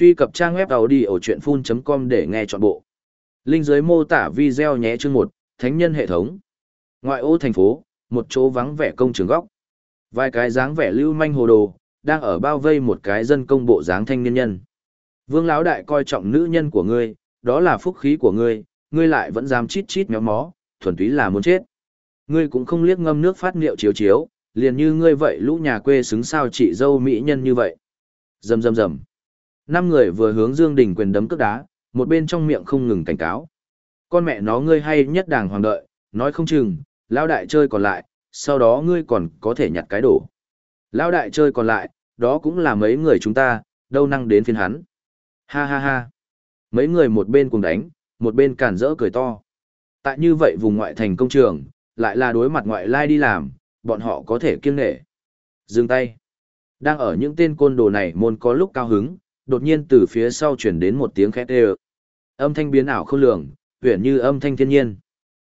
Truy cập trang web đầu đi ở chuyện full.com để nghe trọn bộ. Linh dưới mô tả video nhé chương 1, Thánh nhân hệ thống. Ngoại ô thành phố, một chỗ vắng vẻ công trường góc. Vài cái dáng vẻ lưu manh hồ đồ, đang ở bao vây một cái dân công bộ dáng thanh niên nhân. Vương lão đại coi trọng nữ nhân của ngươi, đó là phúc khí của ngươi, ngươi lại vẫn dám chít chít méo mó, thuần túy là muốn chết. Ngươi cũng không liếc ngâm nước phát niệu chiếu chiếu, liền như ngươi vậy lũ nhà quê xứng sao chị dâu mỹ nhân như vậy. Rầm rầm rầm. Năm người vừa hướng Dương Đình quyền đấm cước đá, một bên trong miệng không ngừng cảnh cáo. Con mẹ nó ngươi hay nhất đàng hoàng đợi, nói không chừng, lão đại chơi còn lại, sau đó ngươi còn có thể nhặt cái đổ. Lão đại chơi còn lại, đó cũng là mấy người chúng ta, đâu năng đến phiên hắn. Ha ha ha. Mấy người một bên cùng đánh, một bên cản rỡ cười to. Tại như vậy vùng ngoại thành công trường, lại là đối mặt ngoại lai đi làm, bọn họ có thể kiêng nể. Dừng tay. Đang ở những tên côn đồ này môn có lúc cao hứng, đột nhiên từ phía sau chuyển đến một tiếng khét ê Âm thanh biến ảo không lường, huyển như âm thanh thiên nhiên.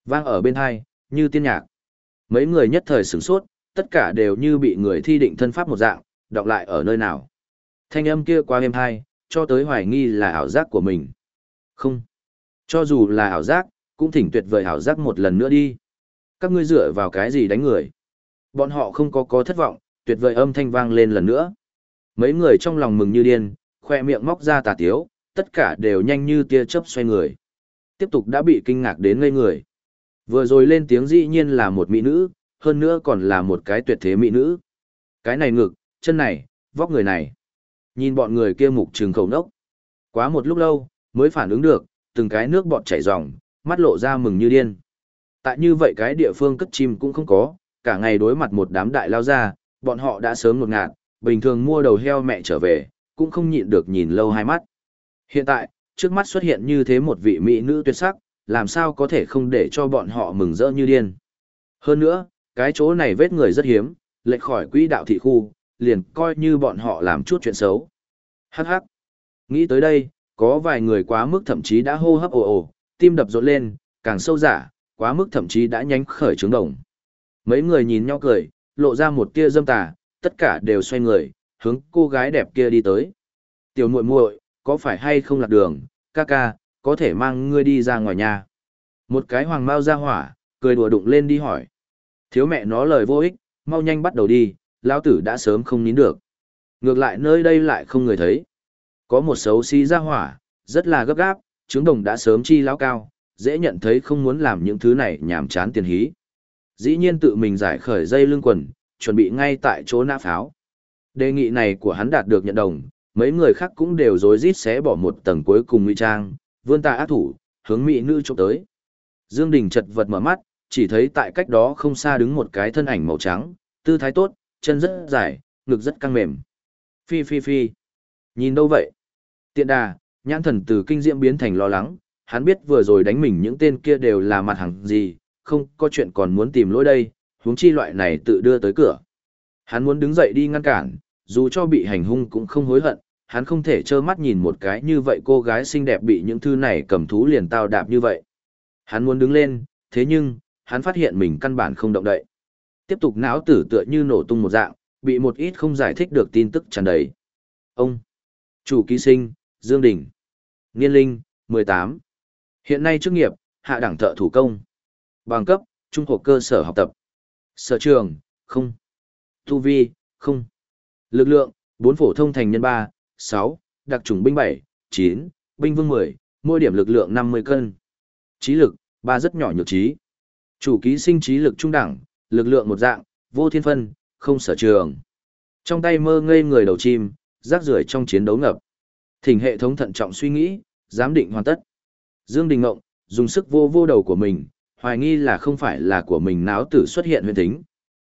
Vang ở bên hai, như tiên nhạc. Mấy người nhất thời sửng sốt, tất cả đều như bị người thi định thân pháp một dạng, đọc lại ở nơi nào. Thanh âm kia qua êm hai, cho tới hoài nghi là ảo giác của mình. Không. Cho dù là ảo giác, cũng thỉnh tuyệt vời ảo giác một lần nữa đi. Các ngươi dựa vào cái gì đánh người? Bọn họ không có có thất vọng, tuyệt vời âm thanh vang lên lần nữa. Mấy người trong lòng mừng như điên, khoe miệng móc ra tà tiếu, tất cả đều nhanh như tia chớp xoay người. Tiếp tục đã bị kinh ngạc đến ngây người. Vừa rồi lên tiếng dĩ nhiên là một mỹ nữ, hơn nữa còn là một cái tuyệt thế mỹ nữ. Cái này ngực, chân này, vóc người này. Nhìn bọn người kia mục trừng khẩu nốc. Quá một lúc lâu, mới phản ứng được, từng cái nước bọt chảy ròng, mắt lộ ra mừng như điên. Tại như vậy cái địa phương cất chim cũng không có, cả ngày đối mặt một đám đại lao ra, bọn họ đã sớm ngột ngạt, bình thường mua đầu heo mẹ trở về, cũng không nhịn được nhìn lâu hai mắt. Hiện tại, trước mắt xuất hiện như thế một vị mỹ nữ tuyệt sắc, làm sao có thể không để cho bọn họ mừng rỡ như điên. Hơn nữa, cái chỗ này vết người rất hiếm, lệch khỏi quỹ đạo thị khu, liền coi như bọn họ làm chút chuyện xấu. Hắc hắc. Nghĩ tới đây, có vài người quá mức thậm chí đã hô hấp ồ ồ, tim đập rộn lên, càng sâu giả, quá mức thậm chí đã nhánh khởi trứng đồng. Mấy người nhìn nhau cười, lộ ra một tia dâm tà, tất cả đều xoay người, hướng cô gái đẹp kia đi tới. Tiểu muội muội, có phải hay không lạc đường, ca ca, có thể mang ngươi đi ra ngoài nhà. Một cái hoàng mau ra hỏa, cười đùa đụng lên đi hỏi. Thiếu mẹ nó lời vô ích, mau nhanh bắt đầu đi, lão tử đã sớm không nín được. Ngược lại nơi đây lại không người thấy. Có một xấu xí ra hỏa, rất là gấp gáp, trứng đồng đã sớm chi lão cao, dễ nhận thấy không muốn làm những thứ này nhảm chán tiền hí. Dĩ nhiên tự mình giải khởi dây lưng quần, chuẩn bị ngay tại chỗ nã pháo. Đề nghị này của hắn đạt được nhận đồng, mấy người khác cũng đều rối rít xé bỏ một tầng cuối cùng nguy trang, vươn tà ác thủ, hướng mỹ nữ trộm tới. Dương Đình chật vật mở mắt, chỉ thấy tại cách đó không xa đứng một cái thân ảnh màu trắng, tư thái tốt, chân rất dài, ngực rất căng mềm. Phi phi phi. Nhìn đâu vậy? Tiện đà, nhãn thần từ kinh diễm biến thành lo lắng, hắn biết vừa rồi đánh mình những tên kia đều là mặt hàng gì, không có chuyện còn muốn tìm lỗi đây, huống chi loại này tự đưa tới cửa. Hắn muốn đứng dậy đi ngăn cản, dù cho bị hành hung cũng không hối hận, hắn không thể trơ mắt nhìn một cái như vậy cô gái xinh đẹp bị những thư này cầm thú liền tao đạp như vậy. Hắn muốn đứng lên, thế nhưng, hắn phát hiện mình căn bản không động đậy. Tiếp tục não tử tựa như nổ tung một dạng, bị một ít không giải thích được tin tức tràn đầy. Ông, chủ ký sinh, Dương Đình, Niên Linh, 18. Hiện nay chức nghiệp, hạ đẳng thợ thủ công. Bằng cấp, trung học cơ sở học tập. Sở trường, không. Tu vi, không. Lực lượng, 4 phổ thông thành nhân 3, 6, đặc trùng binh 7, 9, binh vương 10, mỗi điểm lực lượng 50 cân. Trí lực, 3 rất nhỏ nhược trí. Chủ ký sinh trí lực trung đẳng, lực lượng một dạng, vô thiên phân, không sở trường. Trong tay mơ ngây người đầu chim, rác rưởi trong chiến đấu ngập. Thỉnh hệ thống thận trọng suy nghĩ, giám định hoàn tất. Dương Đình Ngộng, dùng sức vô vô đầu của mình, hoài nghi là không phải là của mình náo tử xuất hiện huyền tính.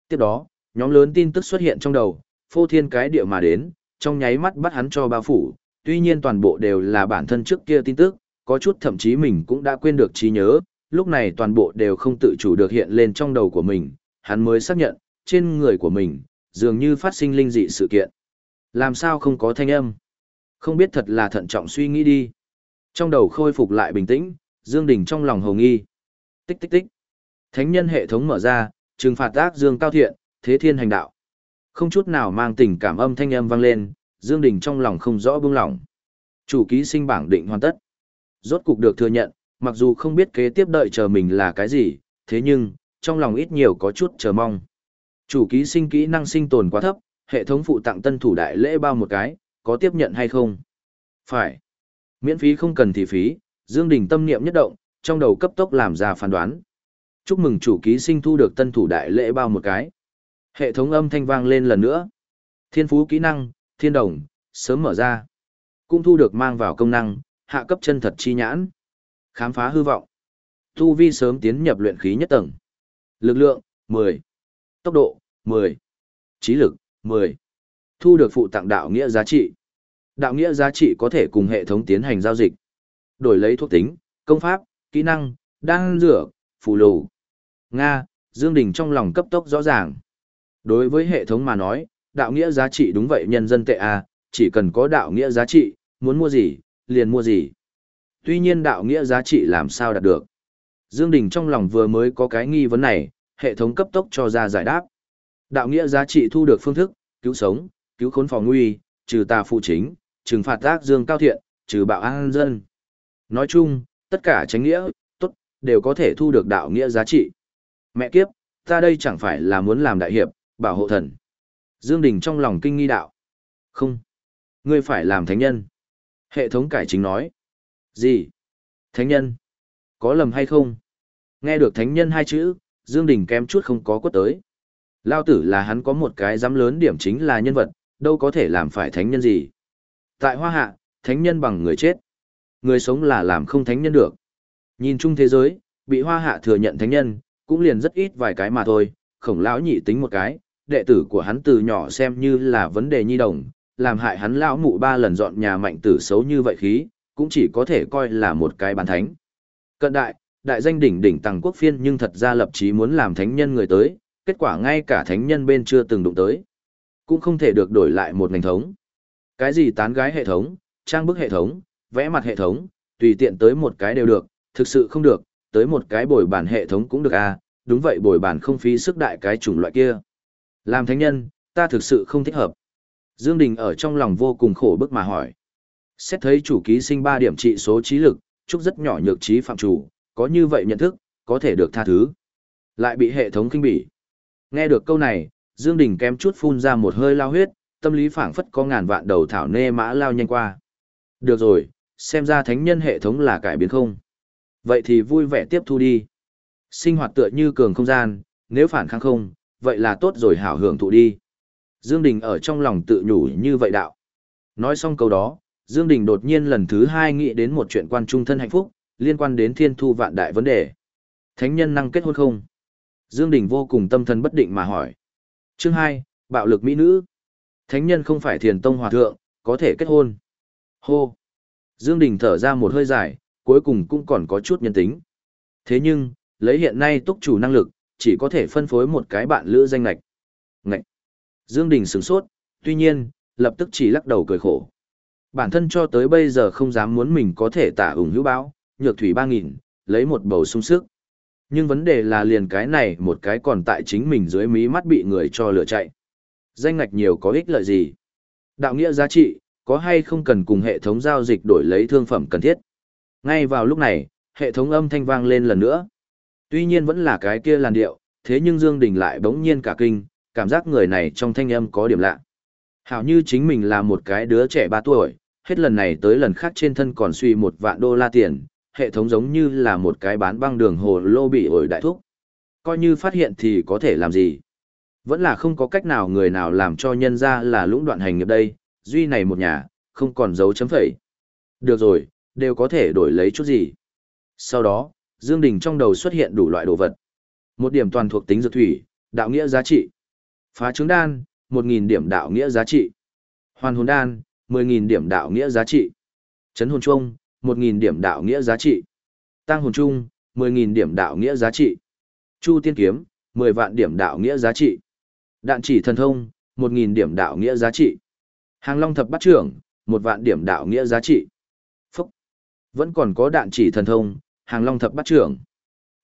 Tiếp đó, nhóm lớn tin tức xuất hiện trong đầu, phô thiên cái địa mà đến, trong nháy mắt bắt hắn cho bao phủ, tuy nhiên toàn bộ đều là bản thân trước kia tin tức, có chút thậm chí mình cũng đã quên được trí nhớ, lúc này toàn bộ đều không tự chủ được hiện lên trong đầu của mình, hắn mới xác nhận, trên người của mình, dường như phát sinh linh dị sự kiện. Làm sao không có thanh âm? Không biết thật là thận trọng suy nghĩ đi. Trong đầu khôi phục lại bình tĩnh, Dương Đình trong lòng hồng nghi. Tích tích tích. Thánh nhân hệ thống mở ra, trừng phạt ác dương cao thiện, thế thiên hành đạo. Không chút nào mang tình cảm âm thanh âm vang lên, Dương Đình trong lòng không rõ bưng lòng. Chủ ký sinh bảng định hoàn tất. Rốt cục được thừa nhận, mặc dù không biết kế tiếp đợi chờ mình là cái gì, thế nhưng, trong lòng ít nhiều có chút chờ mong. Chủ ký sinh kỹ năng sinh tồn quá thấp, hệ thống phụ tặng tân thủ đại lễ bao một cái, có tiếp nhận hay không? Phải. Miễn phí không cần thì phí, Dương Đình tâm niệm nhất động, trong đầu cấp tốc làm ra phán đoán. Chúc mừng chủ ký sinh thu được tân thủ đại lễ bao một cái. Hệ thống âm thanh vang lên lần nữa. Thiên phú kỹ năng, thiên đồng, sớm mở ra. Cũng thu được mang vào công năng, hạ cấp chân thật chi nhãn. Khám phá hư vọng. Thu vi sớm tiến nhập luyện khí nhất tầng. Lực lượng, 10. Tốc độ, 10. Trí lực, 10. Thu được phụ tặng đạo nghĩa giá trị. Đạo nghĩa giá trị có thể cùng hệ thống tiến hành giao dịch. Đổi lấy thuộc tính, công pháp, kỹ năng, đan dược, phù lù. Nga, Dương Đình trong lòng cấp tốc rõ ràng. Đối với hệ thống mà nói, đạo nghĩa giá trị đúng vậy nhân dân tệ à, chỉ cần có đạo nghĩa giá trị, muốn mua gì, liền mua gì. Tuy nhiên đạo nghĩa giá trị làm sao đạt được. Dương Đình trong lòng vừa mới có cái nghi vấn này, hệ thống cấp tốc cho ra giải đáp. Đạo nghĩa giá trị thu được phương thức, cứu sống, cứu khốn phòng nguy, trừ tà phụ chính, trừng phạt tác dương cao thiện, trừ bạo an dân. Nói chung, tất cả tránh nghĩa, tốt, đều có thể thu được đạo nghĩa giá trị. Mẹ kiếp, ta đây chẳng phải là muốn làm đại hiệp, bảo hộ thần. Dương Đình trong lòng kinh nghi đạo. Không. Ngươi phải làm thánh nhân. Hệ thống cải chính nói. Gì? Thánh nhân? Có lầm hay không? Nghe được thánh nhân hai chữ, Dương Đình kém chút không có quất tới. Lao tử là hắn có một cái dám lớn điểm chính là nhân vật, đâu có thể làm phải thánh nhân gì. Tại hoa hạ, thánh nhân bằng người chết. Người sống là làm không thánh nhân được. Nhìn chung thế giới, bị hoa hạ thừa nhận thánh nhân, cũng liền rất ít vài cái mà thôi, khổng lão nhị tính một cái, đệ tử của hắn từ nhỏ xem như là vấn đề nhi đồng, làm hại hắn lão mụ ba lần dọn nhà mạnh tử xấu như vậy khí, cũng chỉ có thể coi là một cái bàn thánh. Cận đại, đại danh đỉnh đỉnh tàng quốc phiên nhưng thật ra lập chí muốn làm thánh nhân người tới, kết quả ngay cả thánh nhân bên chưa từng đụng tới. Cũng không thể được đổi lại một ngành thống. Cái gì tán gái hệ thống, trang bức hệ thống, vẽ mặt hệ thống, tùy tiện tới một cái đều được, thực sự không được, tới một cái bồi bản hệ thống cũng được à, đúng vậy bồi bản không phí sức đại cái chủng loại kia. Làm thánh nhân, ta thực sự không thích hợp. Dương Đình ở trong lòng vô cùng khổ bức mà hỏi. Xét thấy chủ ký sinh 3 điểm trị số trí lực, chúc rất nhỏ nhược trí phạm chủ, có như vậy nhận thức, có thể được tha thứ. Lại bị hệ thống kinh bỉ. Nghe được câu này, Dương Đình kém chút phun ra một hơi lao huyết, tâm lý phảng phất có ngàn vạn đầu thảo nê mã lao nhanh qua. Được rồi, xem ra thánh nhân hệ thống là cải biến không. Vậy thì vui vẻ tiếp thu đi. Sinh hoạt tựa như cường không gian, nếu phản kháng không, vậy là tốt rồi hảo hưởng thụ đi. Dương Đình ở trong lòng tự nhủ như vậy đạo. Nói xong câu đó, Dương Đình đột nhiên lần thứ hai nghĩ đến một chuyện quan trung thân hạnh phúc, liên quan đến thiên thu vạn đại vấn đề. Thánh nhân năng kết hôn không? Dương Đình vô cùng tâm thần bất định mà hỏi. Chương 2, bạo lực mỹ nữ. Thánh nhân không phải thiền tông hòa thượng, có thể kết hôn. Hô. Dương Đình thở ra một hơi dài, cuối cùng cũng còn có chút nhân tính. Thế nhưng, lấy hiện nay túc chủ năng lực, chỉ có thể phân phối một cái bạn lữ danh lạch. Ngạch. Dương Đình sửng sốt, tuy nhiên, lập tức chỉ lắc đầu cười khổ. Bản thân cho tới bây giờ không dám muốn mình có thể tả ủng hữu báo, nhược thủy 3.000, lấy một bầu sung sức. Nhưng vấn đề là liền cái này một cái còn tại chính mình dưới mí mắt bị người cho lửa chạy. Danh ngạch nhiều có ích lợi gì? Đạo nghĩa giá trị, có hay không cần cùng hệ thống giao dịch đổi lấy thương phẩm cần thiết? Ngay vào lúc này, hệ thống âm thanh vang lên lần nữa. Tuy nhiên vẫn là cái kia làn điệu, thế nhưng Dương Đình lại bỗng nhiên cả kinh, cảm giác người này trong thanh âm có điểm lạ. Hảo như chính mình là một cái đứa trẻ 3 tuổi, hết lần này tới lần khác trên thân còn suy một vạn đô la tiền, hệ thống giống như là một cái bán băng đường hồ lô bị ổi đại thúc. Coi như phát hiện thì có thể làm gì? Vẫn là không có cách nào người nào làm cho nhân ra là lũng đoạn hành nghiệp đây, duy này một nhà, không còn dấu chấm phẩy. Được rồi, đều có thể đổi lấy chút gì. Sau đó, Dương Đình trong đầu xuất hiện đủ loại đồ vật. Một điểm toàn thuộc tính dược thủy, đạo nghĩa giá trị. Phá trứng đan, 1.000 điểm đạo nghĩa giá trị. Hoàn hồn đan, 10.000 điểm đạo nghĩa giá trị. Chấn hồn trung, 1.000 điểm đạo nghĩa giá trị. Tăng hồn trung, 10.000 điểm đạo nghĩa giá trị. Chu tiên kiếm, 10 vạn điểm đạo nghĩa giá trị. Đạn chỉ thần thông, 1.000 điểm đạo nghĩa giá trị. Hàng long thập bắt trưởng, 1 vạn điểm đạo nghĩa giá trị. Phúc! Vẫn còn có đạn chỉ thần thông, hàng long thập bắt trưởng.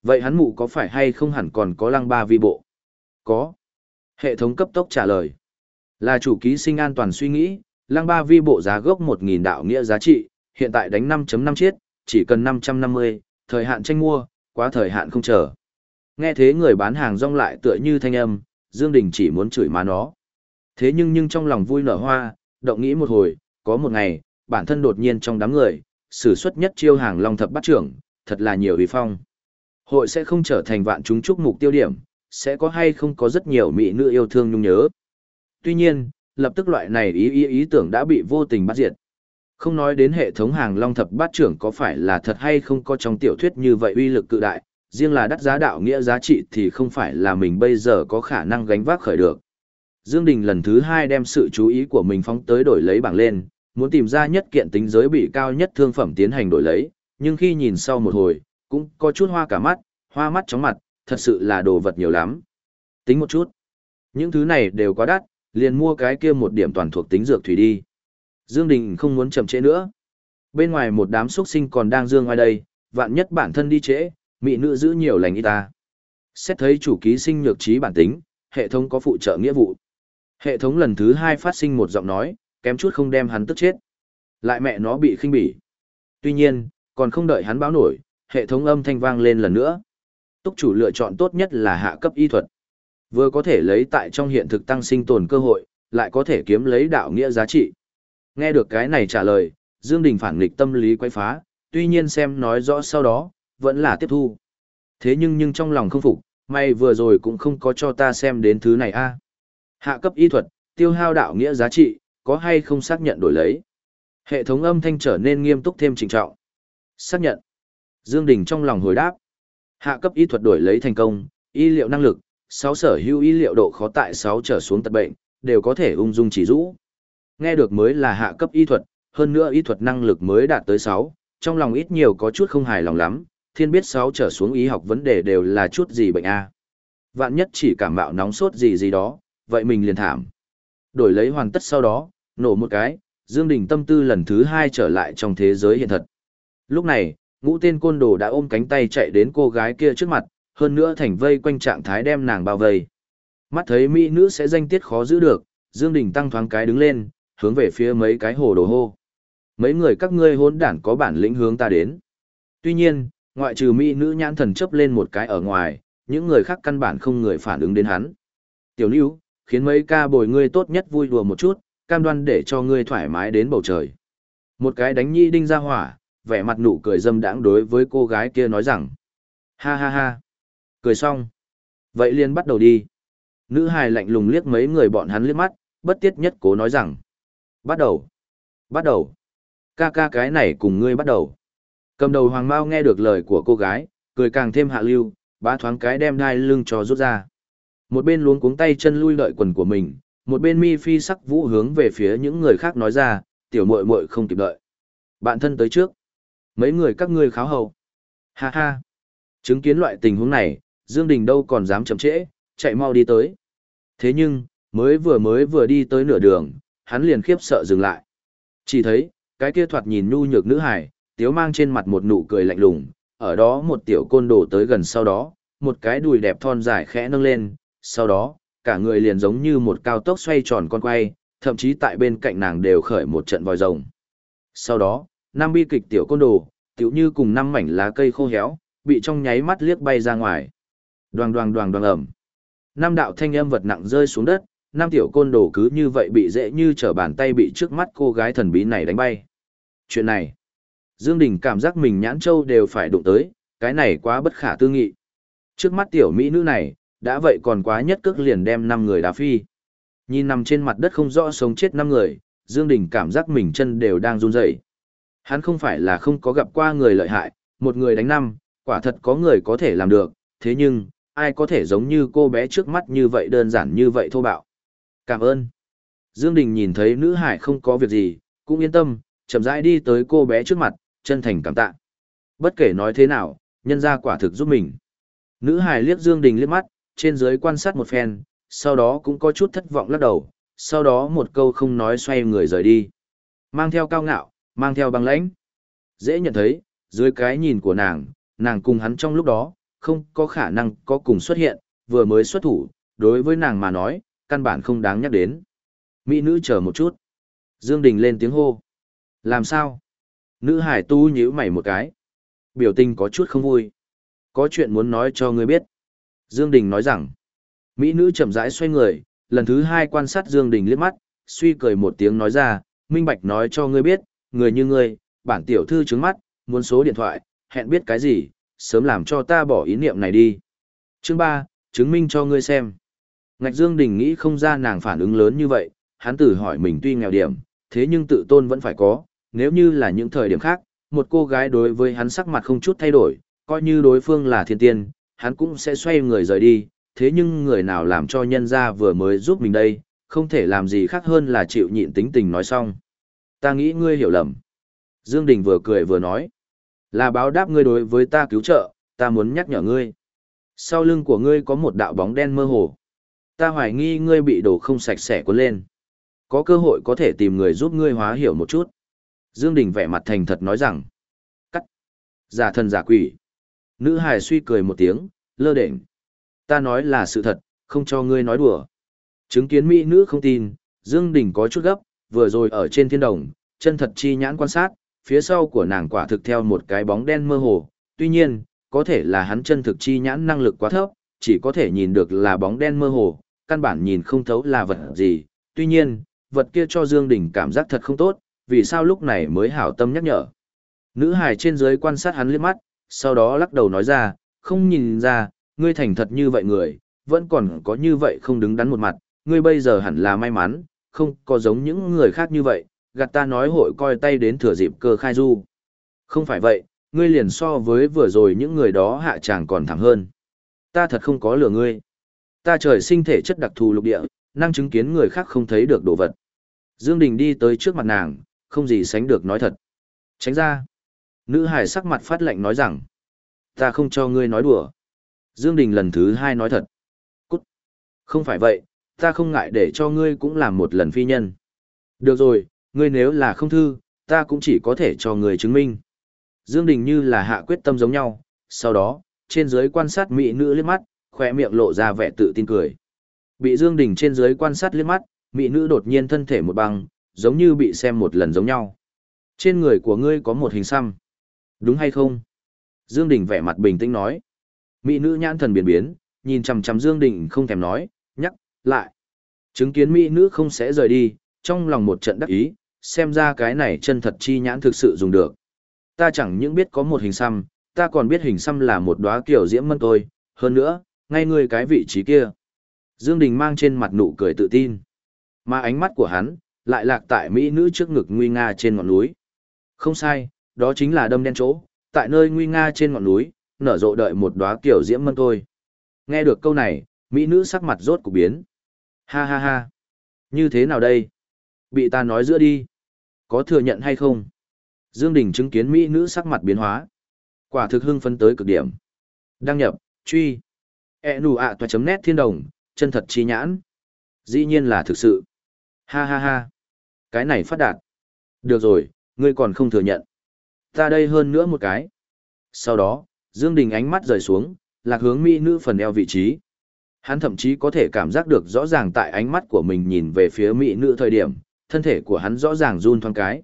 Vậy hắn mụ có phải hay không hẳn còn có lăng ba vi bộ? Có. Hệ thống cấp tốc trả lời. Là chủ ký sinh an toàn suy nghĩ, Lăng ba vi bộ giá gốc 1.000 đạo nghĩa giá trị, hiện tại đánh 5.5 chiết, chỉ cần 550, thời hạn tranh mua, quá thời hạn không chờ. Nghe thế người bán hàng rong lại tựa như thanh âm, Dương Đình chỉ muốn chửi má nó. Thế nhưng nhưng trong lòng vui nở hoa, động nghĩ một hồi, có một ngày, bản thân đột nhiên trong đám người, sử xuất nhất chiêu hàng long thập bắt trưởng, thật là nhiều uy phong. Hội sẽ không trở thành vạn chúng chúc mục tiêu điểm, sẽ có hay không có rất nhiều mỹ nữ yêu thương nhung nhớ. Tuy nhiên, lập tức loại này ý ý ý tưởng đã bị vô tình bắt diệt. Không nói đến hệ thống hàng long thập bát trưởng có phải là thật hay không có trong tiểu thuyết như vậy uy lực cự đại, riêng là đắt giá đạo nghĩa giá trị thì không phải là mình bây giờ có khả năng gánh vác khởi được. Dương Đình lần thứ hai đem sự chú ý của mình phóng tới đổi lấy bảng lên, muốn tìm ra nhất kiện tính giới bị cao nhất thương phẩm tiến hành đổi lấy, nhưng khi nhìn sau một hồi, cũng có chút hoa cả mắt, hoa mắt chóng mặt, thật sự là đồ vật nhiều lắm. Tính một chút. Những thứ này đều quá đắt, liền mua cái kia một điểm toàn thuộc tính dược thủy đi. Dương Đình không muốn chậm trễ nữa. Bên ngoài một đám xuất sinh còn đang dương ngoài đây, vạn nhất bản thân đi trễ, mỹ nữ giữ nhiều lành y ta. Xét thấy chủ ký sinh nhược trí bản tính, hệ thống có phụ trợ nghĩa vụ. Hệ thống lần thứ hai phát sinh một giọng nói, kém chút không đem hắn tức chết. Lại mẹ nó bị khinh bỉ. Tuy nhiên, còn không đợi hắn báo nổi, hệ thống âm thanh vang lên lần nữa. Túc chủ lựa chọn tốt nhất là hạ cấp y thuật. Vừa có thể lấy tại trong hiện thực tăng sinh tồn cơ hội, lại có thể kiếm lấy đạo nghĩa giá trị. Nghe được cái này trả lời, Dương Đình phản nghịch tâm lý quay phá, tuy nhiên xem nói rõ sau đó, vẫn là tiếp thu. Thế nhưng nhưng trong lòng không phục, may vừa rồi cũng không có cho ta xem đến thứ này a. Hạ cấp y thuật, tiêu hao đạo nghĩa giá trị, có hay không xác nhận đổi lấy. Hệ thống âm thanh trở nên nghiêm túc thêm trình trọng. Xác nhận. Dương Đình trong lòng hồi đáp. Hạ cấp y thuật đổi lấy thành công, y liệu năng lực, sáu sở hữu y liệu độ khó tại sáu trở xuống tật bệnh, đều có thể ung dung chỉ rũ. Nghe được mới là hạ cấp y thuật, hơn nữa y thuật năng lực mới đạt tới sáu trong lòng ít nhiều có chút không hài lòng lắm, thiên biết sáu trở xuống y học vấn đề đều là chút gì bệnh a. Vạn nhất chỉ cảm mạo nóng sốt gì gì đó, vậy mình liền thảm. Đổi lấy hoàn tất sau đó, nổ một cái, Dương Đình tâm tư lần thứ hai trở lại trong thế giới hiện thật. Lúc này, ngũ tên côn đồ đã ôm cánh tay chạy đến cô gái kia trước mặt, hơn nữa thành vây quanh trạng thái đem nàng bao vây. Mắt thấy mỹ nữ sẽ danh tiết khó giữ được, Dương Đình tăng thoáng cái đứng lên, hướng về phía mấy cái hồ đồ hô. Mấy người các ngươi hỗn đản có bản lĩnh hướng ta đến. Tuy nhiên, ngoại trừ mỹ nữ nhãn thần chớp lên một cái ở ngoài, những người khác căn bản không người phản ứng đến hắn. Tiểu Lưu, khiến mấy ca bồi ngươi tốt nhất vui đùa một chút, cam đoan để cho ngươi thoải mái đến bầu trời. Một cái đánh nhi đinh ra hỏa, vẻ mặt nụ cười dâm đãng đối với cô gái kia nói rằng. Ha ha ha. Cười xong. Vậy liền bắt đầu đi. Nữ hài lạnh lùng liếc mấy người bọn hắn liếc mắt, bất tiết nhất cố nói rằng. Bắt đầu. Bắt đầu. Ca ca cái này cùng ngươi bắt đầu. Cầm đầu hoàng mao nghe được lời của cô gái, cười càng thêm hạ lưu, bá thoáng cái đem đai lưng cho rút ra. Một bên luống cuống tay chân lui đợi quần của mình, một bên mi phi sắc vũ hướng về phía những người khác nói ra, tiểu muội muội không kịp đợi. Bạn thân tới trước. Mấy người các ngươi kháo hầu. Ha ha. Chứng kiến loại tình huống này, Dương Đình đâu còn dám chậm trễ, chạy mau đi tới. Thế nhưng, mới vừa mới vừa đi tới nửa đường, hắn liền khiếp sợ dừng lại. Chỉ thấy, cái kia thoạt nhìn nhu nhược nữ hải, tiếu mang trên mặt một nụ cười lạnh lùng, ở đó một tiểu côn đồ tới gần sau đó, một cái đùi đẹp thon dài khẽ nâng lên, sau đó, cả người liền giống như một cao tốc xoay tròn con quay, thậm chí tại bên cạnh nàng đều khởi một trận vòi rồng. Sau đó, năm bi kịch tiểu côn đồ, tiểu như cùng năm mảnh lá cây khô héo, bị trong nháy mắt liếc bay ra ngoài. Đoàng đoàng đoàng đoàng ẩm. Năm đạo thanh âm vật nặng rơi xuống đất, năm tiểu côn đồ cứ như vậy bị dễ như trở bàn tay bị trước mắt cô gái thần bí này đánh bay. Chuyện này, Dương Đình cảm giác mình nhãn châu đều phải đụng tới, cái này quá bất khả tư nghị. Trước mắt tiểu mỹ nữ này, đã vậy còn quá nhất cước liền đem năm người đá phi. Nhìn nằm trên mặt đất không rõ sống chết năm người, Dương Đình cảm giác mình chân đều đang run rẩy. Hắn không phải là không có gặp qua người lợi hại, một người đánh năm, quả thật có người có thể làm được, thế nhưng, ai có thể giống như cô bé trước mắt như vậy đơn giản như vậy thô bạo. Cảm ơn. Dương Đình nhìn thấy nữ hải không có việc gì, cũng yên tâm, chậm rãi đi tới cô bé trước mặt, chân thành cảm tạ. Bất kể nói thế nào, nhân gia quả thực giúp mình. Nữ hải liếc Dương Đình liếc mắt, trên dưới quan sát một phen, sau đó cũng có chút thất vọng lắc đầu, sau đó một câu không nói xoay người rời đi. Mang theo cao ngạo, mang theo băng lãnh. Dễ nhận thấy, dưới cái nhìn của nàng, nàng cùng hắn trong lúc đó, không có khả năng có cùng xuất hiện, vừa mới xuất thủ, đối với nàng mà nói, căn bản không đáng nhắc đến. Mỹ nữ chờ một chút. Dương Đình lên tiếng hô. Làm sao? Nữ hải tu nhíu mày một cái. Biểu tình có chút không vui. Có chuyện muốn nói cho ngươi biết. Dương Đình nói rằng. Mỹ nữ chậm rãi xoay người, lần thứ hai quan sát Dương Đình liếc mắt, suy cười một tiếng nói ra, minh bạch nói cho ngươi biết, người như ngươi, bản tiểu thư trứng mắt, muốn số điện thoại, hẹn biết cái gì, sớm làm cho ta bỏ ý niệm này đi. Chương 3, chứng minh cho ngươi xem. Ngạch Dương Đình nghĩ không ra nàng phản ứng lớn như vậy, hắn tự hỏi mình tuy nghèo điểm, thế nhưng tự tôn vẫn phải có, nếu như là những thời điểm khác, một cô gái đối với hắn sắc mặt không chút thay đổi, coi như đối phương là thiên tiên, hắn cũng sẽ xoay người rời đi, thế nhưng người nào làm cho nhân gia vừa mới giúp mình đây, không thể làm gì khác hơn là chịu nhịn tính tình nói xong. Ta nghĩ ngươi hiểu lầm. Dương Đình vừa cười vừa nói. Là báo đáp ngươi đối với ta cứu trợ, ta muốn nhắc nhở ngươi. Sau lưng của ngươi có một đạo bóng đen mơ hồ. Ta hoài nghi ngươi bị đổ không sạch sẽ cuốn lên. Có cơ hội có thể tìm người giúp ngươi hóa hiểu một chút. Dương Đình vẻ mặt thành thật nói rằng. Cắt. Giả thần giả quỷ. Nữ hài suy cười một tiếng, lơ đễnh. Ta nói là sự thật, không cho ngươi nói đùa. Chứng kiến mỹ nữ không tin, Dương Đình có chút gấp, vừa rồi ở trên thiên đồng, chân thật chi nhãn quan sát, phía sau của nàng quả thực theo một cái bóng đen mơ hồ, tuy nhiên, có thể là hắn chân thực chi nhãn năng lực quá thấp, chỉ có thể nhìn được là bóng đen mơ hồ, căn bản nhìn không thấu là vật gì, tuy nhiên, vật kia cho Dương Đình cảm giác thật không tốt, vì sao lúc này mới hảo tâm nhắc nhở. Nữ hài trên dưới quan sát hắn liếc mắt, sau đó lắc đầu nói ra, không nhìn ra, ngươi thành thật như vậy người, vẫn còn có như vậy không đứng đắn một mặt, ngươi bây giờ hẳn là may mắn, không có giống những người khác như vậy, gạt ta nói hội coi tay đến thừa dịp cơ khai du. Không phải vậy, ngươi liền so với vừa rồi những người đó hạ tràng còn thẳng hơn. Ta thật không có lừa ngươi. Ta trời sinh thể chất đặc thù lục địa, năng chứng kiến người khác không thấy được đồ vật. Dương Đình đi tới trước mặt nàng, không gì sánh được nói thật. Tránh ra. Nữ hải sắc mặt phát lạnh nói rằng, ta không cho ngươi nói đùa. Dương Đình lần thứ hai nói thật. Cút. Không phải vậy, ta không ngại để cho ngươi cũng làm một lần phi nhân. Được rồi, ngươi nếu là không thư, ta cũng chỉ có thể cho ngươi chứng minh. Dương Đình như là hạ quyết tâm giống nhau, sau đó, trên dưới quan sát mỹ nữ liếc mắt, khỏe miệng lộ ra vẻ tự tin cười. Bị Dương Đình trên dưới quan sát liếc mắt, mỹ nữ đột nhiên thân thể một băng, giống như bị xem một lần giống nhau. Trên người của ngươi có một hình xăm. Đúng hay không? Dương Đình vẻ mặt bình tĩnh nói. Mỹ nữ nhãn thần biến biến, nhìn chằm chằm Dương Đình không thèm nói, nhắc, lại. Chứng kiến Mỹ nữ không sẽ rời đi, trong lòng một trận đắc ý, xem ra cái này chân thật chi nhãn thực sự dùng được. Ta chẳng những biết có một hình xăm, ta còn biết hình xăm là một đóa kiểu diễm mân tôi, hơn nữa, ngay ngươi cái vị trí kia. Dương Đình mang trên mặt nụ cười tự tin. Mà ánh mắt của hắn, lại lạc tại Mỹ nữ trước ngực nguy nga trên ngọn núi. Không sai, đó chính là đâm đen chỗ, tại nơi nguy nga trên ngọn núi, nở rộ đợi một đóa kiểu diễm mân tôi. Nghe được câu này, Mỹ nữ sắc mặt rốt cục biến. Ha ha ha. Như thế nào đây? Bị ta nói giữa đi. Có thừa nhận hay không? Dương Đình chứng kiến Mỹ nữ sắc mặt biến hóa. Quả thực hưng phấn tới cực điểm. Đăng nhập, truy. E nù ạ toa chấm nét thiên đồng, chân thật chi nhãn. Dĩ nhiên là thực sự. Ha ha ha. Cái này phát đạt. Được rồi, ngươi còn không thừa nhận. Ta đây hơn nữa một cái. Sau đó, Dương Đình ánh mắt rời xuống, lạc hướng mỹ nữ phần eo vị trí. Hắn thậm chí có thể cảm giác được rõ ràng tại ánh mắt của mình nhìn về phía mỹ nữ thời điểm, thân thể của hắn rõ ràng run thoáng cái.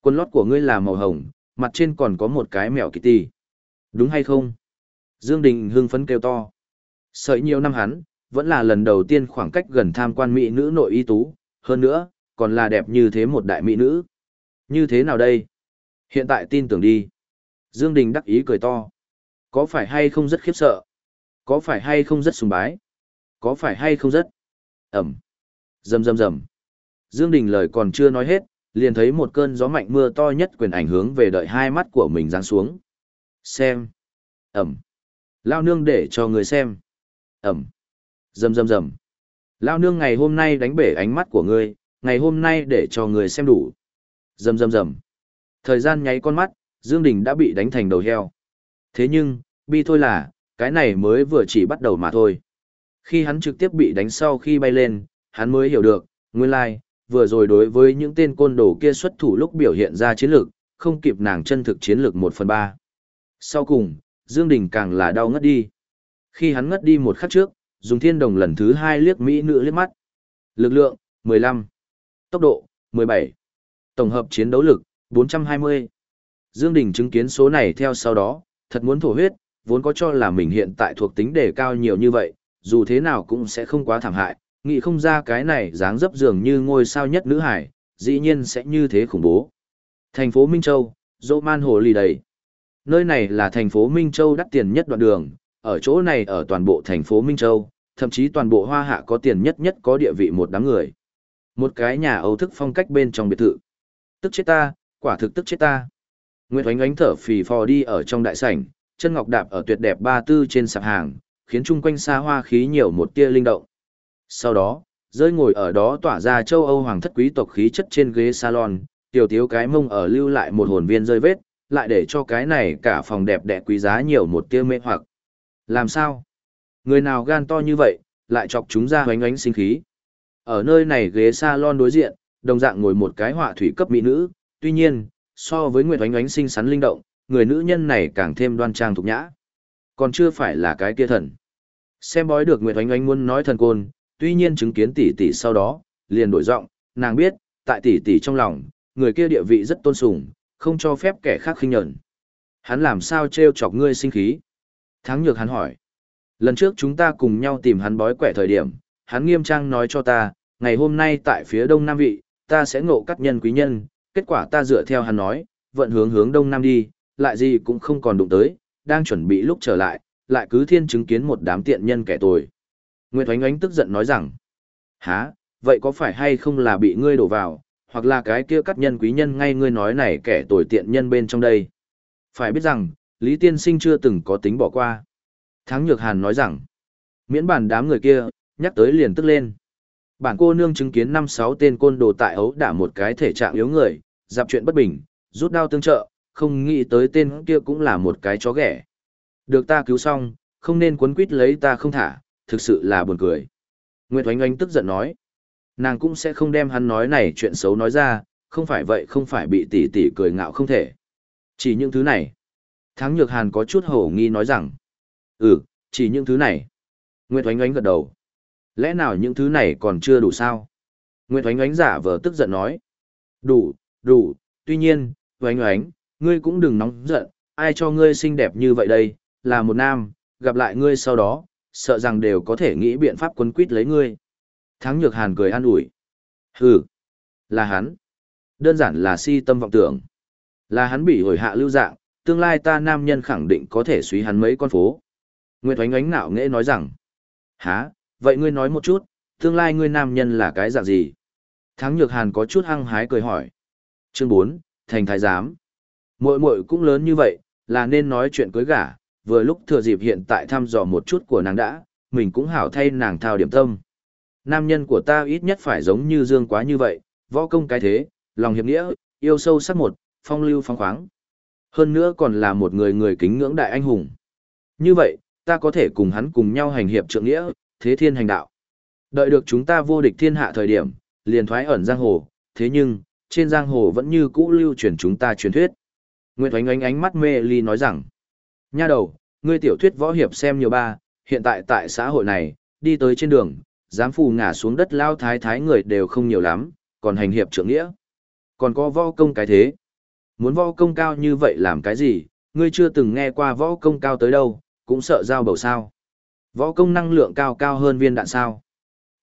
Quần lót của ngươi là màu hồng, mặt trên còn có một cái mèo kitty. Đúng hay không? Dương Đình hưng phấn kêu to. Sợi nhiều năm hắn, vẫn là lần đầu tiên khoảng cách gần tham quan mỹ nữ nội y tú, hơn nữa, còn là đẹp như thế một đại mỹ nữ. Như thế nào đây? Hiện tại tin tưởng đi. Dương Đình đắc ý cười to. Có phải hay không rất khiếp sợ? Có phải hay không rất sùng bái? Có phải hay không rất? Ẩm. Rầm rầm rầm. Dương Đình lời còn chưa nói hết, liền thấy một cơn gió mạnh mưa to nhất quyền ảnh hướng về đợi hai mắt của mình giáng xuống. Xem. Ẩm. Lao nương để cho người xem. Ẩm. Rầm rầm rầm. Lao nương ngày hôm nay đánh bể ánh mắt của ngươi, ngày hôm nay để cho người xem đủ. Rầm rầm rầm. Thời gian nháy con mắt, Dương Đình đã bị đánh thành đầu heo. Thế nhưng, bi thôi là, cái này mới vừa chỉ bắt đầu mà thôi. Khi hắn trực tiếp bị đánh sau khi bay lên, hắn mới hiểu được, nguyên lai, like, vừa rồi đối với những tên côn đồ kia xuất thủ lúc biểu hiện ra chiến lược, không kịp nàng chân thực chiến lược 1 phần 3. Sau cùng, Dương Đình càng là đau ngất đi. Khi hắn ngất đi một khắc trước, dùng thiên đồng lần thứ hai liếc mỹ nữ liếc mắt. Lực lượng, 15. Tốc độ, 17. Tổng hợp chiến đấu lực, 420. Dương Đình chứng kiến số này theo sau đó, thật muốn thổ huyết, vốn có cho là mình hiện tại thuộc tính đề cao nhiều như vậy, dù thế nào cũng sẽ không quá thảm hại, nghĩ không ra cái này dáng dấp dường như ngôi sao nhất nữ hải, dĩ nhiên sẽ như thế khủng bố. Thành phố Minh Châu, dỗ man hồ lì đầy. Nơi này là thành phố Minh Châu đắt tiền nhất đoạn đường, ở chỗ này ở toàn bộ thành phố Minh Châu, thậm chí toàn bộ hoa hạ có tiền nhất nhất có địa vị một đám người. Một cái nhà Âu thức phong cách bên trong biệt thự. Tức chết ta, quả thực tức chết ta. Nguyệt Oánh Oánh thở phì phò đi ở trong đại sảnh, chân ngọc đạp ở tuyệt đẹp ba tư trên sạp hàng, khiến chung quanh xa hoa khí nhiều một tia linh động. Sau đó, rơi ngồi ở đó tỏa ra châu Âu hoàng thất quý tộc khí chất trên ghế salon, tiểu thiếu cái mông ở lưu lại một hồn viên rơi vết, lại để cho cái này cả phòng đẹp đẽ quý giá nhiều một tia mê hoặc. Làm sao? Người nào gan to như vậy, lại chọc chúng ra hoánh ánh sinh khí. Ở nơi này ghế salon đối diện, đồng dạng ngồi một cái họa thủy cấp mỹ nữ, tuy nhiên, so với Nguyệt Oánh Oánh xinh xắn linh động, người nữ nhân này càng thêm đoan trang thục nhã. Còn chưa phải là cái kia thần. Xem bói được Nguyệt Oanh Oanh muốn nói thần côn, tuy nhiên chứng kiến tỷ tỷ sau đó, liền đổi giọng, nàng biết, tại tỷ tỷ trong lòng, người kia địa vị rất tôn sùng, không cho phép kẻ khác khinh nhẫn. Hắn làm sao trêu chọc ngươi sinh khí? Thắng nhược hắn hỏi. Lần trước chúng ta cùng nhau tìm hắn bói quẻ thời điểm, hắn nghiêm trang nói cho ta, ngày hôm nay tại phía đông nam vị, ta sẽ ngộ cắt nhân quý nhân, kết quả ta dựa theo hắn nói, vận hướng hướng đông nam đi, lại gì cũng không còn đụng tới, đang chuẩn bị lúc trở lại, lại cứ thiên chứng kiến một đám tiện nhân kẻ tồi. Nguyệt Oánh Oánh tức giận nói rằng, há, vậy có phải hay không là bị ngươi đổ vào, hoặc là cái kia cắt nhân quý nhân ngay ngươi nói này kẻ tồi tiện nhân bên trong đây. Phải biết rằng, Lý Tiên Sinh chưa từng có tính bỏ qua. Thắng Nhược Hàn nói rằng, miễn bản đám người kia, nhắc tới liền tức lên. Bản cô nương chứng kiến năm sáu tên côn đồ tại ấu đả một cái thể trạng yếu người, dạp chuyện bất bình, rút đao tương trợ, không nghĩ tới tên kia cũng là một cái chó ghẻ. Được ta cứu xong, không nên quấn quýt lấy ta không thả, thực sự là buồn cười. Nguyệt Oánh Oánh tức giận nói, nàng cũng sẽ không đem hắn nói này chuyện xấu nói ra, không phải vậy không phải bị tỷ tỷ cười ngạo không thể. Chỉ những thứ này. Thắng Nhược Hàn có chút hổ nghi nói rằng, ừ, chỉ những thứ này. Nguyệt Oánh Oánh gật đầu. Lẽ nào những thứ này còn chưa đủ sao? Nguyệt Oánh Oánh giả vờ tức giận nói. Đủ, đủ, tuy nhiên, Oánh Oánh, ngươi cũng đừng nóng giận, ai cho ngươi xinh đẹp như vậy đây, là một nam, gặp lại ngươi sau đó, sợ rằng đều có thể nghĩ biện pháp quấn quýt lấy ngươi. Thắng Nhược Hàn cười an ủi. Hừ, là hắn. Đơn giản là si tâm vọng tưởng. Là hắn bị hồi hạ lưu dạng, tương lai ta nam nhân khẳng định có thể suy hắn mấy con phố. Nguyệt Oánh Oánh nạo nghễ nói rằng. Hả, vậy ngươi nói một chút, tương lai ngươi nam nhân là cái dạng gì? Thắng Nhược Hàn có chút hăng hái cười hỏi. Chương 4, Thành Thái Giám. Muội muội cũng lớn như vậy, là nên nói chuyện cưới gả, vừa lúc thừa dịp hiện tại thăm dò một chút của nàng đã, mình cũng hảo thay nàng thao điểm tâm. Nam nhân của ta ít nhất phải giống như Dương quá như vậy, võ công cái thế, lòng hiệp nghĩa, yêu sâu sắc một, phong lưu phong khoáng. Hơn nữa còn là một người người kính ngưỡng đại anh hùng. Như vậy, ta có thể cùng hắn cùng nhau hành hiệp trượng nghĩa, thế thiên hành đạo. Đợi được chúng ta vô địch thiên hạ thời điểm, liền thoái ẩn giang hồ, thế nhưng, trên giang hồ vẫn như cũ lưu truyền chúng ta truyền thuyết. Nguyệt Oánh ánh ánh mắt mê ly nói rằng, nha đầu, ngươi tiểu thuyết võ hiệp xem nhiều ba, hiện tại tại xã hội này, đi tới trên đường, dám phù ngả xuống đất lao thái thái người đều không nhiều lắm, còn hành hiệp trưởng nghĩa. Còn có võ công cái thế. Muốn võ công cao như vậy làm cái gì, ngươi chưa từng nghe qua võ công cao tới đâu, cũng sợ giao bầu sao. Võ công năng lượng cao cao hơn viên đạn sao.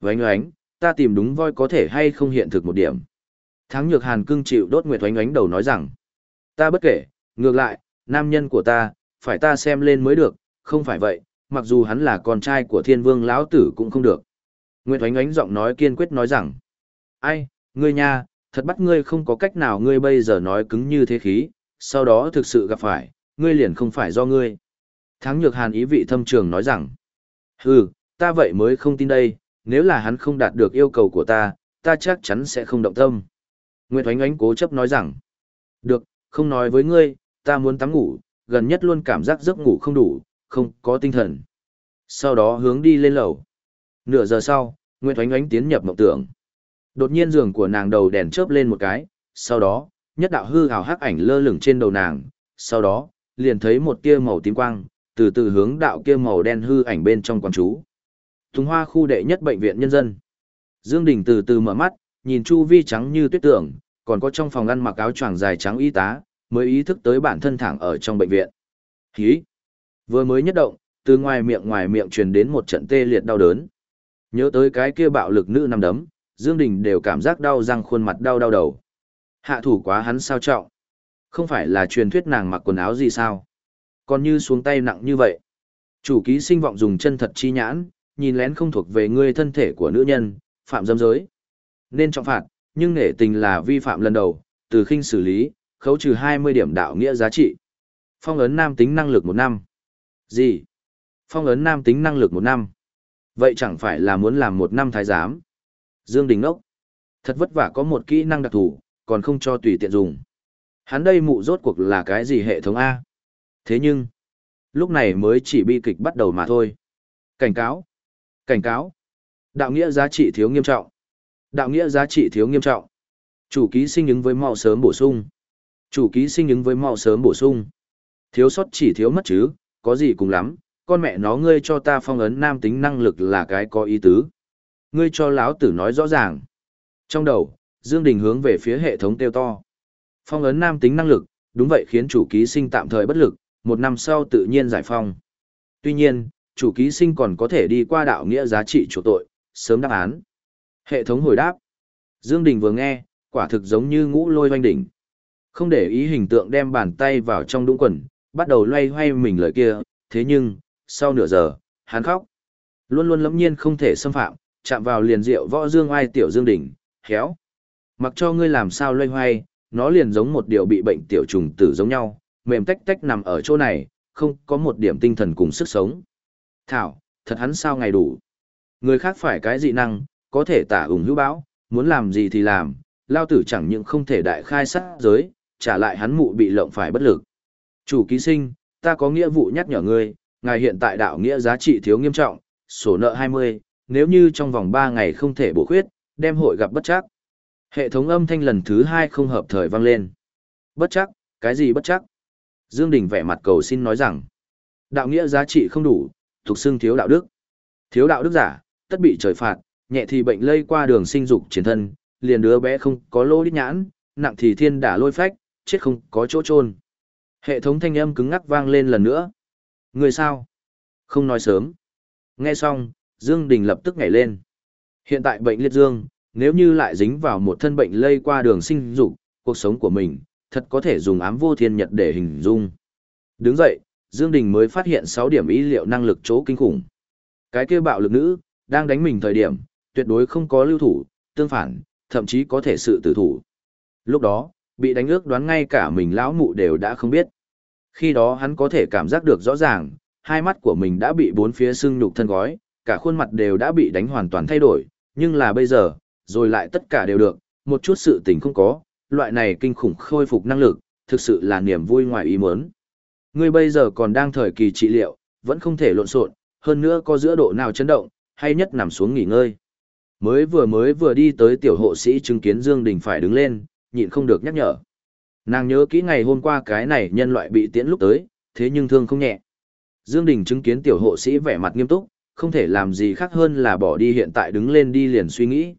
Vánh oánh, ta tìm đúng voi có thể hay không hiện thực một điểm. Thắng nhược hàn cưng chịu đốt nguyệt oánh oánh đầu nói rằng, ta bất kể, ngược lại, nam nhân của ta, phải ta xem lên mới được, không phải vậy, mặc dù hắn là con trai của thiên vương lão tử cũng không được. Nguyệt oánh oánh giọng nói kiên quyết nói rằng, ai, ngươi nha, thật bắt ngươi không có cách nào ngươi bây giờ nói cứng như thế khí, sau đó thực sự gặp phải, ngươi liền không phải do ngươi. Thắng nhược hàn ý vị thâm trường nói rằng, hừ, ta vậy mới không tin đây, nếu là hắn không đạt được yêu cầu của ta, ta chắc chắn sẽ không động tâm. Nguyệt oánh oánh cố chấp nói rằng, được, không nói với ngươi, ta muốn tắm ngủ, gần nhất luôn cảm giác giấc ngủ không đủ, không có tinh thần. Sau đó hướng đi lên lầu. Nửa giờ sau, Nguyệt Oánh Oánh tiến nhập mộng tưởng. Đột nhiên giường của nàng đầu đèn chớp lên một cái, sau đó, nhất đạo hư hào hắc ảnh lơ lửng trên đầu nàng, sau đó, liền thấy một tia màu tím quang, từ từ hướng đạo kia màu đen hư ảnh bên trong quán chú. Tùng Hoa khu đệ nhất bệnh viện nhân dân. Dương Đình từ từ mở mắt, nhìn chu vi trắng như tuyết tưởng, còn có trong phòng ăn mặc áo choàng dài trắng y tá, mới ý thức tới bản thân thẳng ở trong bệnh viện. Hí! Vừa mới nhất động, từ ngoài miệng ngoài miệng truyền đến một trận tê liệt đau đớn. Nhớ tới cái kia bạo lực nữ nằm đấm, Dương Đình đều cảm giác đau răng khuôn mặt đau đau đầu. Hạ thủ quá hắn sao trọng. Không phải là truyền thuyết nàng mặc quần áo gì sao. Còn như xuống tay nặng như vậy. Chủ ký sinh vọng dùng chân thật chi nhãn, nhìn lén không thuộc về ngươi thân thể của nữ nhân, phạm dâm giới. Nên trọng phạt, nhưng nghệ tình là vi phạm lần đầu, từ khinh xử lý, khấu trừ 20 điểm đạo nghĩa giá trị. Phong ấn nam tính năng lực một năm. Gì? Phong ấn nam tính năng lực một năm. Vậy chẳng phải là muốn làm một năm thái giám. Dương Đình Ngốc. Thật vất vả có một kỹ năng đặc thù, còn không cho tùy tiện dùng. Hắn đây mụ rốt cuộc là cái gì hệ thống A? Thế nhưng, lúc này mới chỉ bi kịch bắt đầu mà thôi. Cảnh cáo. Cảnh cáo. Đạo nghĩa giá trị thiếu nghiêm trọng. Đạo nghĩa giá trị thiếu nghiêm trọng. Chủ ký sinh ứng với mau sớm bổ sung. Chủ ký sinh ứng với mau sớm bổ sung. Thiếu sót chỉ thiếu mất chứ, có gì cùng lắm, con mẹ nó ngươi cho ta phong ấn nam tính năng lực là cái có ý tứ. Ngươi cho lão tử nói rõ ràng. Trong đầu, Dương Đình hướng về phía hệ thống tiêu to. Phong ấn nam tính năng lực, đúng vậy khiến chủ ký sinh tạm thời bất lực, một năm sau tự nhiên giải phong. Tuy nhiên, chủ ký sinh còn có thể đi qua đạo nghĩa giá trị chủ tội, sớm đáp án. Hệ thống hồi đáp. Dương Đình vừa nghe, quả thực giống như ngũ lôi hoanh đỉnh. Không để ý hình tượng đem bàn tay vào trong đũng quần, bắt đầu loay hoay mình lời kia, thế nhưng, sau nửa giờ, hắn khóc. Luôn luôn lẫm nhiên không thể xâm phạm, chạm vào liền rượu võ dương ai tiểu Dương Đình, khéo. Mặc cho ngươi làm sao loay hoay, nó liền giống một điều bị bệnh tiểu trùng tử giống nhau, mềm tách tách nằm ở chỗ này, không có một điểm tinh thần cùng sức sống. Thảo, thật hắn sao ngày đủ. Người khác phải cái dị năng, có thể tả ủng hữu bão, muốn làm gì thì làm, lao tử chẳng những không thể đại khai sát giới, trả lại hắn mụ bị lộng phải bất lực. Chủ ký sinh, ta có nghĩa vụ nhắc nhở ngươi, ngài hiện tại đạo nghĩa giá trị thiếu nghiêm trọng, sổ nợ 20, nếu như trong vòng 3 ngày không thể bổ khuyết, đem hội gặp bất chắc. Hệ thống âm thanh lần thứ 2 không hợp thời vang lên. Bất chắc, cái gì bất chắc? Dương Đình vẻ mặt cầu xin nói rằng, đạo nghĩa giá trị không đủ, thuộc xương thiếu đạo đức. Thiếu đạo đức giả, tất bị trời phạt, nhẹ thì bệnh lây qua đường sinh dục chiến thân, liền đứa bé không có lỗ đít nhãn, nặng thì thiên đả lôi phách, chết không có chỗ chôn. Hệ thống thanh âm cứng ngắc vang lên lần nữa. Người sao? Không nói sớm. Nghe xong, Dương Đình lập tức nhảy lên. Hiện tại bệnh liệt dương, nếu như lại dính vào một thân bệnh lây qua đường sinh dục, cuộc sống của mình, thật có thể dùng ám vô thiên nhật để hình dung. Đứng dậy, Dương Đình mới phát hiện 6 điểm ý liệu năng lực chỗ kinh khủng. Cái kia bạo lực nữ, đang đánh mình thời điểm, tuyệt đối không có lưu thủ, tương phản, thậm chí có thể sự tử thủ. Lúc đó, bị đánh ước đoán ngay cả mình lão mụ đều đã không biết. Khi đó hắn có thể cảm giác được rõ ràng, hai mắt của mình đã bị bốn phía xương nhục thân gói, cả khuôn mặt đều đã bị đánh hoàn toàn thay đổi, nhưng là bây giờ, rồi lại tất cả đều được, một chút sự tình không có, loại này kinh khủng khôi phục năng lực, thực sự là niềm vui ngoài ý muốn. Ngươi bây giờ còn đang thời kỳ trị liệu, vẫn không thể lộn xộn, hơn nữa có giữa độ nào chấn động, hay nhất nằm xuống nghỉ ngơi. Mới vừa mới vừa đi tới tiểu hộ sĩ chứng kiến Dương Đình phải đứng lên, nhịn không được nhắc nhở. Nàng nhớ kỹ ngày hôm qua cái này nhân loại bị tiễn lúc tới, thế nhưng thương không nhẹ. Dương Đình chứng kiến tiểu hộ sĩ vẻ mặt nghiêm túc, không thể làm gì khác hơn là bỏ đi hiện tại đứng lên đi liền suy nghĩ.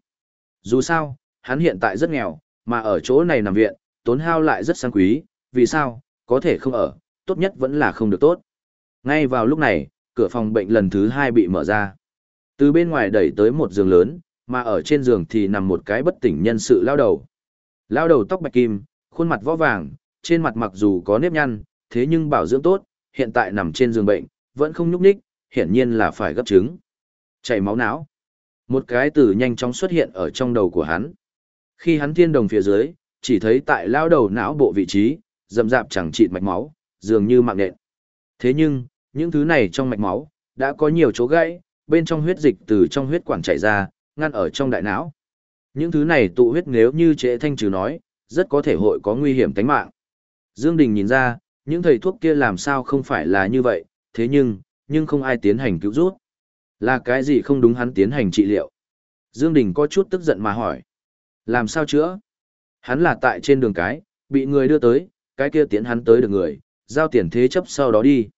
Dù sao, hắn hiện tại rất nghèo, mà ở chỗ này nằm viện, tốn hao lại rất sang quý, vì sao, có thể không ở, tốt nhất vẫn là không được tốt. Ngay vào lúc này, cửa phòng bệnh lần thứ hai bị mở ra. Từ bên ngoài đẩy tới một giường lớn, mà ở trên giường thì nằm một cái bất tỉnh nhân sự lao đầu. Lao đầu tóc bạch kim, khuôn mặt võ vàng, trên mặt mặc dù có nếp nhăn, thế nhưng bảo dưỡng tốt, hiện tại nằm trên giường bệnh, vẫn không nhúc nhích, hiển nhiên là phải gấp trứng. Chảy máu não. Một cái từ nhanh chóng xuất hiện ở trong đầu của hắn. Khi hắn thiên đồng phía dưới, chỉ thấy tại lao đầu não bộ vị trí, rậm rạp chẳng chịt mạch máu, dường như mạng nện. Thế nhưng, những thứ này trong mạch máu, đã có nhiều chỗ gãy, bên trong huyết dịch từ trong huyết quản chảy ra, ngăn ở trong đại não. Những thứ này tụ huyết nếu như trễ thanh trừ nói, rất có thể hội có nguy hiểm tính mạng. Dương Đình nhìn ra, những thầy thuốc kia làm sao không phải là như vậy, thế nhưng, nhưng không ai tiến hành cứu rút. Là cái gì không đúng hắn tiến hành trị liệu? Dương Đình có chút tức giận mà hỏi. Làm sao chữa? Hắn là tại trên đường cái, bị người đưa tới, cái kia tiến hắn tới được người, giao tiền thế chấp sau đó đi.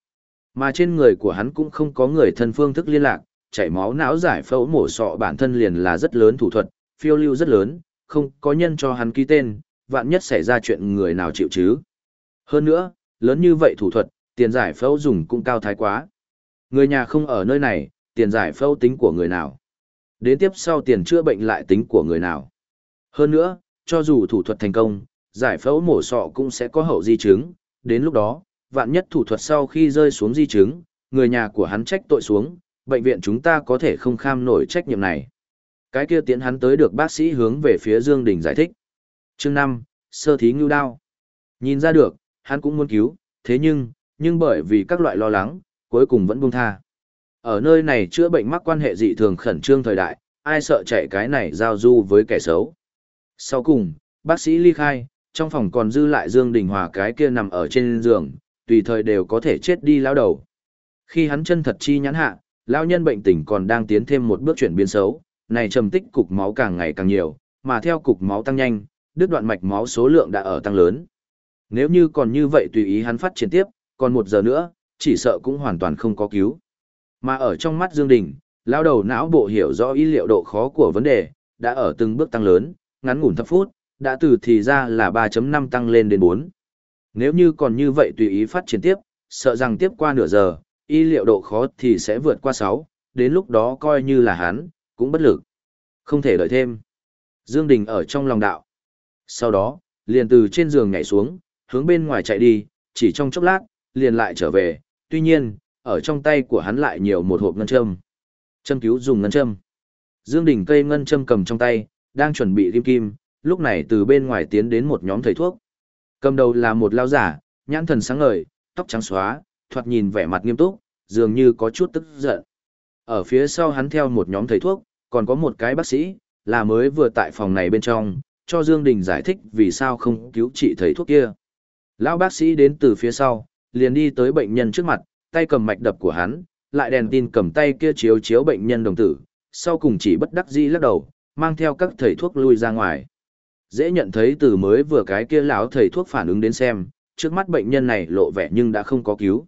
Mà trên người của hắn cũng không có người thân phương thức liên lạc, chảy máu não giải phẫu mổ sọ bản thân liền là rất lớn thủ thuật, phiêu lưu rất lớn, không có nhân cho hắn ký tên, vạn nhất xảy ra chuyện người nào chịu chứ. Hơn nữa, lớn như vậy thủ thuật, tiền giải phẫu dùng cũng cao thái quá. Người nhà không ở nơi này, tiền giải phẫu tính của người nào. Đến tiếp sau tiền chữa bệnh lại tính của người nào. Hơn nữa, cho dù thủ thuật thành công, giải phẫu mổ sọ cũng sẽ có hậu di chứng, đến lúc đó, vạn nhất thủ thuật sau khi rơi xuống di chứng, người nhà của hắn trách tội xuống, bệnh viện chúng ta có thể không kham nổi trách nhiệm này. Cái kia tiến hắn tới được bác sĩ hướng về phía Dương Đình giải thích. Chương 5, sơ thí ngưu đao. Nhìn ra được, hắn cũng muốn cứu, thế nhưng, nhưng bởi vì các loại lo lắng, cuối cùng vẫn buông tha. Ở nơi này chữa bệnh mắc quan hệ dị thường khẩn trương thời đại, ai sợ chạy cái này giao du với kẻ xấu. Sau cùng, bác sĩ ly khai, trong phòng còn dư lại Dương Đình Hòa cái kia nằm ở trên giường, tùy thời đều có thể chết đi lao đầu. Khi hắn chân thật chi nhãn hạ, lao nhân bệnh tình còn đang tiến thêm một bước chuyển biến xấu, này trầm tích cục máu càng ngày càng nhiều, mà theo cục máu tăng nhanh, đứt đoạn mạch máu số lượng đã ở tăng lớn. Nếu như còn như vậy tùy ý hắn phát triển tiếp, còn một giờ nữa, chỉ sợ cũng hoàn toàn không có cứu. Mà ở trong mắt Dương Đình, lao đầu não bộ hiểu rõ ý liệu độ khó của vấn đề, đã ở từng bước tăng lớn, ngắn ngủn thập phút, đã từ thì ra là 3.5 tăng lên đến 4. Nếu như còn như vậy tùy ý phát triển tiếp, sợ rằng tiếp qua nửa giờ, y liệu độ khó thì sẽ vượt qua 6, đến lúc đó coi như là hắn, cũng bất lực. Không thể đợi thêm. Dương Đình ở trong lòng đạo. Sau đó, liền từ trên giường nhảy xuống, hướng bên ngoài chạy đi, chỉ trong chốc lát, liền lại trở về, tuy nhiên, ở trong tay của hắn lại nhiều một hộp ngân châm. Châm cứu dùng ngân châm. Dương Đình cây ngân châm cầm trong tay, đang chuẩn bị kim kim, lúc này từ bên ngoài tiến đến một nhóm thầy thuốc. Cầm đầu là một lao giả, nhãn thần sáng ngời, tóc trắng xóa, thoạt nhìn vẻ mặt nghiêm túc, dường như có chút tức giận. Ở phía sau hắn theo một nhóm thầy thuốc, còn có một cái bác sĩ, là mới vừa tại phòng này bên trong, cho Dương Đình giải thích vì sao không cứu trị thầy thuốc kia. Lão bác sĩ đến từ phía sau, liền đi tới bệnh nhân trước mặt, tay cầm mạch đập của hắn, lại đèn tin cầm tay kia chiếu chiếu bệnh nhân đồng tử, sau cùng chỉ bất đắc dĩ lắc đầu, mang theo các thầy thuốc lui ra ngoài. Dễ nhận thấy từ mới vừa cái kia lão thầy thuốc phản ứng đến xem, trước mắt bệnh nhân này lộ vẻ nhưng đã không có cứu.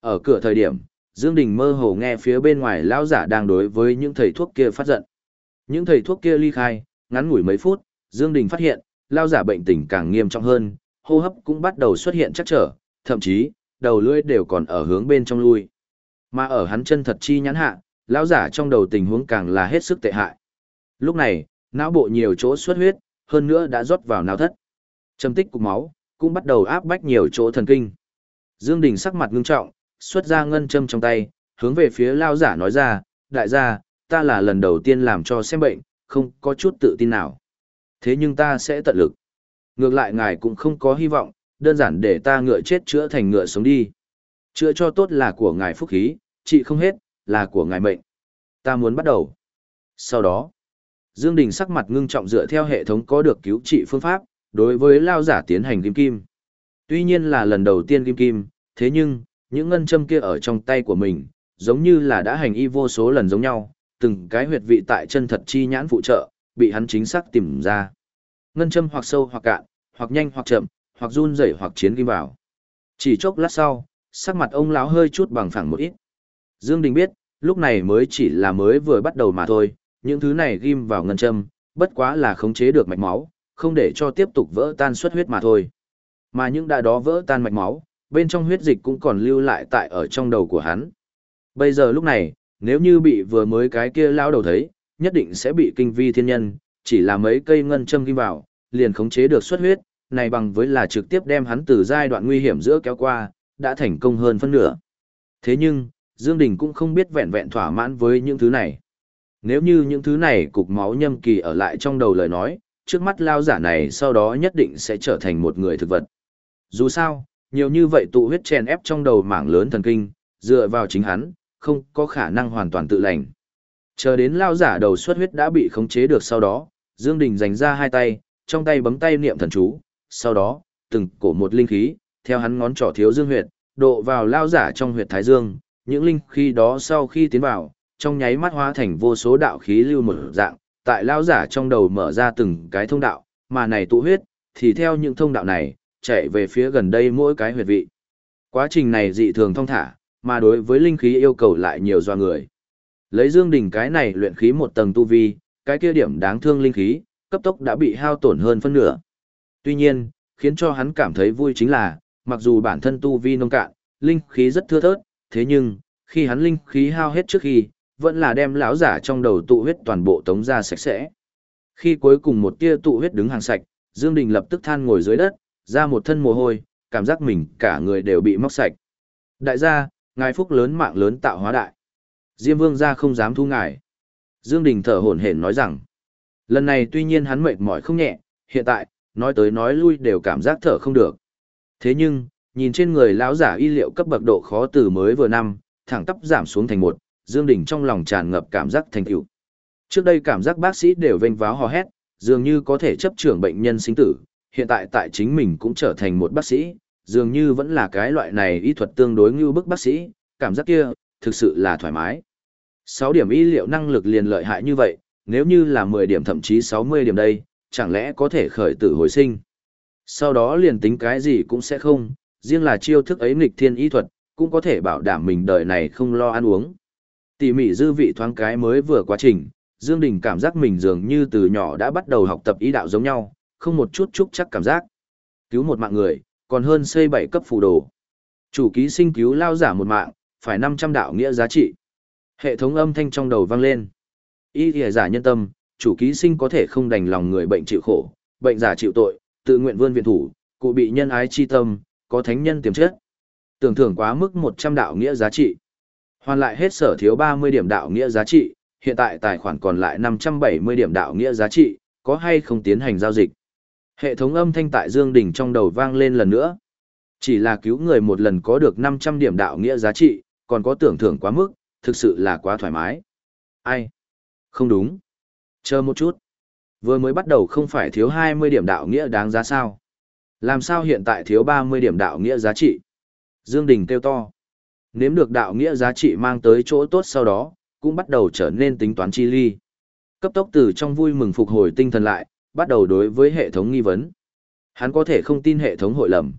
Ở cửa thời điểm, Dương Đình mơ hồ nghe phía bên ngoài lão giả đang đối với những thầy thuốc kia phát giận. Những thầy thuốc kia ly khai, ngắn ngủi mấy phút, Dương Đình phát hiện, lão giả bệnh tình càng nghiêm trọng hơn, hô hấp cũng bắt đầu xuất hiện chắc trở, thậm chí, đầu lưỡi đều còn ở hướng bên trong lui. Mà ở hắn chân thật chi nhãn hạ, lão giả trong đầu tình huống càng là hết sức tệ hại. Lúc này, não bộ nhiều chỗ xuất huyết, hơn nữa đã rót vào não thất. Trầm tích cục máu, cũng bắt đầu áp bách nhiều chỗ thần kinh. Dương Đình sắc mặt ngưng trọng, xuất ra ngân châm trong tay, hướng về phía lao giả nói ra, đại gia, ta là lần đầu tiên làm cho xem bệnh, không có chút tự tin nào. Thế nhưng ta sẽ tận lực. Ngược lại ngài cũng không có hy vọng, đơn giản để ta ngựa chết chữa thành ngựa sống đi. Chữa cho tốt là của ngài phúc khí, trị không hết, là của ngài mệnh. Ta muốn bắt đầu. Sau đó, Dương Đình sắc mặt ngưng trọng dựa theo hệ thống có được cứu trị phương pháp, đối với lao giả tiến hành kim kim. Tuy nhiên là lần đầu tiên kim kim, thế nhưng, những ngân châm kia ở trong tay của mình, giống như là đã hành y vô số lần giống nhau, từng cái huyệt vị tại chân thật chi nhãn phụ trợ, bị hắn chính xác tìm ra. Ngân châm hoặc sâu hoặc cạn, hoặc nhanh hoặc chậm, hoặc run rẩy hoặc chiến kim vào. Chỉ chốc lát sau, sắc mặt ông lão hơi chút bằng phẳng một ít. Dương Đình biết, lúc này mới chỉ là mới vừa bắt đầu mà thôi, những thứ này ghim vào ngân châm, bất quá là khống chế được mạch máu, không để cho tiếp tục vỡ tan xuất huyết mà thôi. Mà những đã đó vỡ tan mạch máu, bên trong huyết dịch cũng còn lưu lại tại ở trong đầu của hắn. Bây giờ lúc này, nếu như bị vừa mới cái kia lao đầu thấy, nhất định sẽ bị kinh vi thiên nhân, chỉ là mấy cây ngân châm ghi vào, liền khống chế được xuất huyết, này bằng với là trực tiếp đem hắn từ giai đoạn nguy hiểm giữa kéo qua, đã thành công hơn phân nửa. Thế nhưng, Dương Đình cũng không biết vẹn vẹn thỏa mãn với những thứ này. Nếu như những thứ này cục máu nhâm kỳ ở lại trong đầu lời nói, trước mắt lao giả này sau đó nhất định sẽ trở thành một người thực vật. Dù sao, nhiều như vậy tụ huyết chèn ép trong đầu mảng lớn thần kinh, dựa vào chính hắn, không có khả năng hoàn toàn tự lành. Chờ đến lao giả đầu xuất huyết đã bị khống chế được sau đó, Dương Đình dành ra hai tay, trong tay bấm tay niệm thần chú, sau đó, từng cổ một linh khí, theo hắn ngón trỏ thiếu dương huyệt, độ vào lao giả trong huyệt thái dương, những linh khí đó sau khi tiến vào, trong nháy mắt hóa thành vô số đạo khí lưu một dạng, tại lao giả trong đầu mở ra từng cái thông đạo, mà này tụ huyết, thì theo những thông đạo này, chạy về phía gần đây mỗi cái huyệt vị. Quá trình này dị thường thông thả, mà đối với linh khí yêu cầu lại nhiều do người. Lấy dương đỉnh cái này luyện khí một tầng tu vi, cái kia điểm đáng thương linh khí, cấp tốc đã bị hao tổn hơn phân nửa. Tuy nhiên, khiến cho hắn cảm thấy vui chính là, mặc dù bản thân tu vi nông cạn, linh khí rất thưa thớt, thế nhưng, khi hắn linh khí hao hết trước khi, vẫn là đem lão giả trong đầu tụ huyết toàn bộ tống ra sạch sẽ. Khi cuối cùng một tia tụ huyết đứng hàng sạch, Dương Đình lập tức than ngồi dưới đất, ra một thân mồ hôi, cảm giác mình cả người đều bị móc sạch. Đại gia, ngài phúc lớn mạng lớn tạo hóa đại. Diêm Vương gia không dám thu ngài. Dương Đình thở hổn hển nói rằng, lần này tuy nhiên hắn mệt mỏi không nhẹ, hiện tại, nói tới nói lui đều cảm giác thở không được. Thế nhưng, nhìn trên người lão giả y liệu cấp bậc độ khó từ mới vừa năm, thẳng tắp giảm xuống thành một, Dương Đình trong lòng tràn ngập cảm giác thành tựu. Trước đây cảm giác bác sĩ đều vênh váo hò hét, dường như có thể chấp trưởng bệnh nhân sinh tử, hiện tại tại chính mình cũng trở thành một bác sĩ, dường như vẫn là cái loại này y thuật tương đối như bức bác sĩ, cảm giác kia, thực sự là thoải mái. 6 điểm y liệu năng lực liền lợi hại như vậy, nếu như là 10 điểm thậm chí 60 điểm đây, chẳng lẽ có thể khởi tử hồi sinh. Sau đó liền tính cái gì cũng sẽ không, riêng là chiêu thức ấy nghịch thiên y thuật, cũng có thể bảo đảm mình đời này không lo ăn uống. Tỉ mỉ dư vị thoáng cái mới vừa quá trình, Dương Đình cảm giác mình dường như từ nhỏ đã bắt đầu học tập ý đạo giống nhau, không một chút chút chắc cảm giác. Cứu một mạng người, còn hơn xây bảy cấp phù đồ. Chủ ký sinh cứu lao giả một mạng, phải 500 đạo nghĩa giá trị. Hệ thống âm thanh trong đầu vang lên. Y thìa giả nhân tâm, chủ ký sinh có thể không đành lòng người bệnh chịu khổ, bệnh giả chịu tội, tự nguyện vươn viện thủ, cụ bị nhân ái chi tâm, có thánh nhân tiềm chất. Tưởng thưởng quá mức 100 đạo nghĩa giá trị. Hoàn lại hết sở thiếu 30 điểm đạo nghĩa giá trị, hiện tại tài khoản còn lại 570 điểm đạo nghĩa giá trị, có hay không tiến hành giao dịch. Hệ thống âm thanh tại Dương Đình trong đầu vang lên lần nữa. Chỉ là cứu người một lần có được 500 điểm đạo nghĩa giá trị, còn có tưởng thưởng quá mức, thực sự là quá thoải mái. Ai? Không đúng. Chờ một chút. Vừa mới bắt đầu không phải thiếu 20 điểm đạo nghĩa đáng giá sao? Làm sao hiện tại thiếu 30 điểm đạo nghĩa giá trị? Dương Đình kêu to. Nếm được đạo nghĩa giá trị mang tới chỗ tốt sau đó, cũng bắt đầu trở nên tính toán chi ly. Cấp tốc từ trong vui mừng phục hồi tinh thần lại, bắt đầu đối với hệ thống nghi vấn. Hắn có thể không tin hệ thống hội lầm.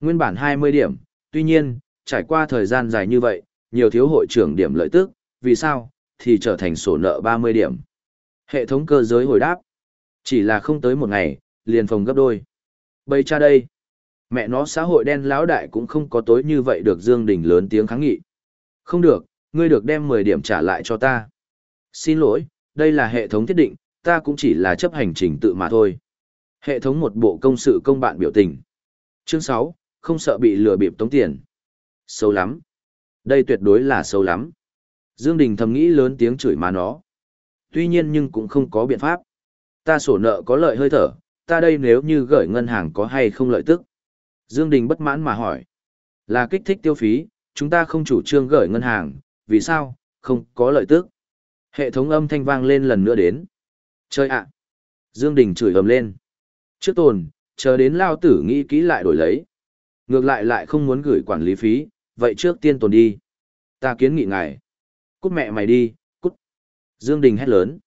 Nguyên bản 20 điểm, tuy nhiên, trải qua thời gian dài như vậy, nhiều thiếu hội trưởng điểm lợi tức, vì sao, thì trở thành sổ nợ 30 điểm. Hệ thống cơ giới hồi đáp. Chỉ là không tới một ngày, liền phòng gấp đôi. Bây cha đây. Mẹ nó xã hội đen lão đại cũng không có tối như vậy được Dương Đình lớn tiếng kháng nghị. Không được, ngươi được đem 10 điểm trả lại cho ta. Xin lỗi, đây là hệ thống thiết định, ta cũng chỉ là chấp hành trình tự mà thôi. Hệ thống một bộ công sự công bạn biểu tình. Chương 6, không sợ bị lừa bịp tống tiền. Xấu lắm. Đây tuyệt đối là xấu lắm. Dương Đình thầm nghĩ lớn tiếng chửi má nó. Tuy nhiên nhưng cũng không có biện pháp. Ta sổ nợ có lợi hơi thở, ta đây nếu như gửi ngân hàng có hay không lợi tức. Dương Đình bất mãn mà hỏi. Là kích thích tiêu phí, chúng ta không chủ trương gửi ngân hàng, vì sao, không có lợi tức. Hệ thống âm thanh vang lên lần nữa đến. Chơi ạ! Dương Đình chửi ầm lên. Trước tồn, chờ đến lao tử nghĩ kỹ lại đổi lấy. Ngược lại lại không muốn gửi quản lý phí, vậy trước tiên tồn đi. Ta kiến nghị ngài. Cút mẹ mày đi, cút. Dương Đình hét lớn.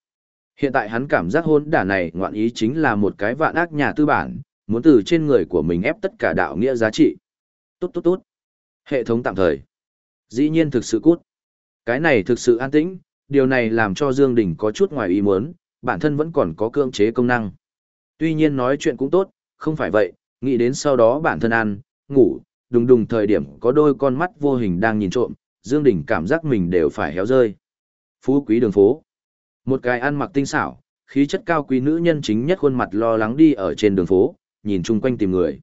Hiện tại hắn cảm giác hôn đả này ngoạn ý chính là một cái vạn ác nhà tư bản, muốn từ trên người của mình ép tất cả đạo nghĩa giá trị. Tốt tốt tốt. Hệ thống tạm thời. Dĩ nhiên thực sự cút. Cái này thực sự an tĩnh, điều này làm cho Dương Đình có chút ngoài ý muốn, bản thân vẫn còn có cưỡng chế công năng. Tuy nhiên nói chuyện cũng tốt, không phải vậy, nghĩ đến sau đó bản thân ăn, ngủ, đùng đùng thời điểm có đôi con mắt vô hình đang nhìn trộm, Dương Đình cảm giác mình đều phải héo rơi. Phú quý đường phố. Một cái ăn mặc tinh xảo, khí chất cao quý nữ nhân chính nhất khuôn mặt lo lắng đi ở trên đường phố, nhìn chung quanh tìm người.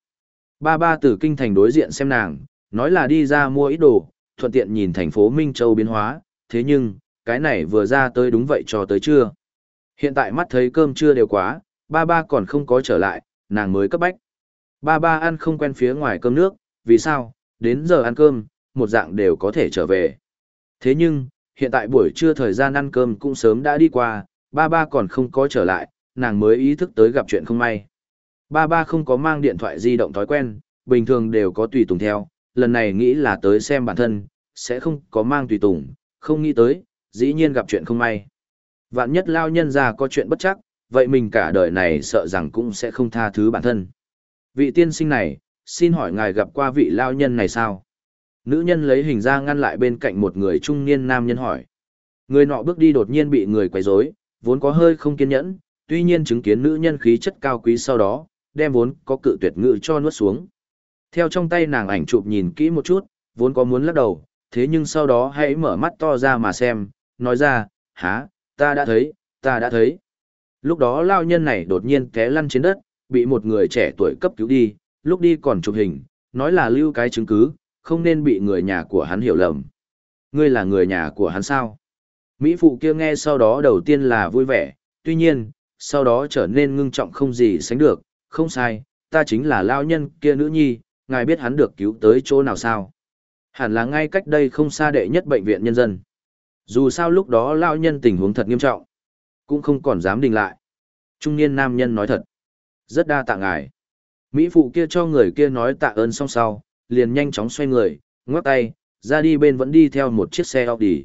Ba ba từ kinh thành đối diện xem nàng, nói là đi ra mua ít đồ, thuận tiện nhìn thành phố Minh Châu biến hóa, thế nhưng, cái này vừa ra tới đúng vậy cho tới chưa. Hiện tại mắt thấy cơm chưa đều quá, ba ba còn không có trở lại, nàng mới cấp bách. Ba ba ăn không quen phía ngoài cơm nước, vì sao, đến giờ ăn cơm, một dạng đều có thể trở về. Thế nhưng, hiện tại buổi trưa thời gian ăn cơm cũng sớm đã đi qua, ba ba còn không có trở lại, nàng mới ý thức tới gặp chuyện không may. Ba ba không có mang điện thoại di động thói quen, bình thường đều có tùy tùng theo, lần này nghĩ là tới xem bản thân, sẽ không có mang tùy tùng, không nghĩ tới, dĩ nhiên gặp chuyện không may. Vạn nhất lao nhân ra có chuyện bất chắc, vậy mình cả đời này sợ rằng cũng sẽ không tha thứ bản thân. Vị tiên sinh này, xin hỏi ngài gặp qua vị lao nhân này sao? Nữ nhân lấy hình ra ngăn lại bên cạnh một người trung niên nam nhân hỏi. Người nọ bước đi đột nhiên bị người quấy rối, vốn có hơi không kiên nhẫn, tuy nhiên chứng kiến nữ nhân khí chất cao quý sau đó, đem vốn có cự tuyệt ngự cho nuốt xuống. Theo trong tay nàng ảnh chụp nhìn kỹ một chút, vốn có muốn lắc đầu, thế nhưng sau đó hãy mở mắt to ra mà xem, nói ra, há, ta đã thấy, ta đã thấy. Lúc đó lao nhân này đột nhiên té lăn trên đất, bị một người trẻ tuổi cấp cứu đi, lúc đi còn chụp hình, nói là lưu cái chứng cứ, không nên bị người nhà của hắn hiểu lầm. Ngươi là người nhà của hắn sao? Mỹ phụ kia nghe sau đó đầu tiên là vui vẻ, tuy nhiên, sau đó trở nên ngưng trọng không gì sánh được, không sai, ta chính là lao nhân kia nữ nhi, ngài biết hắn được cứu tới chỗ nào sao? Hẳn là ngay cách đây không xa đệ nhất bệnh viện nhân dân. Dù sao lúc đó lao nhân tình huống thật nghiêm trọng, cũng không còn dám đình lại. Trung niên nam nhân nói thật, rất đa tạ ngài. Mỹ phụ kia cho người kia nói tạ ơn xong sau, liền nhanh chóng xoay người, ngoắc tay, ra đi bên vẫn đi theo một chiếc xe Audi.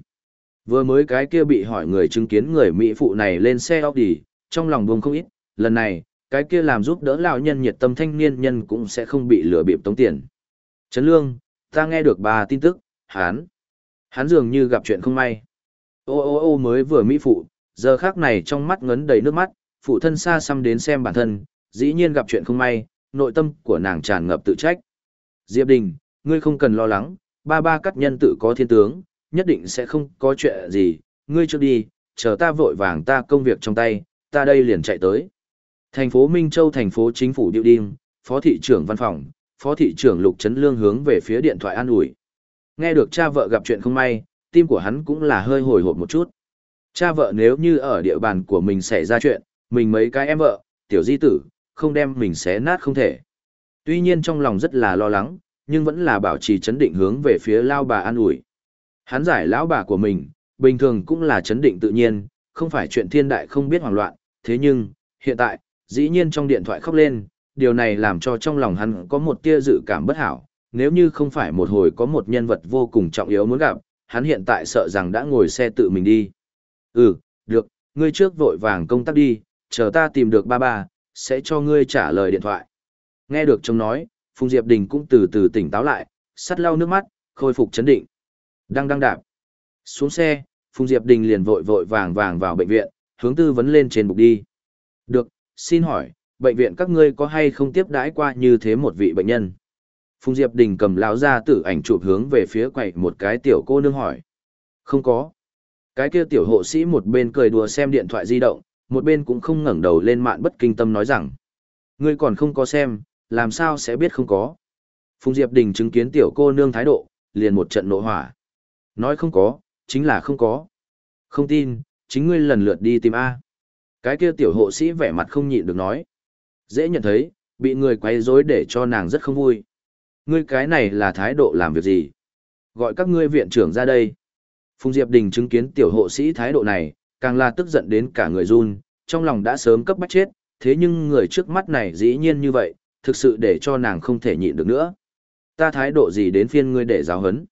Vừa mới cái kia bị hỏi người chứng kiến người Mỹ phụ này lên xe Audi, trong lòng buông không ít, lần này, cái kia làm giúp đỡ lão nhân nhiệt tâm thanh niên nhân cũng sẽ không bị lừa bịp tống tiền. Trấn Lương, ta nghe được bà tin tức, hắn, hắn dường như gặp chuyện không may. Ô ô ô mới vừa Mỹ phụ, giờ khác này trong mắt ngấn đầy nước mắt, phụ thân xa xăm đến xem bản thân, dĩ nhiên gặp chuyện không may, nội tâm của nàng tràn ngập tự trách. Diệp Đình, ngươi không cần lo lắng, ba ba cắt nhân tự có thiên tướng, nhất định sẽ không có chuyện gì, ngươi trước đi, chờ ta vội vàng ta công việc trong tay, ta đây liền chạy tới. Thành phố Minh Châu thành phố chính phủ điệu đinh, phó thị trưởng văn phòng, phó thị trưởng Lục Trấn Lương hướng về phía điện thoại an ủi. Nghe được cha vợ gặp chuyện không may, tim của hắn cũng là hơi hồi hộp một chút. Cha vợ nếu như ở địa bàn của mình xảy ra chuyện, mình mấy cái em vợ, tiểu di tử, không đem mình xé nát không thể. Tuy nhiên trong lòng rất là lo lắng, nhưng vẫn là bảo trì chấn định hướng về phía lao bà an ủi. Hắn giải lão bà của mình, bình thường cũng là chấn định tự nhiên, không phải chuyện thiên đại không biết hoảng loạn, thế nhưng, hiện tại, dĩ nhiên trong điện thoại khóc lên, điều này làm cho trong lòng hắn có một tia dự cảm bất hảo, nếu như không phải một hồi có một nhân vật vô cùng trọng yếu muốn gặp, hắn hiện tại sợ rằng đã ngồi xe tự mình đi. Ừ, được, ngươi trước vội vàng công tác đi, chờ ta tìm được ba ba, sẽ cho ngươi trả lời điện thoại. Nghe được chồng nói, Phùng Diệp Đình cũng từ từ tỉnh táo lại, sắt lau nước mắt, khôi phục chấn định. Đang đang đạp. Xuống xe, Phùng Diệp Đình liền vội vội vàng vàng vào bệnh viện, hướng tư vấn lên trên bục đi. Được, xin hỏi, bệnh viện các ngươi có hay không tiếp đãi qua như thế một vị bệnh nhân? Phùng Diệp Đình cầm lão ra tử ảnh chụp hướng về phía quầy một cái tiểu cô nương hỏi. Không có. Cái kia tiểu hộ sĩ một bên cười đùa xem điện thoại di động, một bên cũng không ngẩng đầu lên mạn bất kinh tâm nói rằng. Ngươi còn không có xem, làm sao sẽ biết không có. Phùng Diệp Đình chứng kiến tiểu cô nương thái độ, liền một trận nộ hỏa. Nói không có, chính là không có. Không tin, chính ngươi lần lượt đi tìm A. Cái kia tiểu hộ sĩ vẻ mặt không nhịn được nói. Dễ nhận thấy, bị người quấy rối để cho nàng rất không vui. Ngươi cái này là thái độ làm việc gì? Gọi các ngươi viện trưởng ra đây. Phùng Diệp Đình chứng kiến tiểu hộ sĩ thái độ này, càng là tức giận đến cả người run, trong lòng đã sớm cấp bách chết, thế nhưng người trước mắt này dĩ nhiên như vậy, thực sự để cho nàng không thể nhịn được nữa. Ta thái độ gì đến phiên ngươi để giáo hấn?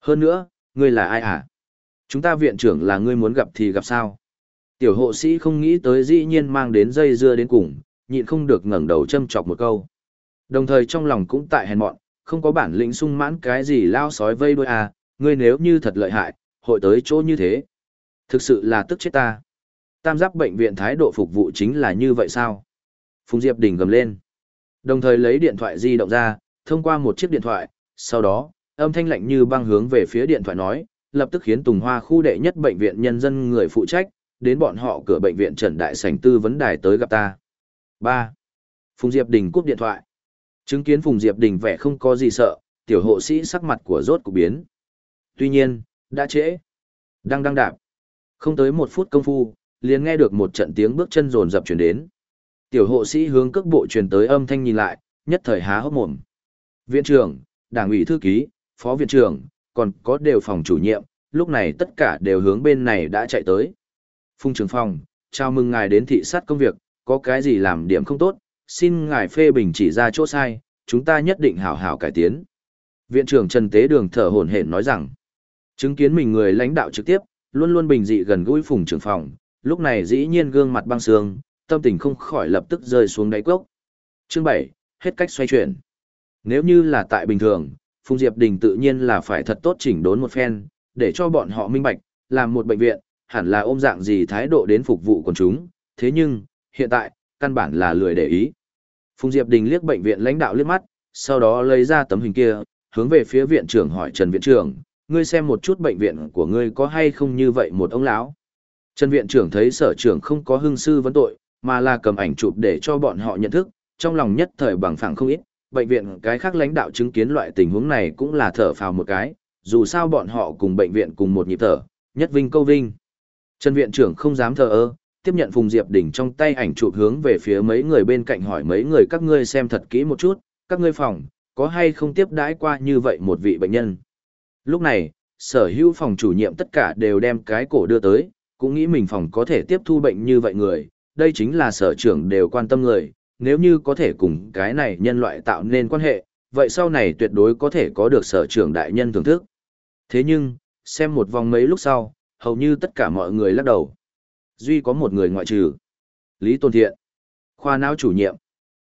Hơn nữa, ngươi là ai hả? Chúng ta viện trưởng là ngươi muốn gặp thì gặp sao? Tiểu hộ sĩ không nghĩ tới dĩ nhiên mang đến dây dưa đến cùng, nhịn không được ngẩng đầu châm chọc một câu. Đồng thời trong lòng cũng tại hèn mọn, không có bản lĩnh sung mãn cái gì lao sói vây đuôi à, ngươi nếu như thật lợi hại, hội tới chỗ như thế. Thực sự là tức chết ta. Tam giác bệnh viện thái độ phục vụ chính là như vậy sao? Phùng Diệp Đình gầm lên. Đồng thời lấy điện thoại di động ra, thông qua một chiếc điện thoại, sau đó, âm thanh lạnh như băng hướng về phía điện thoại nói, lập tức khiến Tùng Hoa khu đệ nhất bệnh viện nhân dân người phụ trách, đến bọn họ cửa bệnh viện Trần Đại Sảnh tư vấn đài tới gặp ta. 3. Phùng Diệp Đình cúp điện thoại. Chứng kiến Phùng Diệp Đình vẻ không có gì sợ, tiểu hộ sĩ sắc mặt của rốt cục biến. Tuy nhiên, đã trễ. Đang đang đạp. Không tới một phút công phu, liền nghe được một trận tiếng bước chân rồn rập chuyển đến. Tiểu hộ sĩ hướng cước bộ truyền tới âm thanh nhìn lại, nhất thời há hốc mồm. Viện trưởng, đảng ủy thư ký, phó viện trưởng, còn có đều phòng chủ nhiệm, lúc này tất cả đều hướng bên này đã chạy tới. Phùng trưởng phòng, chào mừng ngài đến thị sát công việc, có cái gì làm điểm không tốt, xin ngài phê bình chỉ ra chỗ sai, chúng ta nhất định hảo hảo cải tiến. Viện trưởng Trần Tế Đường thở hổn hển nói rằng, chứng kiến mình người lãnh đạo trực tiếp, luôn luôn bình dị gần gũi phùng trưởng phòng, lúc này dĩ nhiên gương mặt băng sương, tâm tình không khỏi lập tức rơi xuống đáy cốc. Chương 7, hết cách xoay chuyển. Nếu như là tại bình thường, Phùng Diệp Đình tự nhiên là phải thật tốt chỉnh đốn một phen, để cho bọn họ minh bạch, làm một bệnh viện, hẳn là ôm dạng gì thái độ đến phục vụ quần chúng, thế nhưng, hiện tại, căn bản là lười để ý. Phùng Diệp Đình liếc bệnh viện lãnh đạo liếc mắt, sau đó lấy ra tấm hình kia, hướng về phía viện trưởng hỏi Trần viện trưởng, ngươi xem một chút bệnh viện của ngươi có hay không như vậy một ông lão. Trần viện trưởng thấy sở trưởng không có hưng sư vấn tội, mà là cầm ảnh chụp để cho bọn họ nhận thức, trong lòng nhất thời bằng phẳng không ít, bệnh viện cái khác lãnh đạo chứng kiến loại tình huống này cũng là thở phào một cái, dù sao bọn họ cùng bệnh viện cùng một nhịp thở, nhất vinh câu vinh. Trần viện trưởng không dám thờ ơ, tiếp nhận Phùng Diệp Đỉnh trong tay ảnh chụp hướng về phía mấy người bên cạnh hỏi mấy người các ngươi xem thật kỹ một chút, các ngươi phòng, có hay không tiếp đãi qua như vậy một vị bệnh nhân. Lúc này, sở hữu phòng chủ nhiệm tất cả đều đem cái cổ đưa tới, cũng nghĩ mình phòng có thể tiếp thu bệnh như vậy người, đây chính là sở trưởng đều quan tâm người, nếu như có thể cùng cái này nhân loại tạo nên quan hệ, vậy sau này tuyệt đối có thể có được sở trưởng đại nhân thưởng thức. Thế nhưng, xem một vòng mấy lúc sau, hầu như tất cả mọi người lắc đầu. Duy có một người ngoại trừ. Lý Tôn Thiện. Khoa não chủ nhiệm.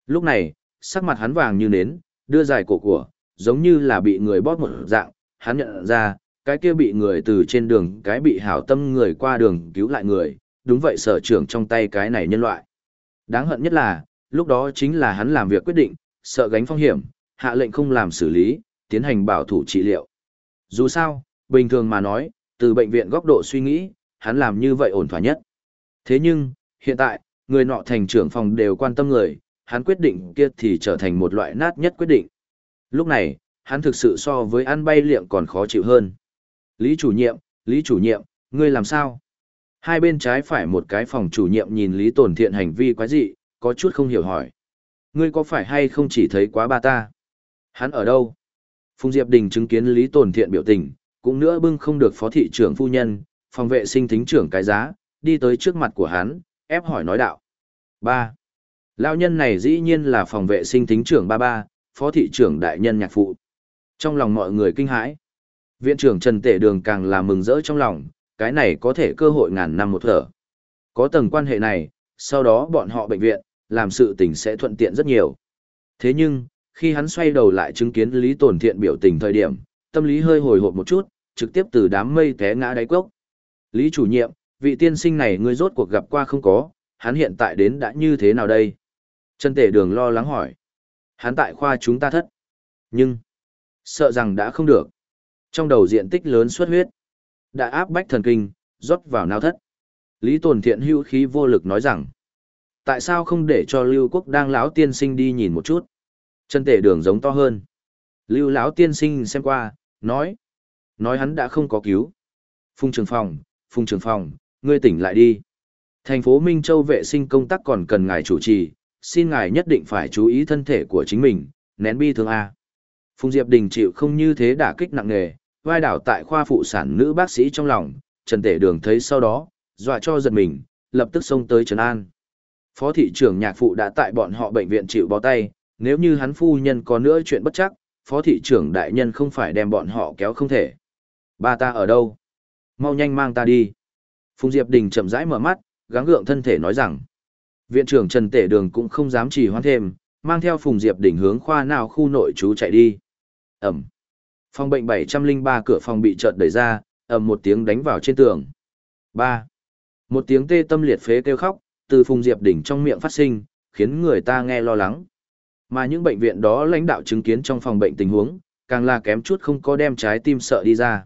Lúc này, sắc mặt hắn vàng như nến, đưa dài cổ của, giống như là bị người bóp một dạng, hắn nhận ra, cái kia bị người từ trên đường cái bị hảo tâm người qua đường cứu lại người, đúng vậy sở trưởng trong tay cái này nhân loại. Đáng hận nhất là, lúc đó chính là hắn làm việc quyết định, sợ gánh phong hiểm, hạ lệnh không làm xử lý, tiến hành bảo thủ trị liệu. Dù sao, bình thường mà nói, từ bệnh viện góc độ suy nghĩ, hắn làm như vậy ổn thỏa nhất. Thế nhưng, hiện tại, người nọ thành trưởng phòng đều quan tâm người, hắn quyết định kia thì trở thành một loại nát nhất quyết định. Lúc này, hắn thực sự so với ăn bay liệng còn khó chịu hơn. Lý chủ nhiệm, Lý chủ nhiệm, ngươi làm sao? Hai bên trái phải một cái phòng chủ nhiệm nhìn Lý Tồn Thiện hành vi quái dị, có chút không hiểu hỏi. Ngươi có phải hay không chỉ thấy quá ba ta? Hắn ở đâu? Phùng Diệp Đình chứng kiến Lý Tồn Thiện biểu tình, cũng nữa bưng không được phó thị trưởng phu nhân, phòng vệ sinh thính trưởng cái giá, đi tới trước mặt của hắn, ép hỏi nói đạo. Ba. Lão nhân này dĩ nhiên là phòng vệ sinh thính trưởng ba ba, phó thị trưởng đại nhân nhạc phụ. Trong lòng mọi người kinh hãi. Viện trưởng Trần Tể Đường càng là mừng rỡ trong lòng, cái này có thể cơ hội ngàn năm một thở. Có tầng quan hệ này, sau đó bọn họ bệnh viện, làm sự tình sẽ thuận tiện rất nhiều. Thế nhưng, khi hắn xoay đầu lại chứng kiến Lý Tồn Thiện biểu tình thời điểm, tâm lý hơi hồi hộp một chút, trực tiếp từ đám mây té ngã đáy cốc. Lý chủ nhiệm, vị tiên sinh này ngươi rốt cuộc gặp qua không có, hắn hiện tại đến đã như thế nào đây? Trần Tể Đường lo lắng hỏi. Hắn tại khoa chúng ta thất. Nhưng, sợ rằng đã không được. Trong đầu diện tích lớn xuất huyết, đã áp bách thần kinh, rót vào não thất. Lý Tồn Thiện hữu khí vô lực nói rằng, tại sao không để cho Lưu Quốc đang lão tiên sinh đi nhìn một chút? Trần tể đường giống to hơn. Lưu lão tiên sinh xem qua, nói, nói hắn đã không có cứu. Phùng trường phòng, phùng trường phòng, ngươi tỉnh lại đi. Thành phố Minh Châu vệ sinh công tác còn cần ngài chủ trì, xin ngài nhất định phải chú ý thân thể của chính mình, nén bi thương A. Phùng Diệp Đình chịu không như thế đả kích nặng nề, vai đảo tại khoa phụ sản nữ bác sĩ trong lòng, Trần Tể Đường thấy sau đó, dọa cho giật mình, lập tức xông tới Trần An. Phó thị trưởng nhạc phụ đã tại bọn họ bệnh viện chịu bó tay, nếu như hắn phu nhân có nữa chuyện bất chắc, phó thị trưởng đại nhân không phải đem bọn họ kéo không thể. Ba ta ở đâu? Mau nhanh mang ta đi. Phùng Diệp Đình chậm rãi mở mắt, gắng gượng thân thể nói rằng. Viện trưởng Trần Tể Đường cũng không dám trì hoãn thêm, mang theo Phùng Diệp Đình hướng khoa nào khu nội trú chạy đi. Ẩm. Phòng bệnh 703 cửa phòng bị chợt đẩy ra, ầm một tiếng đánh vào trên tường. 3. Một tiếng tê tâm liệt phế kêu khóc, từ Phùng Diệp Đình trong miệng phát sinh, khiến người ta nghe lo lắng. Mà những bệnh viện đó lãnh đạo chứng kiến trong phòng bệnh tình huống, càng là kém chút không có đem trái tim sợ đi ra.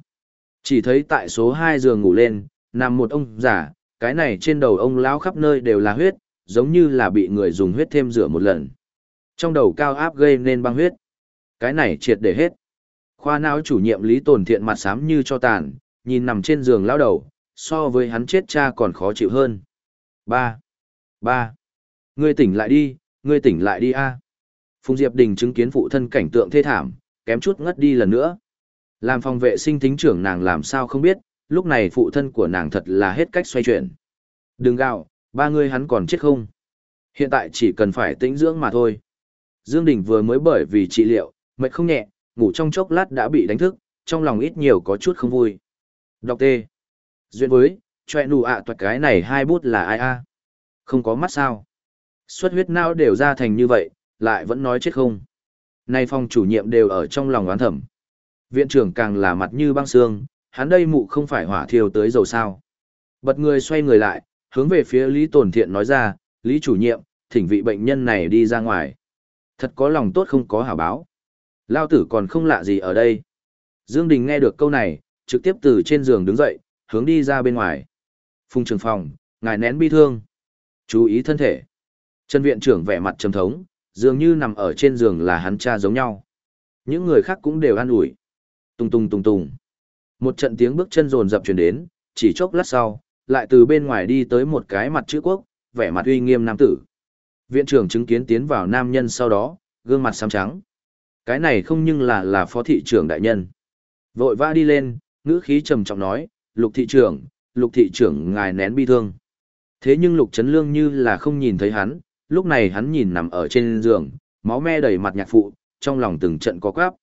Chỉ thấy tại số 2 giường ngủ lên, nằm một ông già, cái này trên đầu ông lão khắp nơi đều là huyết, giống như là bị người dùng huyết thêm rửa một lần. Trong đầu cao áp gây nên băng huyết. Cái này triệt để hết. Khoa não chủ nhiệm Lý Tồn Thiện mặt xám như cho tàn, nhìn nằm trên giường lão đầu, so với hắn chết cha còn khó chịu hơn. Ba, ba, Ngươi tỉnh lại đi, ngươi tỉnh lại đi a. Phùng Diệp Đình chứng kiến phụ thân cảnh tượng thê thảm, kém chút ngất đi lần nữa. Làm phòng vệ sinh thính trưởng nàng làm sao không biết, lúc này phụ thân của nàng thật là hết cách xoay chuyển. Đừng gạo, ba người hắn còn chết không? Hiện tại chỉ cần phải tĩnh dưỡng mà thôi. Dương Đình vừa mới bởi vì trị liệu, mệt không nhẹ, ngủ trong chốc lát đã bị đánh thức, trong lòng ít nhiều có chút không vui. Đọc tê. Duyên với, choẹ nụ ạ à cái này hai bút là ai a? Không có mắt sao? Xuất huyết não đều ra thành như vậy, lại vẫn nói chết không. Nay phòng chủ nhiệm đều ở trong lòng oán thẩm. Viện trưởng càng là mặt như băng xương, hắn đây mụ không phải hỏa thiêu tới dầu sao. Bật người xoay người lại, hướng về phía Lý Tồn Thiện nói ra, Lý chủ nhiệm, thỉnh vị bệnh nhân này đi ra ngoài. Thật có lòng tốt không có hảo báo. Lao tử còn không lạ gì ở đây. Dương Đình nghe được câu này, trực tiếp từ trên giường đứng dậy, hướng đi ra bên ngoài. Phùng trường phòng, ngài nén bi thương. Chú ý thân thể. Trần viện trưởng vẻ mặt trầm thống, dường như nằm ở trên giường là hắn cha giống nhau. Những người khác cũng đều an ủi. tùng tùng tùng tùng. Một trận tiếng bước chân rồn rập truyền đến, chỉ chốc lát sau, lại từ bên ngoài đi tới một cái mặt chữ quốc, vẻ mặt uy nghiêm nam tử. Viện trưởng chứng kiến tiến vào nam nhân sau đó, gương mặt xám trắng. Cái này không nhưng là là phó thị trưởng đại nhân. Vội vã đi lên, ngữ khí trầm trọng nói, lục thị trưởng, lục thị trưởng ngài nén bi thương. Thế nhưng lục chấn lương như là không nhìn thấy hắn, lúc này hắn nhìn nằm ở trên giường, máu me đầy mặt nhạc phụ, trong lòng từng trận có quáp.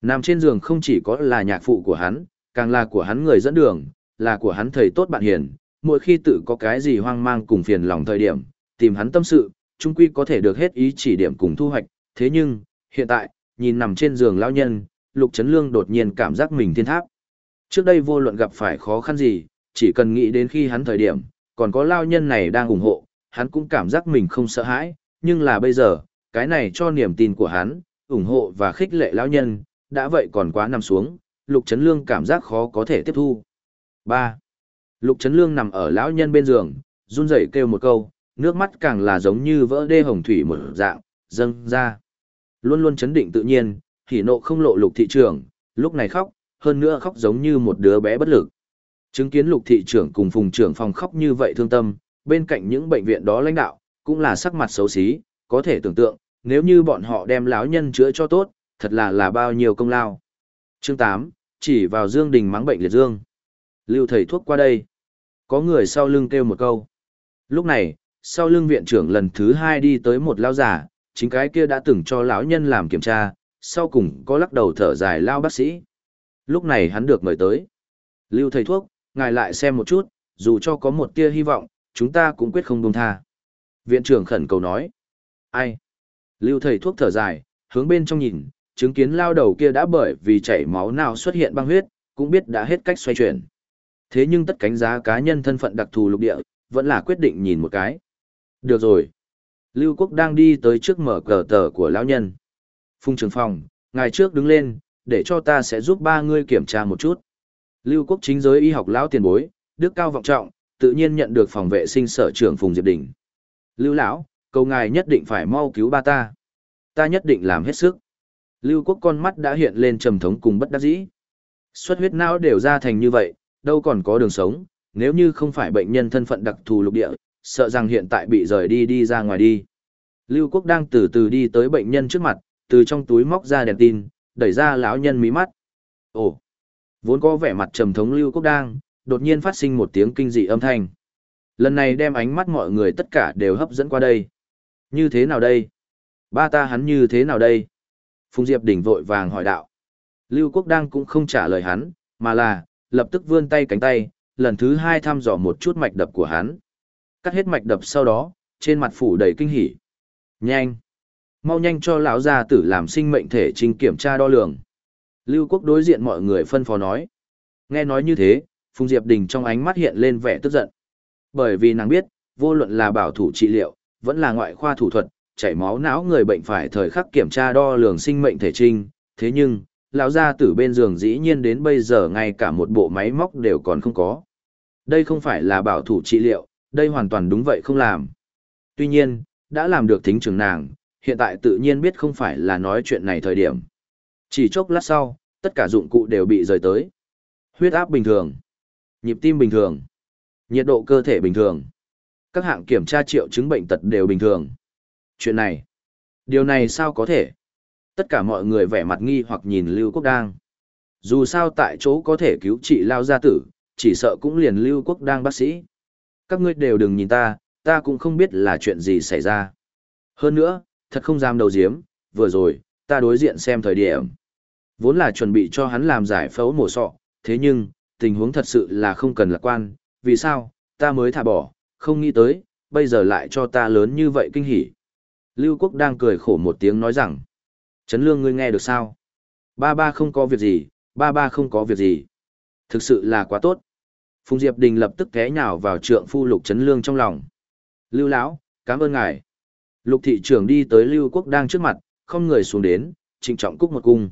Nằm trên giường không chỉ có là nhạc phụ của hắn, càng là của hắn người dẫn đường, là của hắn thầy tốt bạn hiền, mỗi khi tự có cái gì hoang mang cùng phiền lòng thời điểm, tìm hắn tâm sự, chung quy có thể được hết ý chỉ điểm cùng thu hoạch, thế nhưng, hiện tại, nhìn nằm trên giường lão nhân, Lục Trấn Lương đột nhiên cảm giác mình thiên tháp. Trước đây vô luận gặp phải khó khăn gì, chỉ cần nghĩ đến khi hắn thời điểm, còn có lao nhân này đang ủng hộ, hắn cũng cảm giác mình không sợ hãi, nhưng là bây giờ, cái này cho niềm tin của hắn, ủng hộ và khích lệ lão nhân, đã vậy còn quá nằm xuống, Lục Trấn Lương cảm giác khó có thể tiếp thu. 3. Lục Trấn Lương nằm ở lão nhân bên giường, run rẩy kêu một câu, nước mắt càng là giống như vỡ đê hồng thủy một dạng, dâng ra. Luôn luôn chấn định tự nhiên, hỉ nộ không lộ lục thị trưởng, lúc này khóc, hơn nữa khóc giống như một đứa bé bất lực. Chứng kiến lục thị trưởng cùng phùng trưởng phòng khóc như vậy thương tâm, bên cạnh những bệnh viện đó lãnh đạo, cũng là sắc mặt xấu xí, có thể tưởng tượng, nếu như bọn họ đem lão nhân chữa cho tốt, thật là là bao nhiêu công lao. Chương 8, chỉ vào Dương Đình mắng bệnh liệt dương. Lưu thầy thuốc qua đây. Có người sau lưng kêu một câu. Lúc này, sau lưng viện trưởng lần thứ hai đi tới một lao giả, chính cái kia đã từng cho lão nhân làm kiểm tra, sau cùng có lắc đầu thở dài lao bác sĩ. Lúc này hắn được mời tới. Lưu thầy thuốc, ngài lại xem một chút, dù cho có một tia hy vọng, chúng ta cũng quyết không buông tha. Viện trưởng khẩn cầu nói. Ai? Lưu thầy thuốc thở dài, hướng bên trong nhìn, chứng kiến lao đầu kia đã bởi vì chảy máu nào xuất hiện băng huyết, cũng biết đã hết cách xoay chuyển. Thế nhưng tất cánh giá cá nhân thân phận đặc thù lục địa, vẫn là quyết định nhìn một cái. Được rồi. Lưu Quốc đang đi tới trước mở cờ tờ của lão nhân. Phung trường phòng, ngài trước đứng lên, để cho ta sẽ giúp ba ngươi kiểm tra một chút. Lưu Quốc chính giới y học lão tiền bối, đức cao vọng trọng, tự nhiên nhận được phòng vệ sinh sở trưởng Phùng Diệp Đình. Lưu lão, cầu ngài nhất định phải mau cứu ba ta. Ta nhất định làm hết sức. Lưu Quốc con mắt đã hiện lên trầm thống cùng bất đắc dĩ. Xuất huyết não đều ra thành như vậy, đâu còn có đường sống, nếu như không phải bệnh nhân thân phận đặc thù lục địa, sợ rằng hiện tại bị rời đi đi ra ngoài đi. Lưu Quốc đang từ từ đi tới bệnh nhân trước mặt, từ trong túi móc ra đèn tin, đẩy ra lão nhân mí mắt. Ồ, vốn có vẻ mặt trầm thống Lưu Quốc đang, đột nhiên phát sinh một tiếng kinh dị âm thanh. Lần này đem ánh mắt mọi người tất cả đều hấp dẫn qua đây. Như thế nào đây? Ba ta hắn như thế nào đây? Phùng Diệp Đình vội vàng hỏi đạo. Lưu Quốc Đăng cũng không trả lời hắn, mà là, lập tức vươn tay cánh tay, lần thứ hai thăm dò một chút mạch đập của hắn. Cắt hết mạch đập sau đó, trên mặt phủ đầy kinh hỉ. Nhanh! Mau nhanh cho lão gia tử làm sinh mệnh thể trình kiểm tra đo lường. Lưu Quốc đối diện mọi người phân phó nói. Nghe nói như thế, Phùng Diệp Đình trong ánh mắt hiện lên vẻ tức giận. Bởi vì nàng biết, vô luận là bảo thủ trị liệu, vẫn là ngoại khoa thủ thuật, chảy máu não người bệnh phải thời khắc kiểm tra đo lường sinh mệnh thể trinh, thế nhưng, lão gia tử bên giường dĩ nhiên đến bây giờ ngay cả một bộ máy móc đều còn không có. Đây không phải là bảo thủ trị liệu, đây hoàn toàn đúng vậy không làm. Tuy nhiên, đã làm được thính trưởng nàng, hiện tại tự nhiên biết không phải là nói chuyện này thời điểm. Chỉ chốc lát sau, tất cả dụng cụ đều bị rời tới. Huyết áp bình thường, nhịp tim bình thường, nhiệt độ cơ thể bình thường. Các hạng kiểm tra triệu chứng bệnh tật đều bình thường. Chuyện này, điều này sao có thể? Tất cả mọi người vẻ mặt nghi hoặc nhìn Lưu Quốc Đang. Dù sao tại chỗ có thể cứu trị lao gia tử, chỉ sợ cũng liền Lưu Quốc Đang bác sĩ. Các ngươi đều đừng nhìn ta, ta cũng không biết là chuyện gì xảy ra. Hơn nữa, thật không dám đầu diếm, vừa rồi, ta đối diện xem thời điểm. Vốn là chuẩn bị cho hắn làm giải phẫu mổ sọ, thế nhưng, tình huống thật sự là không cần lạc quan, vì sao, ta mới thả bỏ, không nghĩ tới, bây giờ lại cho ta lớn như vậy kinh hỉ. Lưu Quốc đang cười khổ một tiếng nói rằng, Trấn Lương ngươi nghe được sao? Ba ba không có việc gì, ba ba không có việc gì. Thực sự là quá tốt. Phùng Diệp Đình lập tức té nhào vào trượng phu Lục Trấn Lương trong lòng. Lưu lão, cảm ơn ngài. Lục thị trưởng đi tới Lưu Quốc đang trước mặt, không người xuống đến, trịnh trọng cúc một cung.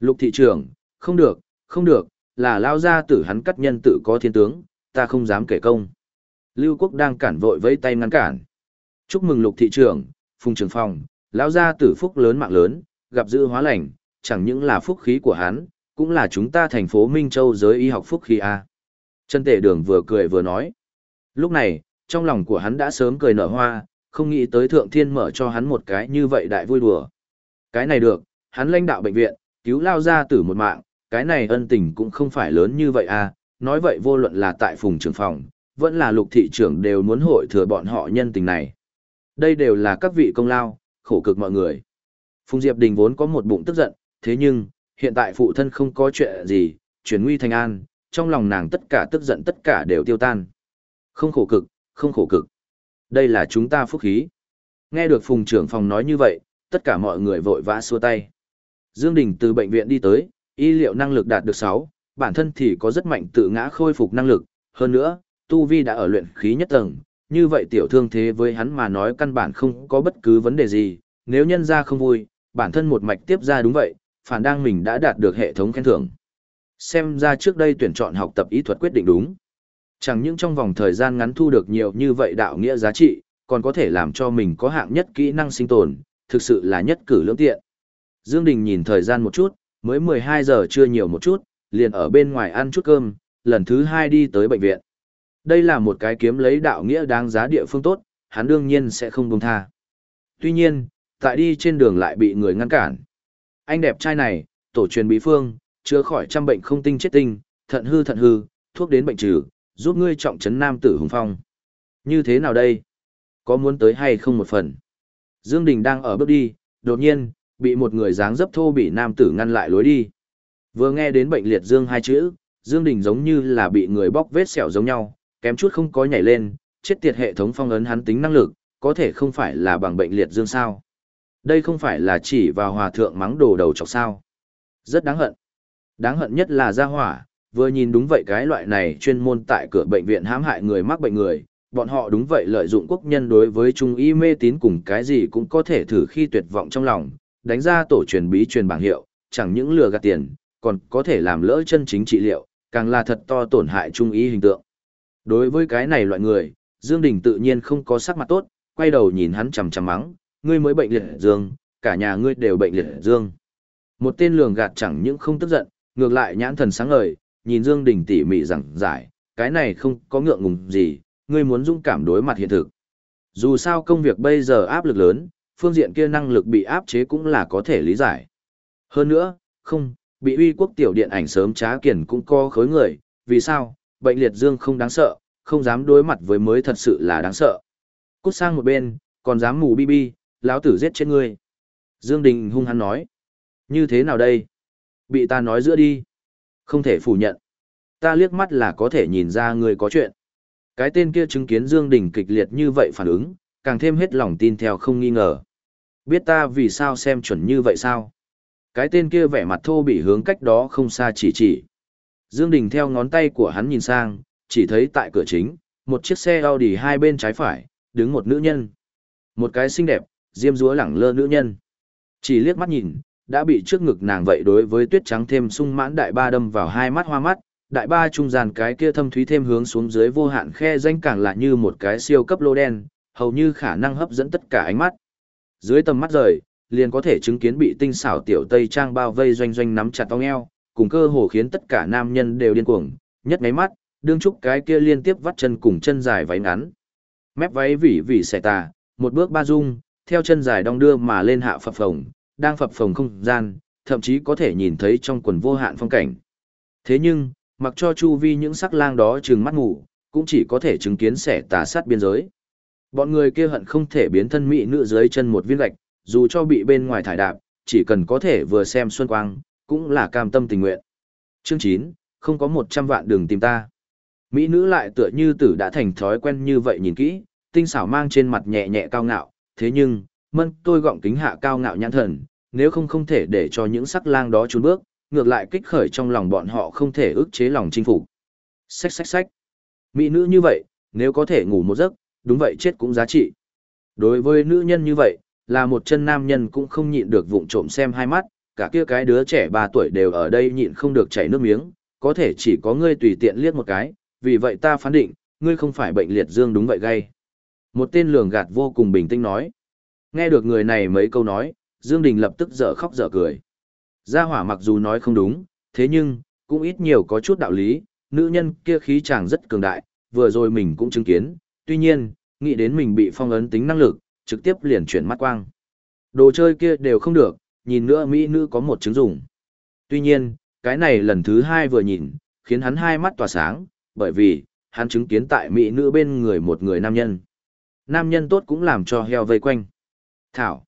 Lục thị trưởng, không được, không được, là lao ra tử hắn cắt nhân tự có thiên tướng, ta không dám kể công. Lưu Quốc đang cản vội vẫy tay ngăn cản. Chúc mừng lục thị trưởng, phùng trường phòng, lão gia tử phúc lớn mạng lớn, gặp dự hóa lành, chẳng những là phúc khí của hắn, cũng là chúng ta thành phố Minh Châu giới y học phúc khí a. Chân Tể đường vừa cười vừa nói. Lúc này, trong lòng của hắn đã sớm cười nở hoa, không nghĩ tới thượng thiên mở cho hắn một cái như vậy đại vui đùa. Cái này được, hắn lãnh đạo bệnh viện, cứu lao gia tử một mạng, cái này ân tình cũng không phải lớn như vậy à, nói vậy vô luận là tại phùng trường phòng, vẫn là lục thị trưởng đều muốn hội thừa bọn họ nhân tình này. Đây đều là các vị công lao, khổ cực mọi người. Phùng Diệp Đình vốn có một bụng tức giận, thế nhưng, hiện tại phụ thân không có chuyện gì, chuyển nguy thành an, trong lòng nàng tất cả tức giận tất cả đều tiêu tan. Không khổ cực, không khổ cực. Đây là chúng ta phúc khí. Nghe được phùng trưởng phòng nói như vậy, tất cả mọi người vội vã xua tay. Dương Đình từ bệnh viện đi tới, y liệu năng lực đạt được 6, bản thân thì có rất mạnh tự ngã khôi phục năng lực, hơn nữa, Tu Vi đã ở luyện khí nhất tầng, như vậy tiểu thương thế với hắn mà nói căn bản không có bất cứ vấn đề gì, nếu nhân ra không vui, bản thân một mạch tiếp ra đúng vậy, phản đang mình đã đạt được hệ thống khen thưởng. Xem ra trước đây tuyển chọn học tập ý thuật quyết định đúng. Chẳng những trong vòng thời gian ngắn thu được nhiều như vậy đạo nghĩa giá trị, còn có thể làm cho mình có hạng nhất kỹ năng sinh tồn, thực sự là nhất cử lưỡng tiện. Dương Đình nhìn thời gian một chút, mới 12 giờ chưa nhiều một chút, liền ở bên ngoài ăn chút cơm, lần thứ hai đi tới bệnh viện. Đây là một cái kiếm lấy đạo nghĩa đáng giá địa phương tốt, hắn đương nhiên sẽ không buông tha. Tuy nhiên, tại đi trên đường lại bị người ngăn cản. Anh đẹp trai này, tổ truyền bí phương, chữa khỏi trăm bệnh không tinh chết tinh, thận hư thận hư, thuốc đến bệnh trừ, giúp ngươi trọng trấn nam tử hùng phong. Như thế nào đây? Có muốn tới hay không một phần? Dương Đình đang ở bước đi, đột nhiên, bị một người dáng dấp thô bị nam tử ngăn lại lối đi. Vừa nghe đến bệnh liệt dương hai chữ, Dương Đình giống như là bị người bóc vết sẹo giống nhau, kém chút không có nhảy lên, chết tiệt hệ thống phong ấn hắn tính năng lực, có thể không phải là bằng bệnh liệt dương sao. Đây không phải là chỉ vào hòa thượng mắng đồ đầu chọc sao. Rất đáng hận. Đáng hận nhất là gia hỏa, vừa nhìn đúng vậy cái loại này chuyên môn tại cửa bệnh viện hãm hại người mắc bệnh người, bọn họ đúng vậy lợi dụng quốc nhân đối với trung y mê tín cùng cái gì cũng có thể thử khi tuyệt vọng trong lòng, đánh ra tổ truyền bí truyền bảng hiệu, chẳng những lừa gạt tiền, còn có thể làm lỡ chân chính trị liệu, càng là thật to tổn hại trung ý hình tượng. Đối với cái này loại người, Dương Đình tự nhiên không có sắc mặt tốt, quay đầu nhìn hắn chằm chằm mắng, ngươi mới bệnh liệt dương, cả nhà ngươi đều bệnh liệt dương. Một tên lường gạt chẳng những không tức giận, ngược lại nhãn thần sáng ngời, nhìn Dương Đình tỉ mỉ rằng giải, cái này không có ngượng ngùng gì, ngươi muốn dũng cảm đối mặt hiện thực. Dù sao công việc bây giờ áp lực lớn, phương diện kia năng lực bị áp chế cũng là có thể lý giải. Hơn nữa, không, bị uy quốc tiểu điện ảnh sớm trá kiền cũng có khối người, vì sao, bệnh liệt dương không đáng sợ, không dám đối mặt với mới thật sự là đáng sợ. Cút sang một bên, còn dám mù bi bi, lão tử giết chết ngươi. Dương Đình hung hăng nói. Như thế nào đây? Bị ta nói giữa đi. Không thể phủ nhận. Ta liếc mắt là có thể nhìn ra ngươi có chuyện. Cái tên kia chứng kiến Dương Đình kịch liệt như vậy phản ứng, càng thêm hết lòng tin theo không nghi ngờ. Biết ta vì sao xem chuẩn như vậy sao? Cái tên kia vẻ mặt thô bị hướng cách đó không xa chỉ chỉ. Dương Đình theo ngón tay của hắn nhìn sang, chỉ thấy tại cửa chính, một chiếc xe Audi hai bên trái phải, đứng một nữ nhân. Một cái xinh đẹp, diêm dúa lẳng lơ nữ nhân. Chỉ liếc mắt nhìn, đã bị trước ngực nàng vậy đối với tuyết trắng thêm sung mãn đại ba đâm vào hai mắt hoa mắt, đại ba trung gian cái kia thâm thúy thêm hướng xuống dưới vô hạn khe danh càng là như một cái siêu cấp lô đen, hầu như khả năng hấp dẫn tất cả ánh mắt. Dưới tầm mắt rời, liền có thể chứng kiến bị tinh xảo tiểu tây trang bao vây doanh doanh nắm chặt ong eo, cùng cơ hồ khiến tất cả nam nhân đều điên cuồng, nhất mấy mắt, đương trúc cái kia liên tiếp vắt chân cùng chân dài váy ngắn. Mép váy vỉ vỉ xẻ tà, một bước ba dung, theo chân dài đong đưa mà lên hạ phập phồng, đang phập phồng không gian, thậm chí có thể nhìn thấy trong quần vô hạn phong cảnh. Thế nhưng, mặc cho chu vi những sắc lang đó trừng mắt ngủ, cũng chỉ có thể chứng kiến xẻ tà sát biên giới. Bọn người kia hận không thể biến thân mỹ nữ dưới chân một viên gạch, dù cho bị bên ngoài thải đạp, chỉ cần có thể vừa xem xuân quang, cũng là cam tâm tình nguyện. Chương 9, không có 100 vạn đường tìm ta. Mỹ nữ lại tựa như tử đã thành thói quen như vậy nhìn kỹ, tinh xảo mang trên mặt nhẹ nhẹ cao ngạo, thế nhưng, mân tôi gọng kính hạ cao ngạo nhãn thần, nếu không không thể để cho những sắc lang đó trốn bước, ngược lại kích khởi trong lòng bọn họ không thể ức chế lòng chinh phục. Xách xách xách. Mỹ nữ như vậy, nếu có thể ngủ một giấc, đúng vậy chết cũng giá trị. Đối với nữ nhân như vậy, là một chân nam nhân cũng không nhịn được vụng trộm xem hai mắt, cả kia cái đứa trẻ 3 tuổi đều ở đây nhịn không được chảy nước miếng, có thể chỉ có ngươi tùy tiện liếc một cái, vì vậy ta phán định, ngươi không phải bệnh liệt dương đúng vậy gay. Một tên lường gạt vô cùng bình tĩnh nói. Nghe được người này mấy câu nói, Dương Đình lập tức dở khóc dở cười. Gia hỏa mặc dù nói không đúng, thế nhưng, cũng ít nhiều có chút đạo lý, nữ nhân kia khí chàng rất cường đại, vừa rồi mình cũng chứng kiến, tuy nhiên, nghĩ đến mình bị phong ấn tính năng lực, trực tiếp liền chuyển mắt quang. Đồ chơi kia đều không được, nhìn nữa mỹ nữ có một chứng dùng. Tuy nhiên, cái này lần thứ hai vừa nhìn, khiến hắn hai mắt tỏa sáng, bởi vì, hắn chứng kiến tại mỹ nữ bên người một người nam nhân. Nam nhân tốt cũng làm cho heo vây quanh. Thảo.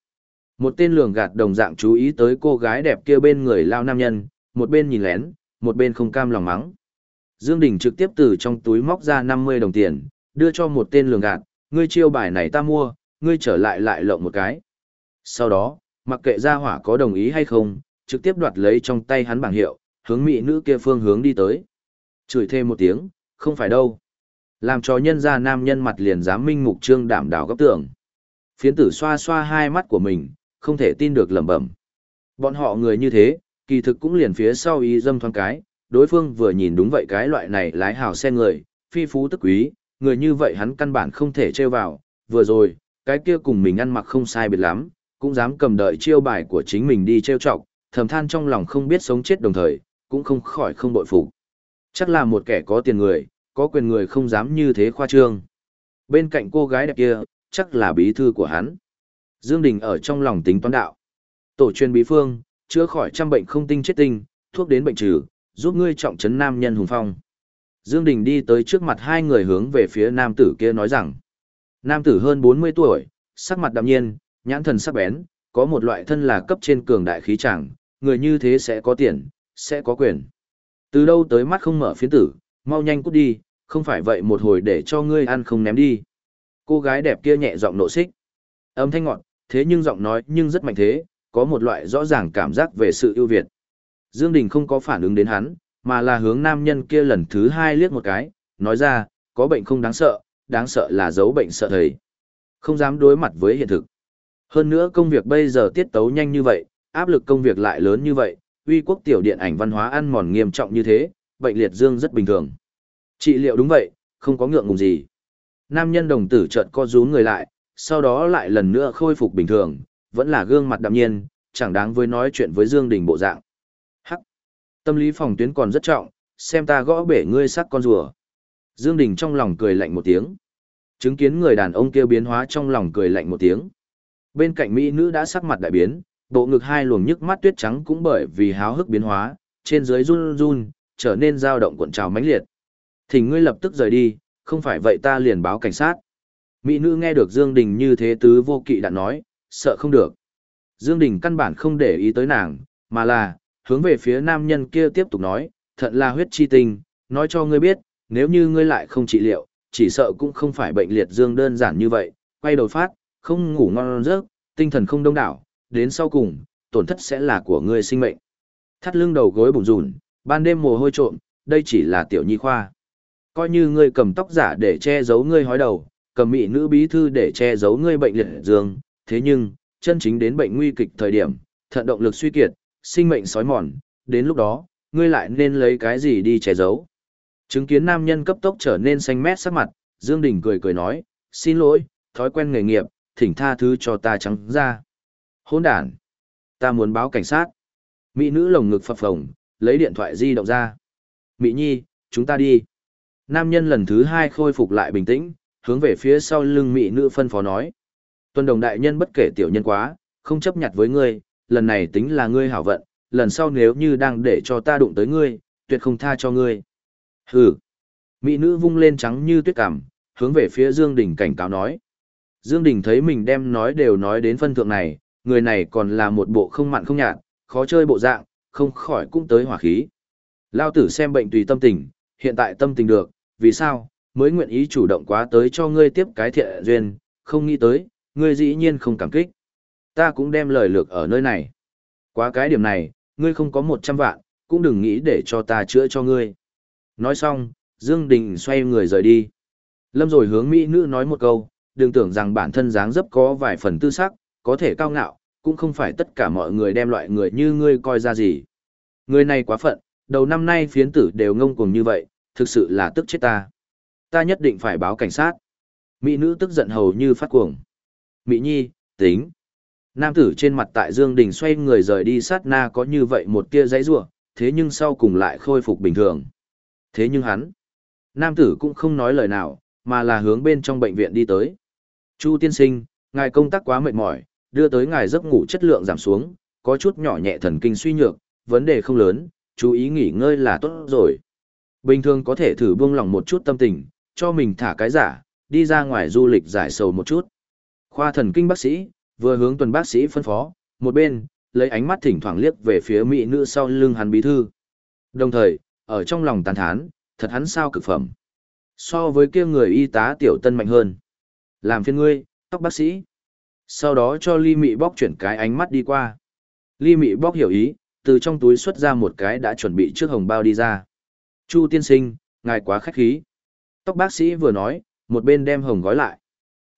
Một tên lường gạt đồng dạng chú ý tới cô gái đẹp kia bên người lao nam nhân, một bên nhìn lén, một bên không cam lòng mắng. Dương Đình trực tiếp từ trong túi móc ra 50 đồng tiền, đưa cho một tên lường gạt, ngươi chiêu bài này ta mua, ngươi trở lại lại lộng một cái. Sau đó, mặc kệ gia hỏa có đồng ý hay không, trực tiếp đoạt lấy trong tay hắn bảng hiệu, hướng mỹ nữ kia phương hướng đi tới. Chửi thêm một tiếng, không phải đâu. Làm cho nhân gia nam nhân mặt liền dám minh mục trương đảm đảo gấp tưởng. Phiến tử xoa xoa hai mắt của mình, không thể tin được lẩm bẩm. Bọn họ người như thế, kỳ thực cũng liền phía sau y dâm thoáng cái, đối phương vừa nhìn đúng vậy cái loại này lái hào xe người, phi phú tức quý, người như vậy hắn căn bản không thể trêu vào, vừa rồi, cái kia cùng mình ăn mặc không sai biệt lắm, cũng dám cầm đợi chiêu bài của chính mình đi trêu chọc, thầm than trong lòng không biết sống chết đồng thời, cũng không khỏi không bội phục. Chắc là một kẻ có tiền người, có quyền người không dám như thế khoa trương. Bên cạnh cô gái đẹp kia, chắc là bí thư của hắn. Dương Đình ở trong lòng tính toán đạo. Tổ truyền bí phương, chữa khỏi trăm bệnh không tinh chết tinh, thuốc đến bệnh trừ, giúp ngươi trọng trấn nam nhân hùng phong. Dương Đình đi tới trước mặt hai người hướng về phía nam tử kia nói rằng. Nam tử hơn 40 tuổi, sắc mặt đạm nhiên, nhãn thần sắc bén, có một loại thân là cấp trên cường đại khí chẳng, người như thế sẽ có tiền, sẽ có quyền. Từ đâu tới mắt không mở phiến tử, mau nhanh cút đi, không phải vậy một hồi để cho ngươi ăn không ném đi. Cô gái đẹp kia nhẹ giọng nộ xích. Âm thanh ngọt, thế nhưng giọng nói nhưng rất mạnh thế, có một loại rõ ràng cảm giác về sự ưu việt. Dương Đình không có phản ứng đến hắn, mà là hướng nam nhân kia lần thứ hai liếc một cái, nói ra, có bệnh không đáng sợ, đáng sợ là giấu bệnh sợ thầy. Không dám đối mặt với hiện thực. Hơn nữa công việc bây giờ tiết tấu nhanh như vậy, áp lực công việc lại lớn như vậy, uy quốc tiểu điện ảnh văn hóa ăn mòn nghiêm trọng như thế, bệnh liệt dương rất bình thường. Trị liệu đúng vậy, không có ngượng ngùng gì. Nam nhân đồng tử chợt co rúm người lại, sau đó lại lần nữa khôi phục bình thường, vẫn là gương mặt đạm nhiên, chẳng đáng với nói chuyện với Dương Đình bộ dạng. Hắc! Tâm lý phòng tuyến còn rất trọng, xem ta gõ bể ngươi sắc con rùa. Dương Đình trong lòng cười lạnh một tiếng. Chứng kiến người đàn ông kia biến hóa trong lòng cười lạnh một tiếng. Bên cạnh mỹ nữ đã sắc mặt đại biến, bộ ngực hai luồng nhức mắt tuyết trắng cũng bởi vì háo hức biến hóa, trên dưới run run, trở nên dao động cuộn trào mãnh liệt. Thỉnh ngươi lập tức rời đi, không phải vậy ta liền báo cảnh sát. Mỹ nữ nghe được Dương Đình như thế tứ vô kỵ đã nói, sợ không được. Dương Đình căn bản không để ý tới nàng, mà là, hướng về phía nam nhân kia tiếp tục nói, thận là huyết chi tinh, nói cho ngươi biết, nếu như ngươi lại không trị liệu, chỉ sợ cũng không phải bệnh liệt dương đơn giản như vậy, quay đầu phát, không ngủ ngon giấc, tinh thần không đông đảo, đến sau cùng, tổn thất sẽ là của ngươi sinh mệnh. Thắt lưng đầu gối bùn rùn, ban đêm mồ hôi trộm, đây chỉ là tiểu nhi khoa. Coi như ngươi cầm tóc giả để che giấu ngươi hói đầu, cầm mị nữ bí thư để che giấu ngươi bệnh liệt dương, thế nhưng, chân chính đến bệnh nguy kịch thời điểm, thận động lực suy kiệt, sinh mệnh sói mòn, đến lúc đó, ngươi lại nên lấy cái gì đi che giấu. Chứng kiến nam nhân cấp tốc trở nên xanh mét sắc mặt, Dương Đình cười cười nói, xin lỗi, thói quen nghề nghiệp, thỉnh tha thứ cho ta trắng ra. Hỗn đàn, ta muốn báo cảnh sát. Mỹ nữ lồng ngực phập phồng, lấy điện thoại di động ra. Mỹ nhi, chúng ta đi. Nam nhân lần thứ hai khôi phục lại bình tĩnh, hướng về phía sau lưng Mỹ nữ phân phó nói. Tuân đồng đại nhân bất kể tiểu nhân quá, không chấp nhặt với ngươi, lần này tính là ngươi hảo vận, lần sau nếu như đang để cho ta đụng tới ngươi, tuyệt không tha cho ngươi. Hừ. Mỹ nữ vung lên trắng như tuyết cảm, hướng về phía Dương Đình cảnh cáo nói. Dương Đình thấy mình đem nói đều nói đến phân thượng này, người này còn là một bộ không mặn không nhạt, khó chơi bộ dạng, không khỏi cũng tới hỏa khí. Lao tử xem bệnh tùy tâm tình, hiện tại tâm tình được, vì sao, mới nguyện ý chủ động quá tới cho ngươi tiếp cái thiện duyên, không nghĩ tới, ngươi dĩ nhiên không cảm kích. Ta cũng đem lời lược ở nơi này. Quá cái điểm này, ngươi không có 100 vạn, cũng đừng nghĩ để cho ta chữa cho ngươi. Nói xong, Dương Đình xoay người rời đi. Lâm rồi hướng Mỹ nữ nói một câu, đừng tưởng rằng bản thân dáng dấp có vài phần tư sắc, có thể cao ngạo, cũng không phải tất cả mọi người đem loại người như ngươi coi ra gì. Người này quá phận, đầu năm nay phiến tử đều ngông cuồng như vậy, thực sự là tức chết ta. Ta nhất định phải báo cảnh sát. Mỹ nữ tức giận hầu như phát cuồng. Mỹ nhi, tính. Nam tử trên mặt tại Dương Đình xoay người rời đi sát na có như vậy một tia giấy rủa thế nhưng sau cùng lại khôi phục bình thường. Thế nhưng hắn, nam tử cũng không nói lời nào, mà là hướng bên trong bệnh viện đi tới. Chu tiên sinh, ngài công tác quá mệt mỏi, đưa tới ngài giấc ngủ chất lượng giảm xuống, có chút nhỏ nhẹ thần kinh suy nhược, vấn đề không lớn, chú ý nghỉ ngơi là tốt rồi. Bình thường có thể thử buông lỏng một chút tâm tình, cho mình thả cái giả, đi ra ngoài du lịch giải sầu một chút. Khoa thần kinh bác sĩ, vừa hướng tuần bác sĩ phân phó, một bên, lấy ánh mắt thỉnh thoảng liếc về phía mỹ nữ sau lưng hắn bí thư. Đồng thời, ở trong lòng tàn thán, thật hắn sao cực phẩm. So với kia người y tá tiểu tân mạnh hơn. Làm phiên ngươi, tóc bác sĩ. Sau đó cho ly mị bóc chuyển cái ánh mắt đi qua. Ly mị bóc hiểu ý, từ trong túi xuất ra một cái đã chuẩn bị trước hồng bao đi ra. Chu tiên sinh, ngài quá khách khí. Tóc bác sĩ vừa nói, một bên đem hồng gói lại.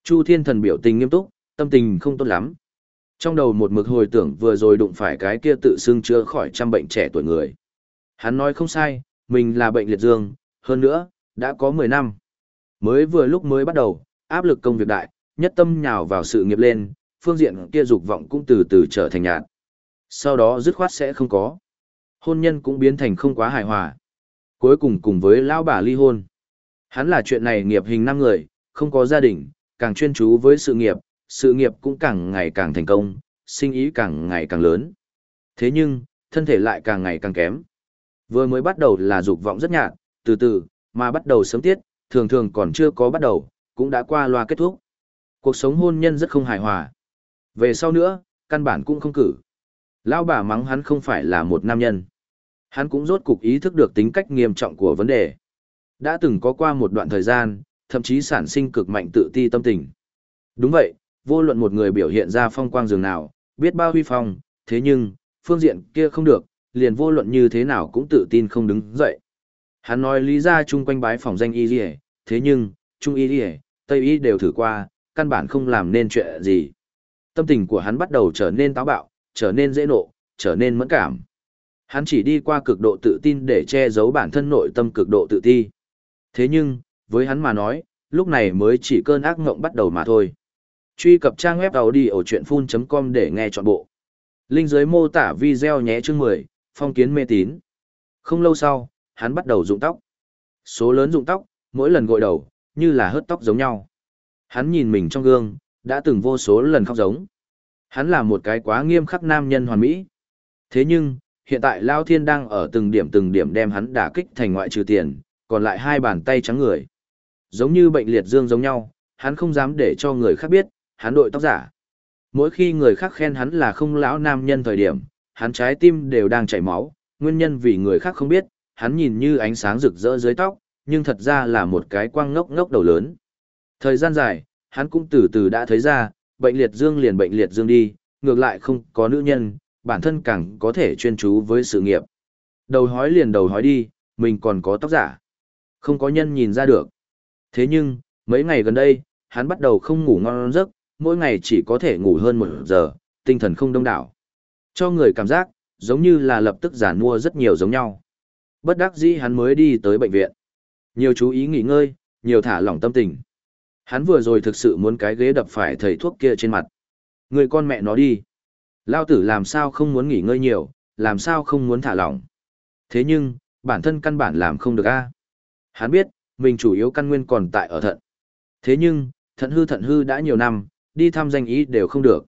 Chu thiên thần biểu tình nghiêm túc, tâm tình không tốt lắm. Trong đầu một mực hồi tưởng vừa rồi đụng phải cái kia tự xưng chữa khỏi trăm bệnh trẻ tuổi người. Hắn nói không sai, mình là bệnh liệt dương, hơn nữa, đã có 10 năm. Mới vừa lúc mới bắt đầu, áp lực công việc đại, nhất tâm nhào vào sự nghiệp lên, phương diện kia dục vọng cũng từ từ trở thành nhạt. Sau đó dứt khoát sẽ không có. Hôn nhân cũng biến thành không quá hài hòa. Cuối cùng cùng với lão bà ly hôn. Hắn là chuyện này nghiệp hình năm người, không có gia đình, càng chuyên chú với sự nghiệp, sự nghiệp cũng càng ngày càng thành công, sinh ý càng ngày càng lớn. Thế nhưng, thân thể lại càng ngày càng kém. Vừa mới bắt đầu là dục vọng rất nhạt, từ từ, mà bắt đầu sớm tiết, thường thường còn chưa có bắt đầu, cũng đã qua loa kết thúc. Cuộc sống hôn nhân rất không hài hòa. Về sau nữa, căn bản cũng không cử. Lão bà mắng hắn không phải là một nam nhân. Hắn cũng rốt cục ý thức được tính cách nghiêm trọng của vấn đề. Đã từng có qua một đoạn thời gian, thậm chí sản sinh cực mạnh tự ti tâm tình. Đúng vậy, vô luận một người biểu hiện ra phong quang dường nào, biết bao huy phong, thế nhưng, phương diện kia không được, liền vô luận như thế nào cũng tự tin không đứng dậy. Hắn nói lý ra chung quanh bái phòng danh y thế nhưng, trung y tây y đều thử qua, căn bản không làm nên chuyện gì. Tâm tình của hắn bắt đầu trở nên táo bạo, trở nên dễ nộ, trở nên mẫn cảm. Hắn chỉ đi qua cực độ tự tin để che giấu bản thân nội tâm cực độ tự ti. Thế nhưng, với hắn mà nói, lúc này mới chỉ cơn ác ngộng bắt đầu mà thôi. Truy cập trang web đầu đi ở chuyện full.com để nghe trọn bộ. Linh dưới mô tả video nhé chương 10, phong kiến mê tín. Không lâu sau, hắn bắt đầu rụng tóc. Số lớn rụng tóc, mỗi lần gội đầu, như là hớt tóc giống nhau. Hắn nhìn mình trong gương, đã từng vô số lần khóc giống. Hắn là một cái quá nghiêm khắc nam nhân hoàn mỹ. Thế nhưng, hiện tại Lao Thiên đang ở từng điểm từng điểm đem hắn đả kích thành ngoại trừ tiền, còn lại hai bàn tay trắng người. Giống như bệnh liệt dương giống nhau, hắn không dám để cho người khác biết, hắn đội tóc giả. Mỗi khi người khác khen hắn là không lão nam nhân thời điểm, hắn trái tim đều đang chảy máu, nguyên nhân vì người khác không biết, hắn nhìn như ánh sáng rực rỡ dưới tóc, nhưng thật ra là một cái quang ngốc ngốc đầu lớn. Thời gian dài, hắn cũng từ từ đã thấy ra, bệnh liệt dương liền bệnh liệt dương đi, ngược lại không có nữ nhân, bản thân càng có thể chuyên chú với sự nghiệp. Đầu hói liền đầu hói đi, mình còn có tóc giả. Không có nhân nhìn ra được. Thế nhưng, mấy ngày gần đây, hắn bắt đầu không ngủ ngon giấc, mỗi ngày chỉ có thể ngủ hơn một giờ, tinh thần không đông đảo. Cho người cảm giác, giống như là lập tức giản mua rất nhiều giống nhau. Bất đắc dĩ hắn mới đi tới bệnh viện. Nhiều chú ý nghỉ ngơi, nhiều thả lỏng tâm tình. Hắn vừa rồi thực sự muốn cái ghế đập phải thầy thuốc kia trên mặt. Người con mẹ nó đi. Lao tử làm sao không muốn nghỉ ngơi nhiều, làm sao không muốn thả lỏng. Thế nhưng, bản thân căn bản làm không được a. Hắn biết, mình chủ yếu căn nguyên còn tại ở thận. Thế nhưng, thận hư thận hư đã nhiều năm, đi thăm danh ý đều không được.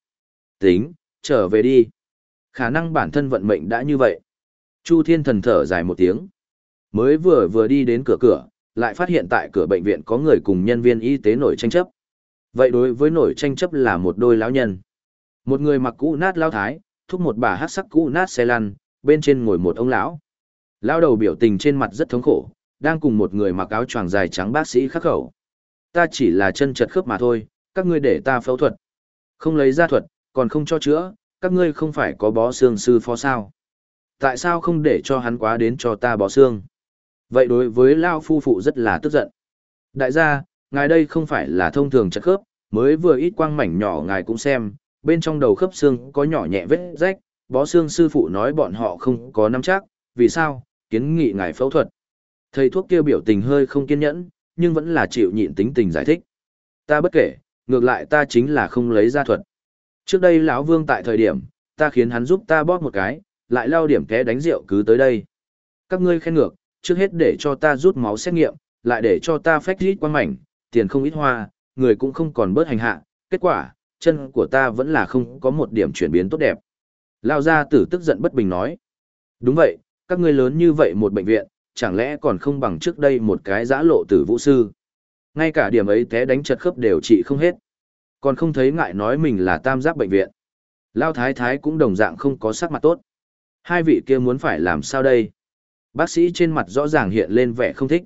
Tính, trở về đi. Khả năng bản thân vận mệnh đã như vậy. Chu Thiên thần thở dài một tiếng. Mới vừa vừa đi đến cửa cửa, lại phát hiện tại cửa bệnh viện có người cùng nhân viên y tế nổi tranh chấp. Vậy đối với nổi tranh chấp là một đôi lão nhân. Một người mặc cũ nát lao thái, thúc một bà hát sắc cũ nát xe lăn, bên trên ngồi một ông lão. Lão đầu biểu tình trên mặt rất thống khổ, đang cùng một người mặc áo choàng dài trắng bác sĩ khắc khẩu. Ta chỉ là chân chật khớp mà thôi, các ngươi để ta phẫu thuật. Không lấy ra thuật, còn không cho chữa, các ngươi không phải có bó xương sư phó sao. Tại sao không để cho hắn quá đến cho ta bó xương? Vậy đối với Lao phu phụ rất là tức giận. Đại gia, ngài đây không phải là thông thường chật khớp, mới vừa ít quang mảnh nhỏ ngài cũng xem, bên trong đầu khớp xương có nhỏ nhẹ vết rách, bó xương sư phụ nói bọn họ không có nắm chắc, vì sao, kiến nghị ngài phẫu thuật. Thầy thuốc kia biểu tình hơi không kiên nhẫn, nhưng vẫn là chịu nhịn tính tình giải thích. Ta bất kể, ngược lại ta chính là không lấy ra thuật. Trước đây lão Vương tại thời điểm, ta khiến hắn giúp ta bóp một cái, lại lao điểm té đánh rượu cứ tới đây. Các ngươi khen ngược, trước hết để cho ta rút máu xét nghiệm, lại để cho ta phách rít quan mảnh, tiền không ít hoa, người cũng không còn bớt hành hạ, kết quả, chân của ta vẫn là không có một điểm chuyển biến tốt đẹp. Lao gia tử tức giận bất bình nói. Đúng vậy, các ngươi lớn như vậy một bệnh viện, chẳng lẽ còn không bằng trước đây một cái giã lộ tử vũ sư. Ngay cả điểm ấy té đánh chật khớp đều trị không hết. Còn không thấy ngại nói mình là tam giác bệnh viện. Lao thái thái cũng đồng dạng không có sắc mặt tốt. Hai vị kia muốn phải làm sao đây? Bác sĩ trên mặt rõ ràng hiện lên vẻ không thích.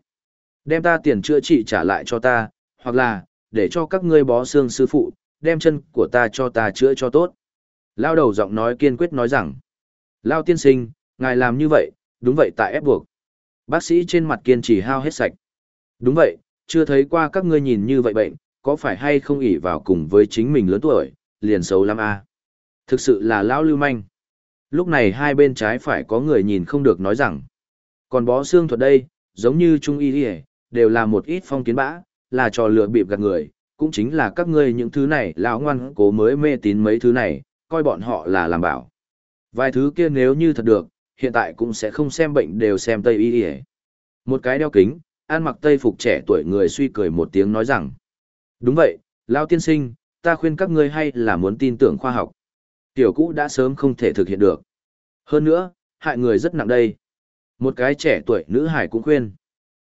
Đem ta tiền chữa trị trả lại cho ta, hoặc là, để cho các ngươi bó xương sư phụ, đem chân của ta cho ta chữa cho tốt. Lao đầu giọng nói kiên quyết nói rằng, Lao tiên sinh, ngài làm như vậy, đúng vậy tại ép buộc. Bác sĩ trên mặt kiên trì hao hết sạch. Đúng vậy, chưa thấy qua các ngươi nhìn như vậy bệnh, có phải hay không ỉ vào cùng với chính mình lớn tuổi, liền xấu lắm a à? Thực sự là lão lưu manh. Lúc này hai bên trái phải có người nhìn không được nói rằng, còn bó xương thuật đây, giống như trung y đi đều là một ít phong kiến bã, là trò lừa bịp gạt người, cũng chính là các ngươi những thứ này lão ngoan cố mới mê tín mấy thứ này, coi bọn họ là làm bảo. Vài thứ kia nếu như thật được, hiện tại cũng sẽ không xem bệnh đều xem Tây Y Y. Một cái đeo kính, ăn mặc Tây phục trẻ tuổi người suy cười một tiếng nói rằng. Đúng vậy, Lao tiên sinh, ta khuyên các ngươi hay là muốn tin tưởng khoa học. Tiểu cũ đã sớm không thể thực hiện được. Hơn nữa, hại người rất nặng đây. Một cái trẻ tuổi nữ hải cũng khuyên.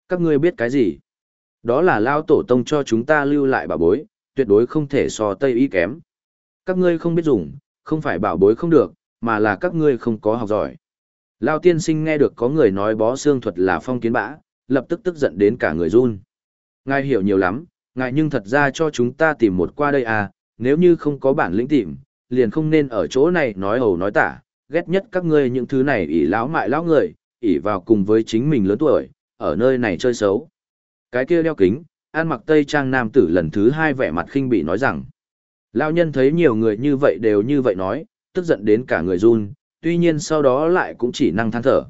Các ngươi biết cái gì? Đó là Lao tổ tông cho chúng ta lưu lại bảo bối, tuyệt đối không thể so Tây Y kém. Các ngươi không biết dùng, không phải bảo bối không được, mà là các ngươi không có học giỏi. Lao tiên sinh nghe được có người nói bó xương thuật là phong kiến bã, lập tức tức giận đến cả người run. Ngài hiểu nhiều lắm, ngài nhưng thật ra cho chúng ta tìm một qua đây à, nếu như không có bản lĩnh tìm, liền không nên ở chỗ này nói hầu nói tả, ghét nhất các ngươi những thứ này ỷ lão mại lão người, ỷ vào cùng với chính mình lớn tuổi, ở nơi này chơi xấu. Cái kia đeo kính, an mặc tây trang nam tử lần thứ hai vẻ mặt khinh bị nói rằng, lão nhân thấy nhiều người như vậy đều như vậy nói, tức giận đến cả người run, tuy nhiên sau đó lại cũng chỉ năng than thở.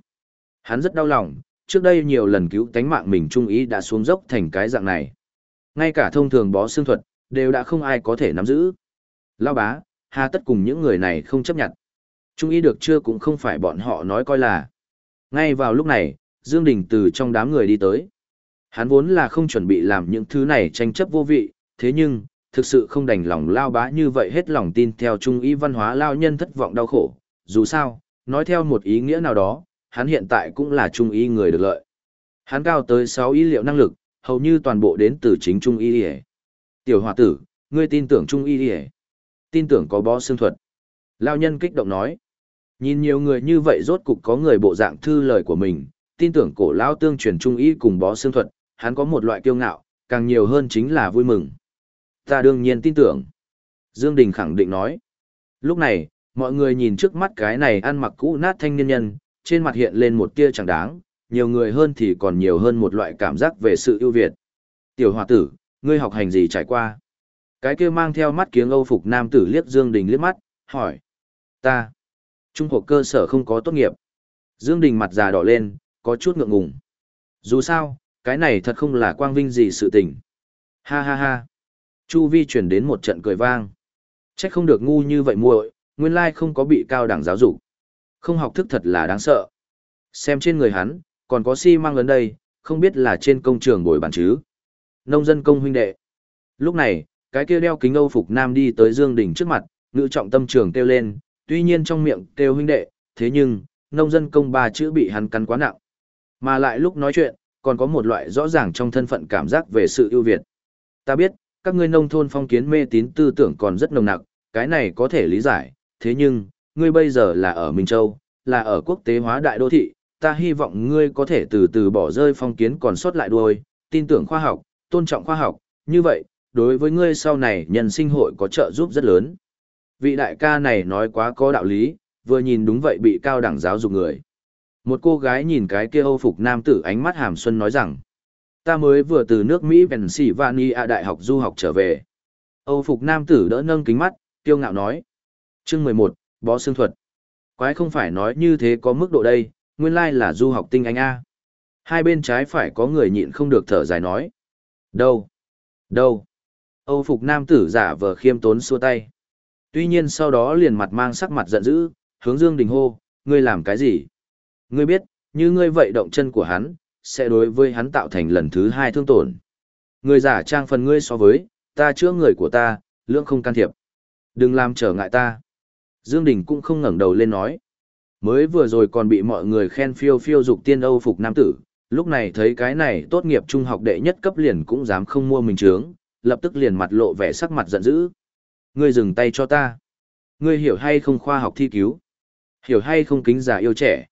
Hắn rất đau lòng, trước đây nhiều lần cứu tánh mạng mình trung ý đã xuống dốc thành cái dạng này. Ngay cả thông thường bó xương thuật, đều đã không ai có thể nắm giữ. Lao bá, hà tất cùng những người này không chấp nhận. Trung ý được chưa cũng không phải bọn họ nói coi là. Ngay vào lúc này, Dương Đình từ trong đám người đi tới. Hắn vốn là không chuẩn bị làm những thứ này tranh chấp vô vị, thế nhưng, thực sự không đành lòng lao bá như vậy hết lòng tin theo trung ý văn hóa lao nhân thất vọng đau khổ, dù sao, nói theo một ý nghĩa nào đó, hắn hiện tại cũng là trung y người được lợi. Hắn cao tới 6 ý liệu năng lực, hầu như toàn bộ đến từ chính trung y địa. Tiểu hòa tử, ngươi tin tưởng trung y địa. Tin tưởng có bó xương thuật. Lao nhân kích động nói. Nhìn nhiều người như vậy rốt cục có người bộ dạng thư lời của mình, tin tưởng cổ lao tương truyền trung ý cùng bó xương thuật, hắn có một loại kiêu ngạo, càng nhiều hơn chính là vui mừng. Ta đương nhiên tin tưởng. Dương Đình khẳng định nói. Lúc này, mọi người nhìn trước mắt cái này ăn mặc cũ nát thanh niên nhân, trên mặt hiện lên một tia chẳng đáng, nhiều người hơn thì còn nhiều hơn một loại cảm giác về sự ưu việt. Tiểu hòa tử, ngươi học hành gì trải qua? Cái kia mang theo mắt kiếng âu phục nam tử liếc Dương Đình liếc mắt, hỏi. Ta. Trung học cơ sở không có tốt nghiệp. Dương Đình mặt già đỏ lên, có chút ngượng ngùng. Dù sao, cái này thật không là quang vinh gì sự tình. Ha ha ha. Chu vi chuyển đến một trận cười vang. Chắc không được ngu như vậy muội, nguyên lai không có bị cao đẳng giáo dục. Không học thức thật là đáng sợ. Xem trên người hắn, còn có xi si măng lớn đây, không biết là trên công trường bồi bàn chứ. Nông dân công huynh đệ. Lúc này, cái kia đeo kính Âu phục nam đi tới Dương Đình trước mặt, ngữ trọng tâm trường kêu lên, tuy nhiên trong miệng kêu huynh đệ, thế nhưng, nông dân công ba chữ bị hắn cắn quá nặng. Mà lại lúc nói chuyện, còn có một loại rõ ràng trong thân phận cảm giác về sự ưu việt. Ta biết, các ngươi nông thôn phong kiến mê tín tư tưởng còn rất nồng nặc, cái này có thể lý giải, thế nhưng, ngươi bây giờ là ở Minh Châu, là ở quốc tế hóa đại đô thị, ta hy vọng ngươi có thể từ từ bỏ rơi phong kiến còn sót lại đuôi, tin tưởng khoa học, tôn trọng khoa học, như vậy, đối với ngươi sau này nhân sinh hội có trợ giúp rất lớn. Vị đại ca này nói quá có đạo lý, vừa nhìn đúng vậy bị cao đẳng giáo dục người. Một cô gái nhìn cái kia âu phục nam tử ánh mắt hàm xuân nói rằng, ta mới vừa từ nước Mỹ Pennsylvania đại học du học trở về. Âu phục nam tử đỡ nâng kính mắt, kiêu ngạo nói. Chương mười một, bó xương thuật. Quái không phải nói như thế có mức độ đây, nguyên lai là du học tinh anh A. Hai bên trái phải có người nhịn không được thở dài nói. Đâu? Đâu? Âu phục nam tử giả vờ khiêm tốn xua tay. Tuy nhiên sau đó liền mặt mang sắc mặt giận dữ, hướng Dương Đình hô, ngươi làm cái gì? Ngươi biết, như ngươi vậy động chân của hắn, sẽ đối với hắn tạo thành lần thứ hai thương tổn. ngươi giả trang phần ngươi so với, ta chữa người của ta, lương không can thiệp. Đừng làm trở ngại ta. Dương Đình cũng không ngẩng đầu lên nói. Mới vừa rồi còn bị mọi người khen phiêu phiêu dục tiên Âu phục nam tử, lúc này thấy cái này tốt nghiệp trung học đệ nhất cấp liền cũng dám không mua mình trướng, lập tức liền mặt lộ vẻ sắc mặt giận dữ. Ngươi dừng tay cho ta. Ngươi hiểu hay không khoa học thi cứu? Hiểu hay không kính giả yêu trẻ?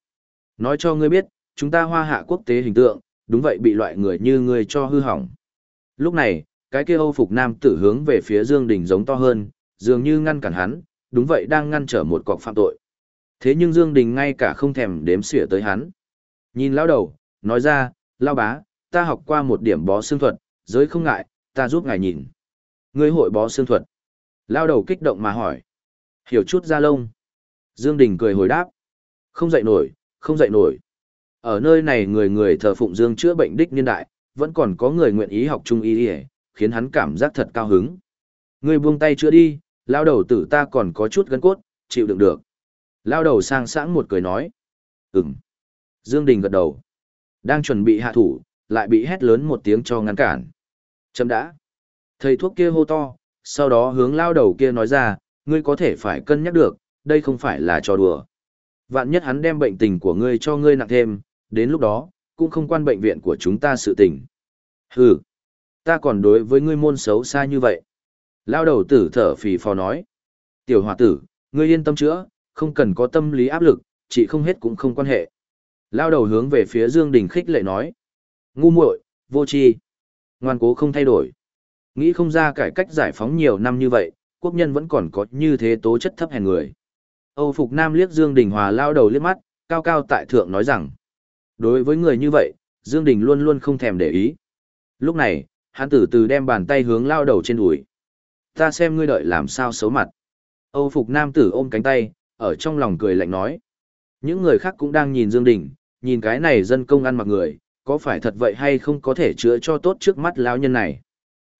Nói cho ngươi biết, chúng ta hoa hạ quốc tế hình tượng, đúng vậy bị loại người như ngươi cho hư hỏng. Lúc này, cái kia Âu phục nam tử hướng về phía Dương Đình giống to hơn, dường như ngăn cản hắn, đúng vậy đang ngăn trở một cọc phạm tội. Thế nhưng Dương Đình ngay cả không thèm đếm xỉa tới hắn. Nhìn lão đầu, nói ra, lão bá, ta học qua một điểm bó xương thuật, giới không ngại, ta giúp ngài nhìn. Ngươi hội bó xương thuật. Lao đầu kích động mà hỏi. Hiểu chút ra lông. Dương Đình cười hồi đáp. Không dậy nổi, không dậy nổi. Ở nơi này người người thờ phụng Dương chữa bệnh đích niên đại, vẫn còn có người nguyện ý học trung y khiến hắn cảm giác thật cao hứng. Ngươi buông tay chữa đi, lao đầu tử ta còn có chút gân cốt, chịu đựng được. Lao đầu sang sảng một cười nói. Ừm. Dương Đình gật đầu. Đang chuẩn bị hạ thủ, lại bị hét lớn một tiếng cho ngăn cản. Chấm đã. Thầy thuốc kia hô to, sau đó hướng lao đầu kia nói ra, ngươi có thể phải cân nhắc được, đây không phải là trò đùa. Vạn nhất hắn đem bệnh tình của ngươi cho ngươi nặng thêm, đến lúc đó, cũng không quan bệnh viện của chúng ta sự tình. Hừ, ta còn đối với ngươi môn xấu xa như vậy. Lao đầu tử thở phì phò nói. Tiểu hòa tử, ngươi yên tâm chữa, không cần có tâm lý áp lực, chỉ không hết cũng không quan hệ. Lao đầu hướng về phía Dương Đình khích lệ nói. Ngu muội, vô tri, ngoan cố không thay đổi. Nghĩ không ra cải cách giải phóng nhiều năm như vậy, quốc nhân vẫn còn có như thế tố chất thấp hèn người. Âu Phục Nam liếc Dương Đình Hòa lao đầu liếc mắt, cao cao tại thượng nói rằng. Đối với người như vậy, Dương Đình luôn luôn không thèm để ý. Lúc này, hắn từ từ đem bàn tay hướng lao đầu trên đùi. Ta xem ngươi đợi làm sao xấu mặt. Âu Phục Nam tử ôm cánh tay, ở trong lòng cười lạnh nói. Những người khác cũng đang nhìn Dương Đình, nhìn cái này dân công ăn mặc người, có phải thật vậy hay không có thể chữa cho tốt trước mắt lão nhân này.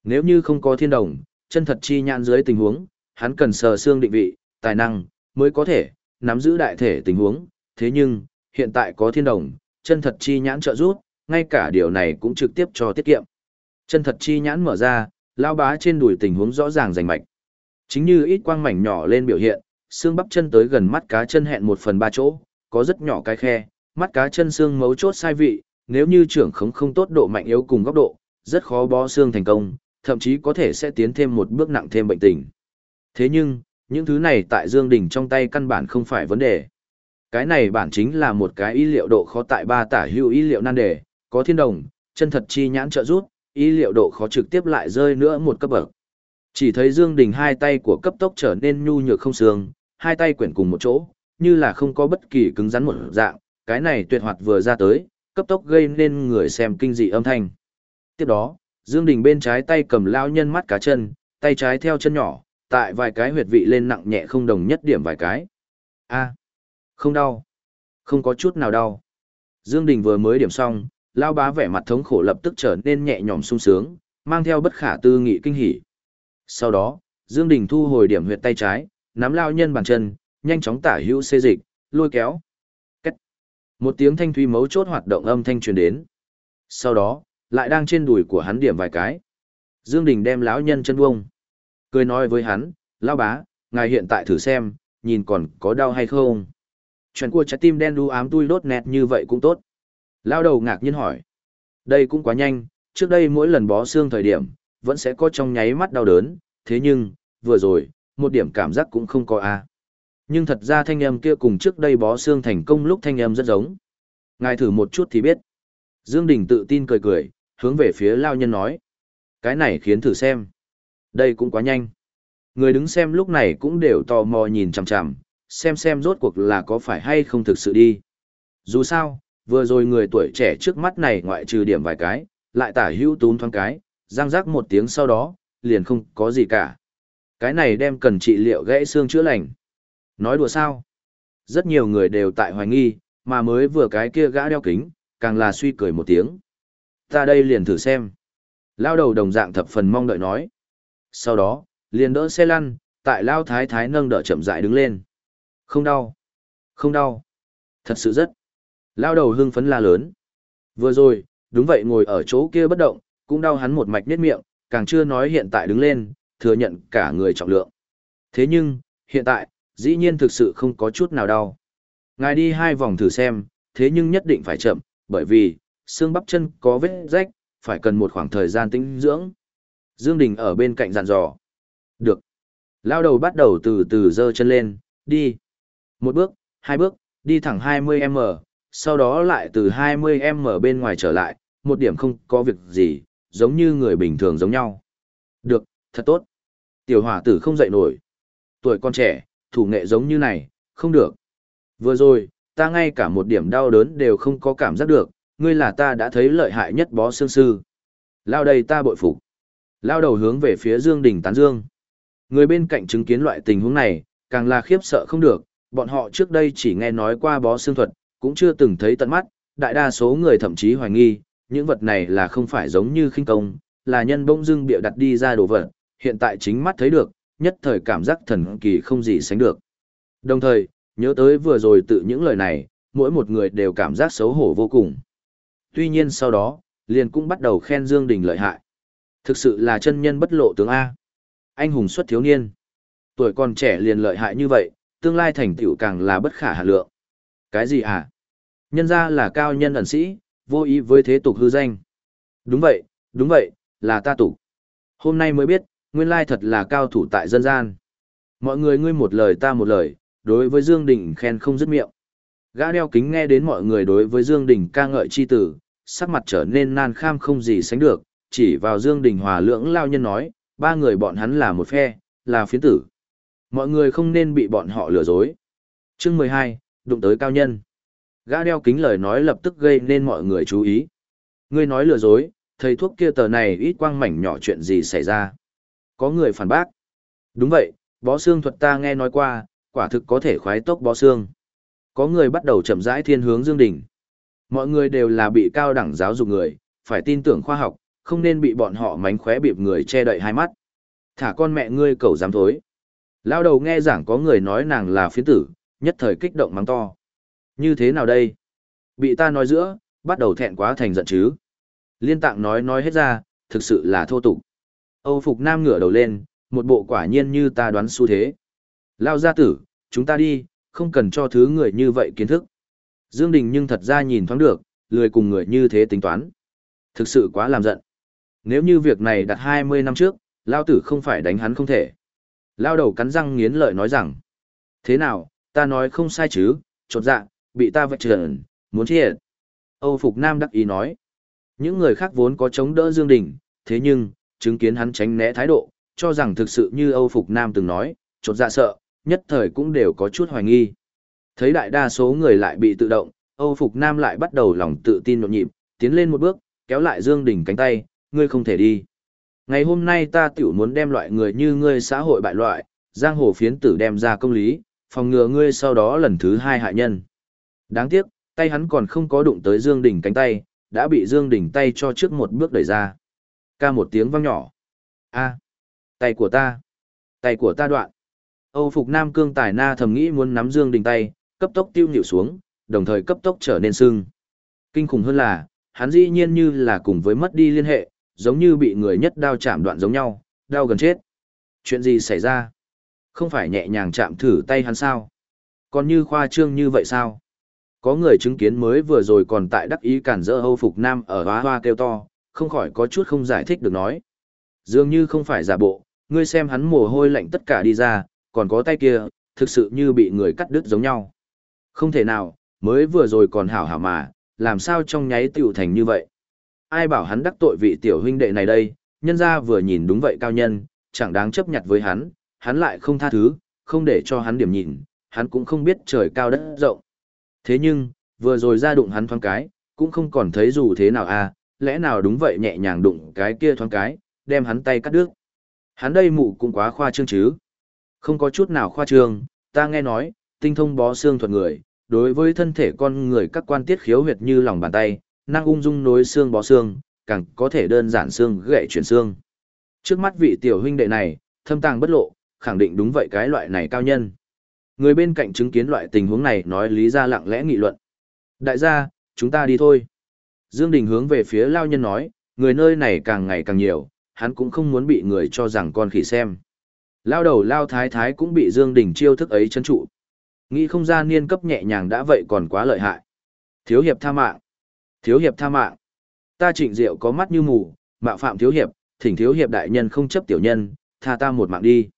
Nếu như không có thiên đồng, chân thật chi nhãn dưới tình huống, hắn cần sờ xương định vị, tài năng, mới có thể, nắm giữ đại thể tình huống, thế nhưng, hiện tại có thiên đồng, chân thật chi nhãn trợ giúp, ngay cả điều này cũng trực tiếp cho tiết kiệm. Chân thật chi nhãn mở ra, lao bá trên đùi tình huống rõ ràng rành mạch. Chính như ít quang mảnh nhỏ lên biểu hiện, xương bắp chân tới gần mắt cá chân hẹn một phần ba chỗ, có rất nhỏ cái khe, mắt cá chân xương mấu chốt sai vị, nếu như trưởng khống không tốt độ mạnh yếu cùng góc độ, rất khó bó xương thành công, thậm chí có thể sẽ tiến thêm một bước nặng thêm bệnh tình. Thế nhưng, những thứ này tại Dương Đình trong tay căn bản không phải vấn đề. Cái này bản chính là một cái ý liệu độ khó tại ba tả hữu ý liệu nan đề, có thiên đồng, chân thật chi nhãn trợ rút, ý liệu độ khó trực tiếp lại rơi nữa một cấp bậc. Chỉ thấy Dương Đình hai tay của cấp tốc trở nên nhu nhược không xương, hai tay quyển cùng một chỗ, như là không có bất kỳ cứng rắn một dạng, cái này tuyệt hoạt vừa ra tới, cấp tốc gây nên người xem kinh dị âm thanh. Tiếp đó, Dương Đình bên trái tay cầm lao nhân mắt cá chân, tay trái theo chân nhỏ, tại vài cái huyệt vị lên nặng nhẹ không đồng nhất điểm vài cái. A, không đau, không có chút nào đau. Dương Đình vừa mới điểm xong, lao bá vẻ mặt thống khổ lập tức trở nên nhẹ nhõm sung sướng, mang theo bất khả tư nghị kinh hỉ. Sau đó, Dương Đình thu hồi điểm huyệt tay trái, nắm lao nhân bàn chân, nhanh chóng tả hữu xê dịch, lôi kéo. Cách. Một tiếng thanh thúy mấu chốt hoạt động âm thanh truyền đến. Sau đó, lại đang trên đùi của hắn điểm vài cái. Dương Đình đem lão nhân chân buông. Cười nói với hắn, lão bá, ngài hiện tại thử xem, nhìn còn có đau hay không. Chuyện của trái tim đen đu ám tui đốt nẹt như vậy cũng tốt. lão đầu ngạc nhiên hỏi. Đây cũng quá nhanh, trước đây mỗi lần bó xương thời điểm, vẫn sẽ có trong nháy mắt đau đớn, thế nhưng, vừa rồi, một điểm cảm giác cũng không có a. Nhưng thật ra thanh âm kia cùng trước đây bó xương thành công lúc thanh âm rất giống. Ngài thử một chút thì biết. Dương Đình tự tin cười cười, hướng về phía lao nhân nói. Cái này khiến thử xem. Đây cũng quá nhanh. Người đứng xem lúc này cũng đều tò mò nhìn chằm chằm, xem xem rốt cuộc là có phải hay không thực sự đi. Dù sao, vừa rồi người tuổi trẻ trước mắt này ngoại trừ điểm vài cái, lại tả hữu tún thoáng cái, răng rác một tiếng sau đó, liền không có gì cả. Cái này đem cần trị liệu gãy xương chữa lành. Nói đùa sao? Rất nhiều người đều tại hoài nghi, mà mới vừa cái kia gã đeo kính, càng là suy cười một tiếng. Ta đây liền thử xem. Lao đầu đồng dạng thập phần mong đợi nói. Sau đó, liền đỡ xe lăn, tại Lao Thái Thái nâng đỡ chậm rãi đứng lên. Không đau. Không đau. Thật sự rất. Lao đầu hưng phấn la lớn. Vừa rồi, đúng vậy ngồi ở chỗ kia bất động, cũng đau hắn một mạch nết miệng, càng chưa nói hiện tại đứng lên, thừa nhận cả người trọng lượng. Thế nhưng, hiện tại, dĩ nhiên thực sự không có chút nào đau. Ngài đi hai vòng thử xem, thế nhưng nhất định phải chậm, bởi vì, xương bắp chân có vết rách, phải cần một khoảng thời gian tĩnh dưỡng. Dương Đình ở bên cạnh dặn dò. Được. Lao đầu bắt đầu từ từ dơ chân lên, đi. Một bước, hai bước, đi thẳng 20m, sau đó lại từ 20m bên ngoài trở lại, một điểm không có việc gì, giống như người bình thường giống nhau. Được, thật tốt. Tiểu hỏa tử không dậy nổi. Tuổi con trẻ, thủ nghệ giống như này, không được. Vừa rồi, ta ngay cả một điểm đau đớn đều không có cảm giác được, ngươi là ta đã thấy lợi hại nhất bó xương sư. Lao đầy ta bội phục. Lao đầu hướng về phía Dương Đình tán dương. Người bên cạnh chứng kiến loại tình huống này, càng là khiếp sợ không được, bọn họ trước đây chỉ nghe nói qua bó xương thuật, cũng chưa từng thấy tận mắt, đại đa số người thậm chí hoài nghi, những vật này là không phải giống như khinh công, là nhân bông dưng bịa đặt đi ra đồ vật, hiện tại chính mắt thấy được, nhất thời cảm giác thần kỳ không gì sánh được. Đồng thời, nhớ tới vừa rồi tự những lời này, mỗi một người đều cảm giác xấu hổ vô cùng. Tuy nhiên sau đó, liền cũng bắt đầu khen Dương Đình lợi hại. Thực sự là chân nhân bất lộ tướng A. Anh hùng xuất thiếu niên. Tuổi còn trẻ liền lợi hại như vậy, tương lai thành tựu càng là bất khả hạ lượng. Cái gì à? Nhân ra là cao nhân ẩn sĩ, vô ý với thế tục hư danh. Đúng vậy, đúng vậy, là ta tục. Hôm nay mới biết, nguyên lai thật là cao thủ tại dân gian. Mọi người ngươi một lời ta một lời, đối với Dương Đình khen không dứt miệng. Gã đeo kính nghe đến mọi người đối với Dương Đình ca ngợi chi tử, sắc mặt trở nên nan kham không gì sánh được, chỉ vào Dương Đình hòa lưỡng lao nhân nói, ba người bọn hắn là một phe, là phiến tử. Mọi người không nên bị bọn họ lừa dối. Chương 12, đụng tới cao nhân. Gã đeo kính lời nói lập tức gây nên mọi người chú ý. Ngươi nói lừa dối, thầy thuốc kia tờ này ít quang mảnh nhỏ chuyện gì xảy ra. Có người phản bác. Đúng vậy, bó xương thuật ta nghe nói qua, quả thực có thể khoái tốc bó xương. Có người bắt đầu chậm rãi thiên hướng Dương Đình. Mọi người đều là bị cao đẳng giáo dục người, phải tin tưởng khoa học, không nên bị bọn họ mánh khóe bịp người che đậy hai mắt. Thả con mẹ ngươi cầu dám thối. Lao đầu nghe giảng có người nói nàng là phiến tử, nhất thời kích động mắng to. Như thế nào đây? Bị ta nói giữa, bắt đầu thẹn quá thành giận chứ. Liên tạng nói nói hết ra, thực sự là thô tục. Âu Phục Nam ngửa đầu lên, một bộ quả nhiên như ta đoán xu thế. Lao gia tử, chúng ta đi, không cần cho thứ người như vậy kiến thức. Dương Đình nhưng thật ra nhìn thoáng được, lười cùng người như thế tính toán. Thực sự quá làm giận. Nếu như việc này đặt 20 năm trước, Lao tử không phải đánh hắn không thể. Lao đầu cắn răng nghiến lợi nói rằng. Thế nào, ta nói không sai chứ, chột dạ, bị ta vạch trần, muốn chết. Âu Phục Nam đắc ý nói. Những người khác vốn có chống đỡ Dương Đình, thế nhưng, chứng kiến hắn tránh né thái độ, cho rằng thực sự như Âu Phục Nam từng nói, chột dạ sợ, nhất thời cũng đều có chút hoài nghi. Thấy đại đa số người lại bị tự động, Âu Phục Nam lại bắt đầu lòng tự tin nhộn nhịp, tiến lên một bước, kéo lại Dương Đình cánh tay, ngươi không thể đi. Ngày hôm nay ta tiểu muốn đem loại người như ngươi xã hội bại loại, giang hồ phiến tử đem ra công lý, phòng ngừa ngươi sau đó lần thứ hai hại nhân. Đáng tiếc, tay hắn còn không có đụng tới Dương Đình cánh tay, đã bị Dương Đình tay cho trước một bước đẩy ra. Ca một tiếng vang nhỏ. A, tay của ta, tay của ta đoạn. Âu Phục Nam Cương Tài Na thầm nghĩ muốn nắm Dương Đình tay, cấp tốc tiêu nhịu xuống, đồng thời cấp tốc trở nên sưng. Kinh khủng hơn là, hắn dĩ nhiên như là cùng với mất đi liên hệ, giống như bị người nhất đao chạm đoạn giống nhau, đau gần chết. Chuyện gì xảy ra? Không phải nhẹ nhàng chạm thử tay hắn sao? Còn như khoa trương như vậy sao? Có người chứng kiến mới vừa rồi còn tại đắc ý cản dỡ hâu Phục Nam ở hoa hoa kêu to, không khỏi có chút không giải thích được nói. Dường như không phải giả bộ, ngươi xem hắn mồ hôi lạnh tất cả đi ra, còn có tay kia, thực sự như bị người cắt đứt giống nhau. Không thể nào, mới vừa rồi còn hảo hảo mà, làm sao trong nháy tiểu thành như vậy. Ai bảo hắn đắc tội vị tiểu huynh đệ này đây, nhân ra vừa nhìn đúng vậy cao nhân, chẳng đáng chấp nhặt với hắn, hắn lại không tha thứ, không để cho hắn điểm nhìn, hắn cũng không biết trời cao đất rộng. Thế nhưng, vừa rồi ra đụng hắn thoáng cái, cũng không còn thấy dù thế nào à, lẽ nào đúng vậy nhẹ nhàng đụng cái kia thoáng cái, đem hắn tay cắt đứt. Hắn đây mụ cũng quá khoa trương chứ. Không có chút nào khoa trương, ta nghe nói, tinh thông bó xương thuật người, đối với thân thể con người các quan tiết khiếu huyệt như lòng bàn tay, năng ung dung nối xương bó xương, càng có thể đơn giản xương gãy chuyển xương. Trước mắt vị tiểu huynh đệ này, thâm tàng bất lộ, khẳng định đúng vậy cái loại này cao nhân. Người bên cạnh chứng kiến loại tình huống này nói lý ra lặng lẽ nghị luận. Đại gia, chúng ta đi thôi. Dương Đình hướng về phía lao nhân nói, người nơi này càng ngày càng nhiều, hắn cũng không muốn bị người cho rằng con khỉ xem. Lao đầu lao thái thái cũng bị Dương Đình chiêu thức ấy chấn trụ. Nghĩ không ra niên cấp nhẹ nhàng đã vậy còn quá lợi hại. Thiếu hiệp tha mạng. Thiếu hiệp tha mạng. Ta trịnh diệu có mắt như mù, mạo phạm thiếu hiệp, thỉnh thiếu hiệp đại nhân không chấp tiểu nhân, tha ta một mạng đi.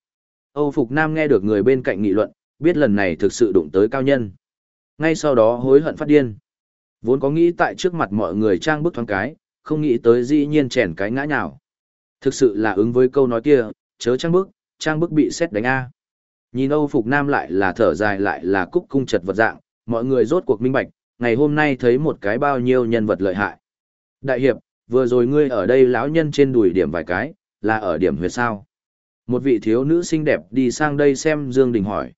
Âu Phục Nam nghe được người bên cạnh nghị luận, biết lần này thực sự đụng tới cao nhân. Ngay sau đó hối hận phát điên. Vốn có nghĩ tại trước mặt mọi người trang bức thoáng cái, không nghĩ tới dĩ nhiên chèn cái ngã nhào. Thực sự là ứng với câu nói kia, chớ trang bức, trang bức bị xét đánh A. Nhìn Âu Phục Nam lại là thở dài lại là cúc cung chật vật dạng, mọi người rốt cuộc minh bạch, ngày hôm nay thấy một cái bao nhiêu nhân vật lợi hại. Đại hiệp, vừa rồi ngươi ở đây lão nhân trên đùi điểm vài cái, là ở điểm huyệt sao? Một vị thiếu nữ xinh đẹp đi sang đây xem Dương Đình hỏi.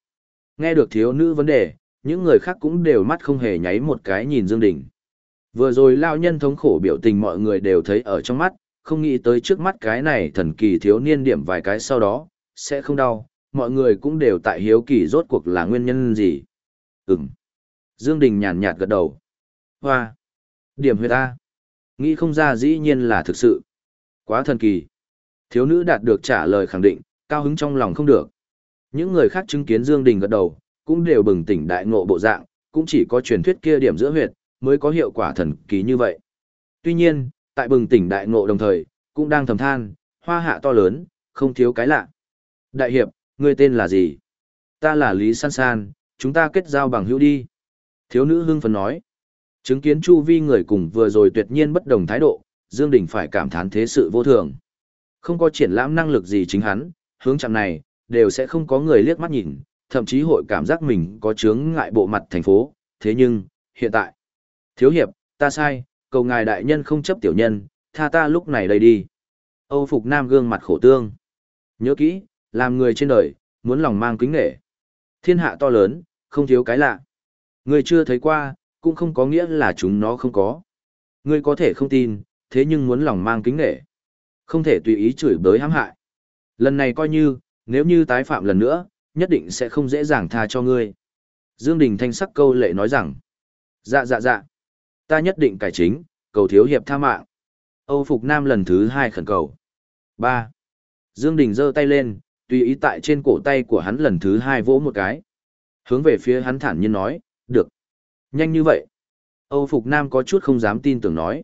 Nghe được thiếu nữ vấn đề, những người khác cũng đều mắt không hề nháy một cái nhìn Dương Đình. Vừa rồi lão nhân thống khổ biểu tình mọi người đều thấy ở trong mắt, không nghĩ tới trước mắt cái này thần kỳ thiếu niên điểm vài cái sau đó, sẽ không đau, mọi người cũng đều tại hiếu kỳ rốt cuộc là nguyên nhân gì. Ừm. Dương Đình nhàn nhạt gật đầu. Hoa. Điểm huyệt A. Nghĩ không ra dĩ nhiên là thực sự. Quá thần kỳ. Thiếu nữ đạt được trả lời khẳng định, cao hứng trong lòng không được. Những người khác chứng kiến Dương Đình gật đầu, cũng đều bừng tỉnh đại ngộ bộ dạng, cũng chỉ có truyền thuyết kia điểm giữa huyệt, mới có hiệu quả thần kỳ như vậy. Tuy nhiên, tại bừng tỉnh đại ngộ đồng thời, cũng đang thầm than, hoa hạ to lớn, không thiếu cái lạ. Đại hiệp, ngươi tên là gì? Ta là Lý San San, chúng ta kết giao bằng hữu đi. Thiếu nữ hưng phấn nói. Chứng kiến chu vi người cùng vừa rồi tuyệt nhiên bất đồng thái độ, Dương Đình phải cảm thán thế sự vô thường. Không có triển lãm năng lực gì chính hắn, hướng chạm này, đều sẽ không có người liếc mắt nhìn, thậm chí hội cảm giác mình có chướng ngại bộ mặt thành phố. Thế nhưng, hiện tại, thiếu hiệp, ta sai, cầu ngài đại nhân không chấp tiểu nhân, tha ta lúc này đây đi. Âu Phục Nam gương mặt khổ tương. Nhớ kỹ, làm người trên đời, muốn lòng mang kính nghệ. Thiên hạ to lớn, không thiếu cái lạ. Người chưa thấy qua, cũng không có nghĩa là chúng nó không có. người có thể không tin, thế nhưng muốn lòng mang kính nghệ. Không thể tùy ý chửi bới hãm hại. Lần này coi như, nếu như tái phạm lần nữa, nhất định sẽ không dễ dàng tha cho ngươi. Dương Đình thanh sắc câu lệ nói rằng, dạ dạ dạ, ta nhất định cải chính, cầu thiếu hiệp tha mạng. Âu Phục Nam lần thứ hai khẩn cầu. 3. Dương Đình giơ tay lên, tùy ý tại trên cổ tay của hắn lần thứ hai vỗ một cái. Hướng về phía hắn thản nhiên nói, được. Nhanh như vậy. Âu Phục Nam có chút không dám tin tưởng nói.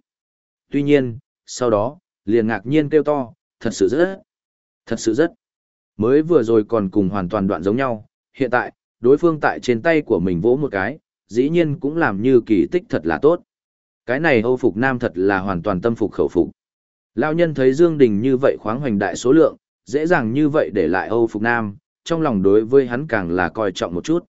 Tuy nhiên, sau đó, liền ngạc nhiên kêu to, thật sự rất, thật sự rất. Mới vừa rồi còn cùng hoàn toàn đoạn giống nhau, hiện tại, đối phương tại trên tay của mình vỗ một cái, dĩ nhiên cũng làm như kỳ tích thật là tốt. Cái này Âu Phục Nam thật là hoàn toàn tâm phục khẩu phục. Lão nhân thấy Dương Đình như vậy khoáng hoành đại số lượng, dễ dàng như vậy để lại Âu Phục Nam, trong lòng đối với hắn càng là coi trọng một chút.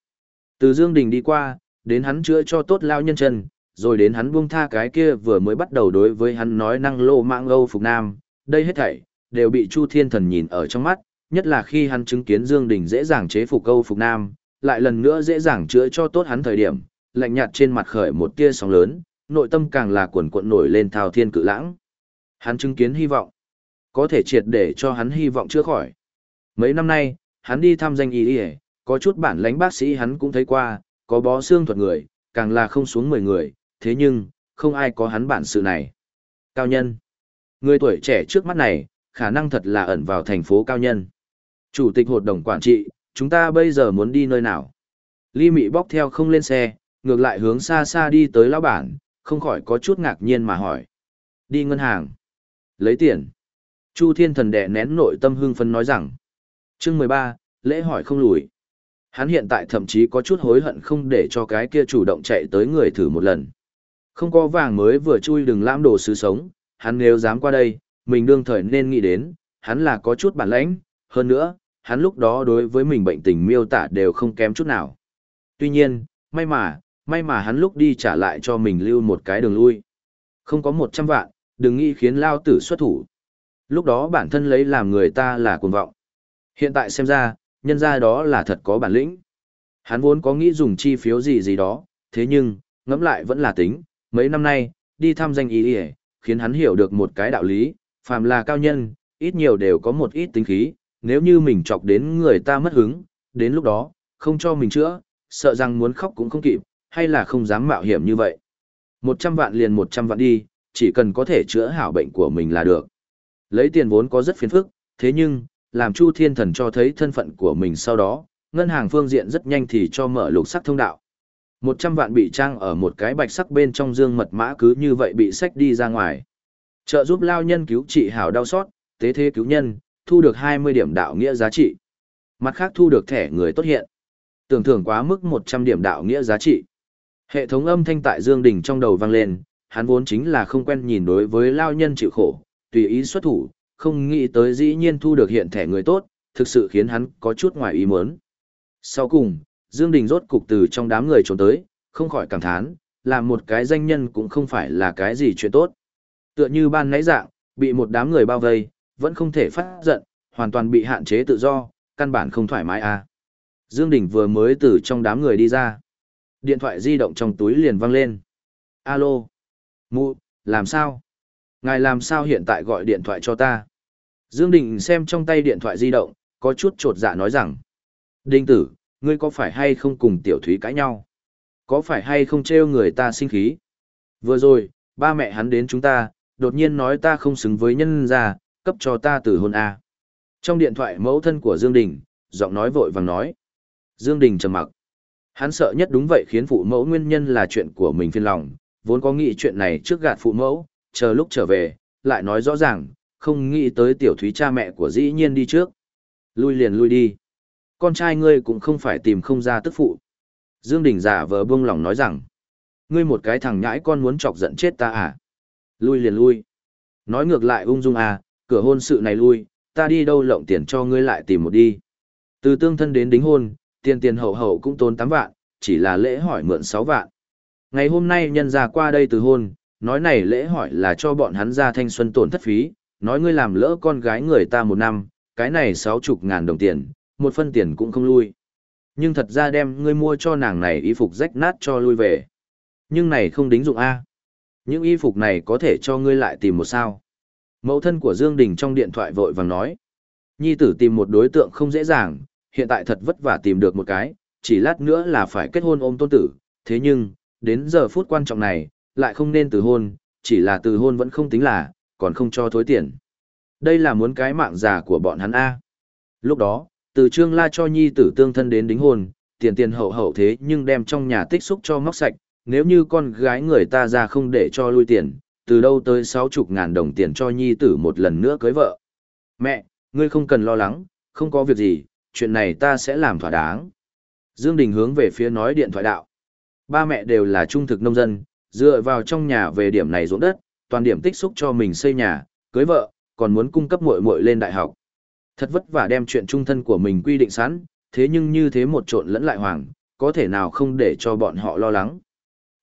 Từ Dương Đình đi qua, đến hắn chữa cho tốt lão nhân chân, rồi đến hắn buông tha cái kia vừa mới bắt đầu đối với hắn nói năng lô mạng Âu Phục Nam, đây hết thảy, đều bị Chu Thiên Thần nhìn ở trong mắt, nhất là khi hắn chứng kiến Dương Đình dễ dàng chế phục Âu Phục Nam, lại lần nữa dễ dàng chữa cho tốt hắn thời điểm, lạnh nhạt trên mặt khởi một tia sóng lớn, nội tâm càng là cuộn cuộn nổi lên thao thiên cự lãng. Hắn chứng kiến hy vọng, có thể triệt để cho hắn hy vọng chữa khỏi. Mấy năm nay, hắn đi thăm danh y y, có chút bản lãnh bác sĩ hắn cũng thấy qua, có bó xương thuật người, càng là không xuống 10 người, thế nhưng, không ai có hắn bản sự này. Cao nhân. Người tuổi trẻ trước mắt này, khả năng thật là ẩn vào thành phố cao nhân. Chủ tịch hội đồng quản trị, chúng ta bây giờ muốn đi nơi nào? Ly Mị bóc theo không lên xe, ngược lại hướng xa xa đi tới lão bản, không khỏi có chút ngạc nhiên mà hỏi. Đi ngân hàng. Lấy tiền. Chu Thiên Thần đè nén nội tâm hưng phấn nói rằng. Chương 13, lễ hỏi không lùi. Hắn hiện tại thậm chí có chút hối hận không để cho cái kia chủ động chạy tới người thử một lần. Không có vàng mới vừa chui đừng lãm đồ sứ sống, hắn nếu dám qua đây, mình đương thời nên nghĩ đến, hắn là có chút bản lãnh, hơn nữa, hắn lúc đó đối với mình bệnh tình miêu tả đều không kém chút nào. Tuy nhiên, may mà, may mà hắn lúc đi trả lại cho mình lưu một cái đường lui. Không có 100 vạn, đừng nghĩ khiến lao tử xuất thủ. Lúc đó bản thân lấy làm người ta là cuồng vọng. Hiện tại xem ra, nhân ra đó là thật có bản lĩnh. Hắn vốn có nghĩ dùng chi phiếu gì gì đó, thế nhưng, ngẫm lại vẫn là tính, mấy năm nay, đi thăm danh ý ý, khiến hắn hiểu được một cái đạo lý, phàm là cao nhân, ít nhiều đều có một ít tính khí, nếu như mình chọc đến người ta mất hứng, đến lúc đó, không cho mình chữa, sợ rằng muốn khóc cũng không kịp, hay là không dám mạo hiểm như vậy. Một trăm vạn liền một trăm vạn đi, chỉ cần có thể chữa hảo bệnh của mình là được. Lấy tiền vốn có rất phiền phức, thế nhưng, làm Chu Thiên Thần cho thấy thân phận của mình sau đó, ngân hàng phương diện rất nhanh thì cho mở lục sắc thông đạo. Một trăm vạn bị trang ở một cái bạch sắc bên trong dương mật mã cứ như vậy bị sách đi ra ngoài. Trợ giúp lao nhân cứu trị hảo đau xót, tế thế cứu nhân, thu được hai mươi điểm đạo nghĩa giá trị. Mặt khác thu được thẻ người tốt hiện. Tưởng thưởng quá mức một trăm điểm đạo nghĩa giá trị. Hệ thống âm thanh tại Dương Đình trong đầu vang lên, hắn vốn chính là không quen nhìn đối với lao nhân chịu khổ, tùy ý xuất thủ, không nghĩ tới dĩ nhiên thu được hiện thẻ người tốt, thực sự khiến hắn có chút ngoài ý muốn. Sau cùng, Dương Đình rốt cục từ trong đám người trốn tới, không khỏi cảm thán, làm một cái danh nhân cũng không phải là cái gì chuyện tốt. Tựa như ban nãy dạng, bị một đám người bao vây, vẫn không thể phát giận, hoàn toàn bị hạn chế tự do, căn bản không thoải mái à. Dương Đình vừa mới từ trong đám người đi ra. Điện thoại di động trong túi liền vang lên. Alo. Mụ, làm sao? Ngài làm sao hiện tại gọi điện thoại cho ta? Dương Đình xem trong tay điện thoại di động, có chút trột dạ nói rằng. Đinh tử, ngươi có phải hay không cùng tiểu thúy cãi nhau? Có phải hay không trêu người ta sinh khí? Vừa rồi, ba mẹ hắn đến chúng ta, đột nhiên nói ta không xứng với nhân gia, cấp cho ta từ hôn A. Trong điện thoại mẫu thân của Dương Đình, giọng nói vội vàng nói. Dương Đình trầm mặc. Hắn sợ nhất đúng vậy khiến phụ mẫu nguyên nhân là chuyện của mình phiền lòng, vốn có nghĩ chuyện này trước gạt phụ mẫu, chờ lúc trở về, lại nói rõ ràng, không nghĩ tới tiểu thúy cha mẹ của dĩ nhiên đi trước. Lui liền lui đi. Con trai ngươi cũng không phải tìm không ra tức phụ. Dương Đình giả vờ buông lòng nói rằng, ngươi một cái thằng nhãi con muốn chọc giận chết ta à? Lui liền lui. Nói ngược lại ung dung à, cửa hôn sự này lui, ta đi đâu lộng tiền cho ngươi lại tìm một đi. Từ tương thân đến đính hôn, tiền tiền hậu hậu cũng tốn 8 vạn, chỉ là lễ hỏi mượn 6 vạn. Ngày hôm nay nhân ra qua đây từ hôn, nói này lễ hỏi là cho bọn hắn ra thanh xuân tổn thất phí, nói ngươi làm lỡ con gái người ta một năm, cái này sáu chục ngàn đồng tiền, một phân tiền cũng không lui. Nhưng thật ra đem ngươi mua cho nàng này y phục rách nát cho lui về. Nhưng này không đính dụng A. Những y phục này có thể cho ngươi lại tìm một sao. Mẫu thân của Dương Đình trong điện thoại vội vàng nói. Nhi tử tìm một đối tượng không dễ dàng, hiện tại thật vất vả tìm được một cái, chỉ lát nữa là phải kết hôn ôm tôn tử. Thế nhưng, đến giờ phút quan trọng này, lại không nên từ hôn, chỉ là từ hôn vẫn không tính là, còn không cho thối tiền. Đây là muốn cái mạng già của bọn hắn A. Lúc đó, từ trương la cho nhi tử tương thân đến đính hôn, tiền tiền hậu hậu thế nhưng đem trong nhà tích xúc cho móc sạch, nếu như con gái người ta ra không để cho lui tiền, từ đâu tới sáu chục ngàn đồng tiền cho nhi tử một lần nữa cưới vợ. Mẹ, ngươi không cần lo lắng, không có việc gì, chuyện này ta sẽ làm thỏa đáng. Dương Đình hướng về phía nói điện thoại đạo. Ba mẹ đều là trung thực nông dân, dựa vào trong nhà về điểm này ruộng đất, toàn điểm tích xúc cho mình xây nhà, cưới vợ, còn muốn cung cấp muội muội lên đại học. Thật vất vả đem chuyện trung thân của mình quy định sẵn, thế nhưng như thế một trộn lẫn lại hoàng, có thể nào không để cho bọn họ lo lắng.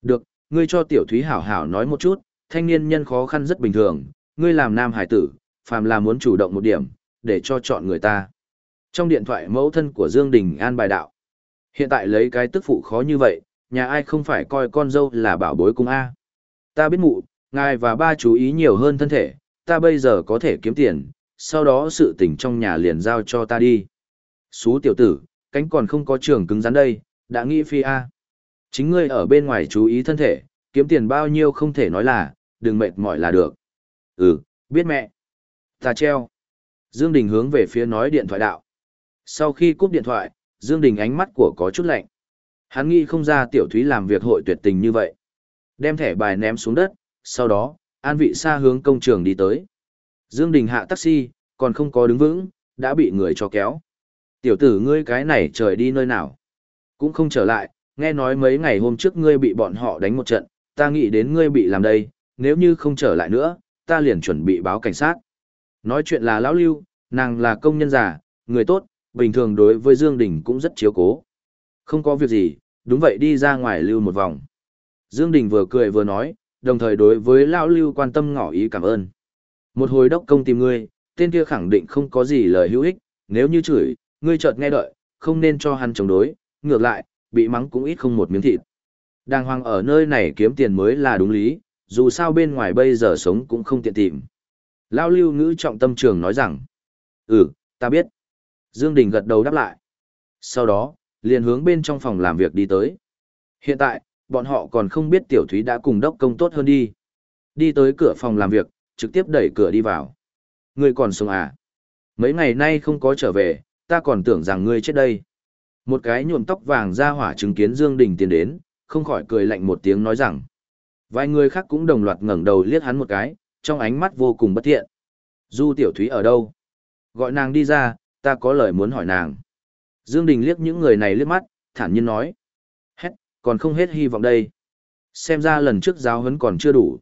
Được, ngươi cho tiểu thúy hảo hảo nói một chút, thanh niên nhân khó khăn rất bình thường, ngươi làm nam hải tử, phàm là muốn chủ động một điểm, để cho chọn người ta. Trong điện thoại mẫu thân của Dương Đình an bài đạo. Hiện tại lấy cái tức phụ khó như vậy, nhà ai không phải coi con dâu là bảo bối cung A. Ta biết mụ, ngài và ba chú ý nhiều hơn thân thể, ta bây giờ có thể kiếm tiền, sau đó sự tình trong nhà liền giao cho ta đi. Xú tiểu tử, cánh còn không có trường cứng rắn đây, đã nghĩ phi A. Chính ngươi ở bên ngoài chú ý thân thể, kiếm tiền bao nhiêu không thể nói là, đừng mệt mỏi là được. Ừ, biết mẹ. Ta treo. Dương Đình hướng về phía nói điện thoại đạo. Sau khi cúp điện thoại, Dương Đình ánh mắt của có chút lạnh. Hắn nghĩ không ra tiểu thúy làm việc hội tuyệt tình như vậy. Đem thẻ bài ném xuống đất, sau đó, an vị xa hướng công trường đi tới. Dương Đình hạ taxi, còn không có đứng vững, đã bị người cho kéo. Tiểu tử ngươi cái này trời đi nơi nào? Cũng không trở lại, nghe nói mấy ngày hôm trước ngươi bị bọn họ đánh một trận, ta nghĩ đến ngươi bị làm đây, nếu như không trở lại nữa, ta liền chuẩn bị báo cảnh sát. Nói chuyện là lão lưu, nàng là công nhân già, người tốt, bình thường đối với Dương Đình cũng rất chiếu cố. Không có việc gì, đúng vậy đi ra ngoài lưu một vòng. Dương Đình vừa cười vừa nói, đồng thời đối với lão lưu quan tâm ngỏ ý cảm ơn. Một hồi đốc công tìm ngươi, tên kia khẳng định không có gì lời hữu ích, nếu như chửi, ngươi chợt nghe đợi, không nên cho hắn chống đối, ngược lại, bị mắng cũng ít không một miếng thịt. Đàng hoàng ở nơi này kiếm tiền mới là đúng lý, dù sao bên ngoài bây giờ sống cũng không tiện tìm. Lão lưu ngữ trọng tâm trường nói rằng, ừ, ta biết. Dương Đình gật đầu đáp lại. Sau đó, liền hướng bên trong phòng làm việc đi tới. Hiện tại, bọn họ còn không biết tiểu thúy đã cùng đốc công tốt hơn đi. Đi tới cửa phòng làm việc, trực tiếp đẩy cửa đi vào. Ngươi còn sống à? Mấy ngày nay không có trở về, ta còn tưởng rằng ngươi chết đây. Một cái nhuộm tóc vàng ra hỏa chứng kiến Dương Đình tiến đến, không khỏi cười lạnh một tiếng nói rằng. Vài người khác cũng đồng loạt ngẩng đầu liếc hắn một cái, trong ánh mắt vô cùng bất thiện. Du tiểu thúy ở đâu? Gọi nàng đi ra, ta có lời muốn hỏi nàng. Dương Đình liếc những người này liếc mắt, thản nhiên nói. Hết, còn không hết hy vọng đây. Xem ra lần trước giáo huấn còn chưa đủ.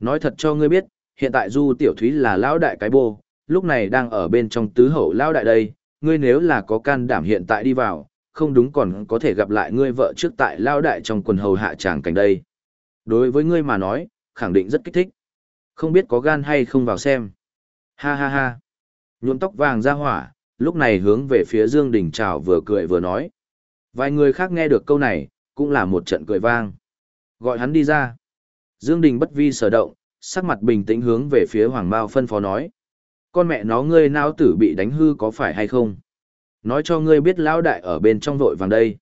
Nói thật cho ngươi biết, hiện tại Du Tiểu Thúy là lão đại cái bô, lúc này đang ở bên trong tứ hậu lão đại đây, ngươi nếu là có can đảm hiện tại đi vào, không đúng còn có thể gặp lại ngươi vợ trước tại lão đại trong quần hầu hạ tràng cảnh đây. Đối với ngươi mà nói, khẳng định rất kích thích. Không biết có gan hay không vào xem. Ha ha ha. Nhuộm tóc vàng ra hỏa, lúc này hướng về phía Dương Đình chào vừa cười vừa nói. Vài người khác nghe được câu này, cũng là một trận cười vang. Gọi hắn đi ra. Dương Đình bất vi sở động, sắc mặt bình tĩnh hướng về phía Hoàng Mao phân phó nói. Con mẹ nó ngươi nao tử bị đánh hư có phải hay không? Nói cho ngươi biết lão đại ở bên trong vội vàng đây.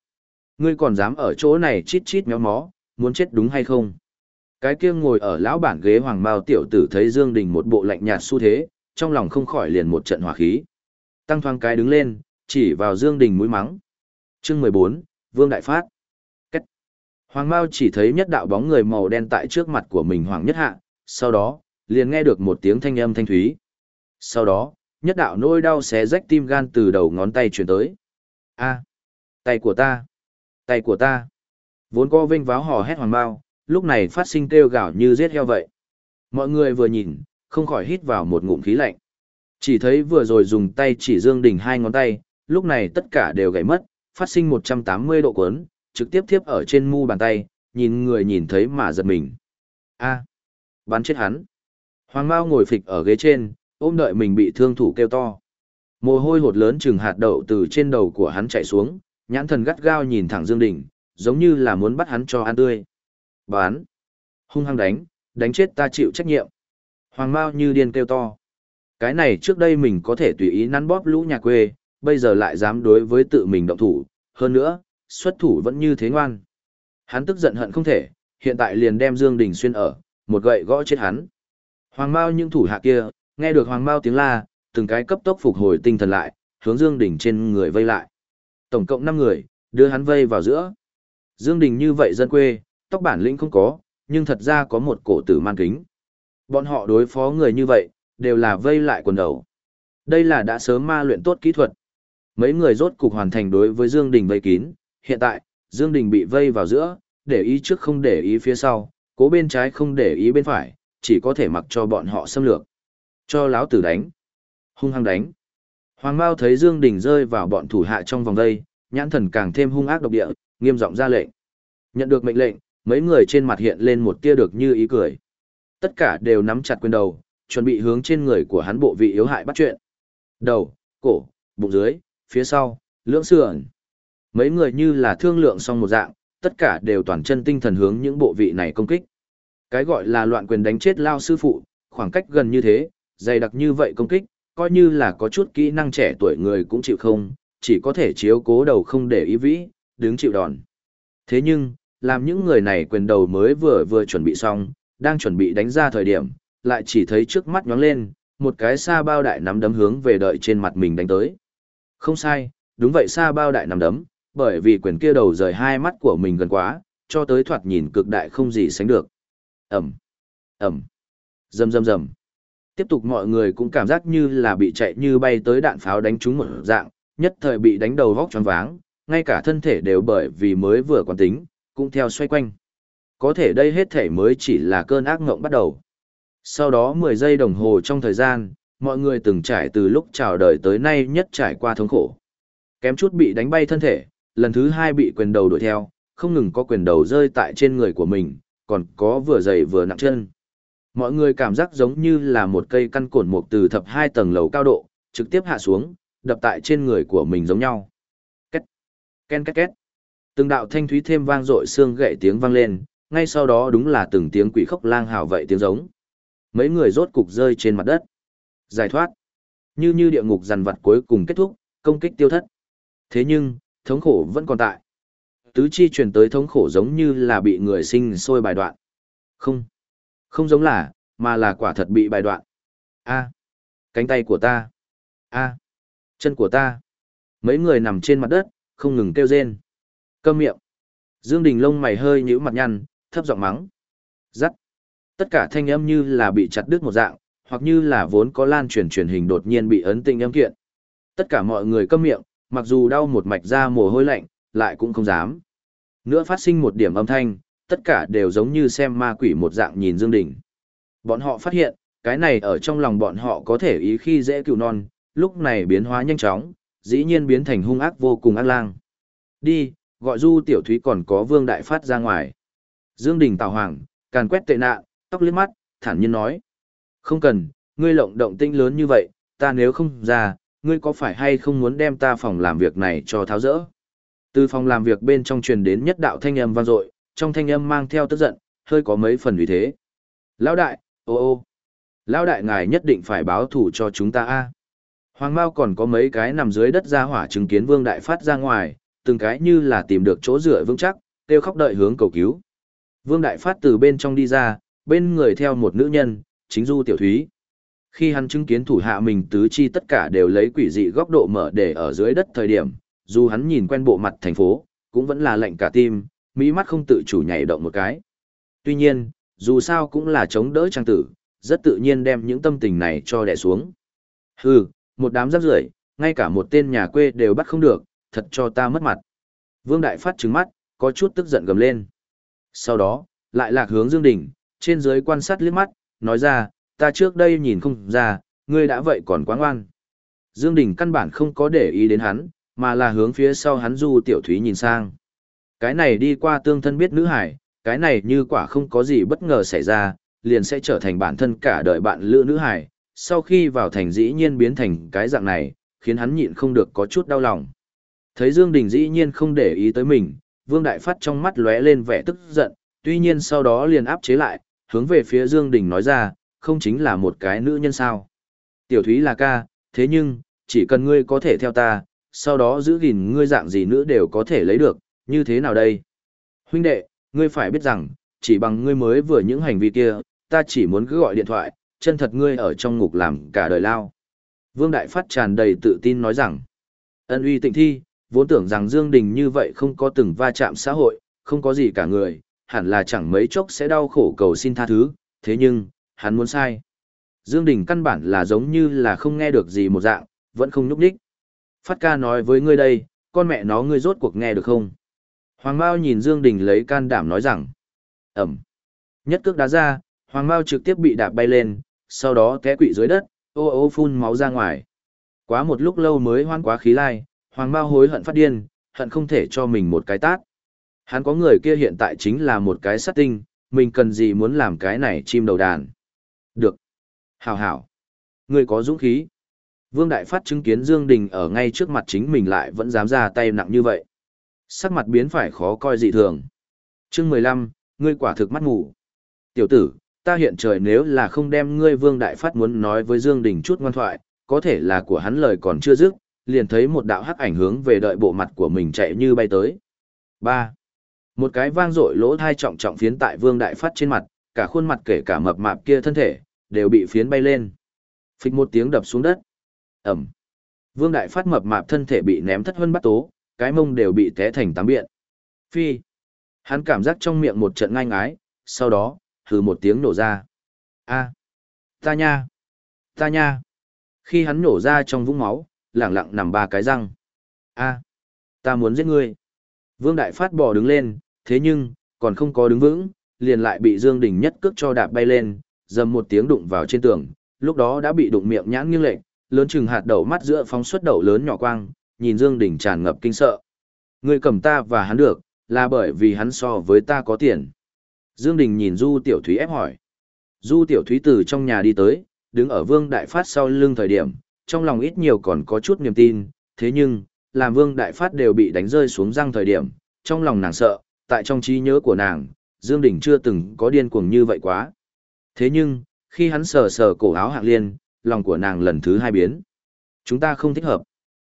Ngươi còn dám ở chỗ này chít chít méo mó, muốn chết đúng hay không? Cái kia ngồi ở lão bản ghế Hoàng Mao tiểu tử thấy Dương Đình một bộ lạnh nhạt xu thế, trong lòng không khỏi liền một trận hỏa khí. Tăng thoáng cái đứng lên, chỉ vào Dương Đình mũi mắng. Chương 14, Vương Đại Phát. Cách. Hoàng Mao chỉ thấy nhất đạo bóng người màu đen tại trước mặt của mình Hoàng Nhất Hạ, sau đó, liền nghe được một tiếng thanh âm thanh thúy. Sau đó, nhất đạo nỗi đau xé rách tim gan từ đầu ngón tay truyền tới. A, tay của ta, tay của ta. Vốn co vinh váo hò hét Hoàng Mao, lúc này phát sinh kêu gào như giết heo vậy. Mọi người vừa nhìn, không khỏi hít vào một ngụm khí lạnh. Chỉ thấy vừa rồi dùng tay chỉ Dương Đình hai ngón tay, lúc này tất cả đều gãy mất, phát sinh 180 độ cuốn, trực tiếp tiếp ở trên mu bàn tay, nhìn người nhìn thấy mà giật mình. A, bắn chết hắn. Hoàng Mao ngồi phịch ở ghế trên, ôm đợi mình bị thương thủ kêu to. Mồ hôi hột lớn chừng hạt đậu từ trên đầu của hắn chảy xuống, nhãn thần gắt gao nhìn thẳng Dương Đình, giống như là muốn bắt hắn cho ăn tươi. Bán. Hung hăng đánh, đánh chết ta chịu trách nhiệm. Hoàng Mao như điên kêu to. Cái này trước đây mình có thể tùy ý nắn bóp lũ nhà quê, bây giờ lại dám đối với tự mình động thủ, hơn nữa, xuất thủ vẫn như thế ngoan. Hắn tức giận hận không thể, hiện tại liền đem Dương Đình xuyên ở, một gậy gõ chết hắn. Hoàng Mao những thủ hạ kia, nghe được Hoàng Mao tiếng la, từng cái cấp tốc phục hồi tinh thần lại, hướng Dương Đình trên người vây lại. Tổng cộng 5 người, đưa hắn vây vào giữa. Dương Đình như vậy dân quê, tóc bản lĩnh không có, nhưng thật ra có một cổ tử man kính. Bọn họ đối phó người như vậy, đều là vây lại quần đầu. Đây là đã sớm ma luyện tốt kỹ thuật. Mấy người rốt cục hoàn thành đối với Dương Đình vây kín, hiện tại, Dương Đình bị vây vào giữa, để ý trước không để ý phía sau, cố bên trái không để ý bên phải, chỉ có thể mặc cho bọn họ xâm lược. Cho láo tử đánh. Hung hăng đánh. Hoàng Mao thấy Dương Đình rơi vào bọn thủ hạ trong vòng đây, nhãn thần càng thêm hung ác độc địa, nghiêm giọng ra lệnh. Nhận được mệnh lệnh, mấy người trên mặt hiện lên một tia được như ý cười. Tất cả đều nắm chặt quyền đầu, chuẩn bị hướng trên người của hắn bộ vị yếu hại bắt chuyện. Đầu, cổ, bụng dưới, phía sau, lưỡng sườn. Mấy người như là thương lượng xong một dạng, tất cả đều toàn chân tinh thần hướng những bộ vị này công kích. Cái gọi là loạn quyền đánh chết lao sư phụ, khoảng cách gần như thế, dày đặc như vậy công kích, coi như là có chút kỹ năng trẻ tuổi người cũng chịu không, chỉ có thể chiếu cố đầu không để ý vĩ, đứng chịu đòn. Thế nhưng, làm những người này quyền đầu mới vừa vừa chuẩn bị xong, đang chuẩn bị đánh ra thời điểm, lại chỉ thấy trước mắt nhóng lên, một cái xa bao đại nắm đấm hướng về đợi trên mặt mình đánh tới. Không sai, đúng vậy xa bao đại nắm đấm, bởi vì quyền kia đầu rời hai mắt của mình gần quá, cho tới thoạt nhìn cực đại không gì sánh được. Ẩm, Ẩm, rầm rầm rầm. Tiếp tục mọi người cũng cảm giác như là bị chạy như bay tới đạn pháo đánh trúng một dạng, nhất thời bị đánh đầu vóc tròn váng, ngay cả thân thể đều bởi vì mới vừa quán tính, cũng theo xoay quanh. Có thể đây hết thể mới chỉ là cơn ác ngộng bắt đầu. Sau đó 10 giây đồng hồ trong thời gian, mọi người từng trải từ lúc chào đời tới nay nhất trải qua thống khổ. Kém chút bị đánh bay thân thể, lần thứ hai bị quyền đầu đuổi theo, không ngừng có quyền đầu rơi tại trên người của mình, còn có vừa dày vừa nặng chân. Mọi người cảm giác giống như là một cây căn cổn mục từ thập hai tầng lầu cao độ, trực tiếp hạ xuống, đập tại trên người của mình giống nhau. Két, ken két két. Từng đạo thanh thúy thêm vang dội xương gậy tiếng vang lên, ngay sau đó đúng là từng tiếng quỷ khóc lang hào vậy tiếng giống. Mấy người rốt cục rơi trên mặt đất. Giải thoát. Như như địa ngục dằn vặt cuối cùng kết thúc, công kích tiêu thất. Thế nhưng, thống khổ vẫn còn tại. Tứ chi truyền tới thống khổ giống như là bị người sinh sôi bài đoạn. Không. Không giống là, mà là quả thật bị bài đoạn. A. Cánh tay của ta. A. Chân của ta. Mấy người nằm trên mặt đất, không ngừng kêu rên. Câm miệng. Dương Đình lông mày hơi nhíu mặt nhăn, thấp giọng mắng. Dắt. Tất cả thanh âm như là bị chặt đứt một dạng, hoặc như là vốn có lan truyền truyền hình đột nhiên bị ấn tinh âm kiện. Tất cả mọi người câm miệng, mặc dù đau một mạch ra mồ hôi lạnh, lại cũng không dám. Nữa phát sinh một điểm âm thanh, tất cả đều giống như xem ma quỷ một dạng nhìn Dương Đình. Bọn họ phát hiện, cái này ở trong lòng bọn họ có thể ý khi dễ cựu non, lúc này biến hóa nhanh chóng, dĩ nhiên biến thành hung ác vô cùng ác lang. Đi, gọi du tiểu thúy còn có vương đại phát ra ngoài. Dương Đình Tào Hoàng, càn quét tệ nạn, tóc liếc mắt, thản nhiên nói. Không cần, ngươi lộng động tinh lớn như vậy, ta nếu không ra, ngươi có phải hay không muốn đem ta phòng làm việc này cho tháo rỡ? Từ phòng làm việc bên trong truyền đến nhất đạo thanh âm vang dội, trong thanh âm mang theo tức giận, hơi có mấy phần vì thế. Lão đại, ô ô, lão đại ngài nhất định phải báo thủ cho chúng ta a. Hoàng Mao còn có mấy cái nằm dưới đất ra hỏa chứng kiến Vương Đại phát ra ngoài, từng cái như là tìm được chỗ dựa vững chắc, kêu khóc đợi hướng cầu cứu. Vương Đại phát từ bên trong đi ra, bên người theo một nữ nhân, chính Du Tiểu Thúy. Khi hắn chứng kiến thủ hạ mình tứ chi tất cả đều lấy quỷ dị góc độ mở để ở dưới đất thời điểm, dù hắn nhìn quen bộ mặt thành phố, cũng vẫn là lạnh cả tim, mỹ mắt không tự chủ nhảy động một cái. Tuy nhiên, dù sao cũng là chống đỡ trang tử, rất tự nhiên đem những tâm tình này cho đè xuống. Hừ, một đám rác rưởi, ngay cả một tên nhà quê đều bắt không được, thật cho ta mất mặt. Vương Đại Phát trừng mắt, có chút tức giận gầm lên. Sau đó, lại lạc hướng Dương Đình, trên dưới quan sát liếc mắt, nói ra, ta trước đây nhìn không ra, ngươi đã vậy còn quá ngoan. Dương Đình căn bản không có để ý đến hắn, mà là hướng phía sau hắn Du Tiểu Thúy nhìn sang. Cái này đi qua tương thân biết nữ hải, cái này như quả không có gì bất ngờ xảy ra, liền sẽ trở thành bản thân cả đời bạn lữ nữ hải, sau khi vào thành dĩ nhiên biến thành cái dạng này, khiến hắn nhịn không được có chút đau lòng. Thấy Dương Đình dĩ nhiên không để ý tới mình, Vương Đại Phát trong mắt lóe lên vẻ tức giận, tuy nhiên sau đó liền áp chế lại, hướng về phía Dương Đình nói ra, không chính là một cái nữ nhân sao. Tiểu Thúy là ca, thế nhưng, chỉ cần ngươi có thể theo ta, sau đó giữ gìn ngươi dạng gì nữa đều có thể lấy được, như thế nào đây? Huynh đệ, ngươi phải biết rằng, chỉ bằng ngươi mới vừa những hành vi kia, ta chỉ muốn cứ gọi điện thoại, chân thật ngươi ở trong ngục làm cả đời lao. Vương Đại Phát tràn đầy tự tin nói rằng, ân uy tịnh thi, vốn tưởng rằng Dương Đình như vậy không có từng va chạm xã hội, không có gì cả người, hẳn là chẳng mấy chốc sẽ đau khổ cầu xin tha thứ, thế nhưng, hắn muốn sai. Dương Đình căn bản là giống như là không nghe được gì một dạng, vẫn không núp đích. Phát ca nói với ngươi đây, con mẹ nó ngươi rốt cuộc nghe được không? Hoàng Mao nhìn Dương Đình lấy can đảm nói rằng, ẩm. Nhất cước đá ra, Hoàng Mao trực tiếp bị đạp bay lên, sau đó té quỵ dưới đất, ô ô phun máu ra ngoài. Quá một lúc lâu mới hoan quá khí lai, Hoàng Mao hối hận phát điên, hận không thể cho mình một cái tát. Hắn có người kia hiện tại chính là một cái sát tinh, mình cần gì muốn làm cái này chim đầu đàn. Được. Hảo hảo. Người có dũng khí. Vương Đại Phát chứng kiến Dương Đình ở ngay trước mặt chính mình lại vẫn dám ra tay nặng như vậy. Sắc mặt biến phải khó coi dị thường. Chương 15, ngươi quả thực mắt ngủ. Tiểu tử, ta hiện trời nếu là không đem ngươi Vương Đại Phát muốn nói với Dương Đình chút ngoan thoại, có thể là của hắn lời còn chưa dứt, liền thấy một đạo hắc ảnh hướng về đợi bộ mặt của mình chạy như bay tới. 3. Một cái vang dội lỗ thai trọng trọng phiến tại Vương Đại Phát trên mặt, cả khuôn mặt kể cả mập mạp kia thân thể, đều bị phiến bay lên. Phịch một tiếng đập xuống đất. Ẩm. Vương Đại Phát mập mạp thân thể bị ném thất hơn bắt tố, cái mông đều bị té thành tám biện. Phi. Hắn cảm giác trong miệng một trận ngai ngái, sau đó, hừ một tiếng nổ ra. A. Ta nha. Ta nha. Khi hắn nổ ra trong vũng máu, lẳng lặng nằm ba cái răng. A. Ta muốn giết ngươi. Vương Đại Phát bò đứng lên, thế nhưng, còn không có đứng vững, liền lại bị Dương Đình nhất cước cho đạp bay lên, dầm một tiếng đụng vào trên tường, lúc đó đã bị đụng miệng nhãn nghiêng lệch, lớn chừng hạt đậu mắt giữa phóng xuất đậu lớn nhỏ quang, nhìn Dương Đình tràn ngập kinh sợ. Ngươi cầm ta và hắn được, là bởi vì hắn so với ta có tiền. Dương Đình nhìn Du Tiểu Thúy ép hỏi. Du tiểu thúy từ trong nhà đi tới, đứng ở Vương Đại Phát sau lưng thời điểm, trong lòng ít nhiều còn có chút niềm tin, thế nhưng, làm Vương Đại Phát đều bị đánh rơi xuống răng thời điểm, trong lòng nàng sợ, tại trong trí nhớ của nàng, Dương Đình chưa từng có điên cuồng như vậy quá. Thế nhưng, khi hắn sờ sờ cổ áo hạng liên, lòng của nàng lần thứ hai biến. Chúng ta không thích hợp.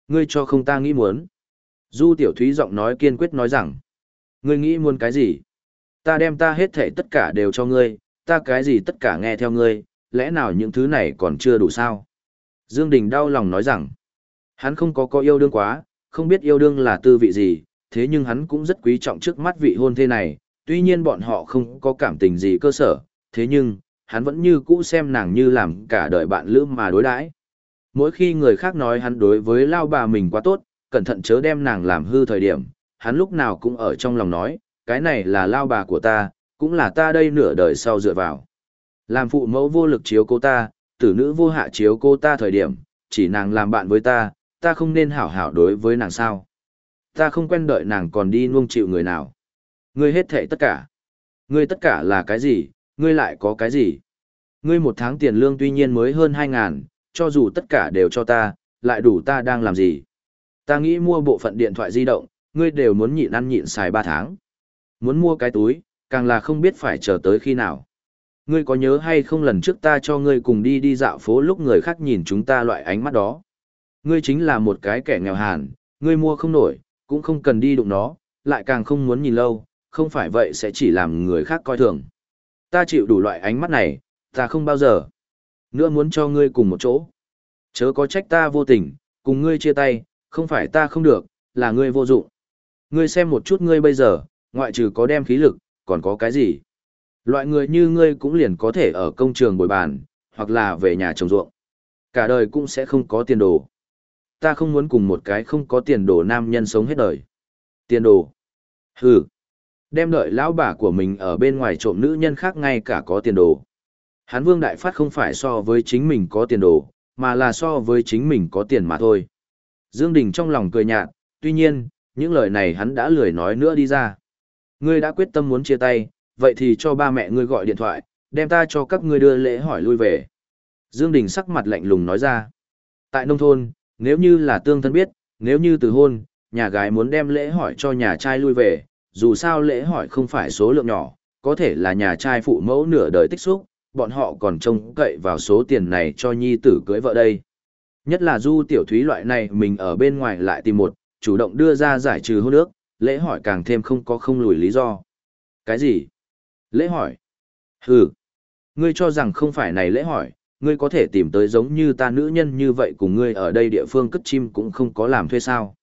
Ngươi cho không ta nghĩ muốn. Du tiểu thúy giọng nói kiên quyết nói rằng. Ngươi nghĩ muốn cái gì? Ta đem ta hết thể tất cả đều cho ngươi, ta cái gì tất cả nghe theo ngươi, lẽ nào những thứ này còn chưa đủ sao? Dương Đình đau lòng nói rằng. Hắn không có có yêu đương quá, không biết yêu đương là tư vị gì, thế nhưng hắn cũng rất quý trọng trước mắt vị hôn thê này, tuy nhiên bọn họ không có cảm tình gì cơ sở, thế nhưng, hắn vẫn như cũ xem nàng như làm cả đời bạn lữ mà đối đãi. Mỗi khi người khác nói hắn đối với lao bà mình quá tốt, cẩn thận chớ đem nàng làm hư thời điểm, hắn lúc nào cũng ở trong lòng nói, cái này là lao bà của ta, cũng là ta đây nửa đời sau dựa vào. Làm phụ mẫu vô lực chiếu cô ta, tử nữ vô hạ chiếu cô ta thời điểm, chỉ nàng làm bạn với ta, ta không nên hảo hảo đối với nàng sao. Ta không quen đợi nàng còn đi nuông chịu người nào. Ngươi hết thệ tất cả. Ngươi tất cả là cái gì, ngươi lại có cái gì? Ngươi một tháng tiền lương tuy nhiên mới hơn hai ngàn, cho dù tất cả đều cho ta, lại đủ ta đang làm gì? Ta nghĩ mua bộ phận điện thoại di động, ngươi đều muốn nhịn ăn nhịn xài ba tháng. Muốn mua cái túi, càng là không biết phải chờ tới khi nào. Ngươi có nhớ hay không lần trước ta cho ngươi cùng đi đi dạo phố lúc người khác nhìn chúng ta loại ánh mắt đó. Ngươi chính là một cái kẻ nghèo hàn, ngươi mua không nổi, cũng không cần đi đụng nó, lại càng không muốn nhìn lâu, không phải vậy sẽ chỉ làm người khác coi thường. Ta chịu đủ loại ánh mắt này, ta không bao giờ nữa muốn cho ngươi cùng một chỗ. Chớ có trách ta vô tình, cùng ngươi chia tay, không phải ta không được, là ngươi vô dụng. Ngươi xem một chút ngươi bây giờ, ngoại trừ có đem khí lực, còn có cái gì? Loại người như ngươi cũng liền có thể ở công trường bồi bàn, hoặc là về nhà trồng ruộng. Cả đời cũng sẽ không có tiền đồ. Ta không muốn cùng một cái không có tiền đồ nam nhân sống hết đời. Tiền đồ. Hừ. Đem đợi lão bà của mình ở bên ngoài trộm nữ nhân khác ngay cả có tiền đồ. Hán Vương Đại Phát không phải so với chính mình có tiền đồ, mà là so với chính mình có tiền mà thôi. Dương Đình trong lòng cười nhạt, tuy nhiên, những lời này hắn đã lười nói nữa đi ra. Ngươi đã quyết tâm muốn chia tay, vậy thì cho ba mẹ ngươi gọi điện thoại, đem ta cho các ngươi đưa lễ hỏi lui về. Dương Đình sắc mặt lạnh lùng nói ra. Tại nông thôn, nếu như là tương thân biết, nếu như từ hôn, nhà gái muốn đem lễ hỏi cho nhà trai lui về, dù sao lễ hỏi không phải số lượng nhỏ, có thể là nhà trai phụ mẫu nửa đời tích xúc, bọn họ còn trông cậy vào số tiền này cho nhi tử cưới vợ đây. Nhất là du tiểu thúy loại này mình ở bên ngoài lại tìm một, chủ động đưa ra giải trừ hôn ước, lễ hỏi càng thêm không có không lùi lý do. Cái gì? Lễ hỏi? Hừ. Ngươi cho rằng không phải này lễ hỏi, ngươi có thể tìm tới giống như ta nữ nhân như vậy cùng ngươi ở đây địa phương cất chim cũng không có làm thuê sao.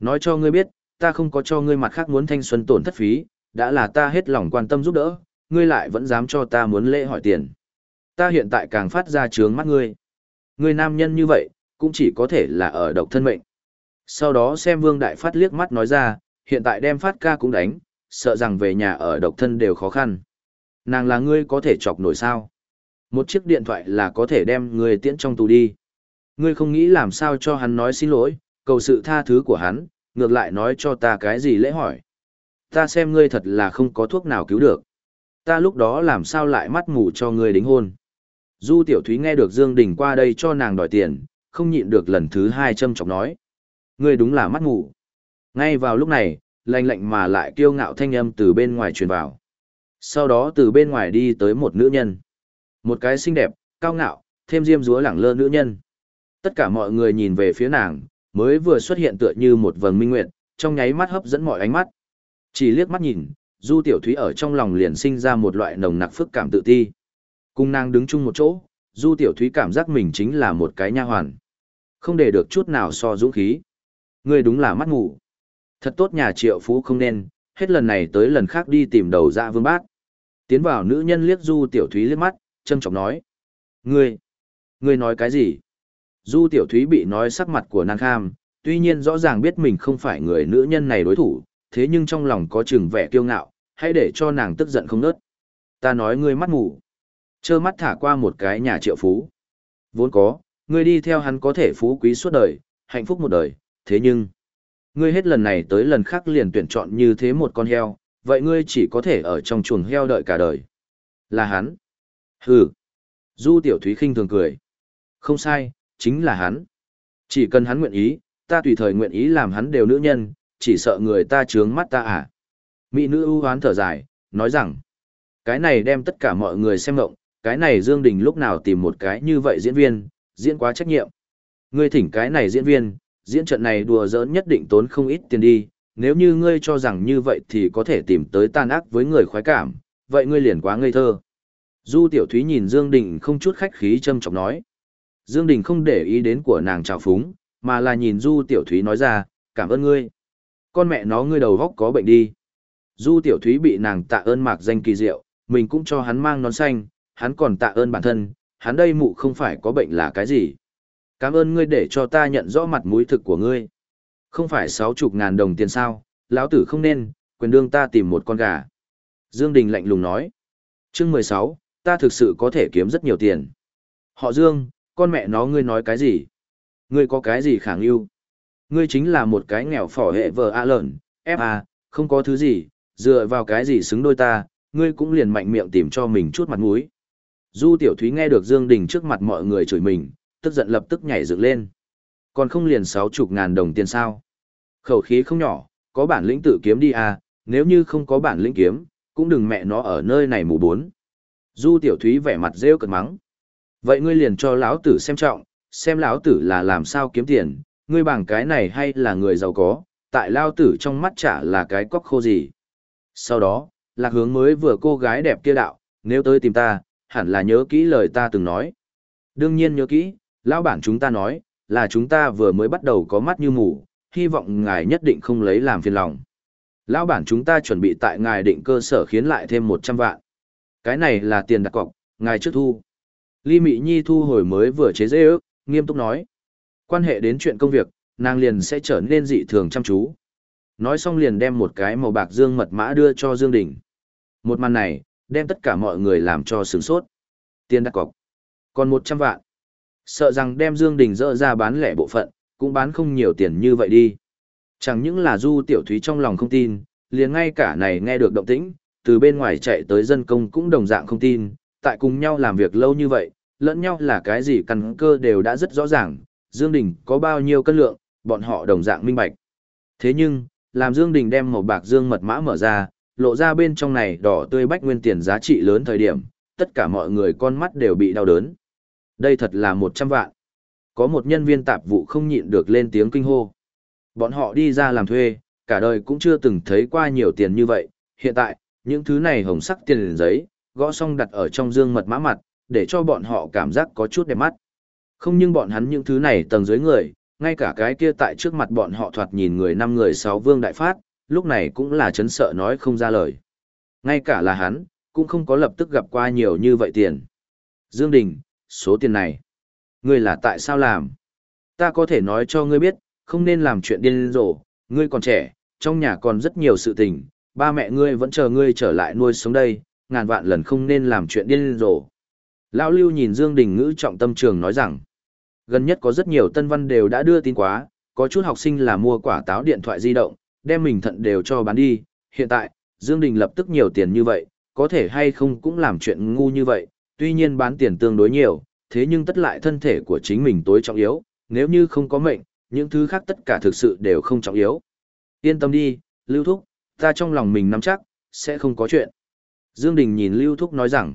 Nói cho ngươi biết, ta không có cho ngươi mặt khác muốn thanh xuân tổn thất phí, đã là ta hết lòng quan tâm giúp đỡ, ngươi lại vẫn dám cho ta muốn lễ hỏi tiền. Ta hiện tại càng phát ra trướng mắt ngươi. Ngươi nam nhân như vậy, cũng chỉ có thể là ở độc thân mệnh. Sau đó xem Vương Đại Phát liếc mắt nói ra, hiện tại đem Phát ca cũng đánh, sợ rằng về nhà ở độc thân đều khó khăn. Nàng là ngươi có thể chọc nổi sao. Một chiếc điện thoại là có thể đem người tiễn trong tù đi. Ngươi không nghĩ làm sao cho hắn nói xin lỗi, cầu sự tha thứ của hắn, ngược lại nói cho ta cái gì lễ hỏi. Ta xem ngươi thật là không có thuốc nào cứu được. Ta lúc đó làm sao lại mắt mù cho ngươi đính hôn. Du Tiểu Thúy nghe được Dương Đình qua đây cho nàng đòi tiền, không nhịn được lần thứ hai châm chọc nói. Ngươi đúng là mắt mù. Ngay vào lúc này, lạnh lạnh mà lại kiêu ngạo thanh âm từ bên ngoài truyền vào. Sau đó từ bên ngoài đi tới một nữ nhân. Một cái xinh đẹp, cao ngạo, thêm diêm dúa lẳng lơ nữ nhân. Tất cả mọi người nhìn về phía nàng, mới vừa xuất hiện tựa như một vầng minh nguyệt, trong nháy mắt hấp dẫn mọi ánh mắt. Chỉ liếc mắt nhìn, Du Tiểu Thúy ở trong lòng liền sinh ra một loại nồng nặc phức cảm tự ti. Cùng nàng đứng chung một chỗ, Du Tiểu Thúy cảm giác mình chính là một cái nha hoàn. Không để được chút nào so dũng khí. Ngươi đúng là mắt ngủ. Thật tốt nhà triệu phú không nên, hết lần này tới lần khác đi tìm đầu dạ vương bát. Tiến vào nữ nhân liếc Du Tiểu Thúy liếc mắt, Trân trọng nói. Ngươi, ngươi nói cái gì? Du Tiểu Thúy bị nói sắc mặt của nàng kham, tuy nhiên rõ ràng biết mình không phải người nữ nhân này đối thủ, thế nhưng trong lòng có chừng vẻ kiêu ngạo, hãy để cho nàng tức giận không nớt. Ta nói ngươi mắt ngủ. Chơ mắt thả qua một cái nhà triệu phú. Vốn có, ngươi đi theo hắn có thể phú quý suốt đời, hạnh phúc một đời, thế nhưng... Ngươi hết lần này tới lần khác liền tuyển chọn như thế một con heo, vậy ngươi chỉ có thể ở trong chuồng heo đợi cả đời. Là hắn. Hừ. Du tiểu thúy khinh thường cười. Không sai, chính là hắn. Chỉ cần hắn nguyện ý, ta tùy thời nguyện ý làm hắn đều nữ nhân, chỉ sợ người ta trướng mắt ta à. Mỹ nữ ưu hoán thở dài, nói rằng, cái này đem tất cả mọi người xem ngộng, cái này Dương Đình lúc nào tìm một cái như vậy diễn viên, diễn quá trách nhiệm. Ngươi thỉnh cái này diễn viên, diễn trận này đùa giỡn nhất định tốn không ít tiền đi, nếu như ngươi cho rằng như vậy thì có thể tìm tới tan ác với người khoái cảm, vậy ngươi liền quá ngây thơ. Du Tiểu Thúy nhìn Dương Đình không chút khách khí châm chọc nói. Dương Đình không để ý đến của nàng trào phúng, mà là nhìn Du Tiểu Thúy nói ra, cảm ơn ngươi. Con mẹ nó ngươi đầu góc có bệnh đi. Du Tiểu Thúy bị nàng tạ ơn mạc danh kỳ diệu, mình cũng cho hắn mang nón xanh, hắn còn tạ ơn bản thân, hắn đây mụ không phải có bệnh là cái gì. Cảm ơn ngươi để cho ta nhận rõ mặt mũi thực của ngươi. Không phải sáu chục ngàn đồng tiền sao, lão tử không nên, quyền đương ta tìm một con gà. Dương Đình lạnh lùng nói. Chương mười sáu, ta thực sự có thể kiếm rất nhiều tiền. Họ Dương, con mẹ nó ngươi nói cái gì? Ngươi có cái gì kháng ưu? Ngươi chính là một cái nghèo phỏ hệ vợ a lợn, f a, không có thứ gì, dựa vào cái gì xứng đôi ta, ngươi cũng liền mạnh miệng tìm cho mình chút mặt mũi. Du Tiểu Thúy nghe được Dương Đình trước mặt mọi người chửi mình, tức giận lập tức nhảy dựng lên. Còn không liền sáu chục ngàn đồng tiền sao? Khẩu khí không nhỏ, có bản lĩnh tự kiếm đi à, nếu như không có bản lĩnh kiếm, cũng đừng mẹ nó ở nơi này mù bốn. Du Tiểu Thúy vẻ mặt rêu cực mắng. Vậy ngươi liền cho lão tử xem trọng, xem lão tử là làm sao kiếm tiền, ngươi bằng cái này hay là người giàu có, tại lao tử trong mắt chả là cái cóc khô gì. Sau đó, lạc hướng mới vừa cô gái đẹp kia đạo, nếu tới tìm ta, hẳn là nhớ kỹ lời ta từng nói. Đương nhiên nhớ kỹ, lão bản chúng ta nói, là chúng ta vừa mới bắt đầu có mắt như mù, hy vọng ngài nhất định không lấy làm phiền lòng. Lão bản chúng ta chuẩn bị tại ngài định cơ sở khiến lại thêm 100 vạn. Cái này là tiền đặt cọc, ngài trước thu. Ly Mị Nhi thu hồi mới vừa chế dễ ước, nghiêm túc nói. Quan hệ đến chuyện công việc, nàng liền sẽ trở nên dị thường chăm chú. Nói xong liền đem một cái màu bạc dương mật mã đưa cho Dương Đình. Một màn này, đem tất cả mọi người làm cho sửng sốt. Tiền đặt cọc. Còn 100 vạn. Sợ rằng đem Dương Đình dỡ ra bán lẻ bộ phận, cũng bán không nhiều tiền như vậy đi. Chẳng những là Du Tiểu Thúy trong lòng không tin, liền ngay cả này nghe được động tĩnh, từ bên ngoài chạy tới dân công cũng đồng dạng không tin, tại cùng nhau làm việc lâu như vậy, lẫn nhau là cái gì căn cơ đều đã rất rõ ràng, Dương Đình có bao nhiêu cân lượng, bọn họ đồng dạng minh bạch. Thế nhưng, làm Dương Đình đem một bạc dương mật mã mở ra, lộ ra bên trong này đỏ tươi bách nguyên tiền giá trị lớn thời điểm, tất cả mọi người con mắt đều bị đau đớn. Đây thật là 100 vạn. Có một nhân viên tạp vụ không nhịn được lên tiếng kinh hô. Bọn họ đi ra làm thuê, cả đời cũng chưa từng thấy qua nhiều tiền như vậy. Hiện tại, những thứ này hồng sắc tiền giấy, gõ xong đặt ở trong dương mật mã mặt, để cho bọn họ cảm giác có chút đẹp mắt. Không nhưng bọn hắn những thứ này tầng dưới người, ngay cả cái kia tại trước mặt bọn họ thoạt nhìn người năm người sáu vương đại phát, lúc này cũng là chấn sợ nói không ra lời. Ngay cả là hắn, cũng không có lập tức gặp qua nhiều như vậy tiền. Dương Đình, số tiền này, ngươi là tại sao làm? Ta có thể nói cho ngươi biết, không nên làm chuyện điên rồ, ngươi còn trẻ, trong nhà còn rất nhiều sự tình, ba mẹ ngươi vẫn chờ ngươi trở lại nuôi sống đây, ngàn vạn lần không nên làm chuyện điên rồ. Lão Lưu nhìn Dương Đình ngữ trọng tâm trường nói rằng, gần nhất có rất nhiều tân văn đều đã đưa tin quá, có chút học sinh là mua quả táo điện thoại di động, đem mình thận đều cho bán đi, hiện tại, Dương Đình lập tức nhiều tiền như vậy, có thể hay không cũng làm chuyện ngu như vậy, tuy nhiên bán tiền tương đối nhiều, thế nhưng tất lại thân thể của chính mình tối trọng yếu, nếu như không có mệnh, những thứ khác tất cả thực sự đều không trọng yếu. Yên tâm đi, Lưu Thúc, ta trong lòng mình nắm chắc, sẽ không có chuyện. Dương Đình nhìn Lưu Thúc nói rằng,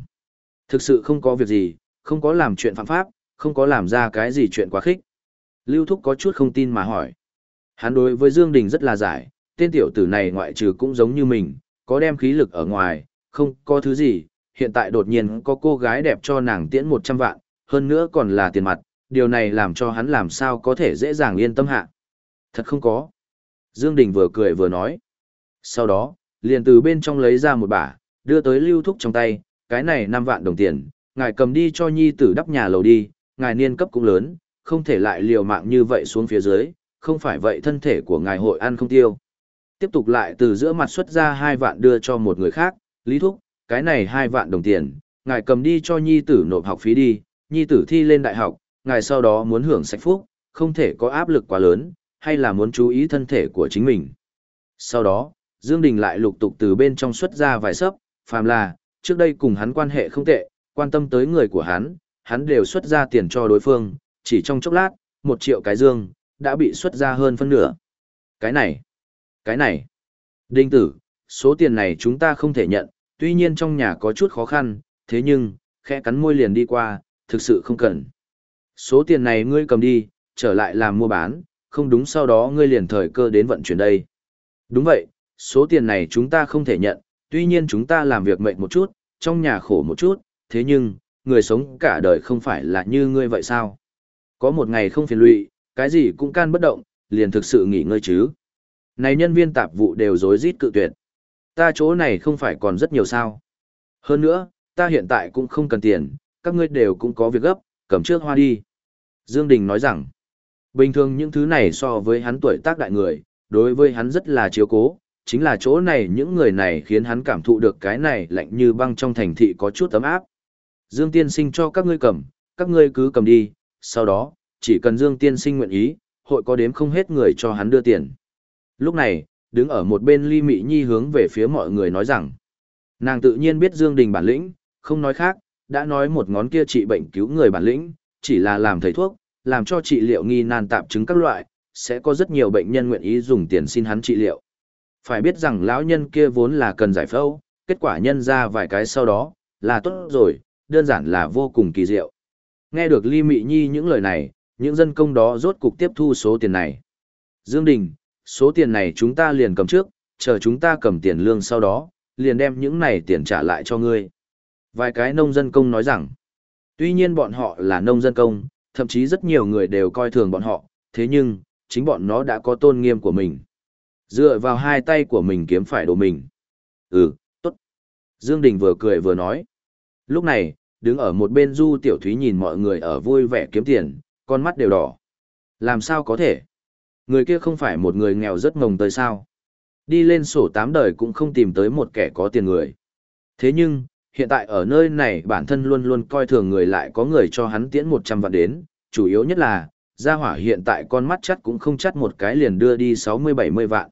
thực sự không có việc gì, không có làm chuyện phạm pháp, không có làm ra cái gì chuyện quá khích. Lưu Thúc có chút không tin mà hỏi. Hắn đối với Dương Đình rất là giải, tên tiểu tử này ngoại trừ cũng giống như mình, có đem khí lực ở ngoài, không có thứ gì, hiện tại đột nhiên có cô gái đẹp cho nàng tiễn 100 vạn, hơn nữa còn là tiền mặt, điều này làm cho hắn làm sao có thể dễ dàng yên tâm hạ. Thật không có. Dương Đình vừa cười vừa nói. Sau đó, liền từ bên trong lấy ra một bả, đưa tới lưu thúc trong tay, cái này 5 vạn đồng tiền, ngài cầm đi cho nhi tử đắp nhà lầu đi, ngài niên cấp cũng lớn, không thể lại liều mạng như vậy xuống phía dưới, không phải vậy thân thể của ngài hội ăn không tiêu. Tiếp tục lại từ giữa mặt xuất ra hai vạn đưa cho một người khác, Lý Thúc, cái này hai vạn đồng tiền, ngài cầm đi cho nhi tử nộp học phí đi, nhi tử thi lên đại học, ngài sau đó muốn hưởng sạch phúc, không thể có áp lực quá lớn, hay là muốn chú ý thân thể của chính mình. Sau đó, Dương Đình lại lục tục từ bên trong xuất ra vài sấp, phàm là, trước đây cùng hắn quan hệ không tệ, quan tâm tới người của hắn, hắn đều xuất ra tiền cho đối phương, chỉ trong chốc lát, một triệu cái dương, đã bị xuất ra hơn phân nửa. Cái này, cái này, đinh tử, số tiền này chúng ta không thể nhận, tuy nhiên trong nhà có chút khó khăn, thế nhưng, khẽ cắn môi liền đi qua, thực sự không cần. Số tiền này ngươi cầm đi, trở lại làm mua bán, không đúng sau đó ngươi liền thời cơ đến vận chuyển đây. Đúng vậy, số tiền này chúng ta không thể nhận, tuy nhiên chúng ta làm việc mệt một chút, trong nhà khổ một chút, thế nhưng, người sống cả đời không phải là như ngươi vậy sao? Có một ngày không phiền lụy, cái gì cũng can bất động, liền thực sự nghỉ ngơi chứ. Này nhân viên tạp vụ đều rối rít cự tuyệt. Ta chỗ này không phải còn rất nhiều sao. Hơn nữa, ta hiện tại cũng không cần tiền, các ngươi đều cũng có việc gấp, cầm trước hoa đi. Dương Đình nói rằng, bình thường những thứ này so với hắn tuổi tác đại người, đối với hắn rất là chiếu cố, chính là chỗ này những người này khiến hắn cảm thụ được cái này lạnh như băng trong thành thị có chút ấm áp. Dương Tiên Sinh cho các ngươi cầm, các ngươi cứ cầm đi, sau đó, chỉ cần Dương Tiên Sinh nguyện ý, hội có đếm không hết người cho hắn đưa tiền. Lúc này, đứng ở một bên Ly Mị Nhi hướng về phía mọi người nói rằng, nàng tự nhiên biết Dương Đình bản lĩnh, không nói khác, đã nói một ngón kia trị bệnh cứu người bản lĩnh, chỉ là làm thầy thuốc, làm cho trị liệu nghi nan tạp chứng các loại, sẽ có rất nhiều bệnh nhân nguyện ý dùng tiền xin hắn trị liệu. Phải biết rằng lão nhân kia vốn là cần giải phẫu, kết quả nhân ra vài cái sau đó, là tốt rồi, đơn giản là vô cùng kỳ diệu. Nghe được Ly Mị Nhi những lời này, những dân công đó rốt cục tiếp thu số tiền này. Dương Đình, số tiền này chúng ta liền cầm trước, chờ chúng ta cầm tiền lương sau đó, liền đem những này tiền trả lại cho ngươi. Vài cái nông dân công nói rằng, tuy nhiên bọn họ là nông dân công, thậm chí rất nhiều người đều coi thường bọn họ, thế nhưng, chính bọn nó đã có tôn nghiêm của mình. Dựa vào hai tay của mình kiếm phải đồ mình. Ừ, tốt. Dương Đình vừa cười vừa nói. Lúc này, đứng ở một bên Du Tiểu Thúy nhìn mọi người ở vui vẻ kiếm tiền, con mắt đều đỏ. Làm sao có thể? Người kia không phải một người nghèo rất ngồng tới sao? Đi lên sổ tám đời cũng không tìm tới một kẻ có tiền người. Thế nhưng, hiện tại ở nơi này bản thân luôn luôn coi thường người lại có người cho hắn tiễn 100 vạn đến, chủ yếu nhất là, gia hỏa hiện tại con mắt chắt cũng không chắt một cái liền đưa đi 60-70 vạn.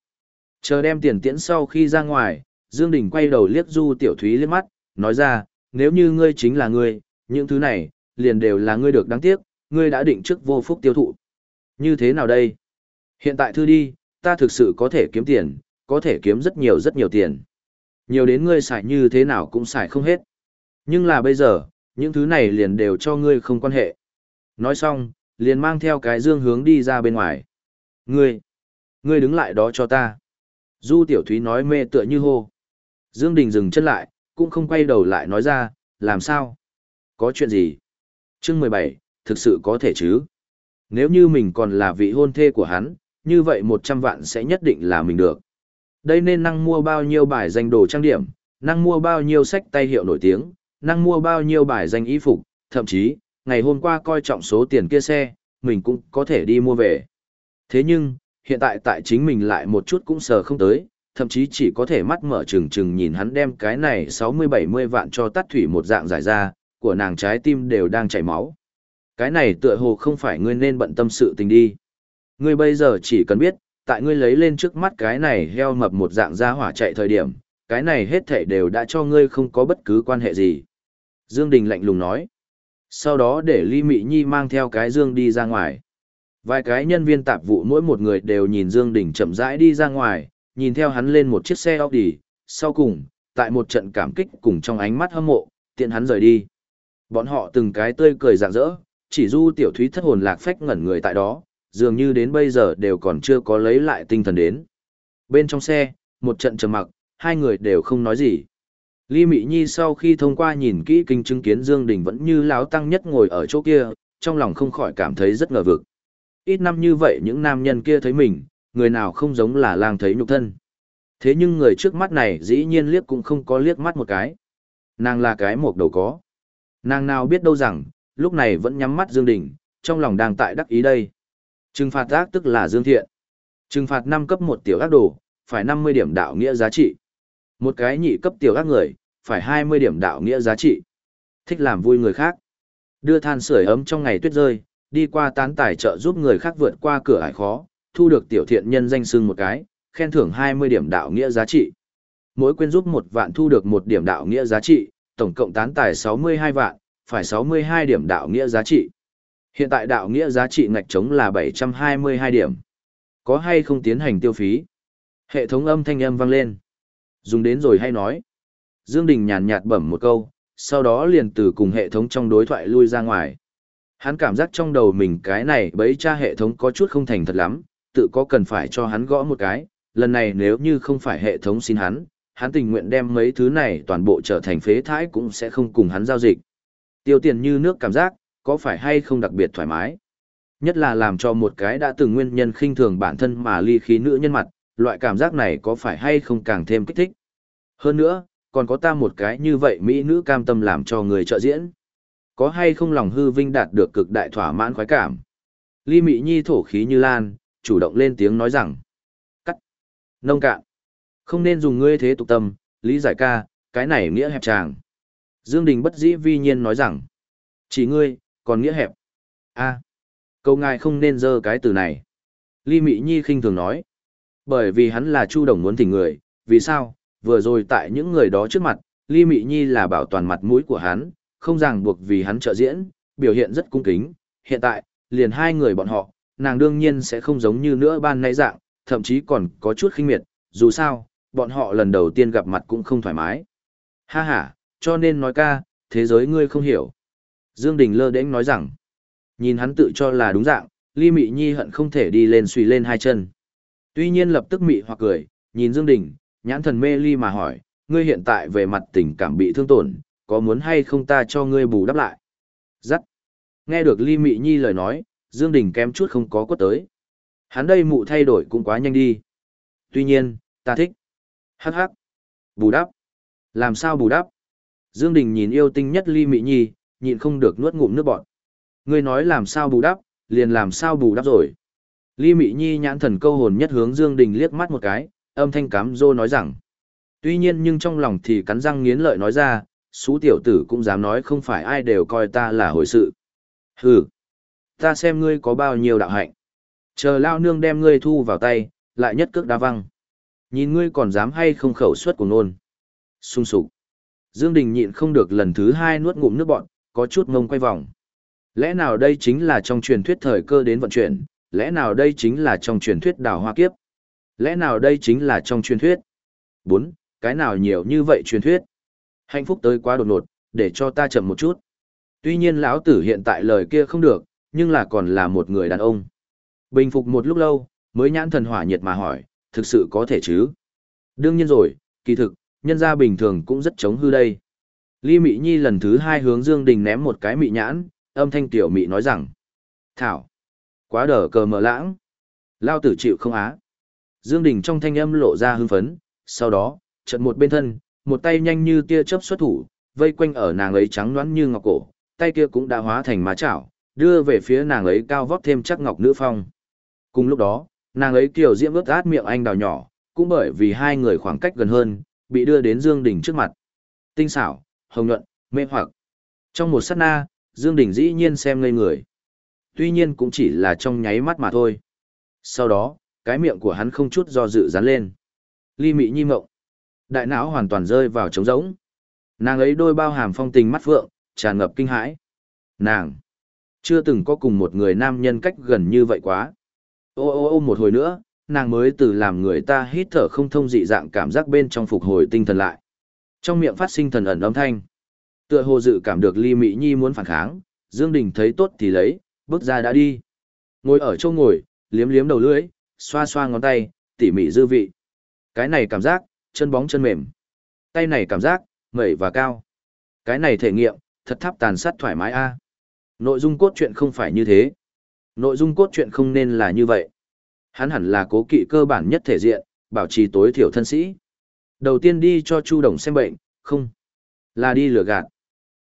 Chờ đem tiền tiễn sau khi ra ngoài, Dương Đình quay đầu liếc Du Tiểu Thúy liếc mắt, nói ra, nếu như ngươi chính là ngươi, những thứ này, liền đều là ngươi được đáng tiếc, ngươi đã định trước vô phúc tiêu thụ. Như thế nào đây? Hiện tại thư đi, ta thực sự có thể kiếm tiền, có thể kiếm rất nhiều rất nhiều tiền. Nhiều đến ngươi xài như thế nào cũng xài không hết. Nhưng là bây giờ, những thứ này liền đều cho ngươi không quan hệ. Nói xong, liền mang theo cái dương hướng đi ra bên ngoài. Ngươi, ngươi đứng lại đó cho ta. Du Tiểu Thúy nói mê tựa như hô. Dương Đình dừng chân lại, cũng không quay đầu lại nói ra, làm sao? Có chuyện gì? Chương 17, thực sự có thể chứ? Nếu như mình còn là vị hôn thê của hắn, như vậy 100 vạn sẽ nhất định là mình được. Đây nên năng mua bao nhiêu bài danh đồ trang điểm, năng mua bao nhiêu sách tay hiệu nổi tiếng, năng mua bao nhiêu bài danh y phục, thậm chí, ngày hôm qua coi trọng số tiền kia xe, mình cũng có thể đi mua về. Thế nhưng, hiện tại tại chính mình lại một chút cũng sờ không tới, thậm chí chỉ có thể mắt mở trừng trừng nhìn hắn đem cái này 60-70 vạn cho tắt thủy một dạng giải ra, của nàng trái tim đều đang chảy máu. Cái này tựa hồ không phải ngươi nên bận tâm sự tình đi. Ngươi bây giờ chỉ cần biết, tại ngươi lấy lên trước mắt cái này heo mập một dạng ra hỏa chạy thời điểm, cái này hết thảy đều đã cho ngươi không có bất cứ quan hệ gì. Dương Đình lạnh lùng nói. Sau đó để Ly Mị Nhi mang theo cái Dương đi ra ngoài. Vài cái nhân viên tạp vụ mỗi một người đều nhìn Dương Đình chậm rãi đi ra ngoài, nhìn theo hắn lên một chiếc xe Audi, sau cùng, tại một trận cảm kích cùng trong ánh mắt hâm mộ, tiện hắn rời đi. Bọn họ từng cái tươi cười rạng rỡ, chỉ du tiểu thúy thất hồn lạc phách ngẩn người tại đó, dường như đến bây giờ đều còn chưa có lấy lại tinh thần đến. Bên trong xe, một trận trầm mặc, hai người đều không nói gì. Ly Mị Nhi sau khi thông qua nhìn kỹ kinh chứng kiến Dương Đình vẫn như láo tăng nhất ngồi ở chỗ kia, trong lòng không khỏi cảm thấy rất ngờ vực. Ít năm như vậy những nam nhân kia thấy mình, người nào không giống là lang thấy nhục thân. Thế nhưng người trước mắt này dĩ nhiên liếc cũng không có liếc mắt một cái. Nàng là cái một đầu có. Nàng nào biết đâu rằng, lúc này vẫn nhắm mắt Dương Đình, trong lòng đang tại đắc ý đây. Trừng phạt ác tức là Dương Thiện. Trừng phạt năm cấp một tiểu ác đồ, phải 50 điểm đạo nghĩa giá trị. Một cái nhị cấp tiểu ác người, phải 20 điểm đạo nghĩa giá trị. Thích làm vui người khác. Đưa than sưởi ấm trong ngày tuyết rơi, đi qua tán tài trợ giúp người khác vượt qua cửa ải khó, thu được tiểu thiện nhân danh sưng một cái, khen thưởng 20 điểm đạo nghĩa giá trị. Mỗi quyên giúp một vạn thu được một điểm đạo nghĩa giá trị, tổng cộng tán tài 62 vạn, phải 62 điểm đạo nghĩa giá trị. Hiện tại đạo nghĩa giá trị ngạch trống là 722 điểm. Có hay không tiến hành tiêu phí? Hệ thống âm thanh âm vang lên. Dùng đến rồi hay nói. Dương Đình nhàn nhạt bẩm một câu, sau đó liền từ cùng hệ thống trong đối thoại lui ra ngoài. Hắn cảm giác trong đầu mình cái này bấy cha hệ thống có chút không thành thật lắm, tự có cần phải cho hắn gõ một cái, lần này nếu như không phải hệ thống xin hắn, hắn tình nguyện đem mấy thứ này toàn bộ trở thành phế thải cũng sẽ không cùng hắn giao dịch. Tiêu tiền như nước cảm giác, có phải hay không đặc biệt thoải mái? Nhất là làm cho một cái đã từng nguyên nhân khinh thường bản thân mà ly khí nữ nhân mặt, loại cảm giác này có phải hay không càng thêm kích thích? Hơn nữa, còn có ta một cái như vậy mỹ nữ cam tâm làm cho người trợ diễn. Có hay không lòng hư vinh đạt được cực đại thỏa mãn khoái cảm? Ly Mị Nhi thổ khí như lan, chủ động lên tiếng nói rằng. Cắt. Nông cạn. Không nên dùng ngươi thế tục tâm, lý giải ca, cái này nghĩa hẹp tràng. Dương Đình bất dĩ vi nhiên nói rằng. Chỉ ngươi, còn nghĩa hẹp. a câu ngài không nên dơ cái từ này. Ly Mị Nhi khinh thường nói. Bởi vì hắn là Chu Đồng muốn thỉnh người, vì sao? Vừa rồi tại những người đó trước mặt, Ly Mị Nhi là bảo toàn mặt mũi của hắn, không ràng buộc vì hắn trợ diễn, biểu hiện rất cung kính. Hiện tại, liền hai người bọn họ, nàng đương nhiên sẽ không giống như nữa ban nãy dạng, thậm chí còn có chút khinh miệt, dù sao, bọn họ lần đầu tiên gặp mặt cũng không thoải mái. Ha ha, cho nên nói ca, thế giới ngươi không hiểu. Dương Đình lơ đễnh nói rằng, nhìn hắn tự cho là đúng dạng, Ly Mị Nhi hận không thể đi lên suy lên hai chân. Tuy nhiên lập tức mị hoặc cười, nhìn Dương Đình, nhãn thần mê ly mà hỏi, ngươi hiện tại về mặt tình cảm bị thương tổn, có muốn hay không ta cho ngươi bù đắp lại? Dắt. Nghe được Ly Mị Nhi lời nói, Dương Đình kém chút không có quất tới. Hắn đây mụ thay đổi cũng quá nhanh đi. Tuy nhiên, ta thích. Hắc hắc. Bù đắp. Làm sao bù đắp? Dương Đình nhìn yêu tinh nhất Ly Mị Nhi, nhịn không được nuốt ngụm nước bọt. Ngươi nói làm sao bù đắp, liền làm sao bù đắp rồi. Ly Mị Nhi nhãn thần câu hồn nhất hướng Dương Đình liếc mắt một cái, âm thanh cám dô nói rằng. Tuy nhiên nhưng trong lòng thì cắn răng nghiến lợi nói ra, xú tiểu tử cũng dám nói không phải ai đều coi ta là hồi sự. Hừ, ta xem ngươi có bao nhiêu đạo hạnh. Chờ lao nương đem ngươi thu vào tay, lại nhất cước đá văng. Nhìn ngươi còn dám hay không khẩu suất của nôn. Xung sục. Dương Đình nhịn không được lần thứ hai nuốt ngụm nước bọt, có chút ngông quay vòng. Lẽ nào đây chính là trong truyền thuyết thời cơ đến vận chuyển, lẽ nào đây chính là trong truyền thuyết đào hoa kiếp? Lẽ nào đây chính là trong truyền thuyết? 4. Cái nào nhiều như vậy truyền thuyết? Hạnh phúc tới quá đột ngột, để cho ta chậm một chút. Tuy nhiên lão tử hiện tại lời kia không được, nhưng là còn là một người đàn ông. Bình phục một lúc lâu, mới nhãn thần hỏa nhiệt mà hỏi, thực sự có thể chứ? Đương nhiên rồi, kỳ thực, nhân gia bình thường cũng rất chống hư đây. Ly Mị Nhi lần thứ hai hướng Dương Đình ném một cái mị nhãn, âm thanh tiểu mị nói rằng. Thảo! Quá đờ cờ mờ lãng! Lao tử chịu không á! Dương Đình trong thanh âm lộ ra hưng phấn, sau đó, trận một bên thân, một tay nhanh như tia chớp xuất thủ, vây quanh ở nàng ấy trắng nõn như ngọc cổ, tay kia cũng đã hóa thành má chảo, đưa về phía nàng ấy cao vóc thêm chắc ngọc nữ phong. Cùng lúc đó, nàng ấy kiều diễm ướt át miệng anh đào nhỏ, cũng bởi vì hai người khoảng cách gần hơn, bị đưa đến Dương Đình trước mặt. Tinh xảo, hồng nhuận, mê hoặc. Trong một sát na, Dương Đình dĩ nhiên xem ngây người. Tuy nhiên cũng chỉ là trong nháy mắt mà thôi. Sau đó, cái miệng của hắn không chút do dự dán lên. Ly mị nhi mộng. Đại não hoàn toàn rơi vào trống rỗng. Nàng ấy đôi bao hàm phong tình mắt vượng, tràn ngập kinh hãi. Nàng chưa từng có cùng một người nam nhân cách gần như vậy quá. Ô ô ô một hồi nữa, nàng mới từ làm người ta hít thở không thông dị dạng cảm giác bên trong phục hồi tinh thần lại. Trong miệng phát sinh thần ẩn âm thanh. Tựa hồ dự cảm được Ly Mỹ Nhi muốn phản kháng, Dương Đình thấy tốt thì lấy, bước ra đã đi. Ngồi ở chỗ ngồi, liếm liếm đầu lưỡi, xoa xoa ngón tay, tỉ mỉ dư vị. Cái này cảm giác, chân bóng chân mềm. Tay này cảm giác, mẩy và cao. Cái này thể nghiệm, thật tháp tàn sát thoải mái a. Nội dung cốt truyện không phải như thế. Nội dung cốt truyện không nên là như vậy. Hắn hẳn là cố kỵ cơ bản nhất thể diện, bảo trì tối thiểu thân sĩ. Đầu tiên đi cho Chu Đồng xem bệnh, không. Là đi lừa gạt.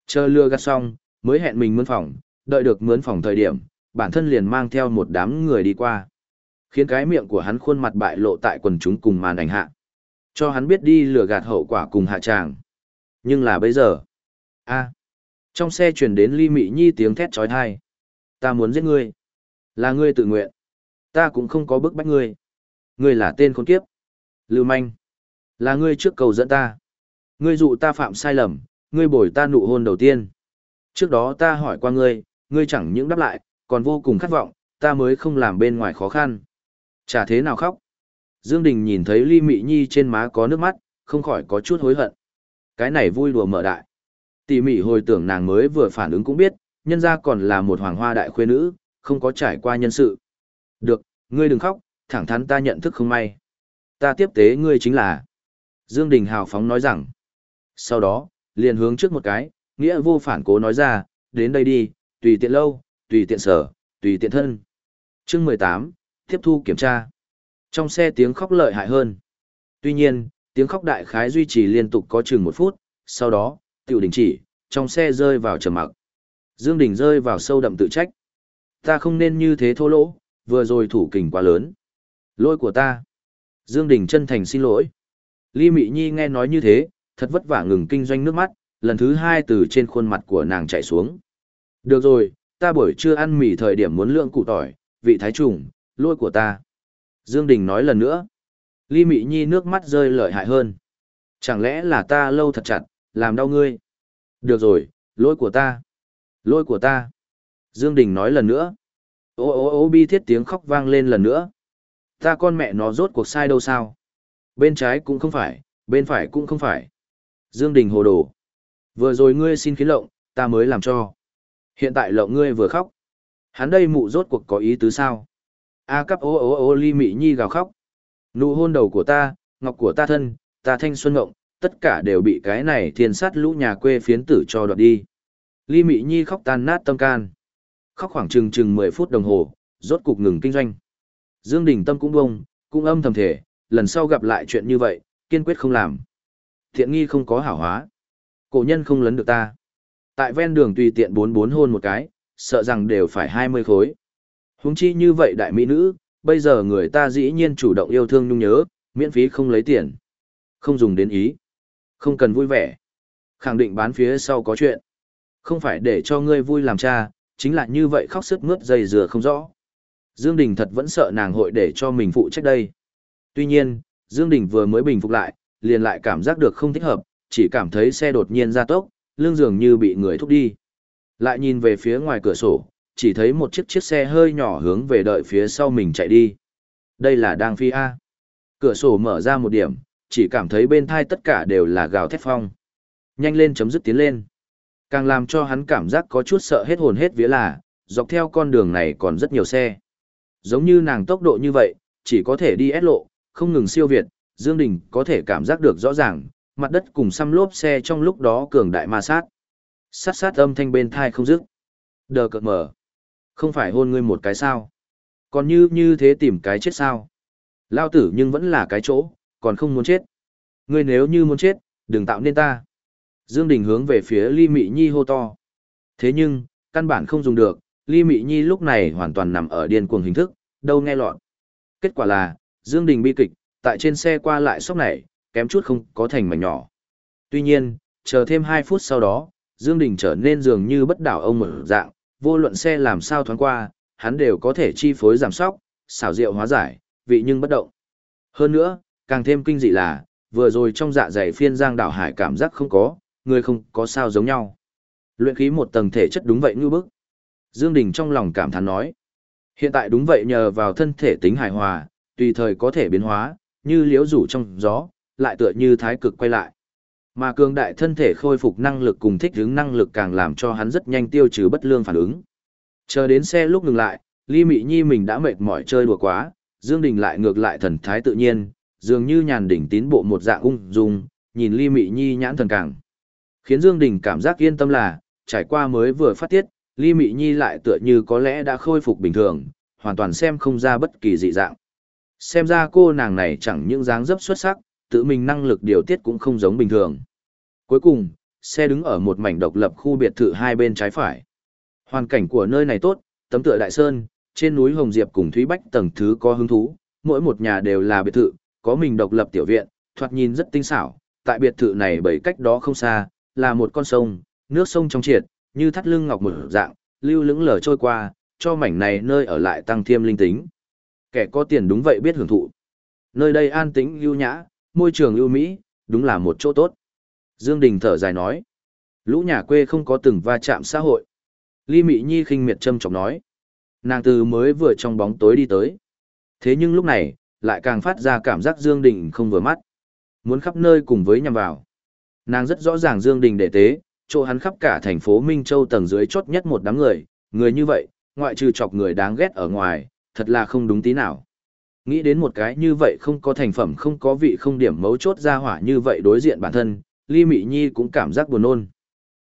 Chờ lừa gạt xong, mới hẹn mình mướn phòng, đợi được mướn phòng thời điểm, bản thân liền mang theo một đám người đi qua. Khiến cái miệng của hắn khuôn mặt bại lộ tại quần chúng cùng màn ảnh hạ. Cho hắn biết đi lừa gạt hậu quả cùng hạ tràng. Nhưng là bây giờ. a Trong xe chuyển đến ly mị nhi tiếng thét trói thai. Ta muốn giết ngươi. Là ngươi tự nguyện. Ta cũng không có bức bách ngươi. Ngươi là tên khốn kiếp. Lưu manh. Là ngươi trước cầu dẫn ta. Ngươi dụ ta phạm sai lầm, ngươi bồi ta nụ hôn đầu tiên. Trước đó ta hỏi qua ngươi, ngươi chẳng những đáp lại, còn vô cùng khát vọng, ta mới không làm bên ngoài khó khăn. Chả thế nào khóc. Dương Đình nhìn thấy Ly Mị Nhi trên má có nước mắt, không khỏi có chút hối hận. Cái này vui đùa mở đại. Tỷ Mị hồi tưởng nàng mới vừa phản ứng cũng biết, nhân gia còn là một hoàng hoa đại khuê nữ, không có trải qua nhân sự. Được, ngươi đừng khóc, thẳng thắn ta nhận thức không may. Ta tiếp tế ngươi chính là. Dương Đình hào phóng nói rằng. Sau đó, liền hướng trước một cái, nghĩa vô phản cố nói ra, đến đây đi, tùy tiện lâu, tùy tiện sở, tùy tiện thân. Chương 18, tiếp thu kiểm tra. Trong xe tiếng khóc lợi hại hơn. Tuy nhiên, tiếng khóc đại khái duy trì liên tục có chừng một phút, sau đó, tiểu đình chỉ, trong xe rơi vào trầm mặc. Dương Đình rơi vào sâu đậm tự trách. Ta không nên như thế thô lỗ, vừa rồi thủ kình quá lớn. Lỗi của ta. Dương Đình chân thành xin lỗi. Ly Mị Nhi nghe nói như thế, thật vất vả ngừng kinh doanh nước mắt, lần thứ hai từ trên khuôn mặt của nàng chảy xuống. Được rồi, ta buổi trưa ăn mì thời điểm muốn lượng củ tỏi, vị thái trùng, lỗi của ta. Dương Đình nói lần nữa. Ly Mị Nhi nước mắt rơi lợi hại hơn. Chẳng lẽ là ta lâu thật chặt, làm đau ngươi? Được rồi, lỗi của ta. Lỗi của ta. Dương Đình nói lần nữa. Ô ô ô bi thiết tiếng khóc vang lên lần nữa. Ta con mẹ nó rốt cuộc sai đâu sao? Bên trái cũng không phải, bên phải cũng không phải. Dương Đình hồ đồ. Vừa rồi ngươi xin khiến lộng, ta mới làm cho. Hiện tại lộng ngươi vừa khóc. Hắn đây mụ rốt cuộc có ý tứ sao? A cấp ô ô ô ly mị nhi gào khóc. Nụ hôn đầu của ta, ngọc của ta thân, ta thanh xuân ngộng, tất cả đều bị cái này thiên sát lũ nhà quê phiến tử cho đoạt đi. Ly mị nhi khóc tan nát tâm can. Khóc khoảng chừng chừng 10 phút đồng hồ, rốt cục ngừng kinh doanh. Dương Đình tâm cũng bông, cũng âm thầm thể, lần sau gặp lại chuyện như vậy, kiên quyết không làm. Thiện nghi không có hảo hóa. Cổ nhân không lấn được ta. Tại ven đường tùy tiện bốn bốn hôn một cái, sợ rằng đều phải 20 khối. Huống chi như vậy đại mỹ nữ, bây giờ người ta dĩ nhiên chủ động yêu thương nhung nhớ, miễn phí không lấy tiền. Không dùng đến ý. Không cần vui vẻ. Khẳng định bán phía sau có chuyện. Không phải để cho ngươi vui làm cha, chính là như vậy khóc sức mướt dây dừa không rõ. Dương Đình thật vẫn sợ nàng hội để cho mình phụ trách đây. Tuy nhiên, Dương Đình vừa mới bình phục lại, liền lại cảm giác được không thích hợp, chỉ cảm thấy xe đột nhiên ra tốc, lưng dường như bị người thúc đi. Lại nhìn về phía ngoài cửa sổ, chỉ thấy một chiếc chiếc xe hơi nhỏ hướng về đợi phía sau mình chạy đi. Đây là đang phi A. Cửa sổ mở ra một điểm, chỉ cảm thấy bên thai tất cả đều là gào thét phong. Nhanh lên chấm dứt tiến lên. Càng làm cho hắn cảm giác có chút sợ hết hồn hết vía là, dọc theo con đường này còn rất nhiều xe. Giống như nàng tốc độ như vậy, chỉ có thể đi ép lộ, không ngừng siêu việt, Dương Đình có thể cảm giác được rõ ràng, mặt đất cùng xăm lốp xe trong lúc đó cường đại ma sát. Sát sát âm thanh bên thai không dứt. Đờ cợt mở. Không phải hôn ngươi một cái sao. Còn như như thế tìm cái chết sao. Lao tử nhưng vẫn là cái chỗ, còn không muốn chết. Ngươi nếu như muốn chết, đừng tạo nên ta. Dương Đình hướng về phía Ly Mị Nhi hô to. Thế nhưng, căn bản không dùng được, Ly Mị Nhi lúc này hoàn toàn nằm ở điên cuồng hình thức, đâu nghe lọt. Kết quả là, Dương Đình bi kịch, tại trên xe qua lại sốc này, kém chút không có thành mảnh nhỏ. Tuy nhiên, chờ thêm 2 phút sau đó, Dương Đình trở nên dường như bất đảo ông mở dạng, vô luận xe làm sao thoáng qua, hắn đều có thể chi phối giảm sóc, xảo diệu hóa giải, vị nhưng bất động. Hơn nữa, càng thêm kinh dị là, vừa rồi trong dạ dày phiên giang đảo hải cảm giác không có, người không có sao giống nhau. Luyện khí một tầng thể chất đúng vậy như bức. Dương Đình trong lòng cảm thán nói. Hiện tại đúng vậy nhờ vào thân thể tính hài hòa, tùy thời có thể biến hóa, như liễu rủ trong gió, lại tựa như thái cực quay lại. Mà cường đại thân thể khôi phục năng lực cùng thích ứng năng lực càng làm cho hắn rất nhanh tiêu trừ bất lương phản ứng. Chờ đến xe lúc ngừng lại, Ly Mị Nhi mình đã mệt mỏi chơi đùa quá, Dương Đình lại ngược lại thần thái tự nhiên, dường như nhàn đỉnh tín bộ một dạng ung dung, nhìn Ly Mị Nhi nhãn thần càng. Khiến Dương Đình cảm giác yên tâm là, trải qua mới vừa phát tiết, Ly Mị Nhi lại tựa như có lẽ đã khôi phục bình thường, hoàn toàn xem không ra bất kỳ dị dạng. Xem ra cô nàng này chẳng những dáng dấp xuất sắc, tự mình năng lực điều tiết cũng không giống bình thường. Cuối cùng, xe đứng ở một mảnh độc lập khu biệt thự hai bên trái phải. Hoàn cảnh của nơi này tốt, tấm tựa đại sơn, trên núi Hồng Diệp cùng Thúy Bách tầng thứ có hứng thú, mỗi một nhà đều là biệt thự, có mình độc lập tiểu viện, thoạt nhìn rất tinh xảo. Tại biệt thự này bảy cách đó không xa, là một con sông, nước sông trong triệt, như thắt lưng ngọc một dạng, lưu lững lờ trôi qua, cho mảnh này nơi ở lại tăng thêm linh tính. Kẻ có tiền đúng vậy biết hưởng thụ. Nơi đây an tĩnh lưu nhã, môi trường lưu mỹ, đúng là một chỗ tốt. Dương Đình thở dài nói. Lũ nhà quê không có từng va chạm xã hội. Ly Mị Nhi khinh miệt châm chọc nói. Nàng từ mới vừa trong bóng tối đi tới. Thế nhưng lúc này, lại càng phát ra cảm giác Dương Đình không vừa mắt. Muốn khắp nơi cùng với nhằm vào. Nàng rất rõ ràng Dương Đình đệ tế, chỗ hắn khắp cả thành phố Minh Châu tầng dưới chốt nhất một đám người, người như vậy, ngoại trừ chọc người đáng ghét ở ngoài, thật là không đúng tí nào. Nghĩ đến một cái như vậy không có thành phẩm không có vị không điểm mấu chốt ra hỏa như vậy đối diện bản thân, Ly Mị Nhi cũng cảm giác buồn nôn.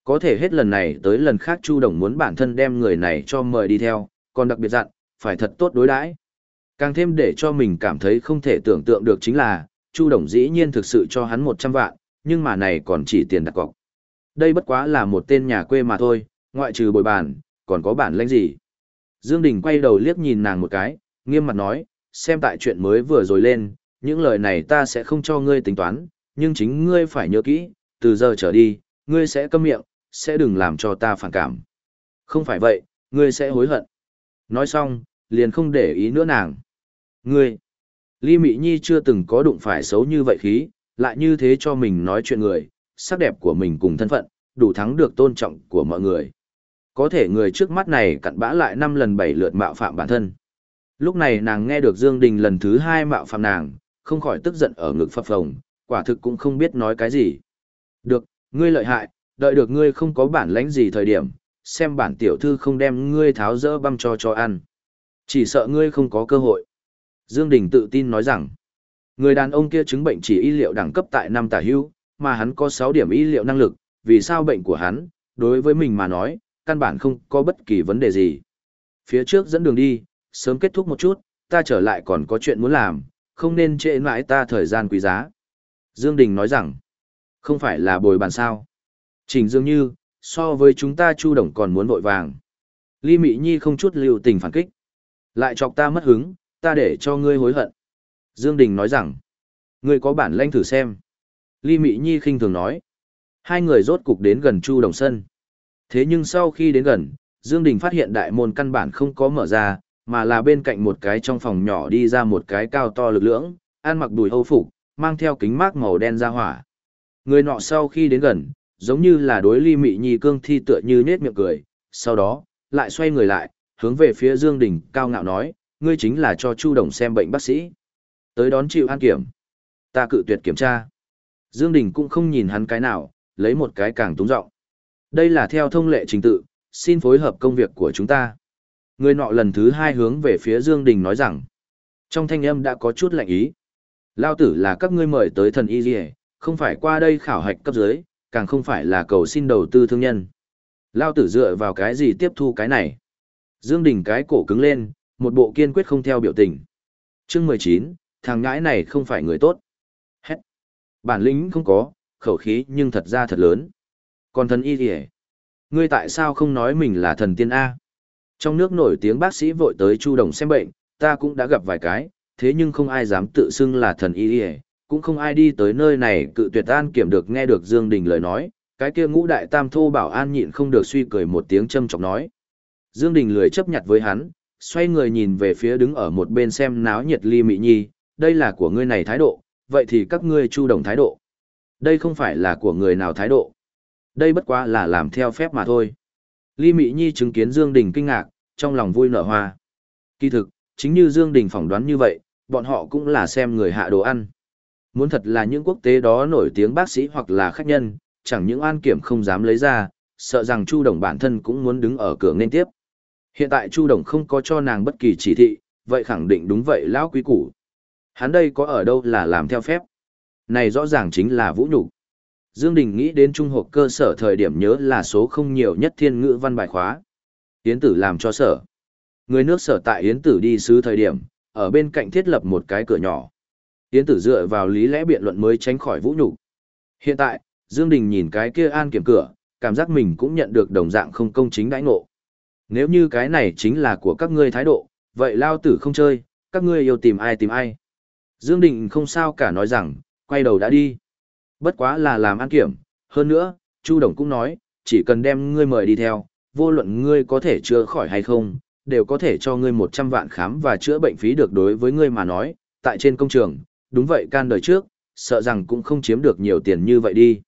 Có thể hết lần này tới lần khác Chu Đồng muốn bản thân đem người này cho mời đi theo, còn đặc biệt dặn, phải thật tốt đối đãi. Càng thêm để cho mình cảm thấy không thể tưởng tượng được chính là, Chu Đồng dĩ nhiên thực sự cho hắn 100 vạn, nhưng mà này còn chỉ tiền đặt cọc. Đây bất quá là một tên nhà quê mà thôi, ngoại trừ bồi bàn, còn có bản lãnh gì. Dương Đình quay đầu liếc nhìn nàng một cái, nghiêm mặt nói, xem tại chuyện mới vừa rồi lên, những lời này ta sẽ không cho ngươi tính toán, nhưng chính ngươi phải nhớ kỹ, từ giờ trở đi, ngươi sẽ câm miệng, sẽ đừng làm cho ta phản cảm. Không phải vậy, ngươi sẽ hối hận. Nói xong, liền không để ý nữa nàng. Ngươi, Ly Mị Nhi chưa từng có đụng phải xấu như vậy khí, lại như thế cho mình nói chuyện người, sắc đẹp của mình cùng thân phận, đủ thắng được tôn trọng của mọi người. Có thể người trước mắt này cặn bã lại năm lần bảy lượt mạo phạm bản thân. Lúc này nàng nghe được Dương Đình lần thứ hai mạo phạm nàng, không khỏi tức giận ở ngực phập phồng, quả thực cũng không biết nói cái gì. Được, ngươi lợi hại, đợi được ngươi không có bản lãnh gì thời điểm, xem bản tiểu thư không đem ngươi tháo rỡ băm cho cho ăn. Chỉ sợ ngươi không có cơ hội. Dương Đình tự tin nói rằng, người đàn ông kia chứng bệnh chỉ y liệu đẳng cấp tại năm tả hưu, mà hắn có 6 điểm y liệu năng lực, vì sao bệnh của hắn, đối với mình mà nói, căn bản không có bất kỳ vấn đề gì. Phía trước dẫn đường đi, sớm kết thúc một chút, ta trở lại còn có chuyện muốn làm, không nên trễ mãi ta thời gian quý giá. Dương Đình nói rằng, không phải là bồi bàn sao. Trình Dương Như, so với chúng ta Chu Đồng còn muốn vội vàng. Ly Mị Nhi không chút lưu tình phản kích. Lại chọc ta mất hứng, ta để cho ngươi hối hận. Dương Đình nói rằng, ngươi có bản lĩnh thử xem. Ly Mị Nhi khinh thường nói. Hai người rốt cục đến gần Chu Đồng Sân. Thế nhưng sau khi đến gần, Dương Đình phát hiện đại môn căn bản không có mở ra, mà là bên cạnh một cái trong phòng nhỏ đi ra một cái cao to lực lưỡng, ăn mặc đùi hâu phục, mang theo kính mát màu đen ra hỏa. Người nọ sau khi đến gần, giống như là đối ly mị nhi cương thi tựa như nết miệng cười, sau đó, lại xoay người lại, hướng về phía Dương Đình cao ngạo nói, ngươi chính là cho Chu Đồng xem bệnh bác sĩ. Tới đón chịu an kiểm. Ta cự tuyệt kiểm tra. Dương Đình cũng không nhìn hắn cái nào, lấy một cái càng túng giọng. Đây là theo thông lệ trình tự, xin phối hợp công việc của chúng ta. Người nọ lần thứ hai hướng về phía Dương Đình nói rằng, trong thanh âm đã có chút lạnh ý. Lao tử là các ngươi mời tới thần y gì không phải qua đây khảo hạch cấp dưới, càng không phải là cầu xin đầu tư thương nhân. Lao tử dựa vào cái gì tiếp thu cái này. Dương Đình cái cổ cứng lên, một bộ kiên quyết không theo biểu tình. Chương 19, thằng ngãi này không phải người tốt. Hét. Bản lĩnh không có, khẩu khí nhưng thật ra thật lớn. Còn thần y gì Ngươi tại sao không nói mình là thần tiên A? Trong nước nổi tiếng bác sĩ vội tới Chu Đồng xem bệnh, ta cũng đã gặp vài cái, thế nhưng không ai dám tự xưng là thần y y, cũng không ai đi tới nơi này cự tuyệt an kiểm được nghe được Dương Đình lời nói, cái kia ngũ đại tam thô bảo an nhịn không được suy cười một tiếng châm chọc nói. Dương Đình lười chấp nhặt với hắn, xoay người nhìn về phía đứng ở một bên xem náo nhiệt ly mị nhi, đây là của ngươi này thái độ, vậy thì các ngươi chu đồng thái độ. Đây không phải là của người nào thái độ. Đây bất quá là làm theo phép mà thôi. Ly Mị Nhi chứng kiến Dương Đình kinh ngạc, trong lòng vui nở hoa. Kỳ thực, chính như Dương Đình phỏng đoán như vậy, bọn họ cũng là xem người hạ đồ ăn. Muốn thật là những quốc tế đó nổi tiếng bác sĩ hoặc là khách nhân, chẳng những an kiểm không dám lấy ra, sợ rằng Chu Đồng bản thân cũng muốn đứng ở cửa nên tiếp. Hiện tại Chu Đồng không có cho nàng bất kỳ chỉ thị, vậy khẳng định đúng vậy lão quý củ. Hắn đây có ở đâu là làm theo phép. Này rõ ràng chính là vũ nhục. Dương Đình nghĩ đến trung học cơ sở thời điểm nhớ là số không nhiều nhất thiên ngữ văn bài khóa. Yến tử làm cho sở. Người nước sở tại Yến tử đi sứ thời điểm, ở bên cạnh thiết lập một cái cửa nhỏ. Yến tử dựa vào lý lẽ biện luận mới tránh khỏi vũ nhục. Hiện tại, Dương Đình nhìn cái kia an kiểm cửa, cảm giác mình cũng nhận được đồng dạng không công chính đãi ngộ. Nếu như cái này chính là của các ngươi thái độ, vậy lao tử không chơi, các ngươi yêu tìm ai tìm ai. Dương Đình không sao cả nói rằng, quay đầu đã đi. Bất quá là làm an kiểm, hơn nữa, Chu Đồng cũng nói, chỉ cần đem ngươi mời đi theo, vô luận ngươi có thể chữa khỏi hay không, đều có thể cho ngươi 100 vạn khám và chữa bệnh phí được đối với ngươi mà nói, tại trên công trường, đúng vậy can đời trước, sợ rằng cũng không chiếm được nhiều tiền như vậy đi.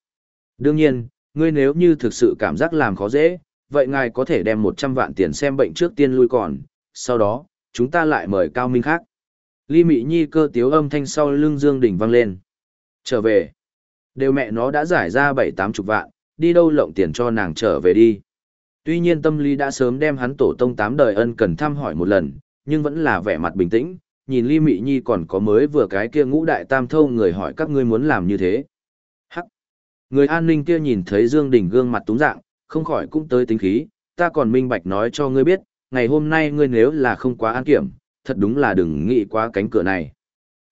Đương nhiên, ngươi nếu như thực sự cảm giác làm khó dễ, vậy ngài có thể đem 100 vạn tiền xem bệnh trước tiên lui còn, sau đó, chúng ta lại mời cao minh khác. Ly Mị Nhi cơ tiếu âm thanh sau lưng Dương Đình vang lên. Trở về. Đều mẹ nó đã giải ra bảy tám chục vạn, đi đâu lộng tiền cho nàng trở về đi. Tuy nhiên tâm lý đã sớm đem hắn tổ tông tám đời ân cần thăm hỏi một lần, nhưng vẫn là vẻ mặt bình tĩnh, nhìn Ly Mị Nhi còn có mới vừa cái kia ngũ đại tam thâu người hỏi các ngươi muốn làm như thế. Hắc. Người an ninh kia nhìn thấy Dương Đình gương mặt túng dạng, không khỏi cũng tới tính khí, ta còn minh bạch nói cho ngươi biết, ngày hôm nay ngươi nếu là không quá an kiểm, thật đúng là đừng nghĩ qua cánh cửa này.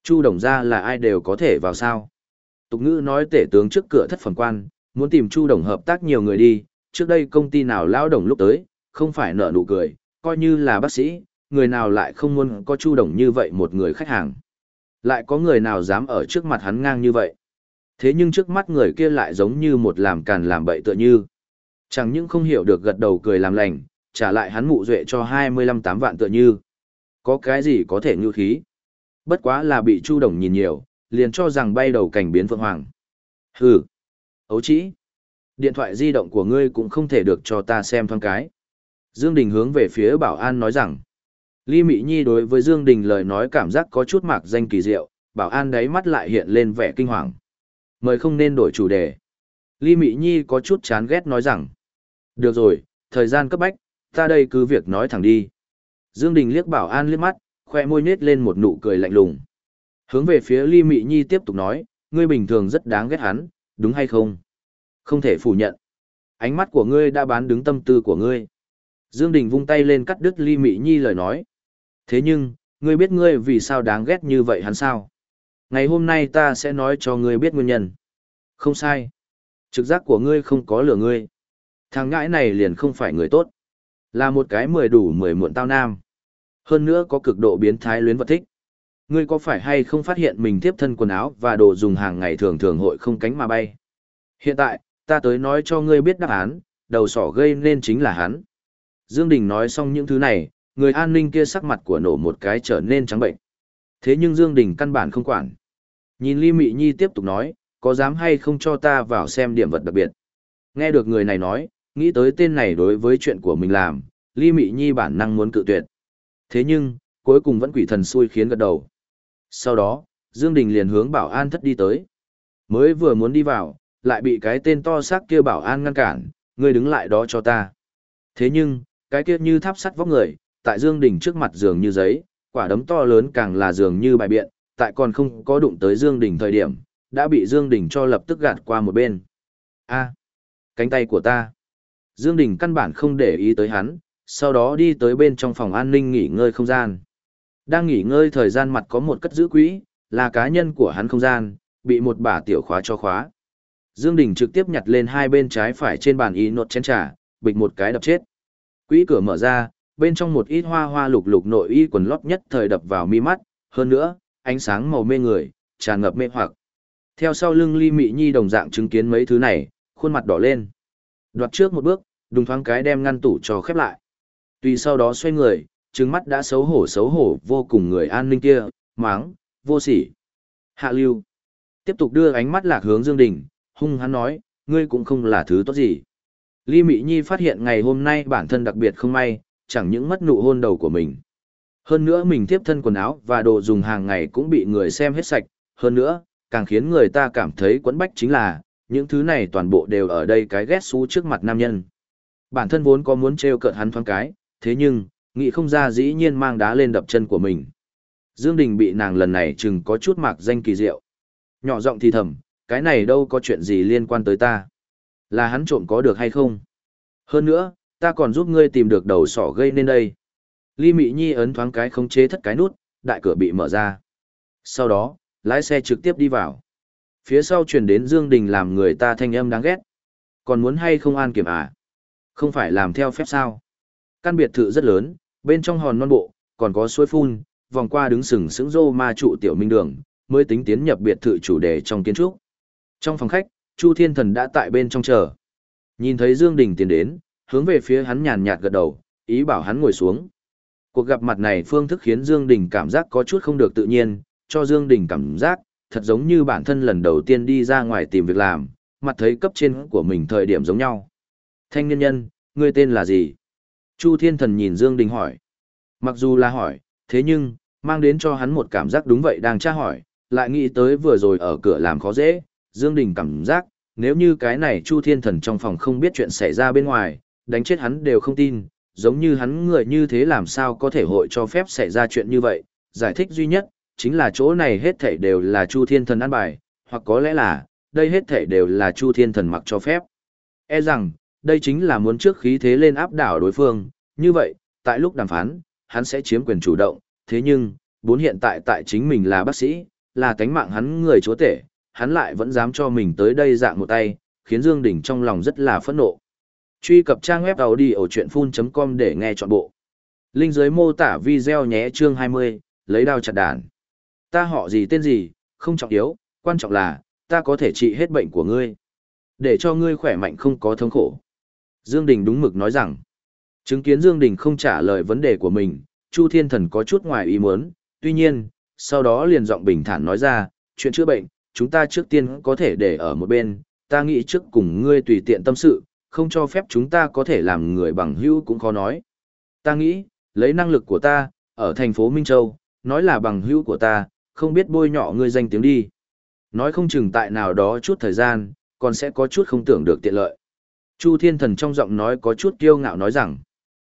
Chu đồng ra là ai đều có thể vào sao. Tục ngữ nói tể tướng trước cửa thất phẩm quan, muốn tìm Chu đồng hợp tác nhiều người đi, trước đây công ty nào lao đồng lúc tới, không phải nợ nụ cười, coi như là bác sĩ, người nào lại không muốn có Chu đồng như vậy một người khách hàng. Lại có người nào dám ở trước mặt hắn ngang như vậy. Thế nhưng trước mắt người kia lại giống như một làm càn làm bậy tựa như. Chẳng những không hiểu được gật đầu cười làm lành, trả lại hắn mụ duệ cho 25 tám vạn tựa như. Có cái gì có thể như khí? Bất quá là bị Chu Đồng nhìn nhiều, liền cho rằng bay đầu cảnh biến phượng hoàng. Hừ. Ấu chỉ. Điện thoại di động của ngươi cũng không thể được cho ta xem thoáng cái. Dương Đình hướng về phía bảo an nói rằng. Ly Mị Nhi đối với Dương Đình lời nói cảm giác có chút mạc danh kỳ diệu, bảo an đáy mắt lại hiện lên vẻ kinh hoàng. Mời không nên đổi chủ đề. Ly Mị Nhi có chút chán ghét nói rằng. Được rồi, thời gian cấp bách, ta đây cứ việc nói thẳng đi. Dương Đình liếc bảo an liếc mắt, khoe môi nết lên một nụ cười lạnh lùng. Hướng về phía Ly Mị Nhi tiếp tục nói, ngươi bình thường rất đáng ghét hắn, đúng hay không? Không thể phủ nhận. Ánh mắt của ngươi đã bán đứng tâm tư của ngươi. Dương Đình vung tay lên cắt đứt Ly Mị Nhi lời nói. Thế nhưng, ngươi biết ngươi vì sao đáng ghét như vậy hắn sao? Ngày hôm nay ta sẽ nói cho ngươi biết nguyên nhân. Không sai. Trực giác của ngươi không có lửa ngươi. Thằng ngãi này liền không phải người tốt. Là một cái mười đủ mười muộn tao nam. Hơn nữa có cực độ biến thái luyến vật thích. Ngươi có phải hay không phát hiện mình tiếp thân quần áo và đồ dùng hàng ngày thường thường hội không cánh mà bay? Hiện tại, ta tới nói cho ngươi biết đáp án, đầu sỏ gây nên chính là hắn. Dương Đình nói xong những thứ này, người an ninh kia sắc mặt của nổ một cái trở nên trắng bệnh. Thế nhưng Dương Đình căn bản không quản. Nhìn Ly Mị Nhi tiếp tục nói, có dám hay không cho ta vào xem điểm vật đặc biệt. Nghe được người này nói, nghĩ tới tên này đối với chuyện của mình làm, Ly Mị Nhi bản năng muốn cự tuyệt. Thế nhưng, cuối cùng vẫn quỷ thần xui khiến gật đầu. Sau đó, Dương Đình liền hướng bảo an thất đi tới. Mới vừa muốn đi vào, lại bị cái tên to xác kia bảo an ngăn cản, ngươi đứng lại đó cho ta. Thế nhưng, cái kia như tháp sắt vóc người, tại Dương Đình trước mặt giường như giấy, quả đấm to lớn càng là giường như bài biện, tại còn không có đụng tới Dương Đình thời điểm, đã bị Dương Đình cho lập tức gạt qua một bên. A, cánh tay của ta. Dương Đình căn bản không để ý tới hắn, sau đó đi tới bên trong phòng an ninh nghỉ ngơi không gian. Đang nghỉ ngơi thời gian mặt có một cất giữ quỹ, là cá nhân của hắn không gian, bị một bả tiểu khóa cho khóa. Dương Đình trực tiếp nhặt lên hai bên trái phải trên bàn y nốt chén trà, bịch một cái đập chết. Quỹ cửa mở ra, bên trong một ít hoa hoa lục lục nội y quần lót nhất thời đập vào mi mắt, hơn nữa, ánh sáng màu mê người, tràn ngập mê hoặc. Theo sau lưng Ly Mị Nhi đồng dạng chứng kiến mấy thứ này, khuôn mặt đỏ lên. Đoạt trước một bước, đùng thoáng cái đem ngăn tủ cho khép lại. Tùy sau đó xoay người, trừng mắt đã xấu hổ xấu hổ vô cùng người an ninh kia, máng, vô sỉ. Hạ lưu. Tiếp tục đưa ánh mắt lạc hướng Dương Đình, hung hắn nói, ngươi cũng không là thứ tốt gì. Ly Mị Nhi phát hiện ngày hôm nay bản thân đặc biệt không may, chẳng những mất nụ hôn đầu của mình. Hơn nữa mình tiếp thân quần áo và đồ dùng hàng ngày cũng bị người xem hết sạch, hơn nữa, càng khiến người ta cảm thấy quẫn bách chính là, những thứ này toàn bộ đều ở đây cái ghét xú trước mặt nam nhân. Bản thân vốn có muốn trêu cợt hắn thoáng cái, thế nhưng, nghĩ không ra dĩ nhiên mang đá lên đập chân của mình. Dương Đình bị nàng lần này chừng có chút mạc danh kỳ diệu. Nhỏ giọng thì thầm, cái này đâu có chuyện gì liên quan tới ta. Là hắn trộm có được hay không? Hơn nữa, ta còn giúp ngươi tìm được đầu sỏ gây nên đây. Ly Mị Nhi ấn thoáng cái không chế thất cái nút, đại cửa bị mở ra. Sau đó, lái xe trực tiếp đi vào. Phía sau truyền đến Dương Đình làm người ta thanh âm đáng ghét. Còn muốn hay không an kiểm à? Không phải làm theo phép sao? Căn biệt thự rất lớn, bên trong hòn non bộ, còn có suối phun, vòng qua đứng sừng sững rô ma trụ tiểu minh đường, mới tính tiến nhập biệt thự chủ đề trong kiến trúc. Trong phòng khách, Chu Thiên Thần đã tại bên trong chờ. Nhìn thấy Dương Đình tiến đến, hướng về phía hắn nhàn nhạt gật đầu, ý bảo hắn ngồi xuống. Cuộc gặp mặt này phương thức khiến Dương Đình cảm giác có chút không được tự nhiên, cho Dương Đình cảm giác, thật giống như bản thân lần đầu tiên đi ra ngoài tìm việc làm, mặt thấy cấp trên của mình thời điểm giống nhau. Thanh niên nhân, ngươi tên là gì? Chu Thiên Thần nhìn Dương Đình hỏi. Mặc dù là hỏi, thế nhưng, mang đến cho hắn một cảm giác đúng vậy đang tra hỏi, lại nghĩ tới vừa rồi ở cửa làm khó dễ, Dương Đình cảm giác, nếu như cái này Chu Thiên Thần trong phòng không biết chuyện xảy ra bên ngoài, đánh chết hắn đều không tin, giống như hắn người như thế làm sao có thể hội cho phép xảy ra chuyện như vậy, giải thích duy nhất, chính là chỗ này hết thảy đều là Chu Thiên Thần an bài, hoặc có lẽ là, đây hết thảy đều là Chu Thiên Thần mặc cho phép. E rằng, đây chính là muốn trước khí thế lên áp đảo đối phương, như vậy, tại lúc đàm phán, hắn sẽ chiếm quyền chủ động, thế nhưng, bốn hiện tại tại chính mình là bác sĩ, là cánh mạng hắn người chúa tể, hắn lại vẫn dám cho mình tới đây dạng một tay, khiến Dương Đình trong lòng rất là phẫn nộ. Truy cập trang web đầu đi ở chuyện full.com để nghe trọn bộ. Linh dưới mô tả video nhé chương 20, lấy đao chặt đàn. Ta họ gì tên gì, không trọng yếu, quan trọng là, ta có thể trị hết bệnh của ngươi. Để cho ngươi khỏe mạnh không có thống khổ. Dương Đình đúng mực nói rằng, chứng kiến Dương Đình không trả lời vấn đề của mình, Chu Thiên Thần có chút ngoài ý muốn, tuy nhiên, sau đó liền giọng bình thản nói ra, chuyện chữa bệnh, chúng ta trước tiên có thể để ở một bên, ta nghĩ trước cùng ngươi tùy tiện tâm sự, không cho phép chúng ta có thể làm người bằng hữu cũng khó nói. Ta nghĩ, lấy năng lực của ta, ở thành phố Minh Châu, nói là bằng hữu của ta, không biết bôi nhọ ngươi danh tiếng đi. Nói không chừng tại nào đó chút thời gian, còn sẽ có chút không tưởng được tiện lợi. Chu Thiên Thần trong giọng nói có chút kiêu ngạo nói rằng,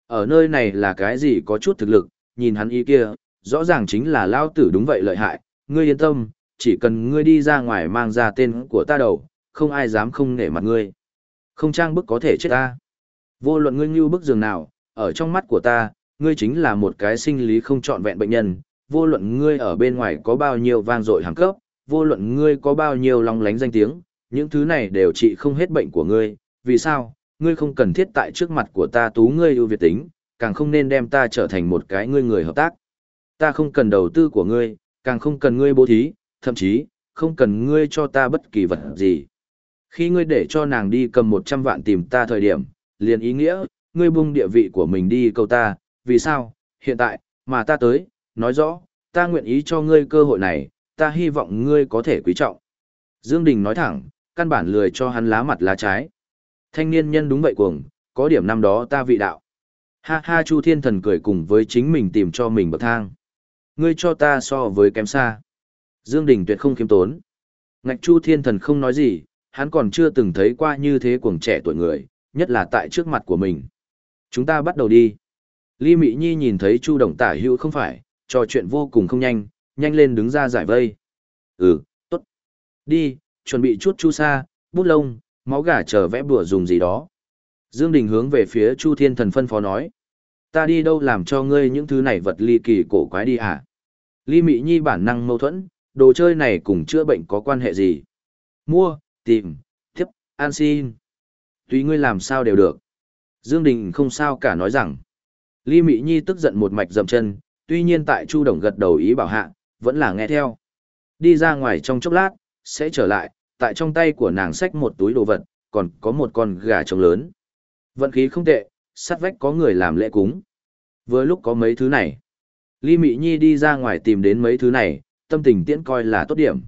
ở nơi này là cái gì có chút thực lực, nhìn hắn ý kia, rõ ràng chính là lao tử đúng vậy lợi hại, ngươi yên tâm, chỉ cần ngươi đi ra ngoài mang ra tên của ta đầu, không ai dám không nể mặt ngươi. Không trang bức có thể chết ta. Vô luận ngươi như bức giường nào, ở trong mắt của ta, ngươi chính là một cái sinh lý không trọn vẹn bệnh nhân, vô luận ngươi ở bên ngoài có bao nhiêu vang dội hàng cấp, vô luận ngươi có bao nhiêu long lánh danh tiếng, những thứ này đều trị không hết bệnh của ngươi, vì sao? Ngươi không cần thiết tại trước mặt của ta tú ngươi ưu việt tính, càng không nên đem ta trở thành một cái ngươi người hợp tác. Ta không cần đầu tư của ngươi, càng không cần ngươi bố thí, thậm chí, không cần ngươi cho ta bất kỳ vật gì. Khi ngươi để cho nàng đi cầm 100 vạn tìm ta thời điểm, liền ý nghĩa, ngươi buông địa vị của mình đi cầu ta, vì sao, hiện tại, mà ta tới, nói rõ, ta nguyện ý cho ngươi cơ hội này, ta hy vọng ngươi có thể quý trọng. Dương Đình nói thẳng, căn bản lười cho hắn lá mặt lá trái. Thanh niên nhân đúng vậy cuồng, có điểm năm đó ta vị đạo. Ha ha Chu Thiên Thần cười cùng với chính mình tìm cho mình bậc thang. Ngươi cho ta so với kém xa. Dương Đình tuyệt không kiêm tốn. Ngạch Chu Thiên Thần không nói gì, hắn còn chưa từng thấy qua như thế cuồng trẻ tuổi người, nhất là tại trước mặt của mình. Chúng ta bắt đầu đi. Ly Mị Nhi nhìn thấy Chu Đồng tả hữu không phải, trò chuyện vô cùng không nhanh, nhanh lên đứng ra giải vây. Ừ, tốt. Đi, chuẩn bị chút chu sa, bút lông, máu gà chờ vẽ bùa dùng gì đó. Dương Đình hướng về phía Chu Thiên Thần phân phó nói. Ta đi đâu làm cho ngươi những thứ này vật ly kỳ cổ quái đi à? hả? Ly Mị Nhi bản năng mâu thuẫn, đồ chơi này cùng chữa bệnh có quan hệ gì? Mua, tìm, tiếp, an xin. Tùy ngươi làm sao đều được. Dương Đình không sao cả nói rằng. Ly Mị Nhi tức giận một mạch dậm chân, tuy nhiên tại Chu Đồng gật đầu ý bảo hạ, vẫn là nghe theo. Đi ra ngoài trong chốc lát, sẽ trở lại, tại trong tay của nàng xách một túi đồ vật, còn có một con gà trống lớn. Vận khí không tệ, sát vách có người làm lễ cúng. Vừa lúc có mấy thứ này, Ly Mị Nhi đi ra ngoài tìm đến mấy thứ này, tâm tình tiễn coi là tốt điểm.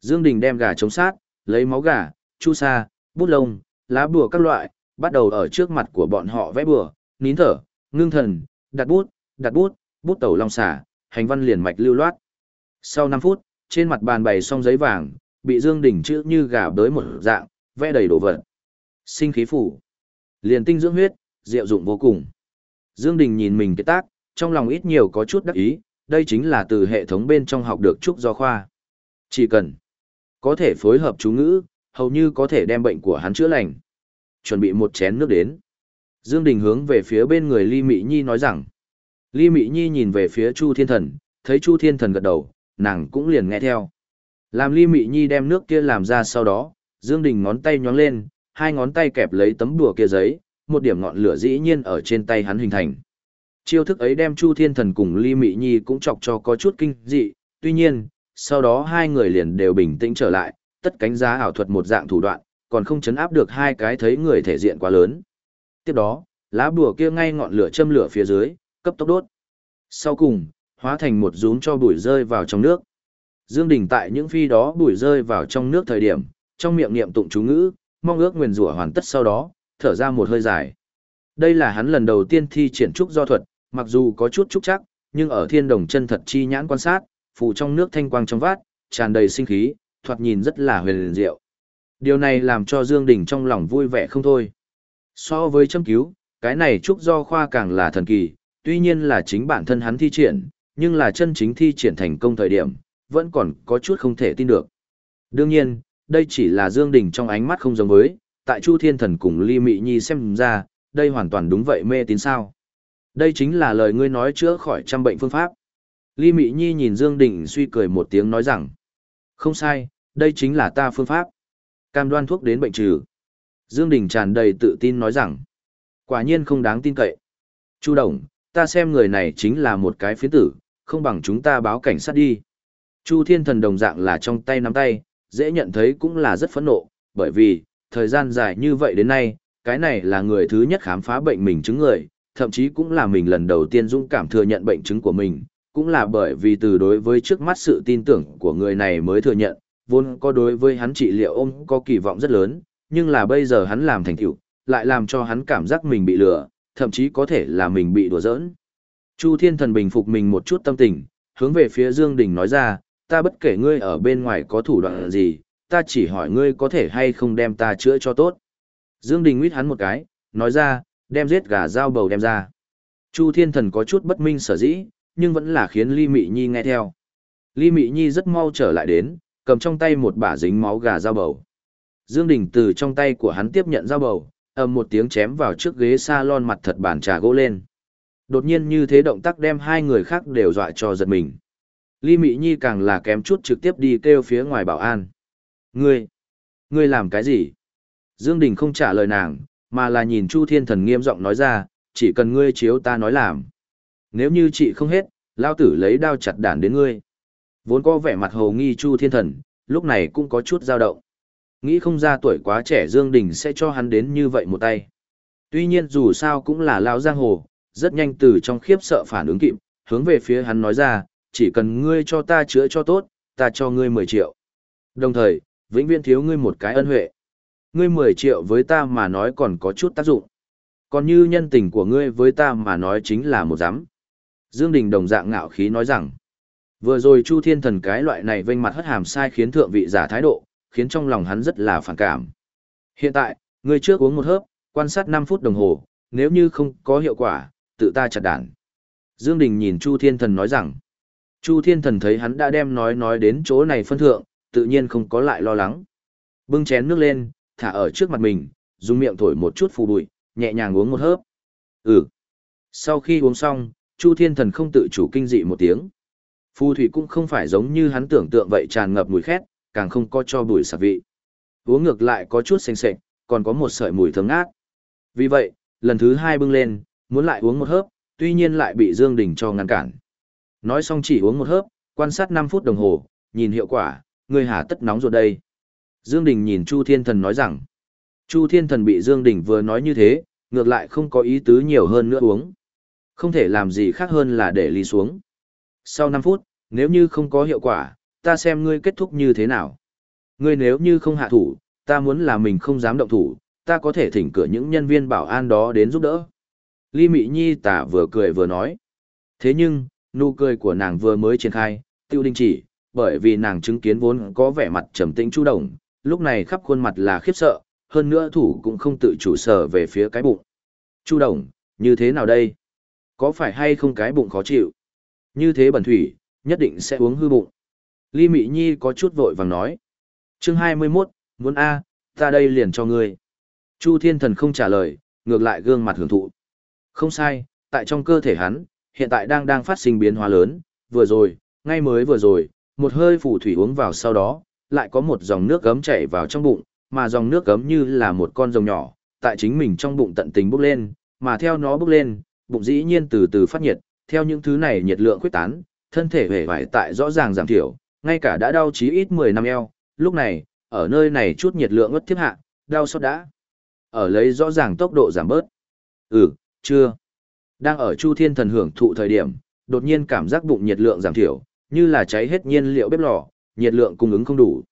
Dương Đình đem gà chống sát, lấy máu gà, chu sa, bút lông, lá bùa các loại, bắt đầu ở trước mặt của bọn họ vẽ bùa, nín thở, ngưng thần, đặt bút, đặt bút, bút tẩu long xả, hành văn liền mạch lưu loát. Sau 5 phút, trên mặt bàn bày xong giấy vàng, bị Dương Đình chữ như gà đới một dạng, vẽ đầy đồ vật. Sinh khí phủ, liền tinh dưỡng huyết, diệu dụng vô cùng. Dương Đình nhìn mình cái tác, trong lòng ít nhiều có chút đắc ý, đây chính là từ hệ thống bên trong học được trúc do khoa. Chỉ cần có thể phối hợp chú ngữ, hầu như có thể đem bệnh của hắn chữa lành. Chuẩn bị một chén nước đến. Dương Đình hướng về phía bên người Ly Mị Nhi nói rằng. Ly Mị Nhi nhìn về phía Chu Thiên Thần, thấy Chu Thiên Thần gật đầu, nàng cũng liền nghe theo. Làm Ly Mị Nhi đem nước kia làm ra sau đó, Dương Đình ngón tay nhón lên, hai ngón tay kẹp lấy tấm đùa kia giấy, một điểm ngọn lửa dĩ nhiên ở trên tay hắn hình thành. Chiêu thức ấy đem Chu Thiên Thần cùng Ly Mị Nhi cũng chọc cho có chút kinh dị, tuy nhiên, sau đó hai người liền đều bình tĩnh trở lại, tất cánh giá ảo thuật một dạng thủ đoạn, còn không chấn áp được hai cái thấy người thể diện quá lớn. Tiếp đó, lá bùa kia ngay ngọn lửa châm lửa phía dưới, cấp tốc đốt. Sau cùng, hóa thành một rúm cho bụi rơi vào trong nước. Dương Đình tại những phi đó bụi rơi vào trong nước thời điểm, trong miệng niệm tụng chú ngữ, mong ước nguyền rủa hoàn tất sau đó, thở ra một hơi dài. Đây là hắn lần đầu tiên thi triển trúc do thuật, mặc dù có chút trúc chắc, nhưng ở thiên đồng chân thật chi nhãn quan sát, phù trong nước thanh quang trong vát, tràn đầy sinh khí, thoạt nhìn rất là huyền diệu. Điều này làm cho Dương Đình trong lòng vui vẻ không thôi. So với châm cứu, cái này trúc do khoa càng là thần kỳ, tuy nhiên là chính bản thân hắn thi triển, nhưng là chân chính thi triển thành công thời điểm, vẫn còn có chút không thể tin được. Đương nhiên, đây chỉ là Dương Đình trong ánh mắt không giống với, tại Chu Thiên Thần cùng Ly Mị Nhi xem ra, đây hoàn toàn đúng vậy mê tín sao. Đây chính là lời ngươi nói chữa khỏi trăm bệnh phương pháp. Ly Mị Nhi nhìn Dương Đình suy cười một tiếng nói rằng, không sai, đây chính là ta phương pháp. Cam đoan thuốc đến bệnh trừ. Dương Đình tràn đầy tự tin nói rằng, quả nhiên không đáng tin cậy. Chu Đồng, ta xem người này chính là một cái phiến tử, không bằng chúng ta báo cảnh sát đi. Chu Thiên Thần đồng dạng là trong tay nắm tay, dễ nhận thấy cũng là rất phẫn nộ, bởi vì, thời gian dài như vậy đến nay, cái này là người thứ nhất khám phá bệnh mình chứng người, thậm chí cũng là mình lần đầu tiên dũng cảm thừa nhận bệnh chứng của mình, cũng là bởi vì từ đối với trước mắt sự tin tưởng của người này mới thừa nhận, vốn có đối với hắn trị liệu ông có kỳ vọng rất lớn, nhưng là bây giờ hắn làm thành tựu, lại làm cho hắn cảm giác mình bị lừa, thậm chí có thể là mình bị đùa giỡn. Chu Thiên Thần bình phục mình một chút tâm tình, hướng về phía Dương Đình nói ra, ta bất kể ngươi ở bên ngoài có thủ đoạn gì, ta chỉ hỏi ngươi có thể hay không đem ta chữa cho tốt. Dương Đình nguyết hắn một cái, nói ra, đem giết gà dao bầu đem ra. Chu Thiên Thần có chút bất minh sở dĩ, nhưng vẫn là khiến Ly Mị Nhi nghe theo. Ly Mị Nhi rất mau trở lại đến, cầm trong tay một bả dính máu gà dao bầu. Dương Đình từ trong tay của hắn tiếp nhận dao bầu, ầm một tiếng chém vào trước ghế salon mặt thật bàn trà gỗ lên. Đột nhiên như thế động tác đem hai người khác đều dọa cho giật mình. Ly Mị Nhi càng là kém chút trực tiếp đi kêu phía ngoài bảo an. Ngươi, ngươi làm cái gì? Dương Đình không trả lời nàng, mà là nhìn Chu Thiên Thần nghiêm giọng nói ra, chỉ cần ngươi chiếu ta nói làm. Nếu như chị không hết, lao tử lấy đao chặt đàn đến ngươi. Vốn có vẻ mặt hồ nghi Chu Thiên Thần, lúc này cũng có chút dao động. Nghĩ không ra tuổi quá trẻ Dương Đình sẽ cho hắn đến như vậy một tay. Tuy nhiên dù sao cũng là lao giang hồ, rất nhanh từ trong khiếp sợ phản ứng kịp, hướng về phía hắn nói ra, chỉ cần ngươi cho ta chữa cho tốt, ta cho ngươi 10 triệu. Đồng thời, vĩnh viễn thiếu ngươi một cái ân huệ. Ngươi 10 triệu với ta mà nói còn có chút tác dụng. Còn như nhân tình của ngươi với ta mà nói chính là một giám. Dương Đình đồng dạng ngạo khí nói rằng, vừa rồi Chu Thiên Thần cái loại này vênh mặt hất hàm sai khiến thượng vị giả thái độ, khiến trong lòng hắn rất là phản cảm. Hiện tại, ngươi trước uống một hớp, quan sát 5 phút đồng hồ, nếu như không có hiệu quả, tự ta chặt đàn. Dương Đình nhìn Chu Thiên Thần nói rằng, Chu Thiên Thần thấy hắn đã đem nói nói đến chỗ này phân thượng, tự nhiên không có lại lo lắng. Bưng chén nước lên, thả ở trước mặt mình, dùng miệng thổi một chút phù bụi, nhẹ nhàng uống một hớp. Ừ. Sau khi uống xong, Chu Thiên Thần không tự chủ kinh dị một tiếng. Phù thủy cũng không phải giống như hắn tưởng tượng vậy tràn ngập mùi khét, càng không có cho bụi sạc vị. Uống ngược lại có chút xanh xệch, còn có một sợi mùi thơm ngát. Vì vậy, lần thứ hai bưng lên, muốn lại uống một hớp, tuy nhiên lại bị Dương Đình cho ngăn cản. Nói xong chỉ uống một hớp, quan sát 5 phút đồng hồ, nhìn hiệu quả, người hà tất nóng ruột đây. Dương Đình nhìn Chu Thiên Thần nói rằng, Chu Thiên Thần bị Dương Đình vừa nói như thế, ngược lại không có ý tứ nhiều hơn nữa uống. Không thể làm gì khác hơn là để ly xuống. Sau 5 phút, nếu như không có hiệu quả, ta xem ngươi kết thúc như thế nào. Ngươi nếu như không hạ thủ, ta muốn là mình không dám động thủ, ta có thể thỉnh cửa những nhân viên bảo an đó đến giúp đỡ. Ly Mị Nhi tả vừa cười vừa nói. Thế nhưng, nụ cười của nàng vừa mới triển khai, tiêu đình chỉ, bởi vì nàng chứng kiến vốn có vẻ mặt trầm tĩnh chu động, lúc này khắp khuôn mặt là khiếp sợ, hơn nữa thủ cũng không tự chủ sở về phía cái bụng. Chu đồng, như thế nào đây? Có phải hay không cái bụng khó chịu? Như thế bẩn thủy, nhất định sẽ uống hư bụng. Ly Mị Nhi có chút vội vàng nói. chương 21, muốn A, ta đây liền cho ngươi. Chu Thiên Thần không trả lời, ngược lại gương mặt hưởng thụ. Không sai, tại trong cơ thể hắn, hiện tại đang đang phát sinh biến hóa lớn, vừa rồi, ngay mới vừa rồi, một hơi phủ thủy uống vào sau đó, lại có một dòng nước gấm chảy vào trong bụng, mà dòng nước gấm như là một con rồng nhỏ, tại chính mình trong bụng tận tình bốc lên, mà theo nó bốc lên, bụng dĩ nhiên từ từ phát nhiệt, theo những thứ này nhiệt lượng quyết tán, thân thể hề vải tại rõ ràng giảm thiểu, ngay cả đã đau chí ít 10 năm eo, lúc này, ở nơi này chút nhiệt lượng ngất tiếp hạ, đau sốt đã. Ở lấy rõ ràng tốc độ giảm bớt. Ừ, chưa. Đang ở Chu Thiên Thần hưởng thụ thời điểm, đột nhiên cảm giác bụng nhiệt lượng giảm thiểu, như là cháy hết nhiên liệu bếp lò, nhiệt lượng cung ứng không đủ.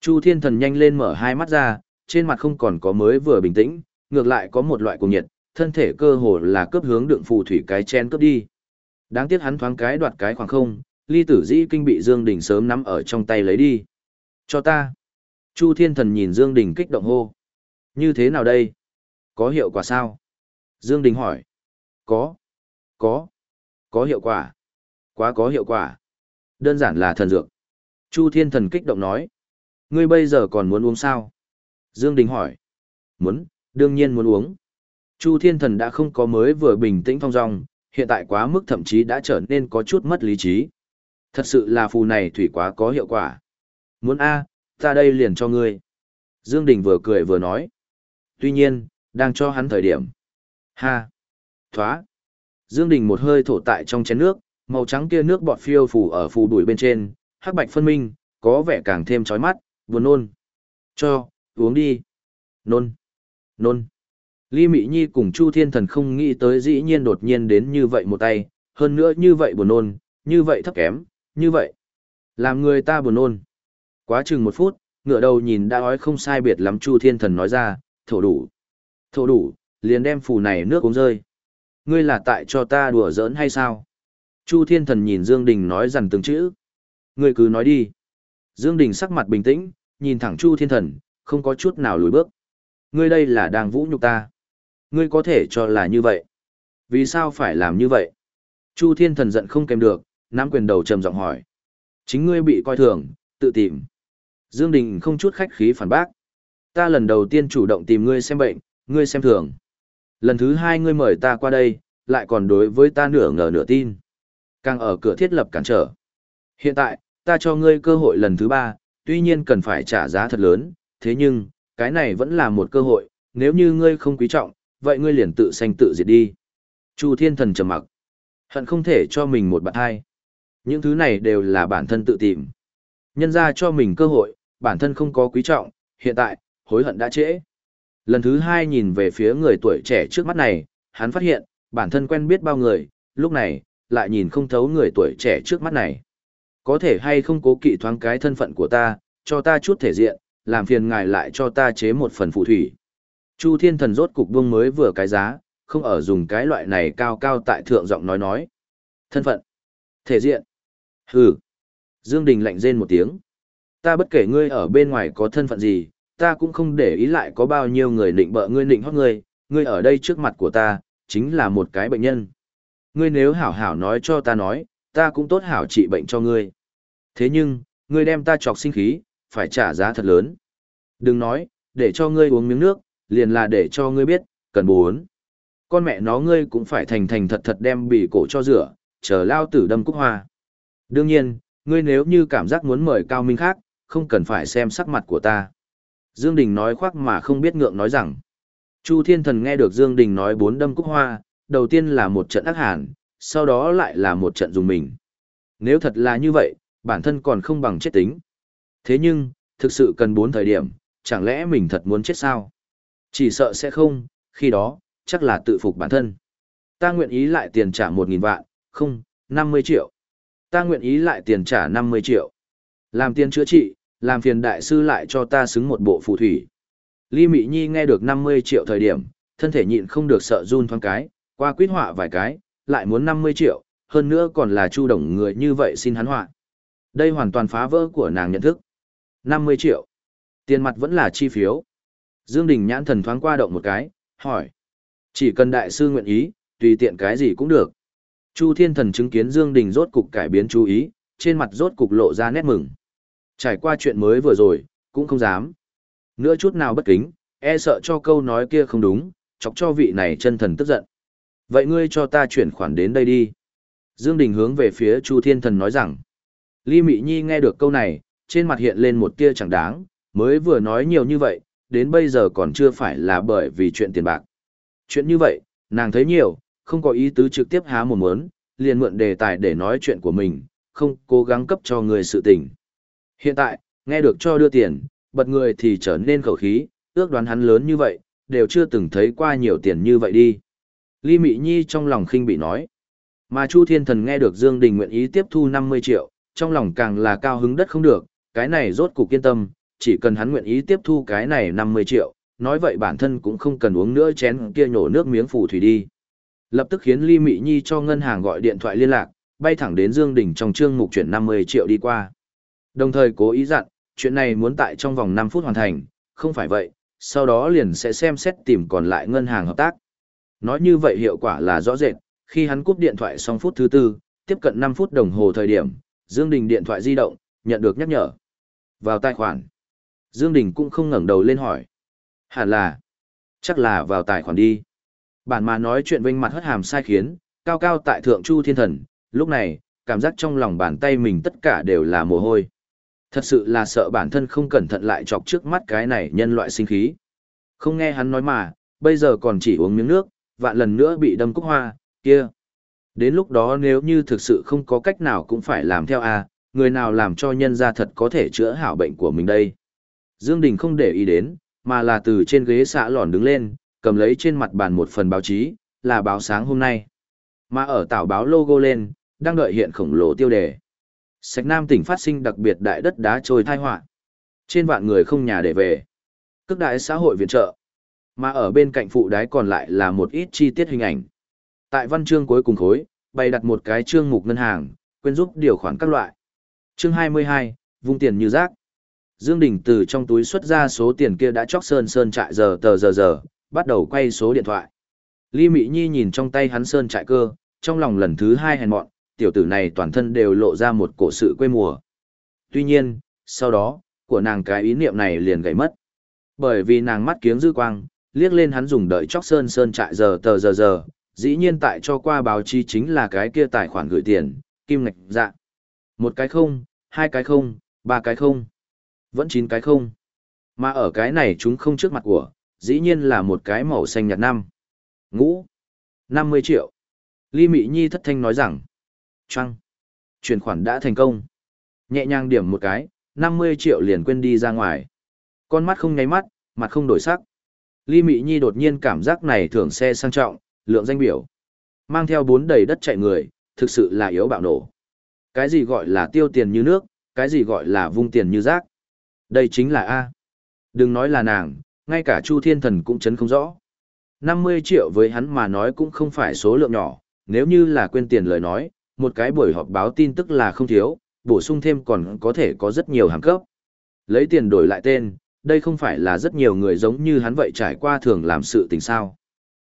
Chu Thiên Thần nhanh lên mở hai mắt ra, trên mặt không còn có mới vừa bình tĩnh, ngược lại có một loại cuồng nhiệt, thân thể cơ hồ là cướp hướng đượng phù thủy cái chen cướp đi. Đáng tiếc hắn thoáng cái đoạt cái khoảng không, ly tử dĩ kinh bị Dương Đình sớm nắm ở trong tay lấy đi. Cho ta. Chu Thiên Thần nhìn Dương Đình kích động hô. Như thế nào đây? Có hiệu quả sao? Dương Đình hỏi. Có. Có. Có hiệu quả. Quá có hiệu quả. Đơn giản là thần dược. Chu Thiên Thần kích động nói. Ngươi bây giờ còn muốn uống sao? Dương Đình hỏi. Muốn, đương nhiên muốn uống. Chu Thiên Thần đã không có mới vừa bình tĩnh phong dong, hiện tại quá mức thậm chí đã trở nên có chút mất lý trí. Thật sự là phù này thủy quá có hiệu quả. Muốn A, ta đây liền cho ngươi. Dương Đình vừa cười vừa nói. Tuy nhiên, đang cho hắn thời điểm. Ha! Thoá! Dương Đình một hơi thổ tại trong chén nước, màu trắng kia nước bọt phiêu phù ở phù đuổi bên trên, hắc bạch phân minh, có vẻ càng thêm chói mắt, buồn nôn. Cho, uống đi. Nôn. Nôn. Ly Mị Nhi cùng Chu Thiên Thần không nghĩ tới dĩ nhiên đột nhiên đến như vậy một tay, hơn nữa như vậy buồn nôn, như vậy thấp kém, như vậy. Làm người ta buồn nôn. Quá chừng một phút, ngựa đầu nhìn đã ói không sai biệt lắm Chu Thiên Thần nói ra, thổ đủ. Thổ đủ, liền đem phù này nước uống rơi. Ngươi là tại cho ta đùa giỡn hay sao? Chu Thiên Thần nhìn Dương Đình nói dằn từng chữ. Ngươi cứ nói đi. Dương Đình sắc mặt bình tĩnh, nhìn thẳng Chu Thiên Thần, không có chút nào lùi bước. Ngươi đây là đang vũ nhục ta. Ngươi có thể cho là như vậy. Vì sao phải làm như vậy? Chu Thiên Thần giận không kèm được, nắm quyền đầu trầm giọng hỏi. Chính ngươi bị coi thường, tự tìm. Dương Đình không chút khách khí phản bác. Ta lần đầu tiên chủ động tìm ngươi xem bệnh, ngươi xem thường. Lần thứ hai ngươi mời ta qua đây, lại còn đối với ta nửa ngờ nửa tin. Càng ở cửa thiết lập cản trở. Hiện tại, ta cho ngươi cơ hội lần thứ ba, tuy nhiên cần phải trả giá thật lớn, thế nhưng, cái này vẫn là một cơ hội, nếu như ngươi không quý trọng, vậy ngươi liền tự sanh tự diệt đi. Chu thiên thần trầm mặc. Hận không thể cho mình một bạn hai. Những thứ này đều là bản thân tự tìm. Nhân ra cho mình cơ hội, bản thân không có quý trọng, hiện tại, hối hận đã trễ. Lần thứ hai nhìn về phía người tuổi trẻ trước mắt này, hắn phát hiện, bản thân quen biết bao người, lúc này, lại nhìn không thấu người tuổi trẻ trước mắt này. Có thể hay không cố kỵ thoáng cái thân phận của ta, cho ta chút thể diện, làm phiền ngài lại cho ta chế một phần phụ thủy. Chu thiên thần rốt cục buông mới vừa cái giá, không ở dùng cái loại này cao cao tại thượng giọng nói nói. Thân phận. Thể diện. Hừ. Dương Đình lạnh rên một tiếng. Ta bất kể ngươi ở bên ngoài có thân phận gì, ta cũng không để ý lại có bao nhiêu người định bợ ngươi định hót ngươi, ngươi ở đây trước mặt của ta, chính là một cái bệnh nhân. Ngươi nếu hảo hảo nói cho ta nói, ta cũng tốt hảo trị bệnh cho ngươi. Thế nhưng, ngươi đem ta chọc sinh khí, phải trả giá thật lớn. Đừng nói, để cho ngươi uống miếng nước, liền là để cho ngươi biết, cần bốn. Con mẹ nó ngươi cũng phải thành thành thật thật đem bị cổ cho rửa, chờ lao tử đâm cúc hoa. Đương nhiên, ngươi nếu như cảm giác muốn mời cao minh khác, không cần phải xem sắc mặt của ta. Dương Đình nói khoác mà không biết ngượng nói rằng. Chu Thiên Thần nghe được Dương Đình nói bốn đâm cúc hoa, đầu tiên là một trận ác hàn, sau đó lại là một trận dùng mình. Nếu thật là như vậy, bản thân còn không bằng chết tính. Thế nhưng, thực sự cần bốn thời điểm, chẳng lẽ mình thật muốn chết sao? Chỉ sợ sẽ không, khi đó, chắc là tự phục bản thân. Ta nguyện ý lại tiền trả một nghìn vạn, không, năm mươi triệu. Ta nguyện ý lại tiền trả năm mươi triệu. Làm tiền chữa trị, làm phiền đại sư lại cho ta xứng một bộ phù thủy. Ly Mị Nhi nghe được năm mươi triệu thời điểm, thân thể nhịn không được sợ run thoáng cái, qua quyết họa vài cái, lại muốn năm mươi triệu, hơn nữa còn là chu đồng người như vậy xin hắn họa. Đây hoàn toàn phá vỡ của nàng nhận thức. 50 triệu. Tiền mặt vẫn là chi phiếu. Dương Đình nhãn thần thoáng qua động một cái, hỏi. Chỉ cần đại sư nguyện ý, tùy tiện cái gì cũng được. Chu Thiên Thần chứng kiến Dương Đình rốt cục cải biến chú ý, trên mặt rốt cục lộ ra nét mừng. Trải qua chuyện mới vừa rồi, cũng không dám. Nữa chút nào bất kính, e sợ cho câu nói kia không đúng, chọc cho vị này chân thần tức giận. Vậy ngươi cho ta chuyển khoản đến đây đi. Dương Đình hướng về phía Chu Thiên Thần nói rằng. Ly Mị Nhi nghe được câu này, trên mặt hiện lên một tia chẳng đáng, mới vừa nói nhiều như vậy, đến bây giờ còn chưa phải là bởi vì chuyện tiền bạc. Chuyện như vậy, nàng thấy nhiều, không có ý tứ trực tiếp há một muốn, liền mượn đề tài để nói chuyện của mình, không cố gắng cấp cho người sự tình. Hiện tại, nghe được cho đưa tiền, bật người thì trở nên khẩu khí, ước đoán hắn lớn như vậy, đều chưa từng thấy qua nhiều tiền như vậy đi. Ly Mị Nhi trong lòng khinh bị nói. Mà Chu Thiên Thần nghe được Dương Đình nguyện ý tiếp thu 50 triệu, trong lòng càng là cao hứng đất không được, cái này rốt cục kiên tâm, chỉ cần hắn nguyện ý tiếp thu cái này 50 triệu, nói vậy bản thân cũng không cần uống nữa chén kia nhổ nước miếng phù thủy đi. Lập tức khiến Ly Mị Nhi cho ngân hàng gọi điện thoại liên lạc, bay thẳng đến Dương Đình trong trương mục chuyển 50 triệu đi qua. Đồng thời cố ý dặn, chuyện này muốn tại trong vòng 5 phút hoàn thành, không phải vậy, sau đó liền sẽ xem xét tìm còn lại ngân hàng hợp tác. Nói như vậy hiệu quả là rõ rệt, khi hắn cúp điện thoại xong phút thứ tư, tiếp cận 5 phút đồng hồ thời điểm, Dương Đình điện thoại di động, nhận được nhắc nhở. Vào tài khoản. Dương Đình cũng không ngẩng đầu lên hỏi. Hẳn là. Chắc là vào tài khoản đi. Bản mà nói chuyện vinh mặt hất hàm sai khiến, cao cao tại thượng chu thiên thần, lúc này, cảm giác trong lòng bàn tay mình tất cả đều là mồ hôi. Thật sự là sợ bản thân không cẩn thận lại chọc trước mắt cái này nhân loại sinh khí. Không nghe hắn nói mà, bây giờ còn chỉ uống miếng nước, vạn lần nữa bị đâm cúc hoa, kia. Đến lúc đó nếu như thực sự không có cách nào cũng phải làm theo a người nào làm cho nhân gia thật có thể chữa hảo bệnh của mình đây. Dương Đình không để ý đến, mà là từ trên ghế xạ lòn đứng lên, cầm lấy trên mặt bàn một phần báo chí, là báo sáng hôm nay. Mà ở tảo báo logo lên, đang đợi hiện khổng lồ tiêu đề. Sạch Nam tỉnh phát sinh đặc biệt đại đất đá trôi tai họa Trên vạn người không nhà để về. Cước đại xã hội viện trợ. Mà ở bên cạnh phụ đái còn lại là một ít chi tiết hình ảnh. Tại văn chương cuối cùng khối, bày đặt một cái chương mục ngân hàng, quên giúp điều khoản các loại. Chương 22, vung tiền như rác. Dương Đình từ trong túi xuất ra số tiền kia đã chóc sơn sơn trại giờ tờ giờ giờ, bắt đầu quay số điện thoại. Ly Mỹ Nhi nhìn trong tay hắn sơn trại cơ, trong lòng lần thứ hai hèn mọn, tiểu tử này toàn thân đều lộ ra một cổ sự quê mùa. Tuy nhiên, sau đó, của nàng cái ý niệm này liền gãy mất. Bởi vì nàng mắt kiếng dư quang, liếc lên hắn dùng đợi chóc sơn sơn trại giờ tờ giờ giờ, dĩ nhiên tại cho qua báo chí chính là cái kia tài khoản gửi tiền, kim ngạch dạ. Một cái không, hai cái không, ba cái không, vẫn chín cái không. Mà ở cái này chúng không trước mặt của, dĩ nhiên là một cái màu xanh nhạt năm. Ngũ. 50 triệu. Ly Mị Nhi thất thanh nói rằng. Trăng. Chuyển khoản đã thành công. Nhẹ nhàng điểm một cái, 50 triệu liền quên đi ra ngoài. Con mắt không nháy mắt, mặt không đổi sắc. Ly Mị Nhi đột nhiên cảm giác này thưởng xe sang trọng, lượng danh biểu. Mang theo bốn đầy đất chạy người, thực sự là yếu bạo nổ. Cái gì gọi là tiêu tiền như nước, cái gì gọi là vung tiền như rác. Đây chính là A. Đừng nói là nàng, ngay cả Chu Thiên Thần cũng chấn không rõ. 50 triệu với hắn mà nói cũng không phải số lượng nhỏ, nếu như là quên tiền lời nói, một cái buổi họp báo tin tức là không thiếu, bổ sung thêm còn có thể có rất nhiều hàng cấp. Lấy tiền đổi lại tên, đây không phải là rất nhiều người giống như hắn vậy trải qua thường làm sự tình sao.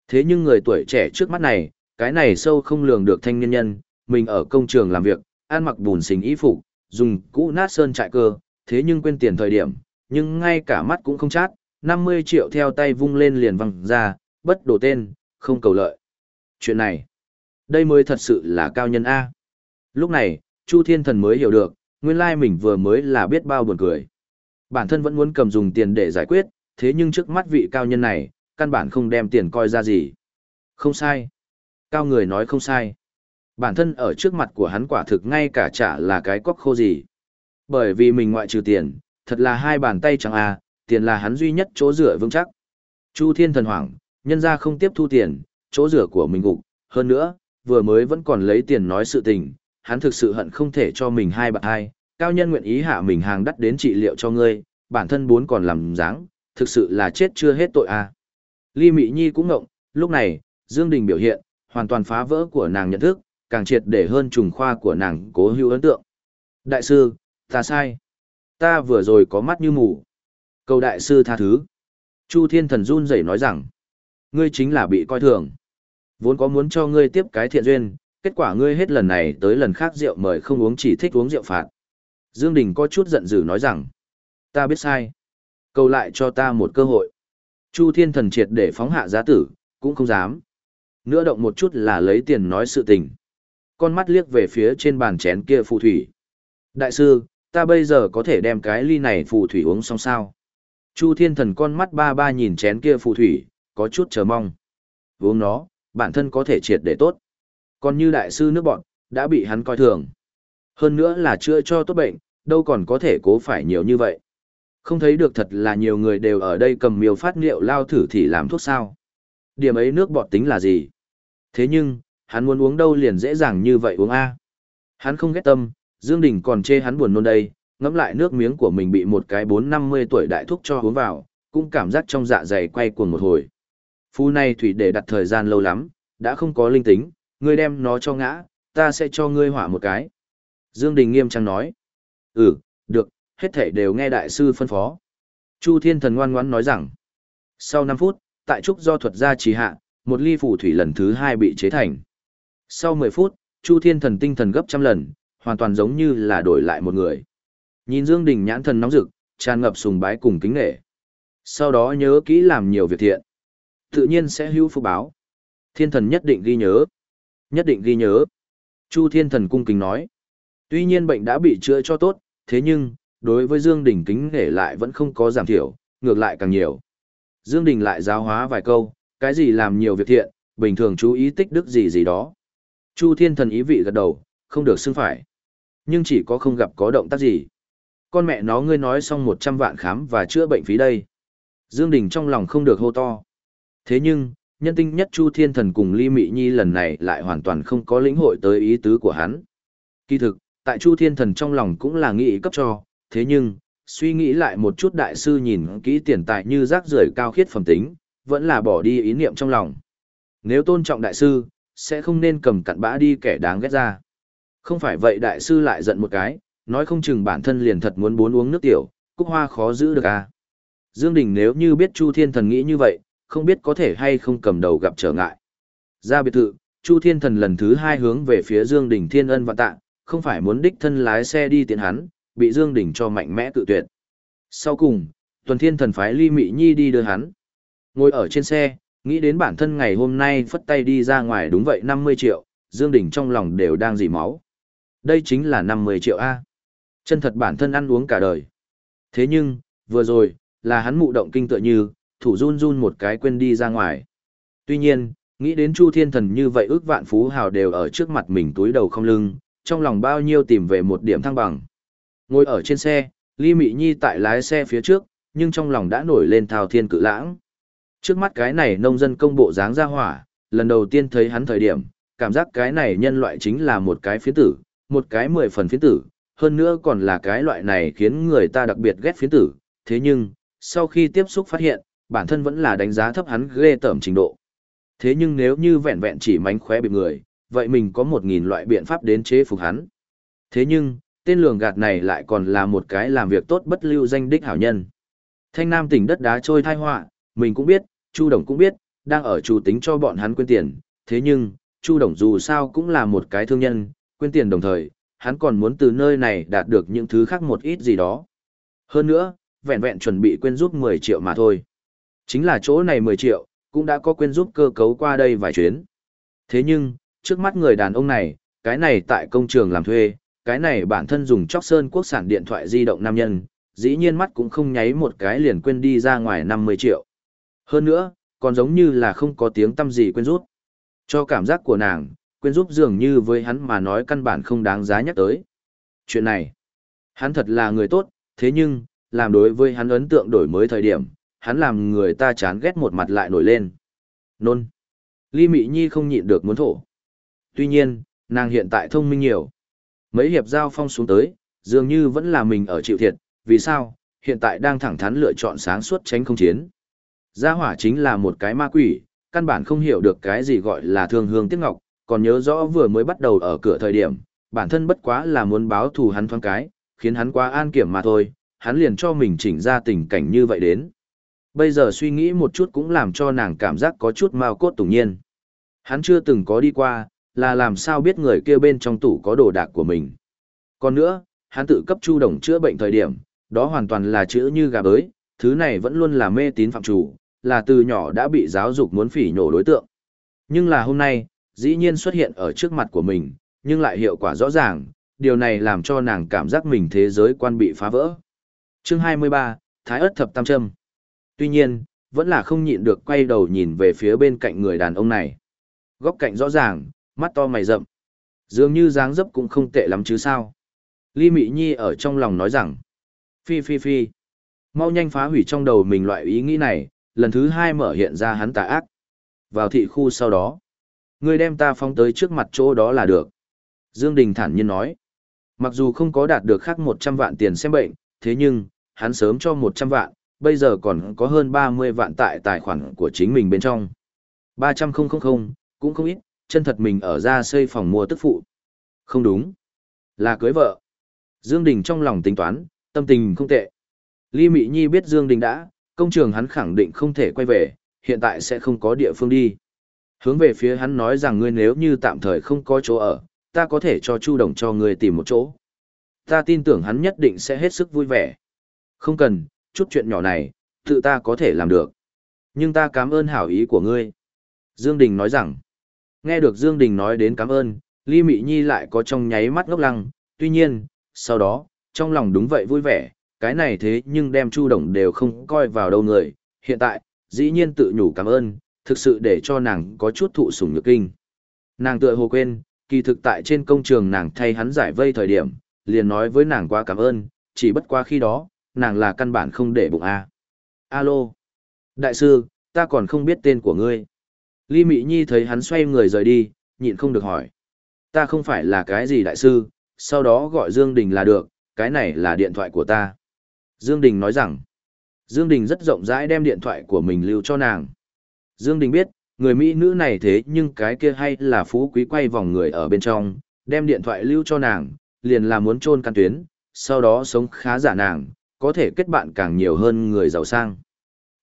Thế nhưng người tuổi trẻ trước mắt này, cái này sâu không lường được thanh niên nhân, mình ở công trường làm việc, ăn mặc bùn xình y phục, dùng cũ nát sơn trại cơ, thế nhưng quên tiền thời điểm, nhưng ngay cả mắt cũng không chát, 50 triệu theo tay vung lên liền văng ra, bất đổ tên, không cầu lợi. Chuyện này, đây mới thật sự là cao nhân A. Lúc này, Chu Thiên Thần mới hiểu được, nguyên lai mình vừa mới là biết bao buồn cười. Bản thân vẫn muốn cầm dùng tiền để giải quyết, thế nhưng trước mắt vị cao nhân này, căn bản không đem tiền coi ra gì. Không sai. Cao người nói không sai. Bản thân ở trước mặt của hắn quả thực ngay cả trả là cái cóc khô gì. Bởi vì mình ngoại trừ tiền, thật là hai bàn tay chẳng à, tiền là hắn duy nhất chỗ rửa vững chắc. Chu Thiên thần hoảng, nhân ra không tiếp thu tiền, chỗ rửa của mình gục, hơn nữa, vừa mới vẫn còn lấy tiền nói sự tình, hắn thực sự hận không thể cho mình hai bạn hai, cao nhân nguyện ý hạ mình hàng đắt đến trị liệu cho ngươi, bản thân bốn còn làm dáng, thực sự là chết chưa hết tội à. Ly Mị Nhi cũng ngộng, lúc này, Dương Đình biểu hiện, hoàn toàn phá vỡ của nàng nhận thức, càng triệt để hơn trùng khoa của nàng cố hữu ấn tượng. Đại sư, ta sai. Ta vừa rồi có mắt như mù. Cầu đại sư tha thứ. Chu Thiên Thần run rẩy nói rằng, ngươi chính là bị coi thường. Vốn có muốn cho ngươi tiếp cái thiện duyên, kết quả ngươi hết lần này tới lần khác rượu mời không uống chỉ thích uống rượu phạt. Dương Đình có chút giận dữ nói rằng, ta biết sai. Cầu lại cho ta một cơ hội. Chu Thiên Thần triệt để phóng hạ giá tử, cũng không dám. Nữa động một chút là lấy tiền nói sự tình. Con mắt liếc về phía trên bàn chén kia phù thủy. Đại sư, ta bây giờ có thể đem cái ly này phù thủy uống xong sao? Chu Thiên Thần con mắt ba ba nhìn chén kia phù thủy, có chút chờ mong. Uống nó, bản thân có thể triệt để tốt. Còn như đại sư nước bọn, đã bị hắn coi thường. Hơn nữa là chữa cho tốt bệnh, đâu còn có thể cố phải nhiều như vậy. Không thấy được thật là nhiều người đều ở đây cầm miêu phát liệu lao thử thì làm thuốc sao. Điểm ấy nước bọt tính là gì? Thế nhưng, hắn muốn uống đâu liền dễ dàng như vậy uống A. Hắn không ghét tâm, Dương Đình còn chê hắn buồn nôn đây, ngẫm lại nước miếng của mình bị một cái bốn năm mươi tuổi đại thúc cho uống vào, cũng cảm giác trong dạ dày quay cuồng một hồi. Phu này thủy để đặt thời gian lâu lắm, đã không có linh tính, ngươi đem nó cho ngã, ta sẽ cho ngươi hỏa một cái. Dương Đình nghiêm trang nói. Ừ, được, hết thảy đều nghe đại sư phân phó. Chu Thiên Thần ngoan ngoãn nói rằng. Sau 5 phút, tại trúc do thuật gia trì hạ, một ly phù thủy lần thứ hai bị chế thành. Sau 10 phút, Chu Thiên Thần tinh thần gấp trăm lần, hoàn toàn giống như là đổi lại một người. Nhìn Dương Đình nhãn thần nóng rực, tràn ngập sùng bái cùng kính nể. Sau đó nhớ kỹ làm nhiều việc thiện. Tự nhiên sẽ hữu phúc báo. Thiên thần nhất định ghi nhớ. Nhất định ghi nhớ. Chu Thiên Thần cung kính nói. Tuy nhiên bệnh đã bị chữa cho tốt, thế nhưng, đối với Dương Đình kính nể lại vẫn không có giảm thiểu, ngược lại càng nhiều. Dương Đình lại giáo hóa vài câu, cái gì làm nhiều việc thiện, bình thường chú ý tích đức gì gì đó. Chu Thiên Thần ý vị gật đầu, không được xưng phải. Nhưng chỉ có không gặp có động tác gì. Con mẹ nó ngươi nói xong 100 vạn khám và chữa bệnh phí đây. Dương Đình trong lòng không được hô to. Thế nhưng, nhân tinh nhất Chu Thiên Thần cùng Ly Mị Nhi lần này lại hoàn toàn không có lĩnh hội tới ý tứ của hắn. Kỳ thực, tại Chu Thiên Thần trong lòng cũng là nghĩ cấp cho, thế nhưng, suy nghĩ lại một chút đại sư nhìn kỹ tiền tài như rác rưởi cao khiết phẩm tính, vẫn là bỏ đi ý niệm trong lòng. Nếu tôn trọng đại sư, sẽ không nên cầm cặn bã đi kẻ đáng ghét ra. Không phải vậy đại sư lại giận một cái, nói không chừng bản thân liền thật muốn bốn uống nước tiểu, cúc hoa khó giữ được à. Dương Đình nếu như biết Chu Thiên Thần nghĩ như vậy, không biết có thể hay không cầm đầu gặp trở ngại. Ra biệt thự, Chu Thiên Thần lần thứ hai hướng về phía Dương Đình Thiên Ân và tạ, không phải muốn đích thân lái xe đi tiện hắn, bị Dương Đình cho mạnh mẽ cự tuyệt. Sau cùng, Tuần Thiên Thần phái Ly Mị Nhi đi đưa hắn. Ngồi ở trên xe, nghĩ đến bản thân ngày hôm nay phất tay đi ra ngoài đúng vậy 50 triệu, Dương Đình trong lòng đều đang dì máu. Đây chính là 50 triệu A. Chân thật bản thân ăn uống cả đời. Thế nhưng, vừa rồi, là hắn mụ động kinh tựa như, thủ run run một cái quên đi ra ngoài. Tuy nhiên, nghĩ đến Chu Thiên Thần như vậy ước vạn phú hào đều ở trước mặt mình túi đầu không lưng, trong lòng bao nhiêu tìm về một điểm thăng bằng. Ngồi ở trên xe, Ly Mị Nhi tại lái xe phía trước, nhưng trong lòng đã nổi lên thao thiên cự lãng. Trước mắt cái này nông dân công bộ dáng ra hỏa, lần đầu tiên thấy hắn thời điểm, cảm giác cái này nhân loại chính là một cái phiến tử, một cái mười phần phiến tử, hơn nữa còn là cái loại này khiến người ta đặc biệt ghét phiến tử. Thế nhưng, sau khi tiếp xúc phát hiện, bản thân vẫn là đánh giá thấp hắn ghê tởm trình độ. Thế nhưng nếu như vẹn vẹn chỉ mánh khóe bị người, vậy mình có một nghìn loại biện pháp đến chế phục hắn. Thế nhưng, tên lường gạt này lại còn là một cái làm việc tốt bất lưu danh đích hảo nhân. Thanh Nam tỉnh đất đá trôi thai họa, mình cũng biết, Chu Đồng cũng biết, đang ở chủ tính cho bọn hắn quên tiền, thế nhưng, Chu Đồng dù sao cũng là một cái thương nhân, quên tiền đồng thời, hắn còn muốn từ nơi này đạt được những thứ khác một ít gì đó. Hơn nữa, vẹn vẹn chuẩn bị quên giúp 10 triệu mà thôi. Chính là chỗ này 10 triệu, cũng đã có quên giúp cơ cấu qua đây vài chuyến. Thế nhưng, trước mắt người đàn ông này, cái này tại công trường làm thuê, cái này bản thân dùng chóc sơn quốc sản điện thoại di động nam nhân, dĩ nhiên mắt cũng không nháy một cái liền quên đi ra ngoài 50 triệu. Hơn nữa, còn giống như là không có tiếng tâm gì quên rút. Cho cảm giác của nàng, quên giúp dường như với hắn mà nói căn bản không đáng giá nhắc tới. Chuyện này, hắn thật là người tốt, thế nhưng, làm đối với hắn ấn tượng đổi mới thời điểm, hắn làm người ta chán ghét một mặt lại nổi lên. Nôn. Ly Mị Nhi không nhịn được muốn thổ. Tuy nhiên, nàng hiện tại thông minh nhiều. Mấy hiệp giao phong xuống tới, dường như vẫn là mình ở chịu thiệt, vì sao, hiện tại đang thẳng thắn lựa chọn sáng suốt tránh không chiến. Gia hỏa chính là một cái ma quỷ, căn bản không hiểu được cái gì gọi là thương hương tiếc ngọc, còn nhớ rõ vừa mới bắt đầu ở cửa thời điểm, bản thân bất quá là muốn báo thù hắn thoáng cái, khiến hắn quá an kiểm mà thôi, hắn liền cho mình chỉnh ra tình cảnh như vậy đến. Bây giờ suy nghĩ một chút cũng làm cho nàng cảm giác có chút mau cốt tủng nhiên. Hắn chưa từng có đi qua, là làm sao biết người kia bên trong tủ có đồ đạc của mình. Còn nữa, hắn tự cấp chu đồng chữa bệnh thời điểm, đó hoàn toàn là chữa như gà bới, thứ này vẫn luôn là mê tín phạm chủ, là từ nhỏ đã bị giáo dục muốn phỉ nhổ đối tượng. Nhưng là hôm nay, dĩ nhiên xuất hiện ở trước mặt của mình, nhưng lại hiệu quả rõ ràng, điều này làm cho nàng cảm giác mình thế giới quan bị phá vỡ. Chương 23, Thái ớt thập tam châm. Tuy nhiên, vẫn là không nhịn được quay đầu nhìn về phía bên cạnh người đàn ông này. Góc cạnh rõ ràng, mắt to mày rậm. Dường như dáng dấp cũng không tệ lắm chứ sao. Ly Mị Nhi ở trong lòng nói rằng, phi phi phi. Mau nhanh phá hủy trong đầu mình loại ý nghĩ này, lần thứ hai mở hiện ra hắn tà ác. Vào thị khu sau đó, ngươi đem ta phóng tới trước mặt chỗ đó là được. Dương Đình thản nhiên nói, Mặc dù không có đạt được khác 100 vạn tiền xem bệnh, thế nhưng, hắn sớm cho 100 vạn, bây giờ còn có hơn 30 vạn tại tài khoản của chính mình bên trong. 300 không không không, cũng không ít, chân thật mình ở ra xây phòng mua tức phụ. Không đúng, là cưới vợ. Dương Đình trong lòng tính toán, tâm tình không tệ. Ly Mị Nhi biết Dương Đình đã, công trường hắn khẳng định không thể quay về, hiện tại sẽ không có địa phương đi. Hướng về phía hắn nói rằng ngươi nếu như tạm thời không có chỗ ở, ta có thể cho Chu Đồng cho ngươi tìm một chỗ. Ta tin tưởng hắn nhất định sẽ hết sức vui vẻ. Không cần, chút chuyện nhỏ này, tự ta có thể làm được. Nhưng ta cảm ơn hảo ý của ngươi. Dương Đình nói rằng, nghe được Dương Đình nói đến cảm ơn, Ly Mị Nhi lại có trong nháy mắt ngốc lăng, tuy nhiên, sau đó, trong lòng đúng vậy vui vẻ, cái này thế nhưng đem Chu Đồng đều không coi vào đâu người, hiện tại, dĩ nhiên tự nhủ cảm ơn, thực sự để cho nàng có chút thụ sủng nhược kinh. Nàng tựa hồ quên, kỳ thực tại trên công trường nàng thay hắn giải vây thời điểm, liền nói với nàng qua cảm ơn, chỉ bất qua khi đó, nàng là căn bản không để bụng a. Alo. Đại sư, ta còn không biết tên của ngươi. Ly Mị Nhi thấy hắn xoay người rời đi, nhịn không được hỏi. Ta không phải là cái gì đại sư, sau đó gọi Dương Đình là được, cái này là điện thoại của ta. Dương Đình nói rằng, Dương Đình rất rộng rãi đem điện thoại của mình lưu cho nàng. Dương Đình biết, người Mỹ nữ này thế nhưng cái kia hay là phú quý quay vòng người ở bên trong, đem điện thoại lưu cho nàng, liền là muốn trôn căn tuyến, sau đó sống khá giả nàng, có thể kết bạn càng nhiều hơn người giàu sang.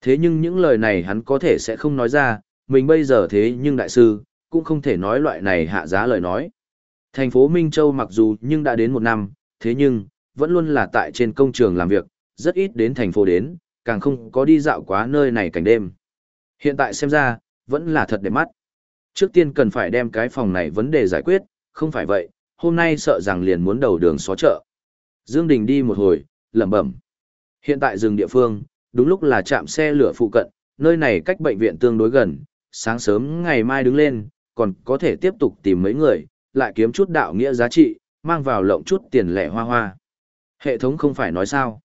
Thế nhưng những lời này hắn có thể sẽ không nói ra, mình bây giờ thế nhưng đại sư, cũng không thể nói loại này hạ giá lời nói. Thành phố Minh Châu mặc dù nhưng đã đến một năm, thế nhưng, vẫn luôn là tại trên công trường làm việc, rất ít đến thành phố đến, càng không có đi dạo quá nơi này cảnh đêm. Hiện tại xem ra, vẫn là thật đẹp mắt. Trước tiên cần phải đem cái phòng này vấn đề giải quyết, không phải vậy, hôm nay sợ rằng liền muốn đầu đường xó chợ. Dương Đình đi một hồi, lẩm bẩm. Hiện tại rừng địa phương, đúng lúc là chạm xe lửa phụ cận, nơi này cách bệnh viện tương đối gần, sáng sớm ngày mai đứng lên, còn có thể tiếp tục tìm mấy người, lại kiếm chút đạo nghĩa giá trị, mang vào lộng chút tiền lẻ hoa hoa. Hệ thống không phải nói sao.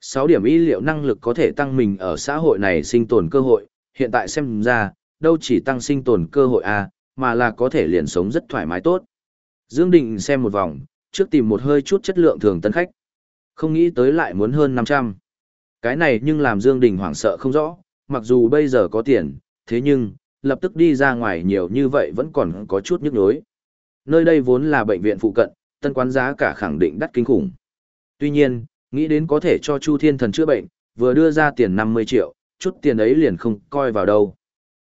6 điểm y liệu năng lực có thể tăng mình ở xã hội này sinh tồn cơ hội, hiện tại xem ra, đâu chỉ tăng sinh tồn cơ hội a, à, mà là có thể liền sống rất thoải mái tốt. Dương Định xem một vòng, trước tìm một hơi chút chất lượng thường tân khách. Không nghĩ tới lại muốn hơn 500. Cái này nhưng làm Dương Đình hoảng sợ không rõ, mặc dù bây giờ có tiền, thế nhưng, lập tức đi ra ngoài nhiều như vậy vẫn còn có chút nhức nhối. Nơi đây vốn là bệnh viện phụ cận, tân quán giá cả khẳng định đắt kinh khủng. Tuy nhiên, nghĩ đến có thể cho Chu Thiên Thần chữa bệnh, vừa đưa ra tiền 50 triệu, chút tiền ấy liền không coi vào đâu.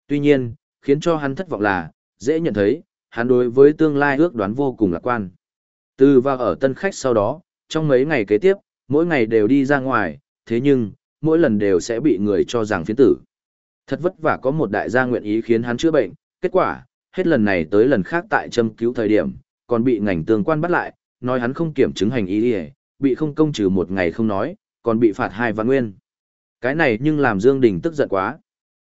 Tuy nhiên, khiến cho hắn thất vọng là, dễ nhận thấy, hắn đối với tương lai ước đoán vô cùng lạc quan. Từ vào ở tân khách sau đó, trong mấy ngày kế tiếp, mỗi ngày đều đi ra ngoài, thế nhưng, mỗi lần đều sẽ bị người cho rằng phiến tử. Thật vất vả có một đại gia nguyện ý khiến hắn chữa bệnh, kết quả, hết lần này tới lần khác tại châm cứu thời điểm, còn bị ngành tương quan bắt lại, nói hắn không kiểm chứng hành ý đi bị không công trừ một ngày không nói, còn bị phạt hai vạn nguyên. Cái này nhưng làm Dương Đình tức giận quá.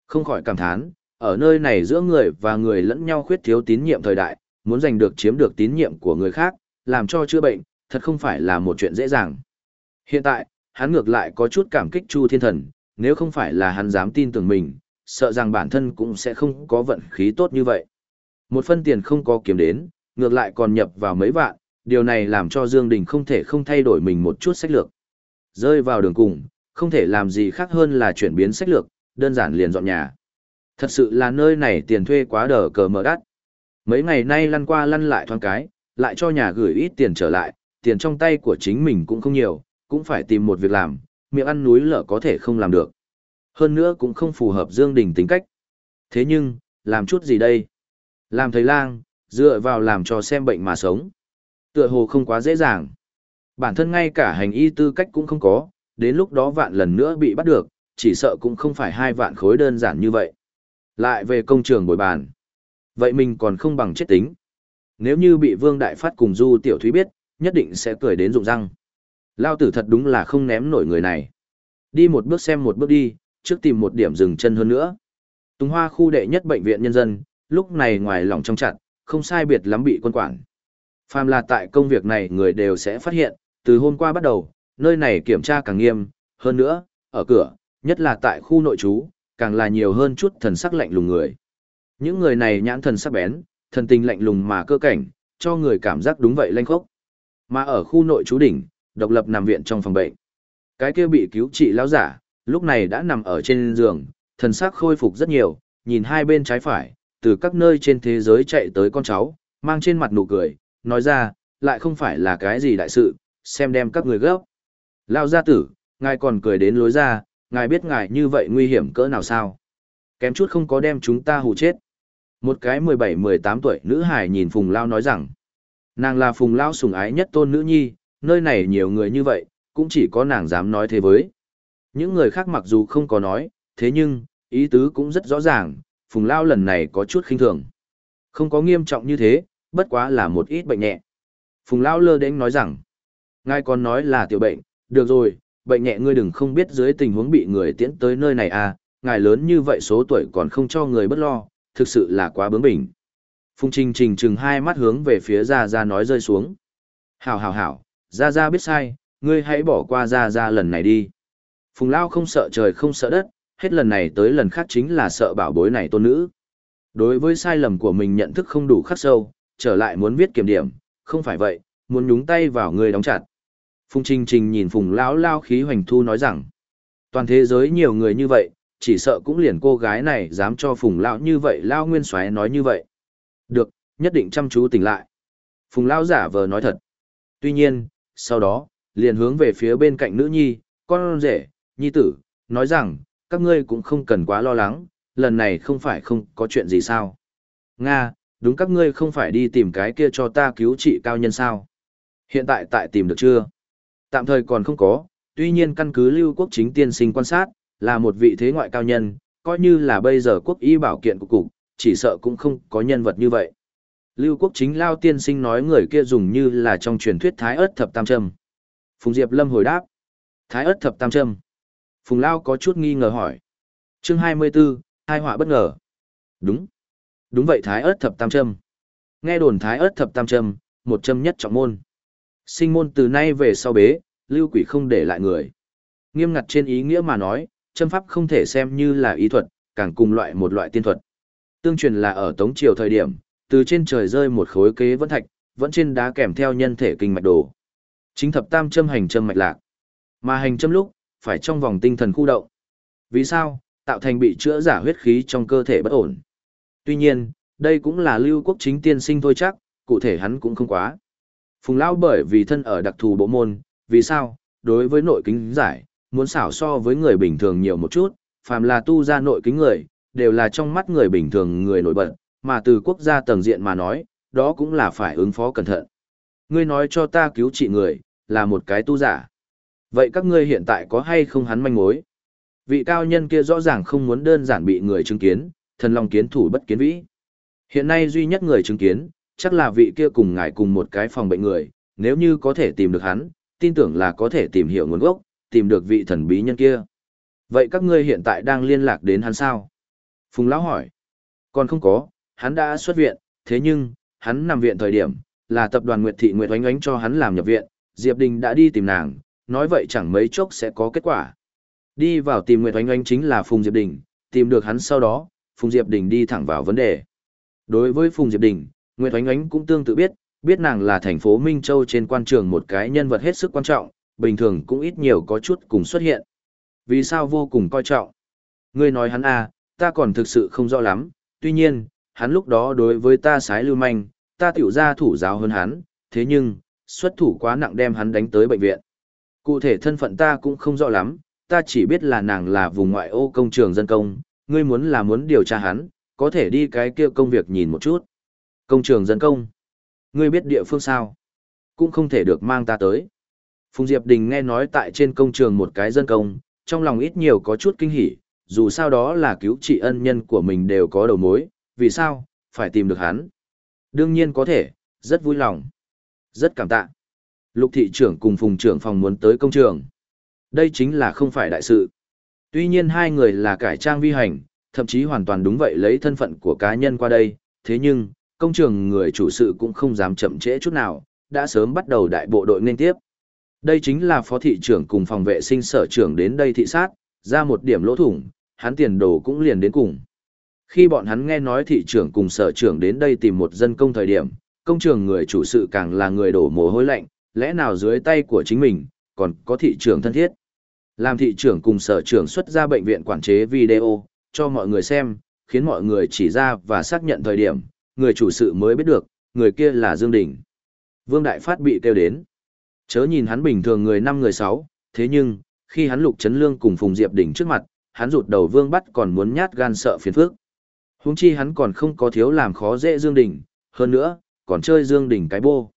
Không khỏi cảm thán, ở nơi này giữa người và người lẫn nhau khuyết thiếu tín nhiệm thời đại, muốn giành được chiếm được tín nhiệm của người khác, làm cho chữa bệnh, thật không phải là một chuyện dễ dàng. Hiện tại, hắn ngược lại có chút cảm kích Chu Thiên Thần, nếu không phải là hắn dám tin tưởng mình, sợ rằng bản thân cũng sẽ không có vận khí tốt như vậy. Một phân tiền không có kiếm đến, ngược lại còn nhập vào mấy vạn, điều này làm cho Dương Đình không thể không thay đổi mình một chút sách lược. Rơi vào đường cùng, không thể làm gì khác hơn là chuyển biến sách lược, đơn giản liền dọn nhà. Thật sự là nơi này tiền thuê quá đờ cờ mở đắt. Mấy ngày nay lăn qua lăn lại thoáng cái, lại cho nhà gửi ít tiền trở lại, tiền trong tay của chính mình cũng không nhiều, cũng phải tìm một việc làm, miệng ăn núi lở có thể không làm được. Hơn nữa cũng không phù hợp Dương Đình tính cách. Thế nhưng, làm chút gì đây? Làm thầy lang, dựa vào làm cho xem bệnh mà sống. Tựa hồ không quá dễ dàng. Bản thân ngay cả hành y tư cách cũng không có, đến lúc đó vạn lần nữa bị bắt được, chỉ sợ cũng không phải hai vạn khối đơn giản như vậy. Lại về công trường bồi bàn. Vậy mình còn không bằng chết tính. Nếu như bị Vương Đại Phát cùng Du Tiểu Thúy biết, nhất định sẽ cười đến rụng răng. Lao tử thật đúng là không ném nổi người này. Đi một bước xem một bước đi, trước tìm một điểm dừng chân hơn nữa. Tùng Hoa khu đệ nhất bệnh viện nhân dân, lúc này ngoài lòng trong chặt, không sai biệt lắm bị quân quản. Phàm là tại công việc này người đều sẽ phát hiện, từ hôm qua bắt đầu, nơi này kiểm tra càng nghiêm, hơn nữa, ở cửa, nhất là tại khu nội trú, càng là nhiều hơn chút thần sắc lạnh lùng người. Những người này nhãn thần sắc bén, thần tình lạnh lùng mà cơ cảnh, cho người cảm giác đúng vậy lanh khốc. Mà ở khu nội trú đỉnh, độc lập nằm viện trong phòng bệnh. Cái kia bị cứu trị lão giả, lúc này đã nằm ở trên giường, thần sắc khôi phục rất nhiều, nhìn hai bên trái phải, từ các nơi trên thế giới chạy tới con cháu, mang trên mặt nụ cười, nói ra, lại không phải là cái gì đại sự, xem đem các người gấp. Lao gia tử, ngài còn cười đến lối ra, ngài biết ngài như vậy nguy hiểm cỡ nào sao? Kém chút không có đem chúng ta hù chết. Một cái 17-18 tuổi nữ hải nhìn Phùng Lao nói rằng, nàng là Phùng Lao sủng ái nhất tôn nữ nhi, nơi này nhiều người như vậy, cũng chỉ có nàng dám nói thế với. Những người khác mặc dù không có nói, thế nhưng, ý tứ cũng rất rõ ràng, Phùng Lao lần này có chút khinh thường. Không có nghiêm trọng như thế, bất quá là một ít bệnh nhẹ. Phùng Lao lơ đến nói rằng, ngài còn nói là tiểu bệnh, được rồi, bệnh nhẹ ngươi đừng không biết dưới tình huống bị người tiễn tới nơi này à, ngài lớn như vậy số tuổi còn không cho người bất lo, thực sự là quá bướng bỉnh. Phùng Trình Trình chừng hai mắt hướng về phía Ra Ra nói rơi xuống. Hảo hảo hảo, ra Ra biết sai, ngươi hãy bỏ qua Ra Ra lần này đi. Phùng Lao không sợ trời không sợ đất, hết lần này tới lần khác chính là sợ bảo bối này tôn nữ. Đối với sai lầm của mình nhận thức không đủ khắc sâu, trở lại muốn viết kiểm điểm, không phải vậy, muốn nhúng tay vào người đóng chặt. Phùng Trình Trình nhìn Phùng Lão Lao khí hoành thu nói rằng, toàn thế giới nhiều người như vậy, chỉ sợ cũng liền cô gái này dám cho Phùng Lão như vậy Lao Nguyên xoáy nói như vậy. Được, nhất định chăm chú tỉnh lại. Phùng Lão giả vờ nói thật. Tuy nhiên, sau đó, liền hướng về phía bên cạnh nữ nhi, con rể, nhi tử, nói rằng, các ngươi cũng không cần quá lo lắng, lần này không phải không có chuyện gì sao. Nga, đúng các ngươi không phải đi tìm cái kia cho ta cứu trị cao nhân sao. Hiện tại tại tìm được chưa? Tạm thời còn không có, tuy nhiên căn cứ lưu quốc chính tiên sinh quan sát, là một vị thế ngoại cao nhân, coi như là bây giờ quốc y bảo kiện của cục, chỉ sợ cũng không có nhân vật như vậy. Lưu quốc chính lao tiên sinh nói người kia dùng như là trong truyền thuyết thái ớt thập tam châm. Phùng Diệp Lâm hồi đáp. Thái ớt thập tam châm. Phùng Lao có chút nghi ngờ hỏi. chương 24, hai họa bất ngờ. Đúng. Đúng vậy thái ớt thập tam châm. Nghe đồn thái ớt thập tam châm, một châm nhất trọng môn. Sinh môn từ nay về sau bế, lưu quỷ không để lại người. Nghiêm ngặt trên ý nghĩa mà nói, châm pháp không thể xem như là ý thuật, càng cùng loại một loại tiên thuật. Tương truyền là ở tống triều thời điểm, từ trên trời rơi một khối kế vẫn thạch, vẫn trên đá kèm theo nhân thể kinh mạch đồ. Chính thập tam châm hành châm mạch lạc. Mà hành châm lúc, phải trong vòng tinh thần khu động. Vì sao? Tạo thành bị chữa giả huyết khí trong cơ thể bất ổn. Tuy nhiên, đây cũng là lưu quốc chính tiên sinh thôi chắc, cụ thể hắn cũng không quá. Phùng Lão bởi vì thân ở đặc thù bộ môn, vì sao? Đối với nội kính giải, muốn xảo so với người bình thường nhiều một chút, phàm là tu ra nội kính người, đều là trong mắt người bình thường người nổi bật, mà từ quốc gia tầng diện mà nói, đó cũng là phải ứng phó cẩn thận. Ngươi nói cho ta cứu trị người, là một cái tu giả. Vậy các ngươi hiện tại có hay không hắn manh mối? Vị cao nhân kia rõ ràng không muốn đơn giản bị người chứng kiến, thần long kiến thủ bất kiến vĩ. Hiện nay duy nhất người chứng kiến, chắc là vị kia cùng ngài cùng một cái phòng bệnh người, nếu như có thể tìm được hắn, tin tưởng là có thể tìm hiểu nguồn gốc, tìm được vị thần bí nhân kia. Vậy các ngươi hiện tại đang liên lạc đến hắn sao? Phùng Lão hỏi. Còn không có, hắn đã xuất viện, thế nhưng, hắn nằm viện thời điểm, là tập đoàn Nguyệt Thị Nguyệt Oánh Oánh cho hắn làm nhập viện, Diệp Đình đã đi tìm nàng, nói vậy chẳng mấy chốc sẽ có kết quả. Đi vào tìm Nguyệt Oánh Oánh chính là Phùng Diệp Đình, tìm được hắn sau đó, Phùng Diệp Đình đi thẳng vào vấn đề. Đối với Phùng Diệp Đình, Nguyệt Oánh Oánh cũng tương tự biết, biết nàng là thành phố Minh Châu trên quan trường một cái nhân vật hết sức quan trọng, bình thường cũng ít nhiều có chút cùng xuất hiện. Vì sao vô cùng coi trọng? Ngươi nói hắn à, ta còn thực sự không rõ lắm, tuy nhiên, hắn lúc đó đối với ta sái lưu manh, ta tiểu ra thủ giáo hơn hắn, thế nhưng, xuất thủ quá nặng đem hắn đánh tới bệnh viện. Cụ thể thân phận ta cũng không rõ lắm, ta chỉ biết là nàng là vùng ngoại ô công trường dân công, ngươi muốn là muốn điều tra hắn, có thể đi cái kia công việc nhìn một chút. Công trường dân công. Ngươi biết địa phương sao? Cũng không thể được mang ta tới. Phùng Diệp Đình nghe nói tại trên công trường một cái dân công, trong lòng ít nhiều có chút kinh hỉ, dù sao đó là cứu trị ân nhân của mình đều có đầu mối, vì sao, phải tìm được hắn. Đương nhiên có thể, rất vui lòng. Rất cảm tạ. Lục thị trưởng cùng phùng trưởng phòng muốn tới công trường. Đây chính là không phải đại sự. Tuy nhiên hai người là cải trang vi hành, thậm chí hoàn toàn đúng vậy lấy thân phận của cá nhân qua đây, thế nhưng, công trường người chủ sự cũng không dám chậm trễ chút nào, đã sớm bắt đầu đại bộ đội nên tiếp. Đây chính là phó thị trưởng cùng phòng vệ sinh sở trưởng đến đây thị sát, ra một điểm lỗ thủng, hắn tiền đồ cũng liền đến cùng. Khi bọn hắn nghe nói thị trưởng cùng sở trưởng đến đây tìm một dân công thời điểm, công trường người chủ sự càng là người đổ mồ hôi lạnh, lẽ nào dưới tay của chính mình, còn có thị trưởng thân thiết. Làm thị trưởng cùng sở trưởng xuất ra bệnh viện quản chế video, cho mọi người xem, khiến mọi người chỉ ra và xác nhận thời điểm, người chủ sự mới biết được, người kia là Dương Đình. Vương Đại Phát bị kêu đến. Chớ nhìn hắn bình thường người năm người sáu, thế nhưng, khi hắn lục chấn lương cùng Phùng Diệp Đình trước mặt, hắn rụt đầu Vương bắt còn muốn nhát gan sợ phiền phức. Huống chi hắn còn không có thiếu làm khó dễ Dương Đình, hơn nữa, còn chơi Dương Đình cái bô.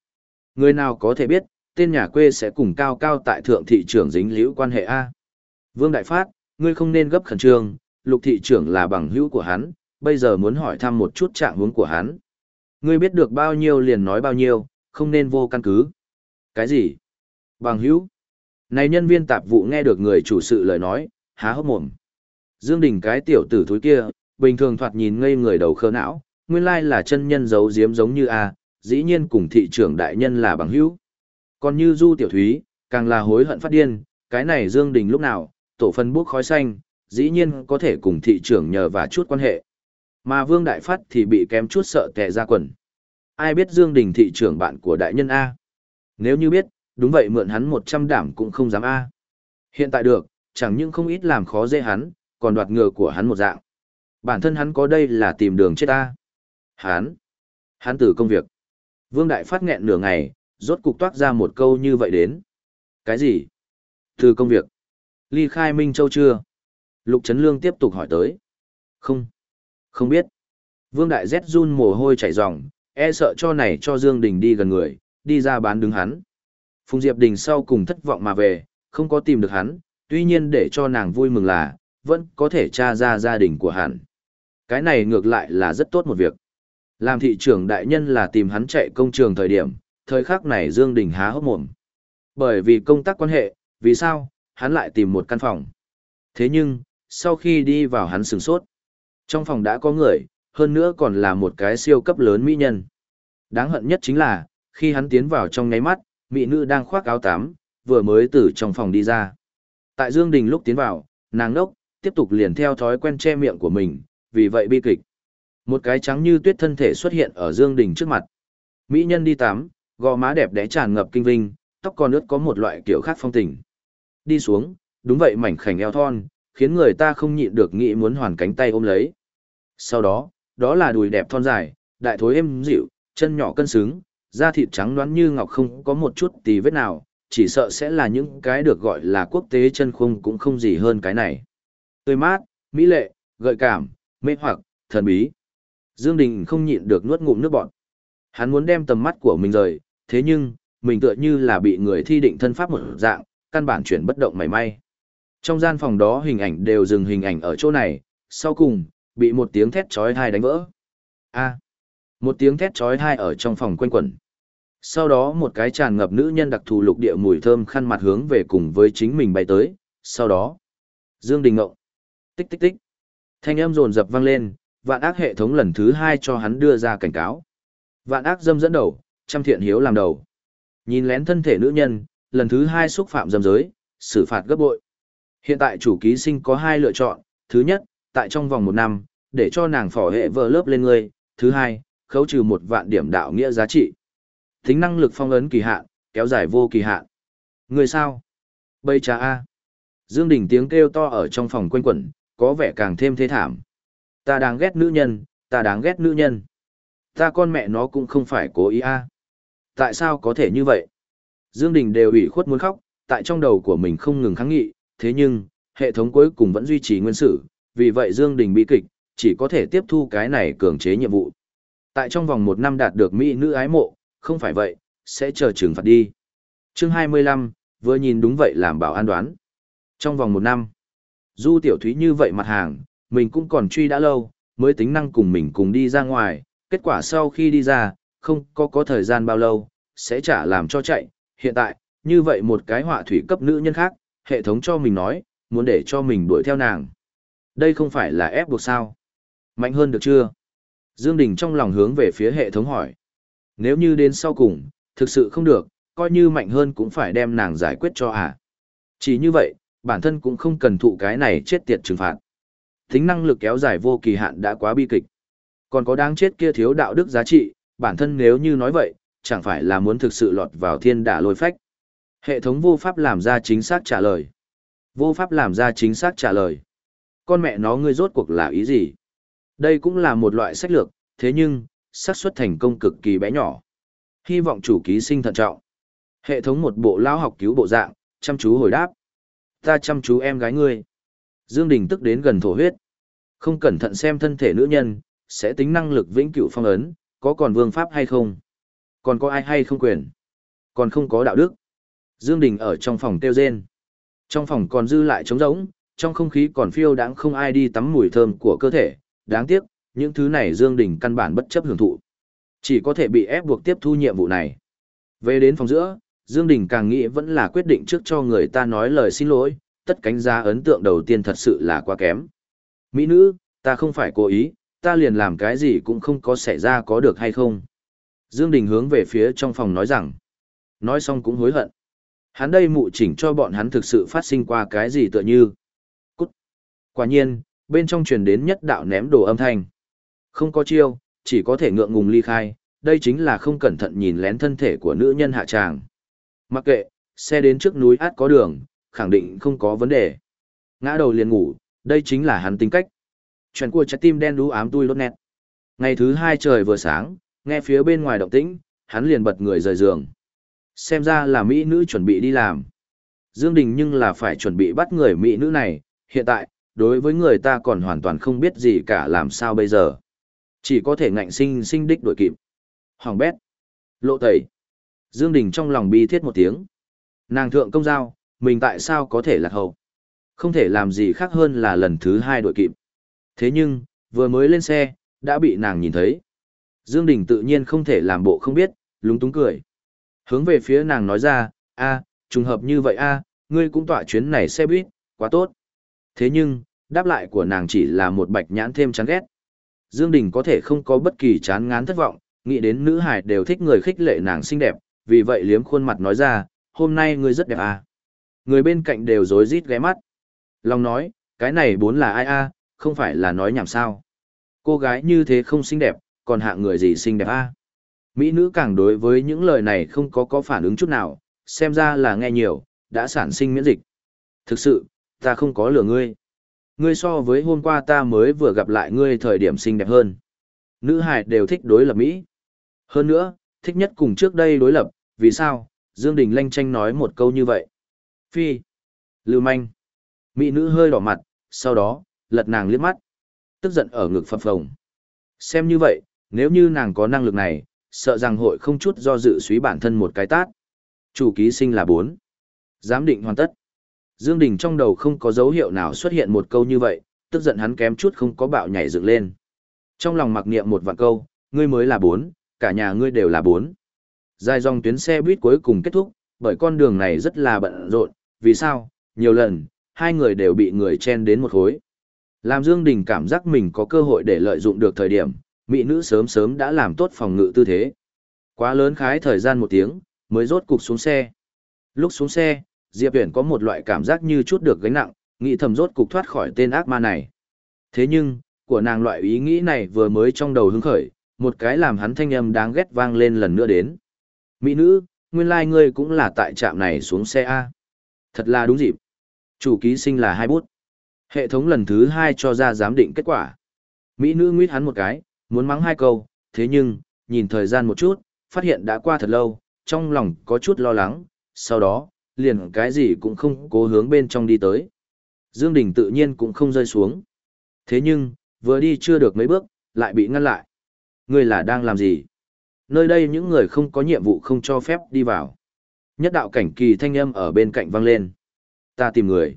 Người nào có thể biết, tên nhà quê sẽ cùng cao cao tại thượng thị trưởng dính liễu quan hệ A. Vương Đại Phát, ngươi không nên gấp khẩn trương, lục thị trưởng là bằng hữu của hắn, bây giờ muốn hỏi thăm một chút trạng huống của hắn. Ngươi biết được bao nhiêu liền nói bao nhiêu, không nên vô căn cứ. Cái gì? Bằng hữu? Này nhân viên tạp vụ nghe được người chủ sự lời nói, há hốc mồm. Dương Đình cái tiểu tử thúi kia, bình thường thoạt nhìn ngây người đầu khơ não, nguyên lai là chân nhân giấu giếm giống như a, dĩ nhiên cùng thị trưởng đại nhân là bằng hữu. Còn như Du tiểu thúy, càng là hối hận phát điên, cái này Dương Đình lúc nào, tổ phân bước khói xanh, dĩ nhiên có thể cùng thị trưởng nhờ và chút quan hệ. Mà Vương Đại Phát thì bị kém chút sợ tè ra quần. Ai biết Dương Đình thị trưởng bạn của đại nhân A? Nếu như biết, đúng vậy mượn hắn 100 đảm cũng không dám A. Hiện tại được, chẳng những không ít làm khó dễ hắn, còn đoạt ngựa của hắn một dạng. Bản thân hắn có đây là tìm đường chết ta Hắn, hắn từ công việc. Vương Đại Phát nghẹn nửa ngày, rốt cục toát ra một câu như vậy đến. Cái gì? Từ công việc. Ly khai Minh Châu chưa? Lục Trấn Lương tiếp tục hỏi tới. Không. Không biết. Vương Đại Z run mồ hôi chảy ròng, e sợ cho này cho Dương Đình đi gần người, đi ra bán đứng hắn. Phùng Diệp Đình sau cùng thất vọng mà về, không có tìm được hắn, tuy nhiên để cho nàng vui mừng là, vẫn có thể tra ra gia đình của hắn. Cái này ngược lại là rất tốt một việc. Làm thị trưởng đại nhân là tìm hắn chạy công trường thời điểm, thời khắc này Dương Đình há hốc mồm. Bởi vì công tác quan hệ, vì sao, hắn lại tìm một căn phòng. Thế nhưng, sau khi đi vào hắn sừng sốt. Trong phòng đã có người, hơn nữa còn là một cái siêu cấp lớn mỹ nhân. Đáng hận nhất chính là, khi hắn tiến vào trong ngáy mắt, mỹ nữ đang khoác áo tắm, vừa mới từ trong phòng đi ra. Tại Dương Đình lúc tiến vào, nàng đốc, tiếp tục liền theo thói quen che miệng của mình, vì vậy bi kịch. Một cái trắng như tuyết thân thể xuất hiện ở Dương Đình trước mặt. Mỹ nhân đi tắm, gò má đẹp đẽ tràn ngập kinh vinh, tóc còn ướt có một loại kiểu khác phong tình. Đi xuống, đúng vậy mảnh khảnh eo thon, khiến người ta không nhịn được nghĩ muốn hoàn cánh tay ôm lấy. Sau đó, đó là đùi đẹp thon dài, đại thối êm dịu, chân nhỏ cân xứng, da thịt trắng đoán như ngọc không có một chút tì vết nào, chỉ sợ sẽ là những cái được gọi là quốc tế chân khung cũng không gì hơn cái này. Tươi mát, mỹ lệ, gợi cảm, mê hoặc, thần bí. Dương Đình không nhịn được nuốt ngụm nước bọt. Hắn muốn đem tầm mắt của mình rời, thế nhưng, mình tựa như là bị người thi định thân pháp một dạng, căn bản chuyển bất động mảy may. Trong gian phòng đó hình ảnh đều dừng hình ảnh ở chỗ này, sau cùng, bị một tiếng thét chói tai đánh vỡ. A. một tiếng thét chói tai ở trong phòng quanh quẩn. Sau đó một cái tràn ngập nữ nhân đặc thù lục địa mùi thơm khăn mặt hướng về cùng với chính mình bay tới, sau đó, Dương Đình ngộng. Tích tích tích. Thanh âm rồn rập vang lên, vạn ác hệ thống lần thứ hai cho hắn đưa ra cảnh cáo. Vạn ác dâm dẫn đầu, trăm thiện hiếu làm đầu. Nhìn lén thân thể nữ nhân, lần thứ hai xúc phạm dâm giới, xử phạt gấp bội. Hiện tại chủ ký sinh có hai lựa chọn, thứ nhất, tại trong vòng một năm, để cho nàng phỏ hệ vợ lớp lên ngươi, thứ hai, khấu trừ một vạn điểm đạo nghĩa giá trị. Tính năng lực phong ấn kỳ hạn, kéo dài vô kỳ hạn. Người sao? Bây trà A. Dương Đình tiếng kêu to ở trong phòng quanh quẩn, có vẻ càng thêm thế thảm. Ta đáng ghét nữ nhân, ta đáng ghét nữ nhân. Ta con mẹ nó cũng không phải cố ý A. Tại sao có thể như vậy? Dương Đình đều ủy khuất muốn khóc, tại trong đầu của mình không ngừng kháng nghị, thế nhưng, hệ thống cuối cùng vẫn duy trì nguyên sử, vì vậy Dương Đình bị kịch, chỉ có thể tiếp thu cái này cường chế nhiệm vụ. Tại trong vòng một năm đạt được mỹ nữ ái mộ, không phải vậy, sẽ chờ trừng phạt đi. Chương 25, vừa nhìn đúng vậy làm bảo an đoán. Trong vòng một năm, Du Tiểu Thúy như vậy mặt hàng, mình cũng còn truy đã lâu, mới tính năng cùng mình cùng đi ra ngoài, kết quả sau khi đi ra, không có có thời gian bao lâu, sẽ trả làm cho chạy. Hiện tại, như vậy một cái họa thủy cấp nữ nhân khác, hệ thống cho mình nói, muốn để cho mình đuổi theo nàng. Đây không phải là ép buộc sao. Mạnh hơn được chưa? Dương Đình trong lòng hướng về phía hệ thống hỏi. Nếu như đến sau cùng, thực sự không được, coi như mạnh hơn cũng phải đem nàng giải quyết cho à. Chỉ như vậy, bản thân cũng không cần thụ cái này chết tiệt trừng phạt. Tính năng lực kéo dài vô kỳ hạn đã quá bi kịch. Còn có đáng chết kia thiếu đạo đức giá trị, bản thân nếu như nói vậy, chẳng phải là muốn thực sự lọt vào thiên đả lôi phách. Hệ thống vô pháp làm ra chính xác trả lời. Vô pháp làm ra chính xác trả lời. Con mẹ nó ngươi rốt cuộc là ý gì? Đây cũng là một loại sách lược, thế nhưng, xác suất thành công cực kỳ bé nhỏ. Hy vọng chủ ký sinh thận trọng. Hệ thống một bộ lao học cứu bộ dạng, chăm chú hồi đáp. Ta chăm chú em gái ngươi. Dương Đình tức đến gần thổ huyết. Không cẩn thận xem thân thể nữ nhân, sẽ tính năng lực vĩnh cửu phong ấn, có còn vương pháp hay không? Còn có ai hay không quyền? Còn không có đạo đức. Dương Đình ở trong phòng tiêu rên. Trong phòng còn dư lại trống rỗng, trong không khí còn phiêu đáng không ai đi tắm mùi thơm của cơ thể. Đáng tiếc, những thứ này Dương Đình căn bản bất chấp hưởng thụ. Chỉ có thể bị ép buộc tiếp thu nhiệm vụ này. Về đến phòng giữa, Dương Đình càng nghĩ vẫn là quyết định trước cho người ta nói lời xin lỗi, tất cánh giá ấn tượng đầu tiên thật sự là quá kém. Mỹ nữ, ta không phải cố ý, ta liền làm cái gì cũng không có xảy ra có được hay không. Dương Đình hướng về phía trong phòng nói rằng, nói xong cũng hối hận. Hắn đây mụ chỉnh cho bọn hắn thực sự phát sinh qua cái gì tựa như. Cút. Quả nhiên, bên trong truyền đến nhất đạo ném đồ âm thanh. Không có chiêu, chỉ có thể ngượng ngùng ly khai, đây chính là không cẩn thận nhìn lén thân thể của nữ nhân hạ tràng. Mặc kệ, xe đến trước núi át có đường, khẳng định không có vấn đề. Ngã đầu liền ngủ, đây chính là hắn tính cách. Chuyện của trái tim đen đú ám tui lốt nét. Ngày thứ hai trời vừa sáng, nghe phía bên ngoài động tĩnh, hắn liền bật người rời giường. Xem ra là Mỹ nữ chuẩn bị đi làm. Dương Đình nhưng là phải chuẩn bị bắt người Mỹ nữ này, hiện tại, đối với người ta còn hoàn toàn không biết gì cả làm sao bây giờ. Chỉ có thể ngạnh sinh sinh đích đổi kịp. Hoàng bét. Lộ tẩy. Dương Đình trong lòng bi thiết một tiếng. Nàng thượng công giao, mình tại sao có thể lạc hậu? Không thể làm gì khác hơn là lần thứ hai đội kịp. Thế nhưng, vừa mới lên xe, đã bị nàng nhìn thấy. Dương Đình tự nhiên không thể làm bộ không biết, lúng túng cười. Hướng về phía nàng nói ra, a, trùng hợp như vậy a, ngươi cũng tọa chuyến này xe buýt, quá tốt. Thế nhưng, đáp lại của nàng chỉ là một bạch nhãn thêm chán ghét. Dương Đình có thể không có bất kỳ chán ngán thất vọng, nghĩ đến nữ hải đều thích người khích lệ nàng xinh đẹp, vì vậy liếm khuôn mặt nói ra, hôm nay ngươi rất đẹp à. Người bên cạnh đều rối rít ghé mắt. Long nói, cái này bốn là ai a, không phải là nói nhảm sao. Cô gái như thế không xinh đẹp, còn hạ người gì xinh đẹp a? Mỹ nữ càng đối với những lời này không có có phản ứng chút nào, xem ra là nghe nhiều, đã sản sinh miễn dịch. Thực sự, ta không có lừa ngươi. Ngươi so với hôm qua ta mới vừa gặp lại ngươi thời điểm xinh đẹp hơn. Nữ hài đều thích đối lập Mỹ. Hơn nữa, thích nhất cùng trước đây đối lập, vì sao? Dương Đình lanh tranh nói một câu như vậy. Phi. Lưu manh. Mỹ nữ hơi đỏ mặt, sau đó, lật nàng liếc mắt. Tức giận ở ngực phập phồng. Xem như vậy, nếu như nàng có năng lực này, sợ rằng hội không chút do dự suý bản thân một cái tát. Chủ ký sinh là bốn Giám định hoàn tất. Dương Đình trong đầu không có dấu hiệu nào xuất hiện một câu như vậy, tức giận hắn kém chút không có bạo nhảy dựng lên. Trong lòng mặc niệm một vạn câu, ngươi mới là bốn cả nhà ngươi đều là bốn Dài dòng tuyến xe buýt cuối cùng kết thúc, bởi con đường này rất là bận rộn, vì sao? Nhiều lần, hai người đều bị người chen đến một khối. Làm Dương Đình cảm giác mình có cơ hội để lợi dụng được thời điểm, mỹ nữ sớm sớm đã làm tốt phòng ngự tư thế. Quá lớn khái thời gian một tiếng, mới rốt cục xuống xe. Lúc xuống xe, Diệp Viễn có một loại cảm giác như chút được gánh nặng, nghĩ thầm rốt cục thoát khỏi tên ác ma này. Thế nhưng, của nàng loại ý nghĩ này vừa mới trong đầu hứng khởi, một cái làm hắn thanh âm đáng ghét vang lên lần nữa đến. Mỹ nữ, nguyên lai like ngươi cũng là tại trạm này xuống xe A. Thật là đúng dịp. Chủ ký sinh là hai bút. Hệ thống lần thứ hai cho ra giám định kết quả. Mỹ nữ nguyết hắn một cái, muốn mắng hai câu, thế nhưng, nhìn thời gian một chút, phát hiện đã qua thật lâu, trong lòng có chút lo lắng, sau đó, liền cái gì cũng không cố hướng bên trong đi tới. Dương Đình tự nhiên cũng không rơi xuống. Thế nhưng, vừa đi chưa được mấy bước, lại bị ngăn lại. Ngươi là đang làm gì? Nơi đây những người không có nhiệm vụ không cho phép đi vào. Nhất đạo cảnh kỳ thanh âm ở bên cạnh vang lên. Ta tìm người.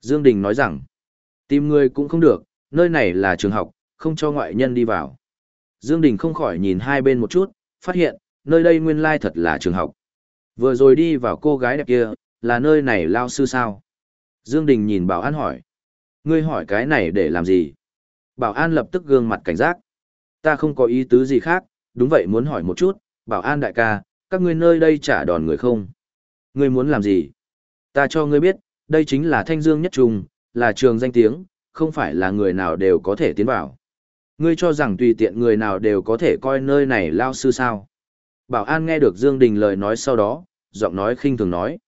Dương Đình nói rằng, tìm người cũng không được, nơi này là trường học, không cho ngoại nhân đi vào. Dương Đình không khỏi nhìn hai bên một chút, phát hiện, nơi đây nguyên lai thật là trường học. Vừa rồi đi vào cô gái đẹp kia, là nơi này lao sư sao? Dương Đình nhìn bảo an hỏi. Ngươi hỏi cái này để làm gì? Bảo an lập tức gương mặt cảnh giác. Ta không có ý tứ gì khác, đúng vậy muốn hỏi một chút, bảo an đại ca, các ngươi nơi đây trả đòn người không? Ngươi muốn làm gì? Ta cho ngươi biết, đây chính là Thanh Dương Nhất Trung, là trường danh tiếng, không phải là người nào đều có thể tiến vào. Ngươi cho rằng tùy tiện người nào đều có thể coi nơi này lao sư sao? Bảo an nghe được Dương Đình lời nói sau đó, giọng nói khinh thường nói.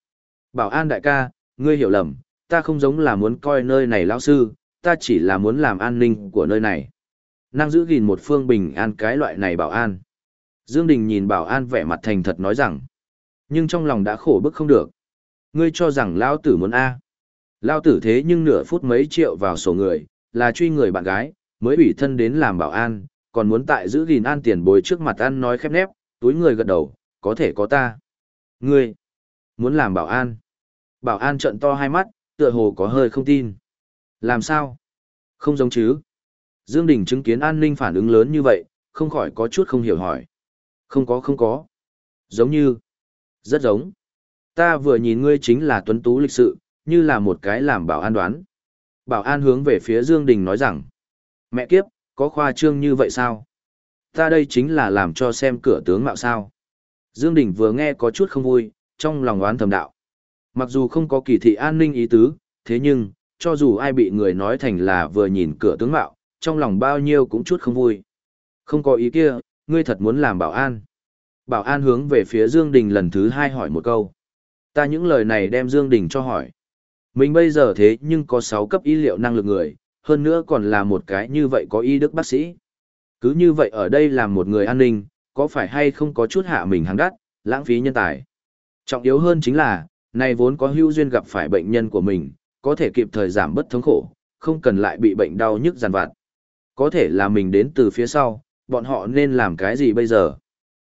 Bảo an đại ca, ngươi hiểu lầm, ta không giống là muốn coi nơi này lão sư, ta chỉ là muốn làm an ninh của nơi này. Năng giữ gìn một phương bình an cái loại này bảo an. Dương Đình nhìn bảo an vẻ mặt thành thật nói rằng, nhưng trong lòng đã khổ bức không được. Ngươi cho rằng lão tử muốn A. Lão tử thế nhưng nửa phút mấy triệu vào sổ người, là truy người bạn gái, mới ủy thân đến làm bảo an, còn muốn tại giữ gìn an tiền bồi trước mặt ăn nói khép nép, túi người gật đầu, có thể có ta. Ngươi, muốn làm bảo an. Bảo an trợn to hai mắt, tựa hồ có hơi không tin. Làm sao? Không giống chứ. Dương Đình chứng kiến an ninh phản ứng lớn như vậy, không khỏi có chút không hiểu hỏi. Không có không có. Giống như. Rất giống. Ta vừa nhìn ngươi chính là tuấn tú lịch sự, như là một cái làm bảo an đoán. Bảo an hướng về phía Dương Đình nói rằng. Mẹ kiếp, có khoa trương như vậy sao? Ta đây chính là làm cho xem cửa tướng mạo sao. Dương Đình vừa nghe có chút không vui, trong lòng oán thầm đạo. Mặc dù không có kỳ thị an ninh ý tứ, thế nhưng, cho dù ai bị người nói thành là vừa nhìn cửa tướng mạo, trong lòng bao nhiêu cũng chút không vui. Không có ý kia, ngươi thật muốn làm bảo an. Bảo an hướng về phía Dương Đình lần thứ hai hỏi một câu. Ta những lời này đem Dương Đình cho hỏi. Mình bây giờ thế nhưng có 6 cấp y liệu năng lực người, hơn nữa còn là một cái như vậy có y đức bác sĩ. Cứ như vậy ở đây làm một người an ninh, có phải hay không có chút hạ mình hàng đắt, lãng phí nhân tài. Trọng yếu hơn chính là, này vốn có hữu duyên gặp phải bệnh nhân của mình, có thể kịp thời giảm bất thống khổ, không cần lại bị bệnh đau nhức giàn vặt. Có thể là mình đến từ phía sau, bọn họ nên làm cái gì bây giờ?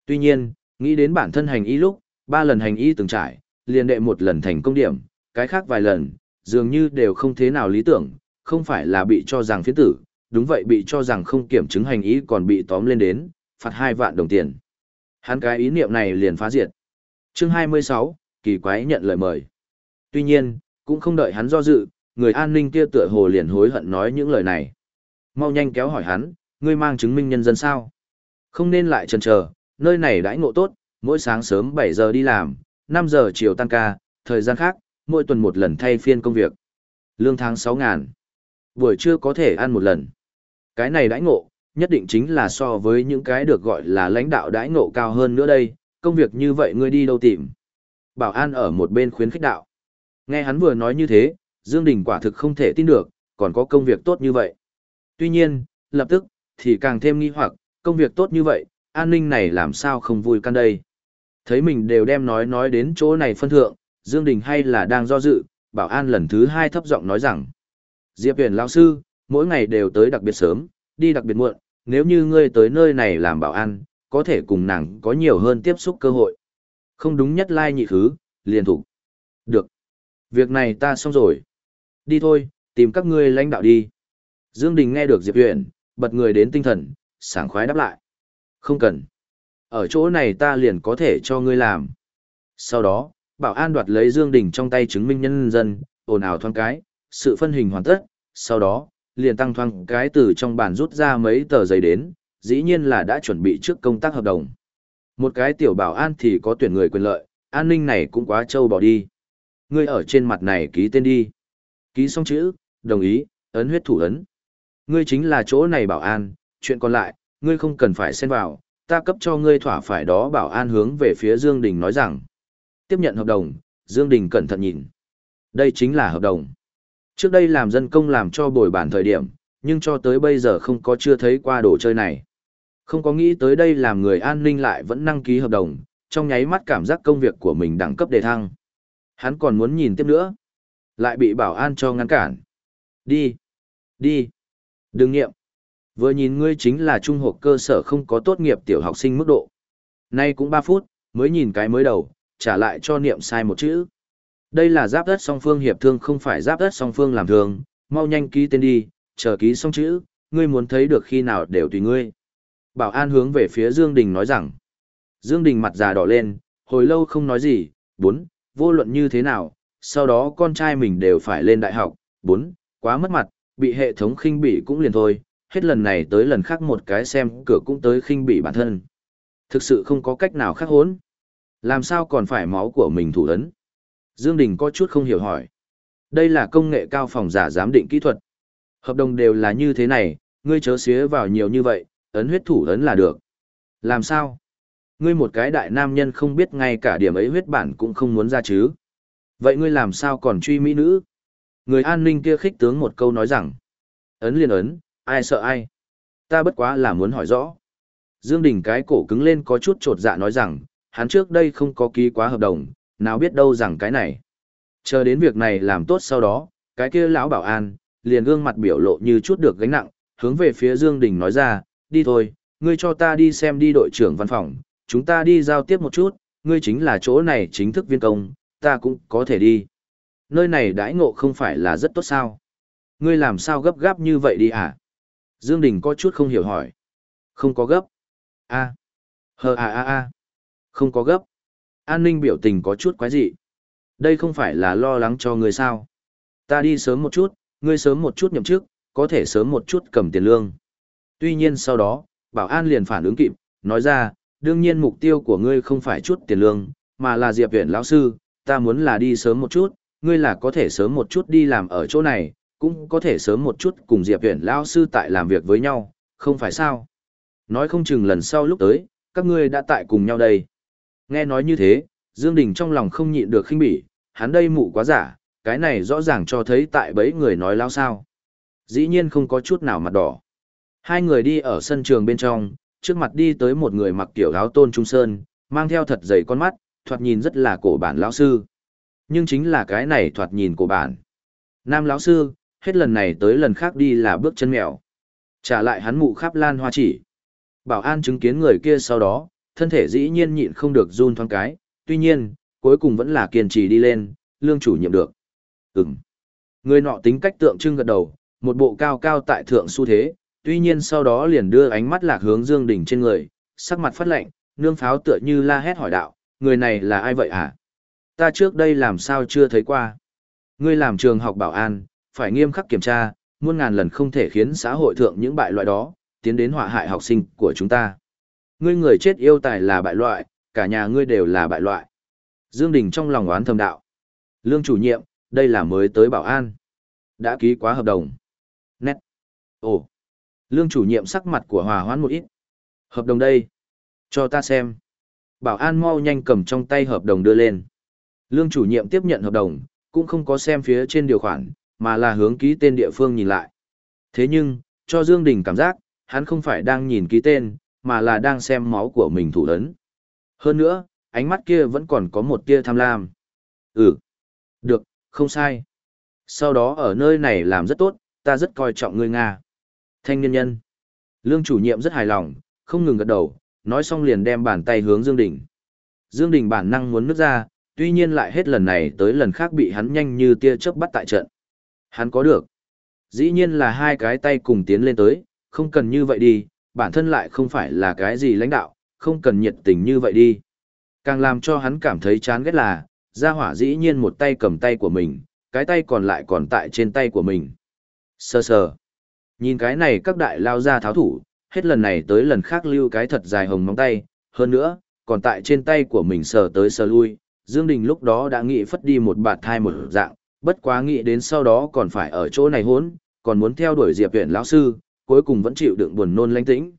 Tuy nhiên, nghĩ đến bản thân hành y lúc, ba lần hành y từng trải, liền đệ một lần thành công điểm, cái khác vài lần, dường như đều không thế nào lý tưởng, không phải là bị cho rằng phiến tử, đúng vậy bị cho rằng không kiểm chứng hành ý còn bị tóm lên đến, phạt 2 vạn đồng tiền. Hắn cái ý niệm này liền phá diệt. Chương 26, kỳ quái nhận lời mời. Tuy nhiên, cũng không đợi hắn do dự, người an ninh kia tựa hồ liền hối hận nói những lời này. Mau nhanh kéo hỏi hắn, ngươi mang chứng minh nhân dân sao? Không nên lại chần chờ, nơi này đãi ngộ tốt, mỗi sáng sớm 7 giờ đi làm, 5 giờ chiều tăng ca, thời gian khác, mỗi tuần một lần thay phiên công việc. Lương tháng 6 ngàn. Buổi trưa có thể ăn một lần. Cái này đãi ngộ, nhất định chính là so với những cái được gọi là lãnh đạo đãi ngộ cao hơn nữa đây, công việc như vậy ngươi đi đâu tìm. Bảo an ở một bên khuyến khích đạo. Nghe hắn vừa nói như thế, Dương Đình quả thực không thể tin được, còn có công việc tốt như vậy. Tuy nhiên, lập tức, thì càng thêm nghi hoặc, công việc tốt như vậy, an ninh này làm sao không vui căn đây. Thấy mình đều đem nói nói đến chỗ này phân thượng, Dương Đình hay là đang do dự, bảo an lần thứ hai thấp giọng nói rằng. Diệp Huyền lão sư, mỗi ngày đều tới đặc biệt sớm, đi đặc biệt muộn, nếu như ngươi tới nơi này làm bảo an, có thể cùng nàng có nhiều hơn tiếp xúc cơ hội. Không đúng nhất lai like nhị thứ, liền thủ. Được. Việc này ta xong rồi. Đi thôi, tìm các ngươi lãnh đạo đi. Dương Đình nghe được Diệp Huyền, bật người đến tinh thần, sảng khoái đáp lại. Không cần. Ở chỗ này ta liền có thể cho ngươi làm. Sau đó, bảo an đoạt lấy Dương Đình trong tay chứng minh nhân dân, ồn ào thoáng cái, sự phân hình hoàn tất, sau đó, liền tăng thoáng cái từ trong bàn rút ra mấy tờ giấy đến, dĩ nhiên là đã chuẩn bị trước công tác hợp đồng. Một cái tiểu bảo an thì có tuyển người quyền lợi, an ninh này cũng quá trâu bỏ đi. Ngươi ở trên mặt này ký tên đi. Ký xong chữ, đồng ý, ấn huyết thủ ấn. Ngươi chính là chỗ này bảo an, chuyện còn lại, ngươi không cần phải xen vào, ta cấp cho ngươi thỏa phải đó bảo an hướng về phía Dương Đình nói rằng. Tiếp nhận hợp đồng, Dương Đình cẩn thận nhìn. Đây chính là hợp đồng. Trước đây làm dân công làm cho bồi bản thời điểm, nhưng cho tới bây giờ không có chưa thấy qua đồ chơi này. Không có nghĩ tới đây làm người an ninh lại vẫn đăng ký hợp đồng, trong nháy mắt cảm giác công việc của mình đẳng cấp đề thăng. Hắn còn muốn nhìn tiếp nữa. Lại bị bảo an cho ngăn cản. Đi. Đi. Đừng nghiệm. Vừa nhìn ngươi chính là trung học cơ sở không có tốt nghiệp tiểu học sinh mức độ. Nay cũng 3 phút, mới nhìn cái mới đầu, trả lại cho niệm sai một chữ. Đây là giáp đất song phương hiệp thương không phải giáp đất song phương làm thường, mau nhanh ký tên đi, chờ ký xong chữ, ngươi muốn thấy được khi nào đều tùy ngươi. Bảo an hướng về phía Dương Đình nói rằng. Dương Đình mặt già đỏ lên, hồi lâu không nói gì, bốn, vô luận như thế nào, sau đó con trai mình đều phải lên đại học, bốn, quá mất mặt, bị hệ thống khinh bỉ cũng liền thôi, hết lần này tới lần khác một cái xem cửa cũng tới khinh bỉ bản thân. Thực sự không có cách nào khác hốn. Làm sao còn phải máu của mình thủ ấn? Dương Đình có chút không hiểu hỏi. Đây là công nghệ cao phòng giả giám định kỹ thuật. Hợp đồng đều là như thế này, ngươi chớ xía vào nhiều như vậy, ấn huyết thủ ấn là được. Làm sao? Ngươi một cái đại nam nhân không biết ngay cả điểm ấy huyết bản cũng không muốn ra chứ. Vậy ngươi làm sao còn truy mỹ nữ? Người an ninh kia khích tướng một câu nói rằng. Ấn liền ấn, ai sợ ai? Ta bất quá là muốn hỏi rõ. Dương Đình cái cổ cứng lên có chút trột dạ nói rằng, hắn trước đây không có ký quá hợp đồng, nào biết đâu rằng cái này. Chờ đến việc này làm tốt sau đó, cái kia lão bảo an, liền gương mặt biểu lộ như chút được gánh nặng, hướng về phía Dương Đình nói ra, đi thôi, ngươi cho ta đi xem đi đội trưởng văn phòng, chúng ta đi giao tiếp một chút, ngươi chính là chỗ này chính thức viên công, ta cũng có thể đi. Nơi này đãi ngộ không phải là rất tốt sao? Ngươi làm sao gấp gáp như vậy đi à? Dương Đình có chút không hiểu hỏi. Không có gấp. A. Hờ à a a. Không có gấp. An ninh biểu tình có chút quái dị. Đây không phải là lo lắng cho ngươi sao? Ta đi sớm một chút, ngươi sớm một chút nhậm chức, có thể sớm một chút cầm tiền lương. Tuy nhiên sau đó, bảo an liền phản ứng kịp, nói ra, đương nhiên mục tiêu của ngươi không phải chút tiền lương, mà là Diệp Viễn lão sư, ta muốn là đi sớm một chút, ngươi là có thể sớm một chút đi làm ở chỗ này, cũng có thể sớm một chút cùng Diệp Viễn lão sư tại làm việc với nhau, không phải sao? Nói không chừng lần sau lúc tới, các ngươi đã tại cùng nhau đây. Nghe nói như thế, Dương Đình trong lòng không nhịn được khinh bỉ, hắn đây mụ quá giả, cái này rõ ràng cho thấy tại bấy người nói lao sao. Dĩ nhiên không có chút nào mặt đỏ. Hai người đi ở sân trường bên trong, trước mặt đi tới một người mặc tiểu áo tôn trung sơn, mang theo thật dày con mắt, thoạt nhìn rất là cổ bản lão sư. Nhưng chính là cái này thoạt nhìn của bản. Nam lão sư, hết lần này tới lần khác đi là bước chân mèo. Trả lại hắn mụ khắp lan hoa chỉ. Bảo an chứng kiến người kia sau đó, thân thể dĩ nhiên nhịn không được run thoáng cái, tuy nhiên, cuối cùng vẫn là kiên trì đi lên, lương chủ nhiệm được. Ừm. Người nọ tính cách tượng trưng gật đầu, một bộ cao cao tại thượng xu thế, tuy nhiên sau đó liền đưa ánh mắt lạc hướng Dương Đình trên người, sắc mặt phát lạnh, nương pháo tựa như la hét hỏi đạo, người này là ai vậy hả? Ta trước đây làm sao chưa thấy qua? Ngươi làm trường học bảo an, phải nghiêm khắc kiểm tra, muôn ngàn lần không thể khiến xã hội thượng những bại loại đó, tiến đến họa hại học sinh của chúng ta. Ngươi người chết yêu tài là bại loại, cả nhà ngươi đều là bại loại. Dương Đình trong lòng oán thầm đạo. Lương chủ nhiệm, đây là mới tới bảo an. Đã ký quá hợp đồng. Nét. Ồ. Lương chủ nhiệm sắc mặt của hòa hoãn một ít. Hợp đồng đây. Cho ta xem. Bảo an mau nhanh cầm trong tay hợp đồng đưa lên. Lương chủ nhiệm tiếp nhận hợp đồng, cũng không có xem phía trên điều khoản, mà là hướng ký tên địa phương nhìn lại. Thế nhưng, cho Dương Đình cảm giác, hắn không phải đang nhìn ký tên, mà là đang xem máu của mình thủ ấn. Hơn nữa, ánh mắt kia vẫn còn có một tia tham lam. Ừ. Được, không sai. Sau đó ở nơi này làm rất tốt, ta rất coi trọng người Nga. Thanh niên nhân. Lương chủ nhiệm rất hài lòng, không ngừng gật đầu, nói xong liền đem bàn tay hướng Dương Đình. Dương Đình bản năng muốn nứt ra, tuy nhiên lại hết lần này tới lần khác bị hắn nhanh như tia chớp bắt tại trận. Hắn có được. Dĩ nhiên là hai cái tay cùng tiến lên tới, không cần như vậy đi, bản thân lại không phải là cái gì lãnh đạo, không cần nhiệt tình như vậy đi. Càng làm cho hắn cảm thấy chán ghét là, gia hỏa dĩ nhiên một tay cầm tay của mình, cái tay còn lại còn tại trên tay của mình. Sơ sờ. Nhìn cái này các đại lao ra tháo thủ, hết lần này tới lần khác lưu cái thật dài hồng móng tay, hơn nữa, còn tại trên tay của mình sờ tới sờ lui, Dương Đình lúc đó đã nghĩ phất đi một bạt thai một dạng, bất quá nghĩ đến sau đó còn phải ở chỗ này hốn, còn muốn theo đuổi Diệp Viễn lão sư, cuối cùng vẫn chịu đựng buồn nôn lãnh tĩnh.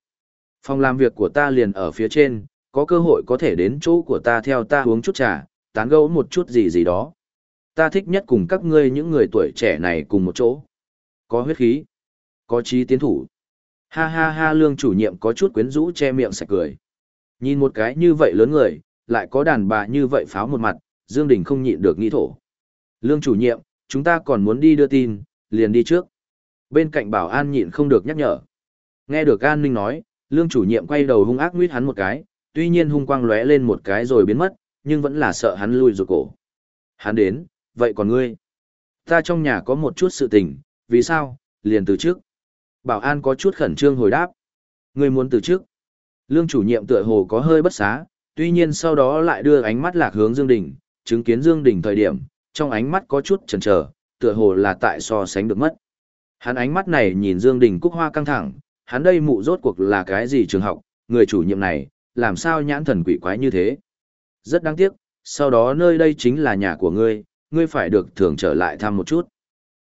Phòng làm việc của ta liền ở phía trên, có cơ hội có thể đến chỗ của ta theo ta uống chút trà, tán gẫu một chút gì gì đó. Ta thích nhất cùng các ngươi những người tuổi trẻ này cùng một chỗ. Có huyết khí, có trí tiến thủ. Ha ha ha lương chủ nhiệm có chút quyến rũ che miệng sạch cười. Nhìn một cái như vậy lớn người, lại có đàn bà như vậy pháo một mặt, Dương Đình không nhịn được nghĩ thổ. Lương chủ nhiệm, chúng ta còn muốn đi đưa tin, liền đi trước. Bên cạnh bảo an nhịn không được nhắc nhở. Nghe được an ninh nói, lương chủ nhiệm quay đầu hung ác nguyết hắn một cái, tuy nhiên hung quang lóe lên một cái rồi biến mất, nhưng vẫn là sợ hắn lui rụt cổ. Hắn đến, vậy còn ngươi? Ta trong nhà có một chút sự tình, vì sao? Liền từ trước. Bảo an có chút khẩn trương hồi đáp. Ngươi muốn từ trước. Lương chủ nhiệm tựa hồ có hơi bất xá, tuy nhiên sau đó lại đưa ánh mắt lạc hướng Dương Đình, chứng kiến Dương Đình thời điểm, trong ánh mắt có chút chần chờ, tựa hồ là tại so sánh được mất. Hắn ánh mắt này nhìn Dương Đình Cúc Hoa căng thẳng, hắn đây mụ rốt cuộc là cái gì trường học, người chủ nhiệm này, làm sao nhãn thần quỷ quái như thế. Rất đáng tiếc, sau đó nơi đây chính là nhà của ngươi, ngươi phải được thường trở lại thăm một chút.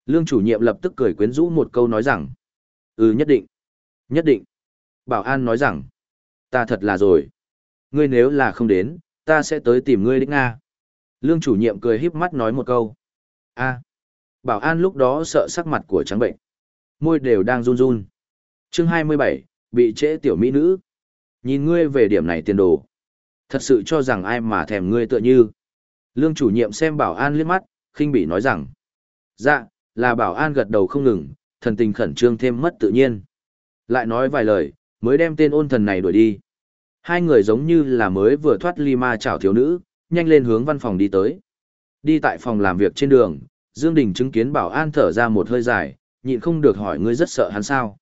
Lương chủ nhiệm lập tức cười quyến rũ một câu nói rằng, ừ nhất định, nhất định. Bảo an nói rằng, ta thật là rồi. Ngươi nếu là không đến, ta sẽ tới tìm ngươi đích Nga. Lương chủ nhiệm cười híp mắt nói một câu. a Bảo an lúc đó sợ sắc mặt của trắng bệnh. Môi đều đang run run. chương 27, bị trễ tiểu mỹ nữ. Nhìn ngươi về điểm này tiền đồ. Thật sự cho rằng ai mà thèm ngươi tựa như. Lương chủ nhiệm xem bảo an liếc mắt, khinh bị nói rằng. Dạ, là bảo an gật đầu không ngừng, thần tình khẩn trương thêm mất tự nhiên. Lại nói vài lời, mới đem tên ôn thần này đuổi đi. Hai người giống như là mới vừa thoát ly ma chảo thiếu nữ, nhanh lên hướng văn phòng đi tới. Đi tại phòng làm việc trên đường, Dương Đình chứng kiến bảo an thở ra một hơi dài, nhịn không được hỏi ngươi rất sợ hắn sao.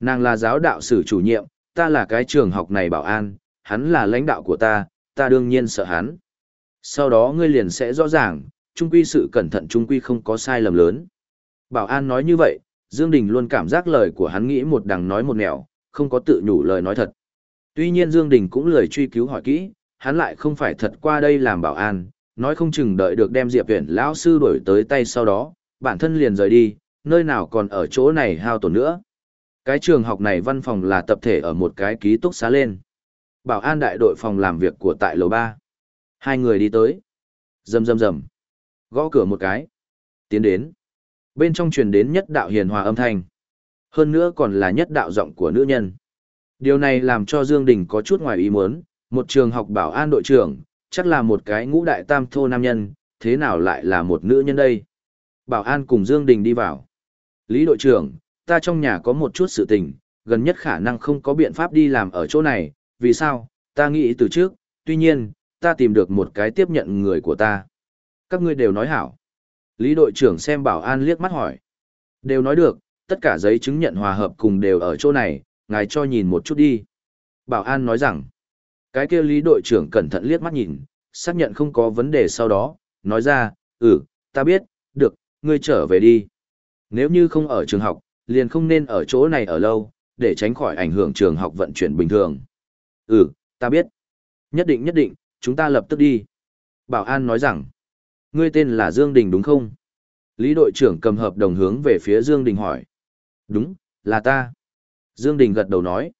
Nàng là giáo đạo sử chủ nhiệm, ta là cái trường học này bảo an, hắn là lãnh đạo của ta, ta đương nhiên sợ hắn. Sau đó ngươi liền sẽ rõ ràng, trung quy sự cẩn thận trung quy không có sai lầm lớn. Bảo an nói như vậy, Dương Đình luôn cảm giác lời của hắn nghĩ một đằng nói một nẻo, không có tự nhủ lời nói thật. Tuy nhiên Dương Đình cũng lời truy cứu hỏi kỹ, hắn lại không phải thật qua đây làm bảo an, nói không chừng đợi được đem Diệp Viễn lão sư đuổi tới tay sau đó, bản thân liền rời đi, nơi nào còn ở chỗ này hao tổn nữa. Cái trường học này văn phòng là tập thể ở một cái ký túc xá lên. Bảo an đại đội phòng làm việc của tại lầu 3. Hai người đi tới. Rầm rầm rầm. Gõ cửa một cái. Tiến đến. Bên trong truyền đến nhất đạo hiền hòa âm thanh. Hơn nữa còn là nhất đạo giọng của nữ nhân. Điều này làm cho Dương Đình có chút ngoài ý muốn, một trường học bảo an đội trưởng, chắc là một cái ngũ đại tam thô nam nhân, thế nào lại là một nữ nhân đây? Bảo an cùng Dương Đình đi vào. Lý đội trưởng, ta trong nhà có một chút sự tình, gần nhất khả năng không có biện pháp đi làm ở chỗ này, vì sao? Ta nghĩ từ trước, tuy nhiên, ta tìm được một cái tiếp nhận người của ta. Các ngươi đều nói hảo. Lý đội trưởng xem bảo an liếc mắt hỏi. Đều nói được, tất cả giấy chứng nhận hòa hợp cùng đều ở chỗ này, ngài cho nhìn một chút đi. Bảo an nói rằng, cái kia lý đội trưởng cẩn thận liếc mắt nhìn, xác nhận không có vấn đề sau đó, nói ra, ừ, ta biết, được, ngươi trở về đi. Nếu như không ở trường học, liền không nên ở chỗ này ở lâu, để tránh khỏi ảnh hưởng trường học vận chuyển bình thường. Ừ, ta biết. Nhất định nhất định, chúng ta lập tức đi. Bảo an nói rằng, ngươi tên là Dương Đình đúng không? Lý đội trưởng cầm hợp đồng hướng về phía Dương Đình hỏi. Đúng, là ta. Dương Đình gật đầu nói.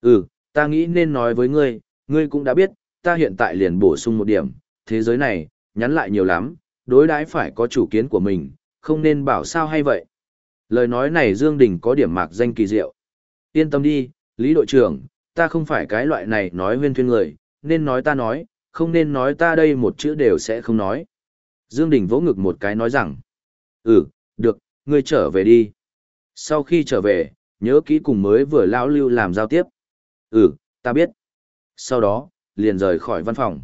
Ừ, ta nghĩ nên nói với ngươi, ngươi cũng đã biết, ta hiện tại liền bổ sung một điểm, thế giới này, nhắn lại nhiều lắm, đối đãi phải có chủ kiến của mình, không nên bảo sao hay vậy. Lời nói này Dương Đình có điểm mạc danh kỳ diệu. Yên tâm đi, Lý đội trưởng, ta không phải cái loại này nói huyên thuyên người, nên nói ta nói, không nên nói ta đây một chữ đều sẽ không nói. Dương Đình vỗ ngực một cái nói rằng, ừ, được, ngươi trở về đi. Sau khi trở về, nhớ kỹ cùng mới vừa lão lưu làm giao tiếp. Ừ, ta biết. Sau đó, liền rời khỏi văn phòng.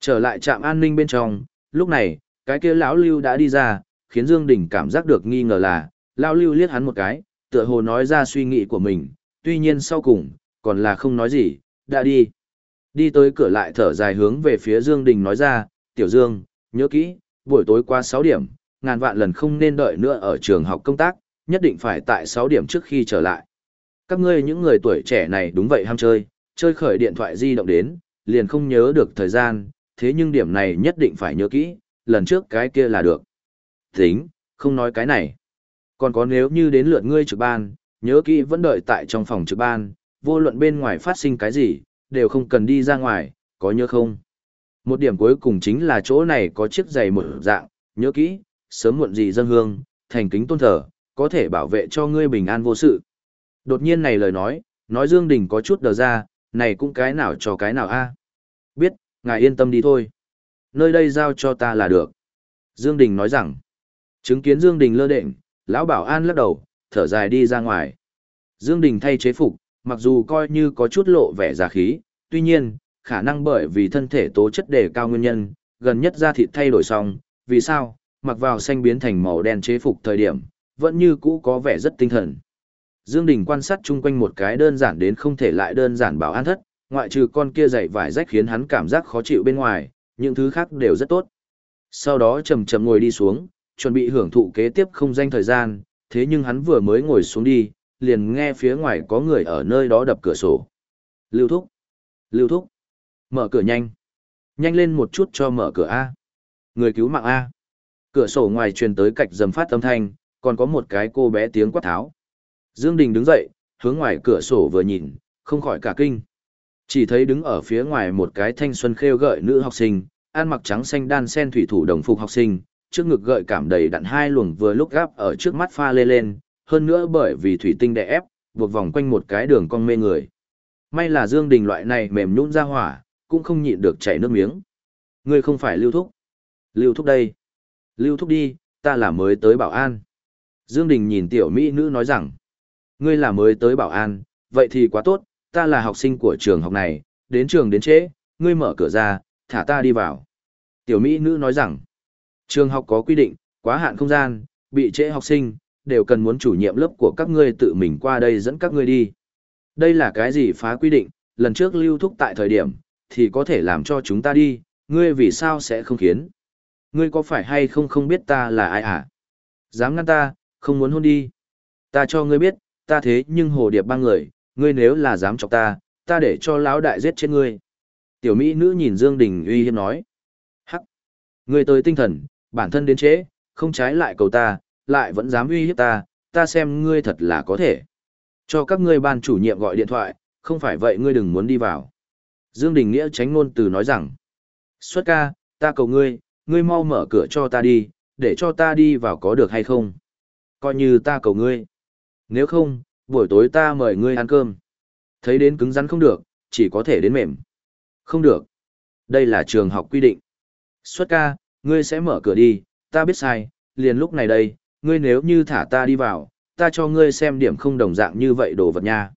Trở lại trạm an ninh bên trong, lúc này, cái kia lão lưu đã đi ra, khiến Dương Đình cảm giác được nghi ngờ là, lão lưu liếc hắn một cái, tựa hồ nói ra suy nghĩ của mình, tuy nhiên sau cùng, còn là không nói gì, đã đi. Đi tới cửa lại thở dài hướng về phía Dương Đình nói ra, Tiểu Dương, nhớ kỹ, buổi tối qua 6 điểm, ngàn vạn lần không nên đợi nữa ở trường học công tác, nhất định phải tại 6 điểm trước khi trở lại. Các ngươi những người tuổi trẻ này đúng vậy ham chơi, chơi khởi điện thoại di động đến, liền không nhớ được thời gian, thế nhưng điểm này nhất định phải nhớ kỹ, lần trước cái kia là được. Tính, không nói cái này. Còn có nếu như đến lượt ngươi trực ban, nhớ kỹ vẫn đợi tại trong phòng trực ban, vô luận bên ngoài phát sinh cái gì, đều không cần đi ra ngoài, có nhớ không? Một điểm cuối cùng chính là chỗ này có chiếc giày một dạng, nhớ kỹ, sớm muộn gì dân hương, thành kính tôn thờ, có thể bảo vệ cho ngươi bình an vô sự. Đột nhiên này lời nói, nói Dương Đình có chút đờ ra, này cũng cái nào cho cái nào a? Biết, ngài yên tâm đi thôi. Nơi đây giao cho ta là được. Dương Đình nói rằng, chứng kiến Dương Đình lơ đệnh, lão bảo an lắc đầu, thở dài đi ra ngoài. Dương Đình thay chế phục, mặc dù coi như có chút lộ vẻ giả khí, tuy nhiên, khả năng bởi vì thân thể tố chất đề cao nguyên nhân, gần nhất da thịt thay đổi xong, vì sao, mặc vào xanh biến thành màu đen chế phục thời điểm, vẫn như cũ có vẻ rất tinh thần. Dương Đình quan sát chung quanh một cái đơn giản đến không thể lại đơn giản bảo an thất, ngoại trừ con kia dày vải rách khiến hắn cảm giác khó chịu bên ngoài, những thứ khác đều rất tốt. Sau đó chậm chậm ngồi đi xuống, chuẩn bị hưởng thụ kế tiếp không danh thời gian, thế nhưng hắn vừa mới ngồi xuống đi, liền nghe phía ngoài có người ở nơi đó đập cửa sổ. Lưu thúc! Lưu thúc! Mở cửa nhanh! Nhanh lên một chút cho mở cửa A! Người cứu mạng A! Cửa sổ ngoài truyền tới cạch dầm phát âm thanh, còn có một cái cô bé tiếng quát tháo. Dương Đình đứng dậy, hướng ngoài cửa sổ vừa nhìn, không khỏi cả kinh. Chỉ thấy đứng ở phía ngoài một cái thanh xuân khêu gợi nữ học sinh, ăn mặc trắng xanh đan sen thủy thủ đồng phục học sinh, trước ngực gợi cảm đầy đặn hai luồng vừa lúc gáp ở trước mắt pha lê lên, hơn nữa bởi vì thủy tinh đè ép, buộc vòng quanh một cái đường cong mê người. May là Dương Đình loại này mềm nhũn ra hỏa, cũng không nhịn được chảy nước miếng. Ngươi không phải lưu thúc. Lưu thúc đây. Lưu thúc đi, ta là mới tới bảo an. Dương Đình nhìn tiểu mỹ nữ nói rằng, ngươi là mới tới bảo an, vậy thì quá tốt, ta là học sinh của trường học này, đến trường đến trễ, ngươi mở cửa ra, thả ta đi vào. Tiểu mỹ nữ nói rằng, trường học có quy định, quá hạn không gian, bị trễ học sinh, đều cần muốn chủ nhiệm lớp của các ngươi tự mình qua đây dẫn các ngươi đi. Đây là cái gì phá quy định, lần trước lưu thúc tại thời điểm, thì có thể làm cho chúng ta đi, ngươi vì sao sẽ không khiến? Ngươi có phải hay không không biết ta là ai à? Dám ngăn ta, không muốn hôn đi. Ta cho ngươi biết, ta thế nhưng hồ điệp ba người, ngươi nếu là dám chọc ta, ta để cho lão đại giết chết ngươi. Tiểu mỹ nữ nhìn Dương Đình uy hiếp nói. Hắc! Ngươi tới tinh thần, bản thân đến trễ, không trái lại cầu ta, lại vẫn dám uy hiếp ta, ta xem ngươi thật là có thể. Cho các ngươi ban chủ nhiệm gọi điện thoại, không phải vậy ngươi đừng muốn đi vào. Dương Đình Nghĩa tránh ngôn từ nói rằng. Xuất ca, ta cầu ngươi, ngươi mau mở cửa cho ta đi, để cho ta đi vào có được hay không? Coi như ta cầu ngươi. Nếu không, buổi tối ta mời ngươi ăn cơm. Thấy đến cứng rắn không được, chỉ có thể đến mềm. Không được. Đây là trường học quy định. Xuất ca, ngươi sẽ mở cửa đi, ta biết sai, liền lúc này đây, ngươi nếu như thả ta đi vào, ta cho ngươi xem điểm không đồng dạng như vậy đồ vật nha.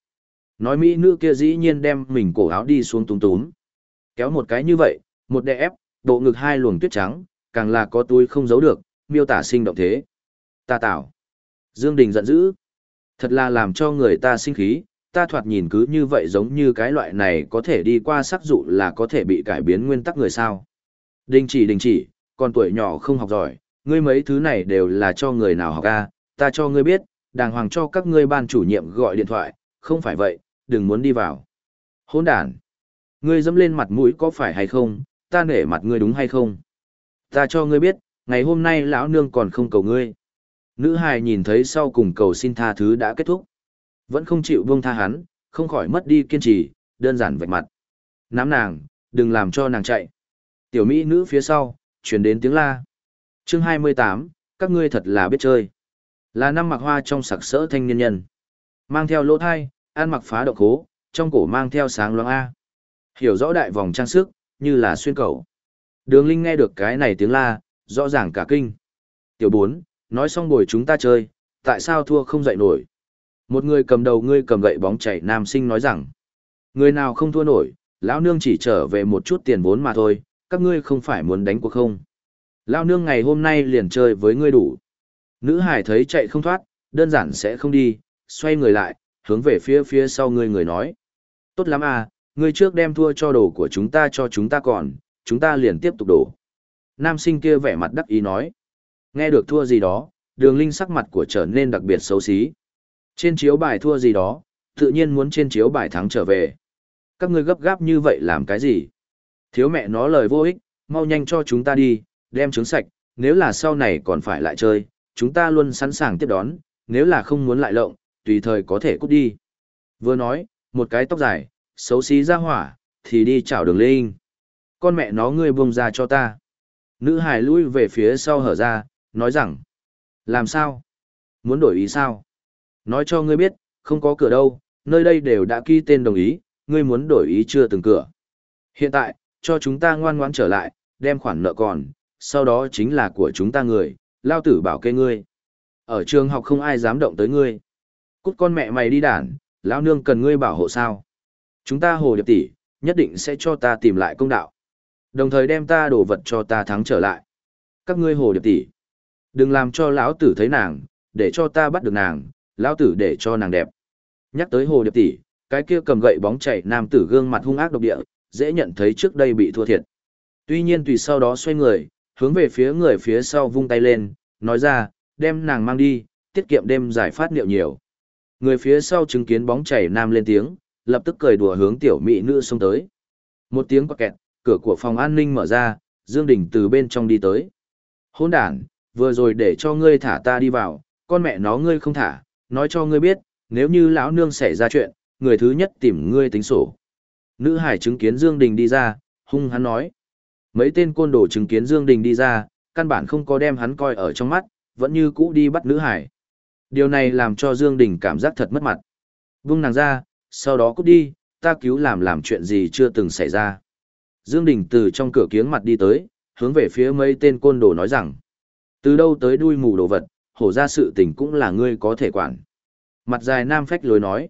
Nói mỹ nữ kia dĩ nhiên đem mình cổ áo đi xuống túm túm. Kéo một cái như vậy, một đè ép, bộ ngực hai luồng tuyết trắng, càng là có túi không giấu được, miêu tả sinh động thế. Ta tạo. Dương Đình giận dữ. Thật là làm cho người ta sinh khí, ta thoạt nhìn cứ như vậy giống như cái loại này có thể đi qua sắc dụ là có thể bị cải biến nguyên tắc người sao. Đình chỉ đình chỉ, còn tuổi nhỏ không học giỏi, ngươi mấy thứ này đều là cho người nào học a, ta cho ngươi biết, đàng hoàng cho các ngươi ban chủ nhiệm gọi điện thoại, không phải vậy, đừng muốn đi vào. Hỗn đàn. Ngươi dẫm lên mặt mũi có phải hay không, ta nể mặt ngươi đúng hay không? Ta cho ngươi biết, ngày hôm nay lão nương còn không cầu ngươi. Nữ hài nhìn thấy sau cùng cầu xin tha thứ đã kết thúc. Vẫn không chịu buông tha hắn, không khỏi mất đi kiên trì, đơn giản vạch mặt. Nắm nàng, đừng làm cho nàng chạy. Tiểu mỹ nữ phía sau, chuyển đến tiếng la. chương 28, các ngươi thật là biết chơi. Là năm mặc hoa trong sặc sỡ thanh niên nhân. Mang theo lỗ thai, ăn mặc phá độc hố, trong cổ mang theo sáng loáng A. Hiểu rõ đại vòng trang sức, như là xuyên cầu. Đường Linh nghe được cái này tiếng la, rõ ràng cả kinh. Tiểu bốn, nói xong bồi chúng ta chơi, tại sao thua không dậy nổi? Một người cầm đầu ngươi cầm gậy bóng chảy nam sinh nói rằng, người nào không thua nổi, lão nương chỉ trở về một chút tiền vốn mà thôi, các ngươi không phải muốn đánh cuộc không? Lão nương ngày hôm nay liền chơi với ngươi đủ. Nữ hải thấy chạy không thoát, đơn giản sẽ không đi, xoay người lại, hướng về phía phía sau ngươi người nói. Tốt lắm à, ngươi trước đem thua cho đồ của chúng ta cho chúng ta còn, chúng ta liền tiếp tục đổ. Nam sinh kia vẻ mặt đắc ý nói. Nghe được thua gì đó, đường linh sắc mặt của trở nên đặc biệt xấu xí. Trên chiếu bài thua gì đó, tự nhiên muốn trên chiếu bài thắng trở về. Các ngươi gấp gáp như vậy làm cái gì? Thiếu mẹ nó lời vô ích, mau nhanh cho chúng ta đi, đem trứng sạch, nếu là sau này còn phải lại chơi, chúng ta luôn sẵn sàng tiếp đón, nếu là không muốn lại lộng, tùy thời có thể cút đi. Vừa nói, một cái tóc dài, xấu xí ra hỏa, thì đi chào đường linh. Con mẹ nó ngươi buông ra cho ta. Nữ hài lui về phía sau hở ra, nói rằng, làm sao? Muốn đổi ý sao? Nói cho ngươi biết, không có cửa đâu, nơi đây đều đã ký tên đồng ý, ngươi muốn đổi ý chưa từng cửa. Hiện tại, cho chúng ta ngoan ngoãn trở lại, đem khoản nợ còn, sau đó chính là của chúng ta người, lao tử bảo kê ngươi. Ở trường học không ai dám động tới ngươi. Cút con mẹ mày đi đản, lão nương cần ngươi bảo hộ sao. Chúng ta hồ điệp tỷ, nhất định sẽ cho ta tìm lại công đạo. Đồng thời đem ta đổ vật cho ta thắng trở lại. Các ngươi hồ điệp tỷ, đừng làm cho lão tử thấy nàng, để cho ta bắt được nàng, lão tử để cho nàng đẹp. Nhắc tới hồ điệp tỷ, cái kia cầm gậy bóng chảy nam tử gương mặt hung ác độc địa, dễ nhận thấy trước đây bị thua thiệt. Tuy nhiên tùy sau đó xoay người, hướng về phía người phía sau vung tay lên, nói ra, đem nàng mang đi, tiết kiệm đêm giải phát liệu nhiều. Người phía sau chứng kiến bóng chảy nam lên tiếng, lập tức cười đùa hướng tiểu mỹ nữ xông tới. Một tiếng quạt kẹt, cửa của phòng an ninh mở ra, Dương Đình từ bên trong đi tới. Hôn đàn, vừa rồi để cho ngươi thả ta đi vào, con mẹ nó ngươi không thả, nói cho ngươi biết, nếu như lão nương xảy ra chuyện, người thứ nhất tìm ngươi tính sổ. Nữ hải chứng kiến Dương Đình đi ra, hung hắn nói. Mấy tên côn đồ chứng kiến Dương Đình đi ra, căn bản không có đem hắn coi ở trong mắt, vẫn như cũ đi bắt nữ hải. Điều này làm cho Dương Đình cảm giác thật mất mặt. Vung nàng ra, sau đó cút đi, ta cứu làm làm chuyện gì chưa từng xảy ra. Dương Đình từ trong cửa kiếng mặt đi tới, hướng về phía mấy tên côn đồ nói rằng. Từ đâu tới đuôi mù đồ vật, hổ ra sự tình cũng là ngươi có thể quản. Mặt dài nam phách lối nói.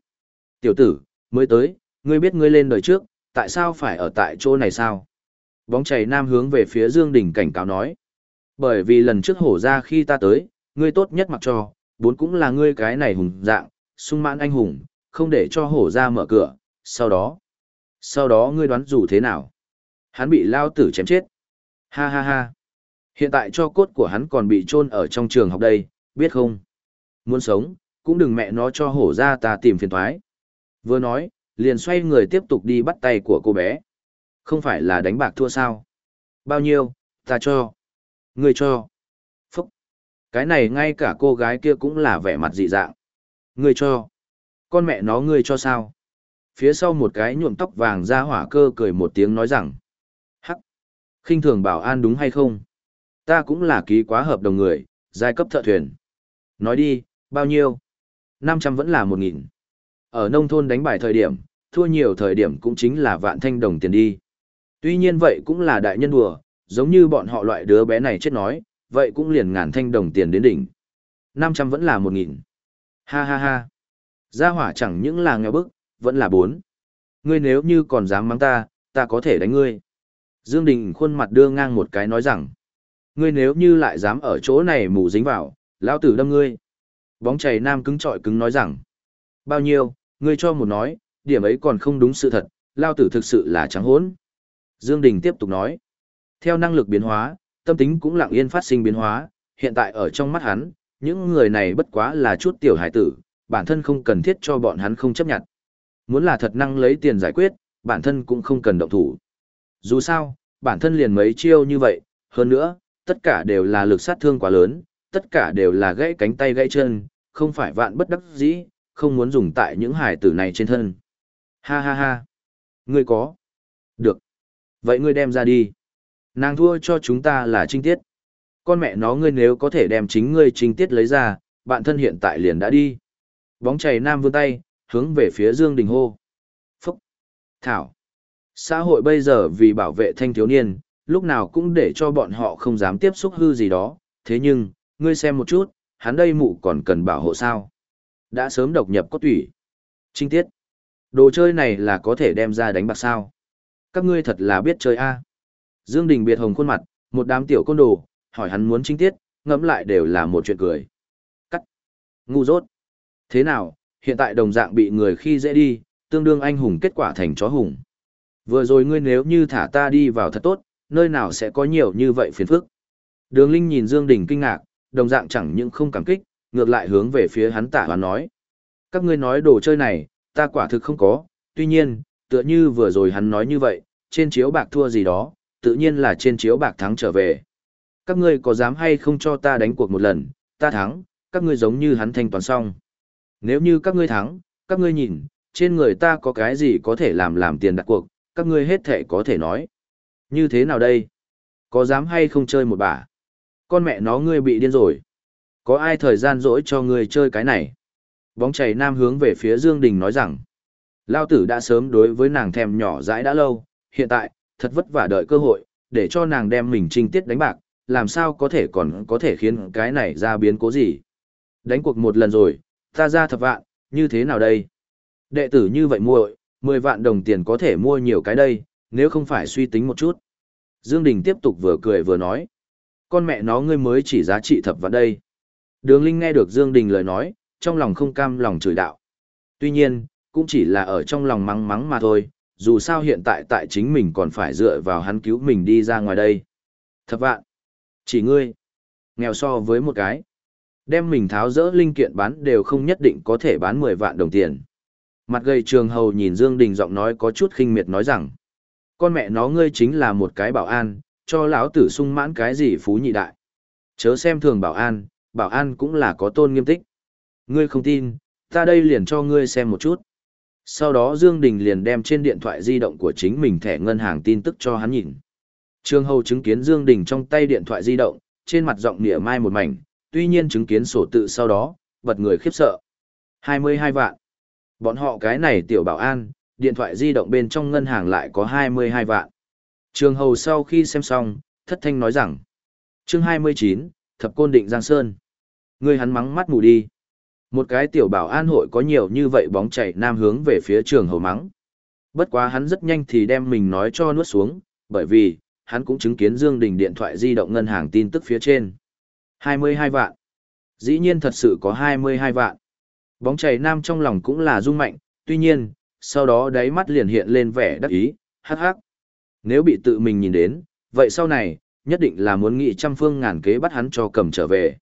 Tiểu tử, mới tới, ngươi biết ngươi lên đời trước, tại sao phải ở tại chỗ này sao? Bóng chảy nam hướng về phía Dương Đình cảnh cáo nói. Bởi vì lần trước hổ ra khi ta tới, ngươi tốt nhất mặc cho, bốn cũng là ngươi cái này hùng dạng, sung mãn anh hùng, không để cho hổ ra mở cửa, sau đó. Sau đó ngươi đoán dù thế nào? Hắn bị lao tử chém chết. Ha ha ha. Hiện tại cho cốt của hắn còn bị chôn ở trong trường học đây, biết không? Muốn sống, cũng đừng mẹ nó cho hổ ra ta tìm phiền thoái. Vừa nói, liền xoay người tiếp tục đi bắt tay của cô bé. Không phải là đánh bạc thua sao? Bao nhiêu, ta cho. Người cho. Phúc. Cái này ngay cả cô gái kia cũng là vẻ mặt dị dạng. Người cho. Con mẹ nó ngươi cho sao? Phía sau một cái nhuộm tóc vàng ra hỏa cơ cười một tiếng nói rằng. Hắc. khinh thường bảo an đúng hay không? Ta cũng là ký quá hợp đồng người, giai cấp thợ thuyền. Nói đi, bao nhiêu? 500 vẫn là 1.000. Ở nông thôn đánh bài thời điểm, thua nhiều thời điểm cũng chính là vạn thanh đồng tiền đi. Tuy nhiên vậy cũng là đại nhân đùa, giống như bọn họ loại đứa bé này chết nói, vậy cũng liền ngàn thanh đồng tiền đến đỉnh. 500 vẫn là 1.000. Ha ha ha. Gia hỏa chẳng những là nghèo bức, vẫn là bốn. Ngươi nếu như còn dám mắng ta, ta có thể đánh ngươi. Dương Đình khuôn mặt đưa ngang một cái nói rằng, ngươi nếu như lại dám ở chỗ này mù dính vào, lão tử đâm ngươi. Bóng chày nam cứng trọi cứng nói rằng, bao nhiêu, ngươi cho một nói, điểm ấy còn không đúng sự thật, lao tử thực sự là trắng hốn. Dương Đình tiếp tục nói, theo năng lực biến hóa, tâm tính cũng lặng yên phát sinh biến hóa, hiện tại ở trong mắt hắn, những người này bất quá là chút tiểu hải tử, bản thân không cần thiết cho bọn hắn không chấp nhận. Muốn là thật năng lấy tiền giải quyết, bản thân cũng không cần động thủ. Dù sao, bản thân liền mấy chiêu như vậy, hơn nữa, tất cả đều là lực sát thương quá lớn, tất cả đều là gãy cánh tay gãy chân, không phải vạn bất đắc dĩ, không muốn dùng tại những hải tử này trên thân. Ha ha ha. Ngươi có. Được. Vậy ngươi đem ra đi. Nàng thua cho chúng ta là trinh tiết. Con mẹ nó ngươi nếu có thể đem chính ngươi trinh tiết lấy ra, bạn thân hiện tại liền đã đi. Bóng chày nam vươn tay, hướng về phía Dương Đình hô. Phúc! Thảo! Xã hội bây giờ vì bảo vệ thanh thiếu niên, lúc nào cũng để cho bọn họ không dám tiếp xúc hư gì đó, thế nhưng, ngươi xem một chút, hắn đây mụ còn cần bảo hộ sao. Đã sớm độc nhập cốt tủy. Trinh tiết! Đồ chơi này là có thể đem ra đánh bạc sao. Các ngươi thật là biết chơi a. Dương Đình biệt hồng khuôn mặt, một đám tiểu côn đồ, hỏi hắn muốn trinh tiết, ngẫm lại đều là một chuyện cười. Cắt! Ngu dốt! Thế nào, hiện tại đồng dạng bị người khi dễ đi, tương đương anh hùng kết quả thành chó hùng. Vừa rồi ngươi nếu như thả ta đi vào thật tốt, nơi nào sẽ có nhiều như vậy phiền phức. Đường Linh nhìn Dương Đình kinh ngạc, đồng dạng chẳng những không cảm kích, ngược lại hướng về phía hắn tả hoán nói. Các ngươi nói đồ chơi này, ta quả thực không có, tuy nhiên, tựa như vừa rồi hắn nói như vậy, trên chiếu bạc thua gì đó, tự nhiên là trên chiếu bạc thắng trở về. Các ngươi có dám hay không cho ta đánh cuộc một lần, ta thắng, các ngươi giống như hắn thanh toán xong. Nếu như các ngươi thắng, các ngươi nhìn, trên người ta có cái gì có thể làm làm tiền đặt cuộc, các ngươi hết thể có thể nói. Như thế nào đây? Có dám hay không chơi một bà? Con mẹ nó ngươi bị điên rồi. Có ai thời gian rỗi cho ngươi chơi cái này? Bóng chảy nam hướng về phía Dương Đình nói rằng, Lao tử đã sớm đối với nàng thèm nhỏ dãi đã lâu, hiện tại, thật vất vả đợi cơ hội, để cho nàng đem mình trinh tiết đánh bạc, làm sao có thể còn có thể khiến cái này ra biến cố gì. Đánh cuộc một lần rồi, ta ra thập vạn, như thế nào đây? Đệ tử như vậy muội, 10 vạn đồng tiền có thể mua nhiều cái đây, nếu không phải suy tính một chút. Dương Đình tiếp tục vừa cười vừa nói. Con mẹ nó ngươi mới chỉ giá trị thập vạn đây. Đường Linh nghe được Dương Đình lời nói, trong lòng không cam lòng chửi đạo. Tuy nhiên, cũng chỉ là ở trong lòng mắng mắng mà thôi, dù sao hiện tại tại chính mình còn phải dựa vào hắn cứu mình đi ra ngoài đây. Thập vạn. Chỉ ngươi. Nghèo so với một cái. Đem mình tháo rỡ linh kiện bán đều không nhất định có thể bán 10 vạn đồng tiền. Mặt gầy trường hầu nhìn Dương Đình giọng nói có chút khinh miệt nói rằng. Con mẹ nó ngươi chính là một cái bảo an, cho lão tử sung mãn cái gì phú nhị đại. Chớ xem thường bảo an, bảo an cũng là có tôn nghiêm tích. Ngươi không tin, ta đây liền cho ngươi xem một chút. Sau đó Dương Đình liền đem trên điện thoại di động của chính mình thẻ ngân hàng tin tức cho hắn nhìn. Trương Hầu chứng kiến Dương Đình trong tay điện thoại di động, trên mặt giọng nịa mai một mảnh, tuy nhiên chứng kiến sổ tự sau đó, bật người khiếp sợ. 22 vạn. Bọn họ cái này tiểu bảo an, điện thoại di động bên trong ngân hàng lại có 22 vạn. Trường Hầu sau khi xem xong, thất thanh nói rằng. chương 29, Thập Côn Định Giang Sơn. Người hắn mắng mắt mù đi. Một cái tiểu bảo an hội có nhiều như vậy bóng chảy nam hướng về phía trường hầu mắng. Bất quá hắn rất nhanh thì đem mình nói cho nuốt xuống, bởi vì, hắn cũng chứng kiến Dương Đình điện thoại di động ngân hàng tin tức phía trên. 22 vạn. Dĩ nhiên thật sự có 22 vạn. Bóng chảy nam trong lòng cũng là rung mạnh, tuy nhiên, sau đó đáy mắt liền hiện lên vẻ đắc ý, hắc hắc. Nếu bị tự mình nhìn đến, vậy sau này, nhất định là muốn nghị trăm phương ngàn kế bắt hắn cho cầm trở về.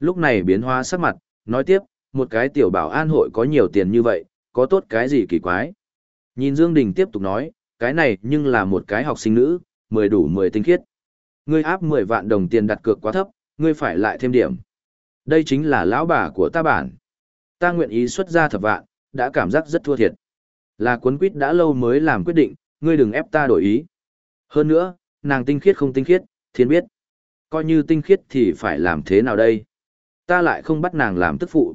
Lúc này biến hóa sắc mặt, nói tiếp, một cái tiểu bảo an hội có nhiều tiền như vậy, có tốt cái gì kỳ quái. Nhìn Dương Đình tiếp tục nói, cái này nhưng là một cái học sinh nữ, mười đủ mười tinh khiết. Ngươi áp 10 vạn đồng tiền đặt cược quá thấp, ngươi phải lại thêm điểm. Đây chính là lão bà của ta bản. Ta nguyện ý xuất ra thập vạn, đã cảm giác rất thua thiệt. Là cuốn quýt đã lâu mới làm quyết định, ngươi đừng ép ta đổi ý. Hơn nữa, nàng tinh khiết không tinh khiết, thiên biết. Coi như tinh khiết thì phải làm thế nào đây? Ta lại không bắt nàng làm tức phụ.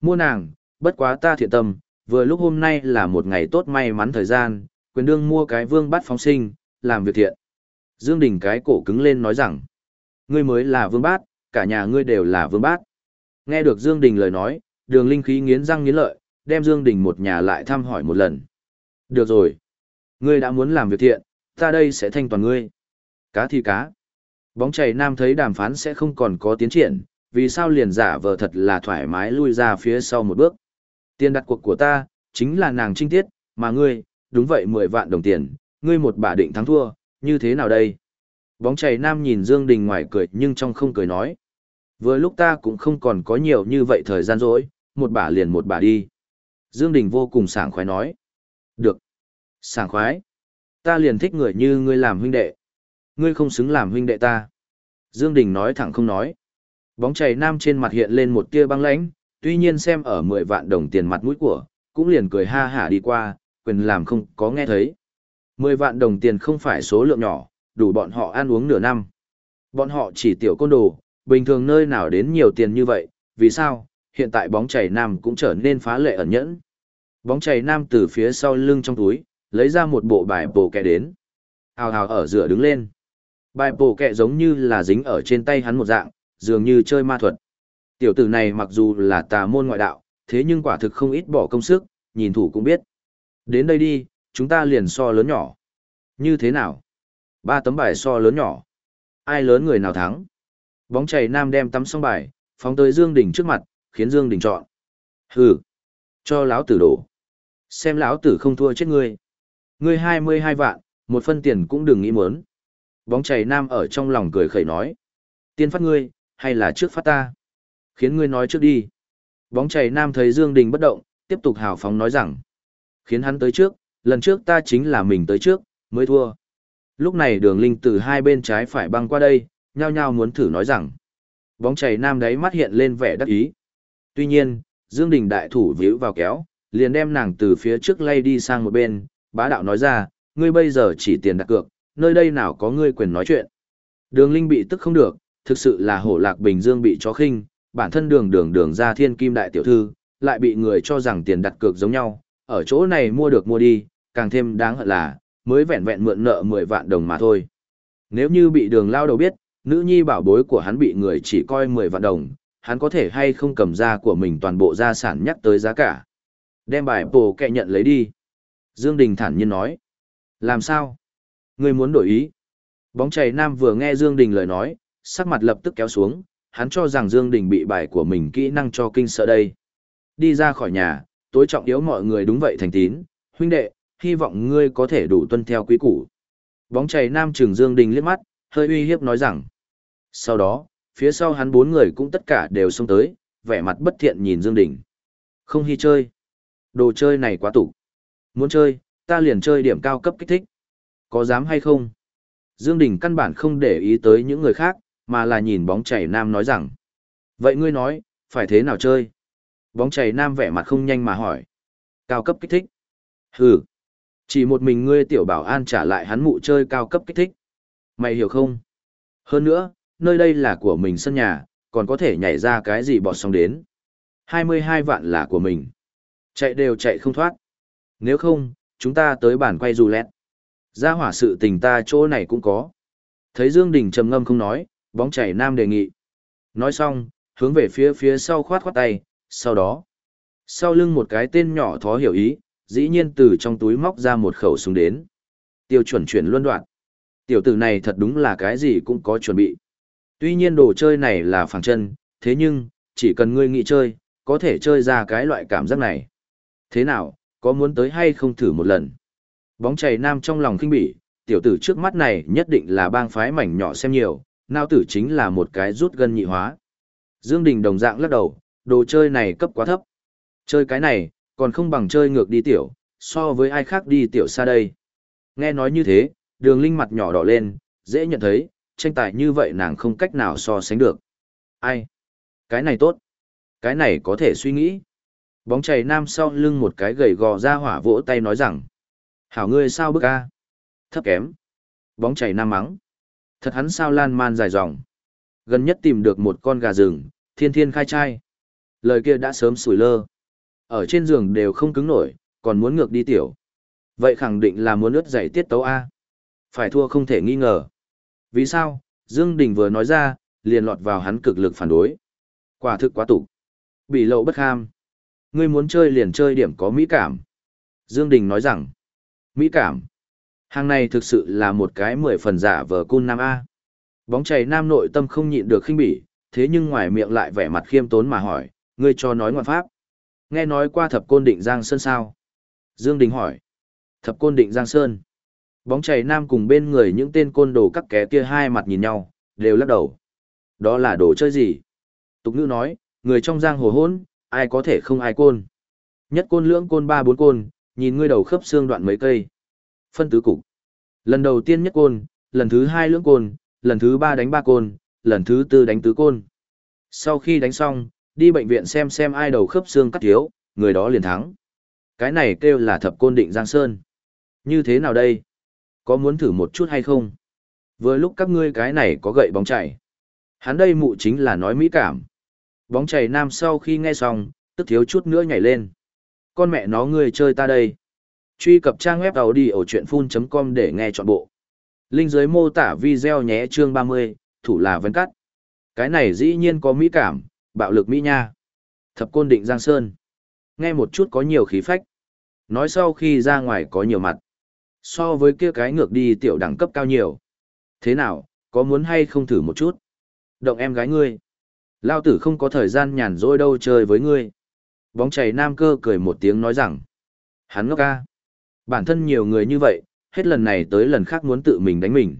Mua nàng, bất quá ta thiện tâm, vừa lúc hôm nay là một ngày tốt may mắn thời gian, quyền đương mua cái vương bát phóng sinh, làm việc thiện. Dương Đình cái cổ cứng lên nói rằng, ngươi mới là vương bát, cả nhà ngươi đều là vương bát. Nghe được Dương Đình lời nói, đường linh khí nghiến răng nghiến lợi, đem Dương Đình một nhà lại thăm hỏi một lần. Được rồi. Ngươi đã muốn làm việc thiện, ta đây sẽ thanh toàn ngươi. Cá thì cá. Bóng chảy nam thấy đàm phán sẽ không còn có tiến triển, vì sao liền giả vờ thật là thoải mái lui ra phía sau một bước. Tiền đặt cuộc của ta, chính là nàng trinh tiết, mà ngươi, đúng vậy 10 vạn đồng tiền, ngươi một bà định thắng thua, như thế nào đây? Bóng chảy nam nhìn Dương Đình ngoài cười nhưng trong không cười nói. Vừa lúc ta cũng không còn có nhiều như vậy thời gian rỗi, một bà liền một bà đi. Dương Đình vô cùng sảng khoái nói. Được. Sảng khoái. Ta liền thích người như ngươi làm huynh đệ. Ngươi không xứng làm huynh đệ ta. Dương Đình nói thẳng không nói. Bóng chảy nam trên mặt hiện lên một tia băng lãnh, tuy nhiên xem ở 10 vạn đồng tiền mặt mũi của, cũng liền cười ha hả đi qua, quyền làm không có nghe thấy. 10 vạn đồng tiền không phải số lượng nhỏ, đủ bọn họ ăn uống nửa năm. Bọn họ chỉ tiểu côn đồ, bình thường nơi nào đến nhiều tiền như vậy, vì sao, hiện tại bóng chảy nam cũng trở nên phá lệ ẩn nhẫn. Bóng chày nam từ phía sau lưng trong túi, lấy ra một bộ bài bổ kẹ đến. Hào hào ở giữa đứng lên. Bài bổ kẹ giống như là dính ở trên tay hắn một dạng, dường như chơi ma thuật. Tiểu tử này mặc dù là tà môn ngoại đạo, thế nhưng quả thực không ít bỏ công sức, nhìn thủ cũng biết. Đến đây đi, chúng ta liền so lớn nhỏ. Như thế nào? Ba tấm bài so lớn nhỏ. Ai lớn người nào thắng? Bóng chày nam đem tắm xong bài, phóng tới Dương Đình trước mặt, khiến Dương Đình chọn. Hừ, cho láo tử đổ. Xem lão tử không thua chết ngươi. Ngươi 22 vạn, một phân tiền cũng đừng nghĩ muốn. Bóng chảy nam ở trong lòng cười khẩy nói. Tiên phát ngươi, hay là trước phát ta? Khiến ngươi nói trước đi. Bóng chảy nam thấy Dương Đình bất động, tiếp tục hào phóng nói rằng. Khiến hắn tới trước, lần trước ta chính là mình tới trước, mới thua. Lúc này đường linh từ hai bên trái phải băng qua đây, nhao nhao muốn thử nói rằng. Bóng chảy nam đấy mắt hiện lên vẻ đắc ý. Tuy nhiên, Dương Đình đại thủ víu vào kéo, liền đem nàng từ phía trước lay đi sang một bên, bá đạo nói ra, ngươi bây giờ chỉ tiền đặt cược, nơi đây nào có ngươi quyền nói chuyện. Đường Linh bị tức không được, thực sự là hổ lạc bình dương bị chó khinh, bản thân đường đường đường ra thiên kim đại tiểu thư, lại bị người cho rằng tiền đặt cược giống nhau, ở chỗ này mua được mua đi, càng thêm đáng hận là, mới vẹn vẹn mượn nợ 10 vạn đồng mà thôi. Nếu như bị đường lao đầu biết, nữ nhi bảo bối của hắn bị người chỉ coi 10 vạn đồng, hắn có thể hay không cầm ra của mình toàn bộ gia sản nhắc tới giá cả. Đem bài bổ kẹ nhận lấy đi. Dương Đình thản nhiên nói. Làm sao? Ngươi muốn đổi ý. Bóng chày nam vừa nghe Dương Đình lời nói, sắc mặt lập tức kéo xuống, hắn cho rằng Dương Đình bị bài của mình kỹ năng cho kinh sợ đây. Đi ra khỏi nhà, tối trọng yếu mọi người đúng vậy thành tín, huynh đệ, hy vọng ngươi có thể đủ tuân theo quý củ. Bóng chày nam trường Dương Đình liếc mắt, hơi uy hiếp nói rằng. Sau đó, phía sau hắn bốn người cũng tất cả đều xông tới, vẻ mặt bất thiện nhìn Dương Đình. Không hy chơi. Đồ chơi này quá tủ. Muốn chơi, ta liền chơi điểm cao cấp kích thích. Có dám hay không? Dương Đình căn bản không để ý tới những người khác, mà là nhìn bóng chảy nam nói rằng. Vậy ngươi nói, phải thế nào chơi? Bóng chảy nam vẻ mặt không nhanh mà hỏi. Cao cấp kích thích. Hừ. Chỉ một mình ngươi tiểu bảo an trả lại hắn mụ chơi cao cấp kích thích. Mày hiểu không? Hơn nữa, nơi đây là của mình sân nhà, còn có thể nhảy ra cái gì bọt sóng đến. 22 vạn là của mình. Chạy đều chạy không thoát. Nếu không, chúng ta tới bản quay dù lẹt. Ra hỏa sự tình ta chỗ này cũng có. Thấy Dương Đình trầm ngâm không nói, bóng chảy nam đề nghị. Nói xong, hướng về phía phía sau khoát khoát tay, sau đó. Sau lưng một cái tên nhỏ thó hiểu ý, dĩ nhiên từ trong túi móc ra một khẩu súng đến. Tiêu chuẩn chuyển luân đoạn. Tiểu tử này thật đúng là cái gì cũng có chuẩn bị. Tuy nhiên đồ chơi này là phẳng chân, thế nhưng, chỉ cần ngươi nghĩ chơi, có thể chơi ra cái loại cảm giác này. Thế nào, có muốn tới hay không thử một lần? Bóng chày nam trong lòng kinh bỉ, tiểu tử trước mắt này nhất định là bang phái mảnh nhỏ xem nhiều, nào tử chính là một cái rút gân nhị hóa. Dương Đình đồng dạng lắc đầu, đồ chơi này cấp quá thấp. Chơi cái này, còn không bằng chơi ngược đi tiểu, so với ai khác đi tiểu xa đây. Nghe nói như thế, đường linh mặt nhỏ đỏ lên, dễ nhận thấy, tranh tài như vậy nàng không cách nào so sánh được. Ai? Cái này tốt. Cái này có thể suy nghĩ. Bóng chày nam sau lưng một cái gầy gò ra hỏa vỗ tay nói rằng. Hảo ngươi sao bức a? Thấp kém. Bóng chảy nam mắng. Thật hắn sao lan man dài dòng. Gần nhất tìm được một con gà rừng, thiên thiên khai trai. Lời kia đã sớm sủi lơ. Ở trên giường đều không cứng nổi, còn muốn ngược đi tiểu. Vậy khẳng định là muốn ướt giày tiết tấu A. Phải thua không thể nghi ngờ. Vì sao? Dương Đình vừa nói ra, liền lọt vào hắn cực lực phản đối. Quả thực quá tủ. Bị lộ bất ham. Ngươi muốn chơi liền chơi điểm có mỹ cảm. Dương Đình nói rằng, mỹ cảm. Hàng này thực sự là một cái mười phần giả vờ cun nam A. Bóng chày nam nội tâm không nhịn được khinh bỉ, thế nhưng ngoài miệng lại vẻ mặt khiêm tốn mà hỏi, ngươi cho nói ngoạn pháp. Nghe nói qua thập côn định Giang Sơn sao? Dương Đình hỏi. Thập côn định Giang Sơn. Bóng chày nam cùng bên người những tên côn đồ các ké kia hai mặt nhìn nhau, đều lắc đầu. Đó là đồ chơi gì? Tục ngữ nói, người trong giang hồ hôn, ai có thể không ai côn. Nhất côn lưỡng côn ba bốn côn, nhìn ngươi đầu khớp xương đoạn mấy cây. Phân tứ cục. Lần đầu tiên nhất côn, lần thứ hai lưỡng côn, lần thứ ba đánh ba côn, lần thứ tư đánh tứ côn. Sau khi đánh xong, đi bệnh viện xem xem ai đầu khớp xương cắt thiếu, người đó liền thắng. Cái này kêu là thập côn định Giang Sơn. Như thế nào đây? Có muốn thử một chút hay không? Vừa lúc các ngươi cái này có gậy bóng chảy. Hắn đây mụ chính là nói mỹ cảm. Bóng chảy nam sau khi nghe xong, tức thiếu chút nữa nhảy lên. Con mẹ nó ngươi chơi ta đây. Truy cập trang web đầu đi ở chuyện full.com để nghe trọn bộ. Linh dưới mô tả video nhé chương 30, thủ là vấn cắt. Cái này dĩ nhiên có mỹ cảm, bạo lực mỹ nha. Thập côn định Giang Sơn. Nghe một chút có nhiều khí phách. Nói sau khi ra ngoài có nhiều mặt. So với kia cái ngược đi tiểu đẳng cấp cao nhiều. Thế nào, có muốn hay không thử một chút? Động em gái ngươi. Lao tử không có thời gian nhàn rỗi đâu chơi với ngươi. Bóng chảy nam cơ cười một tiếng nói rằng. Hắn ngốc ca. Bản thân nhiều người như vậy, hết lần này tới lần khác muốn tự mình đánh mình.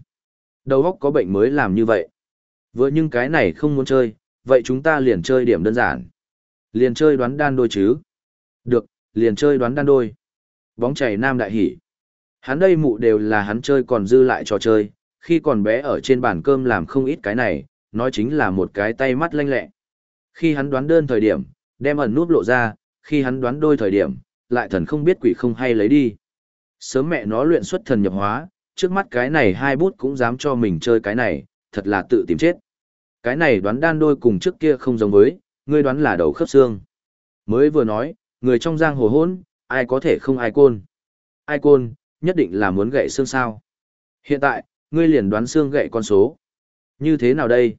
Đầu óc có bệnh mới làm như vậy. Vừa nhưng cái này không muốn chơi, vậy chúng ta liền chơi điểm đơn giản. Liền chơi đoán đan đôi chứ. Được, liền chơi đoán đan đôi. Bóng chảy nam đại hỉ. Hắn đây mụ đều là hắn chơi còn dư lại trò chơi, khi còn bé ở trên bàn cơm làm không ít cái này, nói chính là một cái tay mắt lanh lẹ. Khi hắn đoán đơn thời điểm, đem ẩn nút lộ ra, khi hắn đoán đôi thời điểm, lại thần không biết quỷ không hay lấy đi. Sớm mẹ nó luyện xuất thần nhập hóa, trước mắt cái này hai bút cũng dám cho mình chơi cái này, thật là tự tìm chết. Cái này đoán đan đôi cùng trước kia không giống với, ngươi đoán là đầu khớp xương. Mới vừa nói, người trong giang hồ hôn, ai có thể không ai côn. Ai côn, nhất định là muốn gậy xương sao. Hiện tại, ngươi liền đoán xương gậy con số. Như thế nào đây?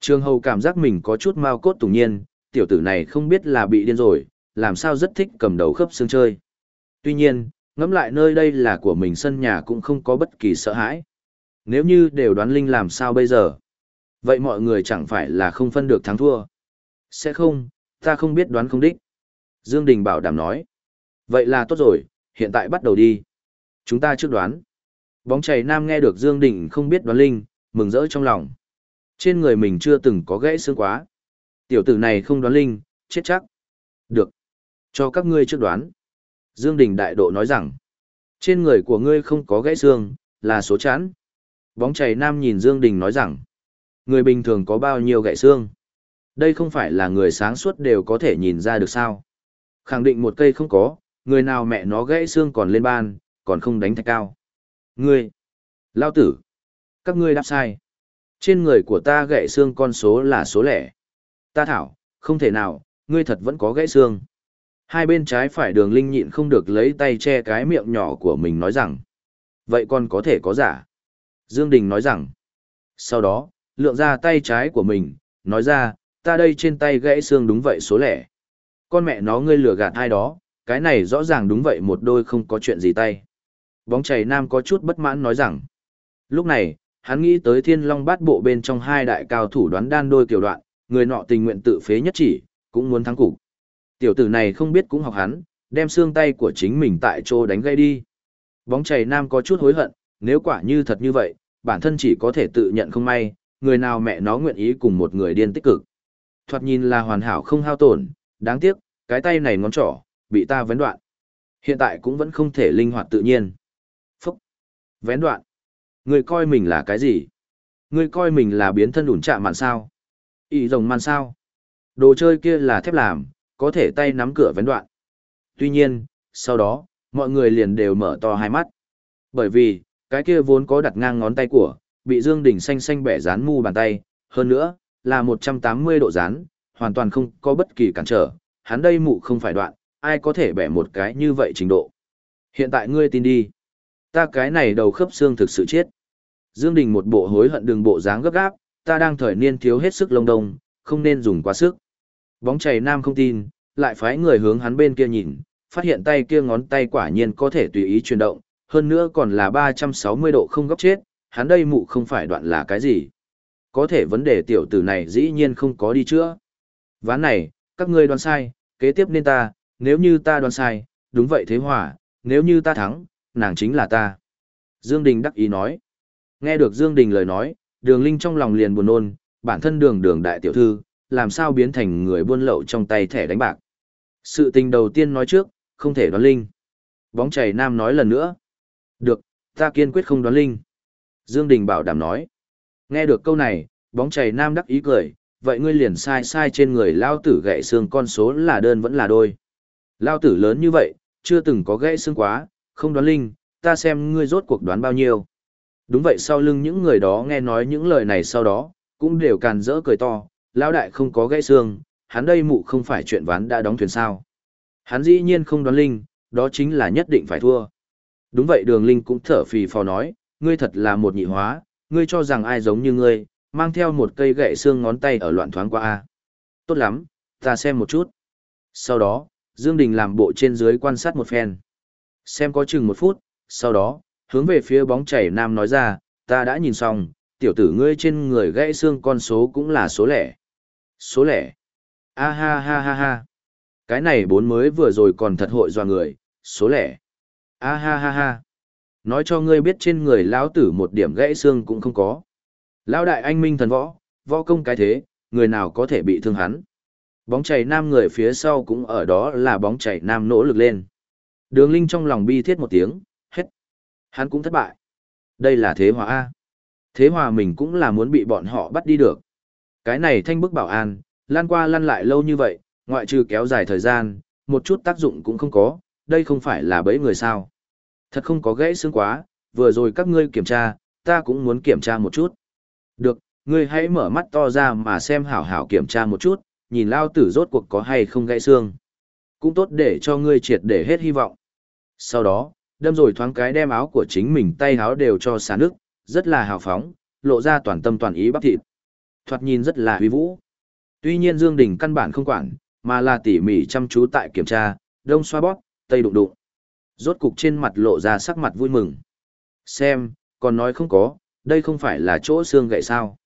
Trường hầu cảm giác mình có chút mau cốt tủng nhiên, tiểu tử này không biết là bị điên rồi, làm sao rất thích cầm đầu khớp xương chơi. Tuy nhiên, ngẫm lại nơi đây là của mình sân nhà cũng không có bất kỳ sợ hãi. Nếu như đều đoán linh làm sao bây giờ? Vậy mọi người chẳng phải là không phân được thắng thua? Sẽ không, ta không biết đoán không đích. Dương Đình bảo đảm nói. Vậy là tốt rồi, hiện tại bắt đầu đi. Chúng ta trước đoán. Bóng chày nam nghe được Dương Đình không biết đoán linh, mừng rỡ trong lòng. Trên người mình chưa từng có gãy xương quá. Tiểu tử này không đoán linh, chết chắc. Được. Cho các ngươi trước đoán. Dương Đình đại độ nói rằng, trên người của ngươi không có gãy xương, là số chán. Bóng chày nam nhìn Dương Đình nói rằng, người bình thường có bao nhiêu gãy xương? Đây không phải là người sáng suốt đều có thể nhìn ra được sao? Khẳng định một cây không có, người nào mẹ nó gãy xương còn lên ban, còn không đánh thạch cao. Ngươi, lao tử, các ngươi đáp sai. Trên người của ta gãy xương con số là số lẻ. Ta thảo, không thể nào, ngươi thật vẫn có gãy xương. Hai bên trái phải đường linh nhịn không được lấy tay che cái miệng nhỏ của mình nói rằng. Vậy còn có thể có giả. Dương Đình nói rằng. Sau đó, lượng ra tay trái của mình, nói ra, ta đây trên tay gãy xương đúng vậy số lẻ. Con mẹ nó ngươi lừa gạt ai đó, cái này rõ ràng đúng vậy một đôi không có chuyện gì tay. Bóng chảy nam có chút bất mãn nói rằng. Lúc này, hắn nghĩ tới thiên long bát bộ bên trong hai đại cao thủ đoán đan đôi kiểu đoạn, người nọ tình nguyện tự phế nhất chỉ, cũng muốn thắng cục. Tiểu tử này không biết cũng học hắn, đem xương tay của chính mình tại chỗ đánh gây đi. Bóng chày nam có chút hối hận, nếu quả như thật như vậy, bản thân chỉ có thể tự nhận không may, người nào mẹ nó nguyện ý cùng một người điên tích cực. Thoạt nhìn là hoàn hảo không hao tổn, đáng tiếc, cái tay này ngón trỏ, bị ta vén đoạn. Hiện tại cũng vẫn không thể linh hoạt tự nhiên. Phúc! Vén đoạn! Người coi mình là cái gì? Người coi mình là biến thân ủn chạm mạn sao? Ý rồng man sao? Đồ chơi kia là thép làm, có thể tay nắm cửa vén đoạn. Tuy nhiên, sau đó, mọi người liền đều mở to hai mắt. Bởi vì, cái kia vốn có đặt ngang ngón tay của, bị Dương Đình xanh xanh bẻ dán mu bàn tay, hơn nữa, là 180 độ dán, hoàn toàn không có bất kỳ cản trở, hắn đây mụ không phải đoạn, ai có thể bẻ một cái như vậy trình độ. Hiện tại ngươi tin đi. Ta cái này đầu khớp xương thực sự chết. Dương Đình một bộ hối hận đường bộ dáng gấp gáp, ta đang thời niên thiếu hết sức lông đông, không nên dùng quá sức. Bóng chày nam không tin, lại phái người hướng hắn bên kia nhìn, phát hiện tay kia ngón tay quả nhiên có thể tùy ý chuyển động, hơn nữa còn là 360 độ không góc chết, hắn đây mụ không phải đoạn là cái gì. Có thể vấn đề tiểu tử này dĩ nhiên không có đi chữa. Ván này, các ngươi đoán sai, kế tiếp nên ta, nếu như ta đoán sai, đúng vậy thế hòa, nếu như ta thắng, nàng chính là ta. Dương Đình đắc ý nói. Nghe được Dương Đình lời nói, đường linh trong lòng liền buồn nôn, bản thân đường đường đại tiểu thư, làm sao biến thành người buôn lậu trong tay thẻ đánh bạc. Sự tình đầu tiên nói trước, không thể đoán linh. Bóng chảy nam nói lần nữa. Được, ta kiên quyết không đoán linh. Dương Đình bảo đảm nói. Nghe được câu này, bóng chảy nam đắc ý cười, vậy ngươi liền sai sai trên người lao tử gãy xương con số là đơn vẫn là đôi. Lao tử lớn như vậy, chưa từng có gãy xương quá, không đoán linh, ta xem ngươi rốt cuộc đoán bao nhiêu. Đúng vậy sau lưng những người đó nghe nói những lời này sau đó, cũng đều càn rỡ cười to, lão đại không có gãy xương, hắn đây mụ không phải chuyện ván đã đóng thuyền sao. Hắn dĩ nhiên không đoán linh, đó chính là nhất định phải thua. Đúng vậy đường linh cũng thở phì phò nói, ngươi thật là một nhị hóa, ngươi cho rằng ai giống như ngươi, mang theo một cây gậy xương ngón tay ở loạn thoáng qua a. Tốt lắm, ta xem một chút. Sau đó, Dương Đình làm bộ trên dưới quan sát một phen. Xem có chừng một phút, sau đó, hướng về phía bóng chảy nam nói ra, ta đã nhìn xong, tiểu tử ngươi trên người gãy xương con số cũng là số lẻ. Số lẻ. A ha ha ha ha. Cái này bốn mới vừa rồi còn thật hội doa người, số lẻ. A ha ha ha. Nói cho ngươi biết trên người lão tử một điểm gãy xương cũng không có. Lão đại anh minh thần võ, võ công cái thế, người nào có thể bị thương hắn. Bóng chảy nam người phía sau cũng ở đó là bóng chảy nam nỗ lực lên. Đường Linh trong lòng bi thiết một tiếng. Hắn cũng thất bại. Đây là thế hòa A. Thế hòa mình cũng là muốn bị bọn họ bắt đi được. Cái này thanh bức bảo an, lan qua lăn lại lâu như vậy, ngoại trừ kéo dài thời gian, một chút tác dụng cũng không có, đây không phải là bẫy người sao. Thật không có gãy xương quá, vừa rồi các ngươi kiểm tra, ta cũng muốn kiểm tra một chút. Được, ngươi hãy mở mắt to ra mà xem hảo hảo kiểm tra một chút, nhìn lao tử rốt cuộc có hay không gãy xương. Cũng tốt để cho ngươi triệt để hết hy vọng. Sau đó, đâm rồi thoáng cái đem áo của chính mình tay áo đều cho xả nước, rất là hào phóng, lộ ra toàn tâm toàn ý bắp thịt. Thoạt nhìn rất là huy vũ. Tuy nhiên Dương Đình căn bản không quản, mà là tỉ mỉ chăm chú tại kiểm tra, đông xoa bóp, tây đụng đụng. Rốt cục trên mặt lộ ra sắc mặt vui mừng. Xem, còn nói không có, đây không phải là chỗ xương gậy sao.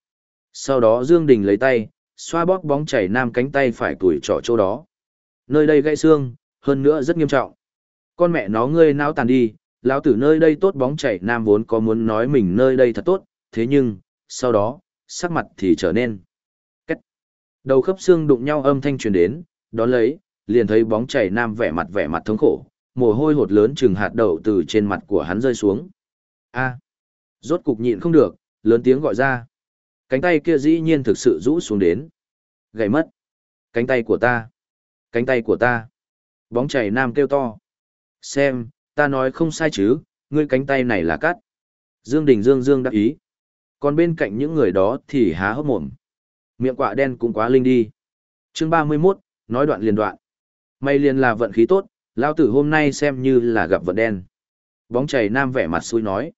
Sau đó Dương Đình lấy tay, xoa bóp bóng chảy nam cánh tay phải tuổi trỏ chỗ đó. Nơi đây gãy xương, hơn nữa rất nghiêm trọng. Con mẹ nó ngươi não tàn đi, lão tử nơi đây tốt bóng chảy nam vốn có muốn nói mình nơi đây thật tốt, thế nhưng, sau đó, sắc mặt thì trở nên. Cách. Đầu khớp xương đụng nhau âm thanh truyền đến, đón lấy, liền thấy bóng chảy nam vẻ mặt vẻ mặt thống khổ, mồ hôi hột lớn chừng hạt đậu từ trên mặt của hắn rơi xuống. A. Rốt cục nhịn không được, lớn tiếng gọi ra. Cánh tay kia dĩ nhiên thực sự rũ xuống đến. Gãy mất. Cánh tay của ta. Cánh tay của ta. Bóng chảy nam kêu to. Xem, ta nói không sai chứ, ngươi cánh tay này là cắt. Dương Đình Dương Dương đắc ý. Còn bên cạnh những người đó thì há hốc mồm. Miệng quạ đen cũng quá linh đi. Chương 31, nói đoạn liền đoạn. May liền là vận khí tốt, lao tử hôm nay xem như là gặp vận đen. Bóng chảy nam vẻ mặt xui nói.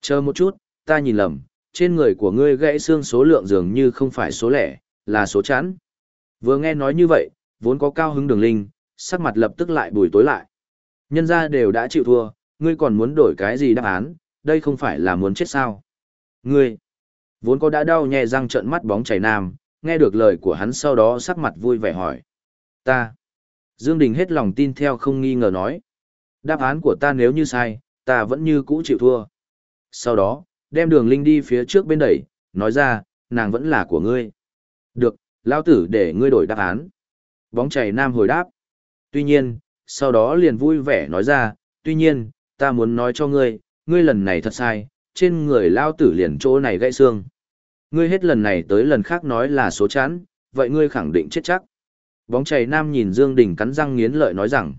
Chờ một chút, ta nhìn lầm, trên người của ngươi gãy xương số lượng dường như không phải số lẻ, là số chẵn. Vừa nghe nói như vậy, vốn có cao hứng đường linh, sắc mặt lập tức lại bùi tối lại. Nhân ra đều đã chịu thua, ngươi còn muốn đổi cái gì đáp án, đây không phải là muốn chết sao. Ngươi, vốn có đã đau nhè răng trợn mắt bóng chảy nam, nghe được lời của hắn sau đó sắc mặt vui vẻ hỏi. Ta. Dương Đình hết lòng tin theo không nghi ngờ nói. Đáp án của ta nếu như sai, ta vẫn như cũ chịu thua. Sau đó, đem đường linh đi phía trước bên đẩy, nói ra, nàng vẫn là của ngươi. Được, lao tử để ngươi đổi đáp án. Bóng chảy nam hồi đáp. Tuy nhiên, sau đó liền vui vẻ nói ra, tuy nhiên, ta muốn nói cho ngươi, ngươi lần này thật sai, trên người lao tử liền chỗ này gãy xương. Ngươi hết lần này tới lần khác nói là số chán, vậy ngươi khẳng định chết chắc. Bóng chảy nam nhìn Dương Đình cắn răng nghiến lợi nói rằng,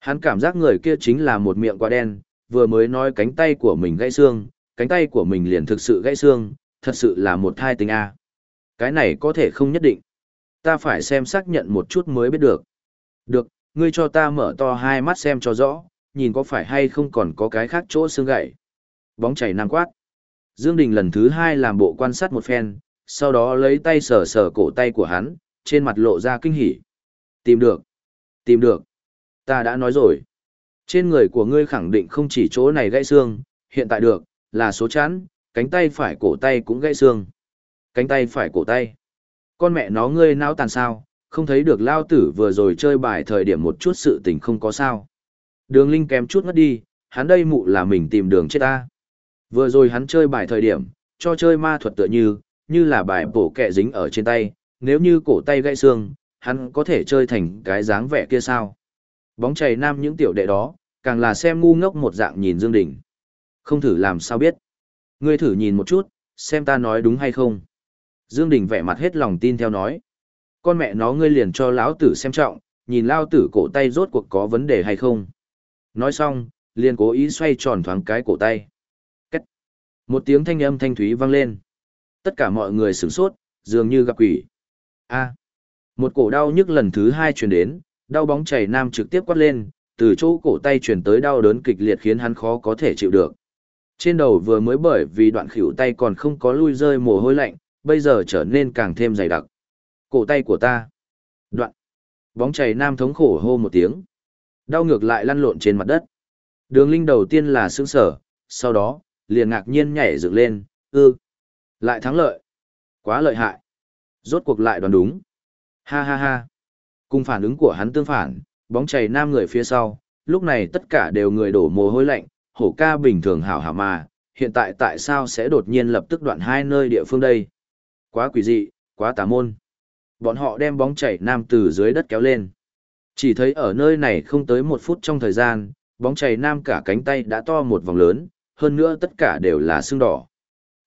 hắn cảm giác người kia chính là một miệng quá đen, vừa mới nói cánh tay của mình gãy xương, cánh tay của mình liền thực sự gãy xương, thật sự là một thai tình A. Cái này có thể không nhất định. Ta phải xem xác nhận một chút mới biết được. Được, ngươi cho ta mở to hai mắt xem cho rõ, nhìn có phải hay không còn có cái khác chỗ xương gãy. Bóng chảy năng quát. Dương Đình lần thứ hai làm bộ quan sát một phen, sau đó lấy tay sờ sờ cổ tay của hắn, trên mặt lộ ra kinh hỉ. Tìm được. Tìm được. Ta đã nói rồi. Trên người của ngươi khẳng định không chỉ chỗ này gãy xương, hiện tại được, là số chán, cánh tay phải cổ tay cũng gãy xương. Cánh tay phải cổ tay. Con mẹ nó ngươi não tàn sao, không thấy được lao tử vừa rồi chơi bài thời điểm một chút sự tình không có sao. Đường Linh kém chút ngất đi, hắn đây mụ là mình tìm đường chết ta. Vừa rồi hắn chơi bài thời điểm, cho chơi ma thuật tựa như, như là bài bổ kẹ dính ở trên tay, nếu như cổ tay gãy xương, hắn có thể chơi thành cái dáng vẻ kia sao. Bóng chày nam những tiểu đệ đó, càng là xem ngu ngốc một dạng nhìn Dương Đình. Không thử làm sao biết. Ngươi thử nhìn một chút, xem ta nói đúng hay không. Dương Đình vẻ mặt hết lòng tin theo nói. Con mẹ nó ngươi liền cho lão tử xem trọng, nhìn lao tử cổ tay rốt cuộc có vấn đề hay không. Nói xong, liền cố ý xoay tròn thoáng cái cổ tay. Cách. Một tiếng thanh âm thanh thúy vang lên. Tất cả mọi người sửng sốt, dường như gặp quỷ. A. Một cổ đau nhức lần thứ hai truyền đến, đau bóng chảy nam trực tiếp quát lên, từ chỗ cổ tay truyền tới đau đớn kịch liệt khiến hắn khó có thể chịu được. Trên đầu vừa mới bởi vì đoạn khỉu tay còn không có lui rơi mồ hôi lạnh, bây giờ trở nên càng thêm dày đặc. Cổ tay của ta. Đoạn. Bóng chảy nam thống khổ hô một tiếng. Đau ngược lại lăn lộn trên mặt đất. Đường linh đầu tiên là sững sở, sau đó, liền ngạc nhiên nhảy dựng lên, ư. Lại thắng lợi. Quá lợi hại. Rốt cuộc lại đoán đúng. Ha ha ha. Cùng phản ứng của hắn tương phản, bóng chảy nam người phía sau, lúc này tất cả đều người đổ mồ hôi lạnh, hổ ca bình thường hảo hảo mà, hiện tại tại sao sẽ đột nhiên lập tức đoạn hai nơi địa phương đây? Quá quỷ dị, quá tà môn. Bọn họ đem bóng chảy nam từ dưới đất kéo lên. Chỉ thấy ở nơi này không tới một phút trong thời gian, bóng chảy nam cả cánh tay đã to một vòng lớn, hơn nữa tất cả đều là xương đỏ.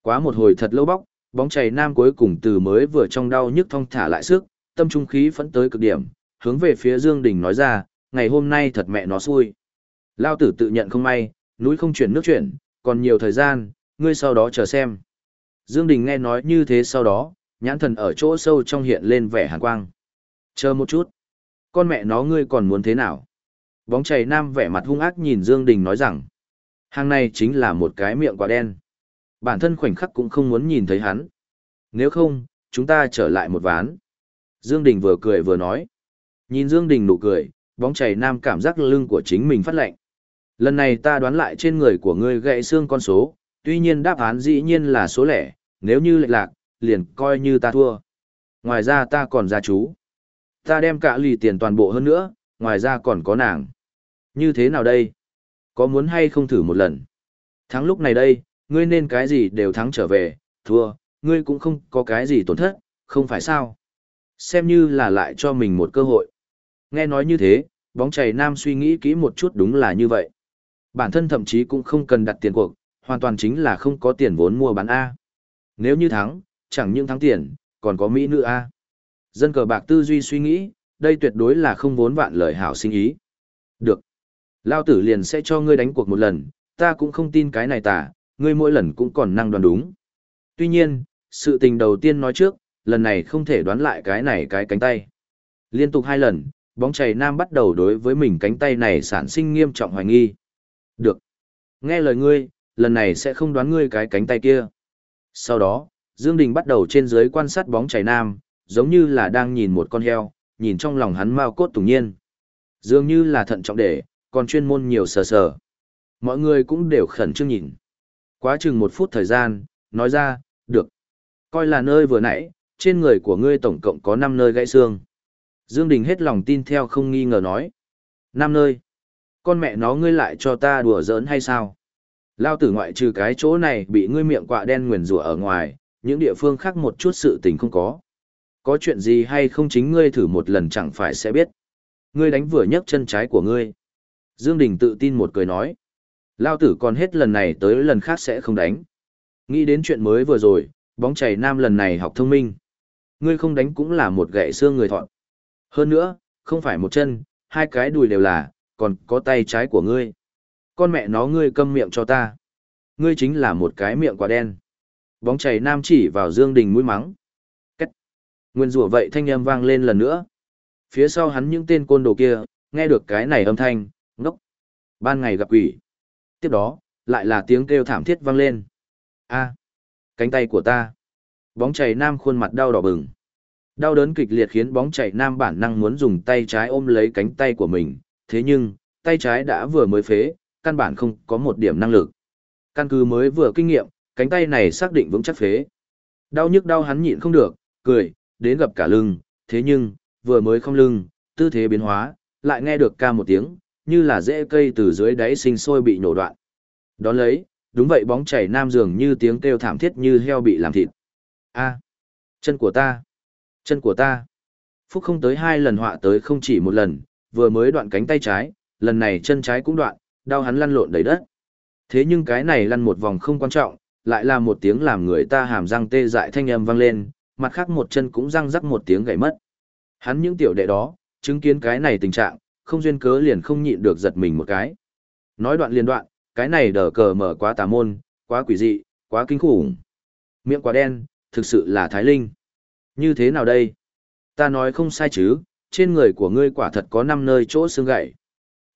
Quá một hồi thật lâu bóc, bóng chảy nam cuối cùng từ mới vừa trong đau nhức thong thả lại sức, tâm trung khí phấn tới cực điểm, hướng về phía Dương Đình nói ra, ngày hôm nay thật mẹ nó xui. Lao tử tự nhận không may, núi không chuyển nước chuyển, còn nhiều thời gian, ngươi sau đó chờ xem. Dương Đình nghe nói như thế sau đó, nhãn thần ở chỗ sâu trong hiện lên vẻ hàn quang. Chờ một chút. Con mẹ nó ngươi còn muốn thế nào? Bóng chảy nam vẻ mặt hung ác nhìn Dương Đình nói rằng. Hàng này chính là một cái miệng quả đen. Bản thân khoảnh khắc cũng không muốn nhìn thấy hắn. Nếu không, chúng ta trở lại một ván. Dương Đình vừa cười vừa nói. Nhìn Dương Đình nụ cười, bóng chảy nam cảm giác lưng của chính mình phát lạnh. Lần này ta đoán lại trên người của ngươi gãy xương con số, tuy nhiên đáp án dĩ nhiên là số lẻ, nếu như lệch lạc, liền coi như ta thua. Ngoài ra ta còn ra chú. Ta đem cả lì tiền toàn bộ hơn nữa, ngoài ra còn có nàng. Như thế nào đây? Có muốn hay không thử một lần? Thắng lúc này đây, ngươi nên cái gì đều thắng trở về, thua, ngươi cũng không có cái gì tổn thất, không phải sao? Xem như là lại cho mình một cơ hội. Nghe nói như thế, bóng chày nam suy nghĩ kỹ một chút đúng là như vậy. Bản thân thậm chí cũng không cần đặt tiền cuộc, hoàn toàn chính là không có tiền vốn mua bán A. Nếu như thắng, chẳng những thắng tiền, còn có Mỹ nữ A. Dân cờ bạc tư duy suy nghĩ, đây tuyệt đối là không vốn vạn lời hảo sinh ý. Được. Lao tử liền sẽ cho ngươi đánh cuộc một lần, ta cũng không tin cái này tả, ngươi mỗi lần cũng còn năng đoán đúng. Tuy nhiên, sự tình đầu tiên nói trước, lần này không thể đoán lại cái này cái cánh tay. Liên tục hai lần, bóng chày nam bắt đầu đối với mình cánh tay này sản sinh nghiêm trọng hoài nghi. Được. Nghe lời ngươi, lần này sẽ không đoán ngươi cái cánh tay kia. Sau đó, Dương Đình bắt đầu trên dưới quan sát bóng chày nam, giống như là đang nhìn một con heo, nhìn trong lòng hắn mau cốt tủng nhiên. Dường như là thận trọng để, còn chuyên môn nhiều sờ sờ. Mọi người cũng đều khẩn trương nhìn. Quá chừng một phút thời gian, nói ra, được. Coi là nơi vừa nãy, trên người của ngươi tổng cộng có 5 nơi gãy xương. Dương Đình hết lòng tin theo không nghi ngờ nói. 5 nơi. Con mẹ nó ngươi lại cho ta đùa giỡn hay sao? Lao tử ngoại trừ cái chỗ này bị ngươi miệng quạ đen nguyền rủa ở ngoài, những địa phương khác một chút sự tình không có. Có chuyện gì hay không chính ngươi thử một lần chẳng phải sẽ biết. Ngươi đánh vừa nhấc chân trái của ngươi. Dương Đình tự tin một cười nói. Lao tử còn hết lần này tới lần khác sẽ không đánh. Nghĩ đến chuyện mới vừa rồi, bóng chảy nam lần này học thông minh. Ngươi không đánh cũng là một gậy xương người thọn. Hơn nữa, không phải một chân, hai cái đùi đều là, còn có tay trái của ngươi. Con mẹ nó ngươi câm miệng cho ta. Ngươi chính là một cái miệng quả đen. Bóng chảy nam chỉ vào Dương Đình mũi mắng. Cách. Nguyên rủa vậy thanh âm vang lên lần nữa. Phía sau hắn những tên côn đồ kia, nghe được cái này âm thanh, ngốc. Ban ngày gặp quỷ. Tiếp đó, lại là tiếng kêu thảm thiết vang lên. A, cánh tay của ta. Bóng chảy nam khuôn mặt đau đỏ bừng. Đau đớn kịch liệt khiến bóng chảy nam bản năng muốn dùng tay trái ôm lấy cánh tay của mình, thế nhưng, tay trái đã vừa mới phế, căn bản không có một điểm năng lực. Căn cứ mới vừa kinh nghiệm, cánh tay này xác định vững chắc phế. Đau nhức đau hắn nhịn không được, cười, đến gặp cả lưng, thế nhưng, vừa mới không lưng, tư thế biến hóa, lại nghe được ca một tiếng, như là rễ cây từ dưới đáy sinh sôi bị nổ đoạn. Đón lấy, đúng vậy bóng chảy nam dường như tiếng kêu thảm thiết như heo bị làm thịt. A, chân của ta, chân của ta. Phúc không tới hai lần họa tới không chỉ một lần, vừa mới đoạn cánh tay trái, lần này chân trái cũng đoạn, đau hắn lăn lộn đầy đất. Thế nhưng cái này lăn một vòng không quan trọng, lại là một tiếng làm người ta hàm răng tê dại thanh âm vang lên, mặt khác một chân cũng răng rắc một tiếng gãy mất. Hắn những tiểu đệ đó, chứng kiến cái này tình trạng, không duyên cớ liền không nhịn được giật mình một cái. Nói đoạn liền đoạn, cái này đờ cờ mở quá tà môn, quá quỷ dị, quá kinh khủng. Miệng quá đen, thực sự là thái linh. Như thế nào đây? Ta nói không sai chứ, trên người của ngươi quả thật có 5 nơi chỗ xương gãy.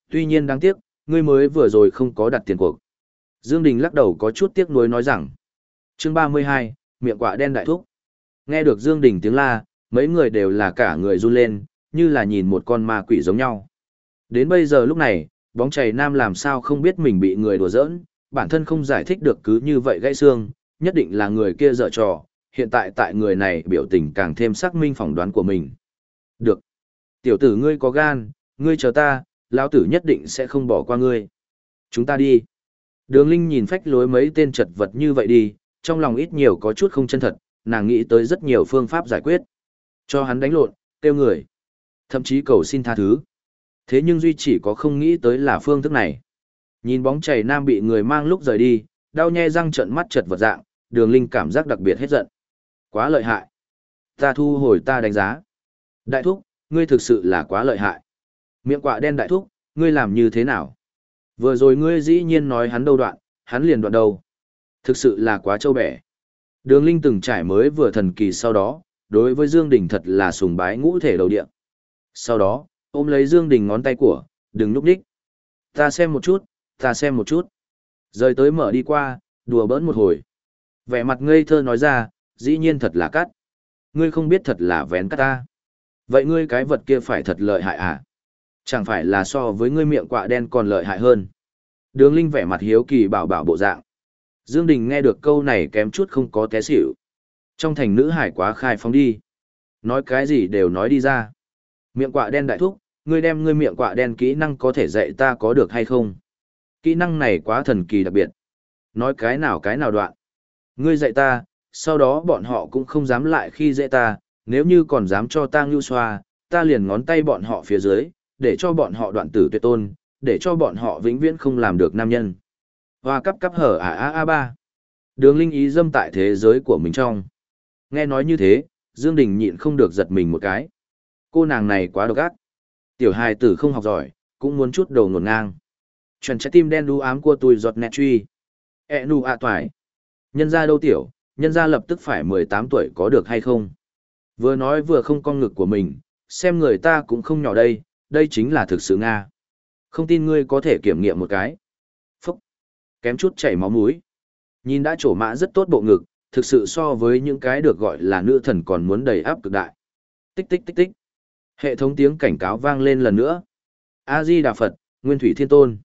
Tuy nhiên đáng tiếc, ngươi mới vừa rồi không có đặt tiền cuộc. Dương Đình lắc đầu có chút tiếc nuối nói rằng. Chương 32, miệng quạ đen đại thúc. Nghe được Dương Đình tiếng la, mấy người đều là cả người run lên, như là nhìn một con ma quỷ giống nhau. Đến bây giờ lúc này, bóng chày nam làm sao không biết mình bị người đùa giỡn, bản thân không giải thích được cứ như vậy gãy xương, nhất định là người kia dở trò, hiện tại tại người này biểu tình càng thêm xác minh phỏng đoán của mình. Được. Tiểu tử ngươi có gan, ngươi chờ ta, lão tử nhất định sẽ không bỏ qua ngươi. Chúng ta đi. Đường Linh nhìn phách lối mấy tên chật vật như vậy đi, trong lòng ít nhiều có chút không chân thật, nàng nghĩ tới rất nhiều phương pháp giải quyết. Cho hắn đánh lộn, kêu người. Thậm chí cầu xin tha thứ. Thế nhưng Duy chỉ có không nghĩ tới là phương thức này. Nhìn bóng chảy nam bị người mang lúc rời đi, đau nhe răng trận mắt chật vật dạng, đường Linh cảm giác đặc biệt hết giận. Quá lợi hại. Ta thu hồi ta đánh giá. Đại thúc, ngươi thực sự là quá lợi hại. Miệng quạ đen đại thúc, ngươi làm như thế nào? Vừa rồi ngươi dĩ nhiên nói hắn đâu đoạn, hắn liền đoạn đâu. Thực sự là quá trâu bẻ. Đường Linh từng trải mới vừa thần kỳ sau đó, đối với Dương Đình thật là sùng bái ngũ thể đầu địa. Sau đó, ôm lấy Dương Đình ngón tay của, đừng núp đích. Ta xem một chút, ta xem một chút. Rời tới mở đi qua, đùa bỡn một hồi. Vẻ mặt ngây thơ nói ra, dĩ nhiên thật là cắt. Ngươi không biết thật là vén cắt ta. Vậy ngươi cái vật kia phải thật lợi hại à? Chẳng phải là so với ngươi miệng quạ đen còn lợi hại hơn. Đường Linh vẻ mặt hiếu kỳ bảo bảo bộ dạng. Dương Đình nghe được câu này kém chút không có té xỉu. Trong thành nữ hải quá khai phóng đi. Nói cái gì đều nói đi ra. Miệng quạ đen đại thúc, ngươi đem ngươi miệng quạ đen kỹ năng có thể dạy ta có được hay không? Kỹ năng này quá thần kỳ đặc biệt. Nói cái nào cái nào đoạn. Ngươi dạy ta, sau đó bọn họ cũng không dám lại khi dễ ta, nếu như còn dám cho ta ngưu xoa, ta liền ngón tay bọn họ phía dưới, để cho bọn họ đoạn tử tuyệt tôn, để cho bọn họ vĩnh viễn không làm được nam nhân. Hoa cấp cấp hở à a a ba. Đường linh ý dâm tại thế giới của mình trong. Nghe nói như thế, Dương Đình nhịn không được giật mình một cái. Cô nàng này quá độc ác. Tiểu hài tử không học giỏi, cũng muốn chút đầu ngổn ngang. Chuẩn trái tim đen đu ám của tôi giọt nẹt truy. E nu ạ toài. Nhân gia đâu tiểu, nhân gia lập tức phải 18 tuổi có được hay không? Vừa nói vừa không con ngực của mình, xem người ta cũng không nhỏ đây, đây chính là thực sự Nga. Không tin ngươi có thể kiểm nghiệm một cái. Phúc. Kém chút chảy máu mũi. Nhìn đã trổ mã rất tốt bộ ngực, thực sự so với những cái được gọi là nữ thần còn muốn đầy áp cực đại. Tích tích tích tích. Hệ thống tiếng cảnh cáo vang lên lần nữa. A-di Đà Phật, Nguyên Thủy Thiên Tôn.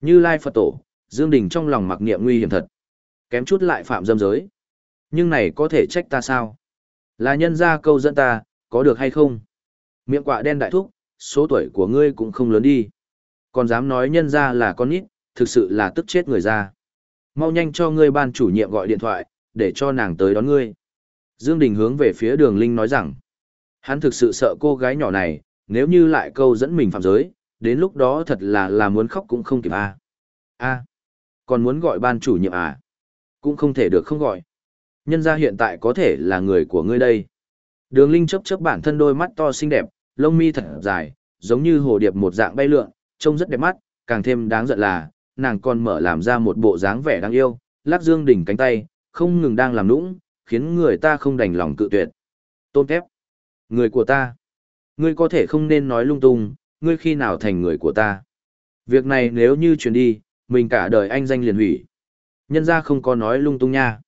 Như Lai Phật Tổ, Dương Đình trong lòng mặc niệm nguy hiểm thật. Kém chút lại phạm dâm giới. Nhưng này có thể trách ta sao? Là nhân ra câu dẫn ta, có được hay không? Miệng quạ đen đại thúc, số tuổi của ngươi cũng không lớn đi. Còn dám nói nhân ra là con nít, thực sự là tức chết người ra. Mau nhanh cho ngươi ban chủ nhiệm gọi điện thoại, để cho nàng tới đón ngươi. Dương Đình hướng về phía đường Linh nói rằng, hắn thực sự sợ cô gái nhỏ này, nếu như lại câu dẫn mình phạm giới, đến lúc đó thật là là muốn khóc cũng không kịp à? À, còn muốn gọi ban chủ nhiệm à? Cũng không thể được không gọi. Nhân gia hiện tại có thể là người của ngươi đây. Đường Linh chớp chớp bản thân đôi mắt to xinh đẹp, lông mi thật dài, giống như hồ điệp một dạng bay lượn, trông rất đẹp mắt, càng thêm đáng giận là, nàng còn mở làm ra một bộ dáng vẻ đáng yêu, lắc dương đỉnh cánh tay, không ngừng đang làm nũng, khiến người ta không đành lòng cự tuyệt. Tôn thép. Người của ta. Ngươi có thể không nên nói lung tung, ngươi khi nào thành người của ta. Việc này nếu như truyền đi, mình cả đời anh danh liền hủy. Nhân ra không có nói lung tung nha.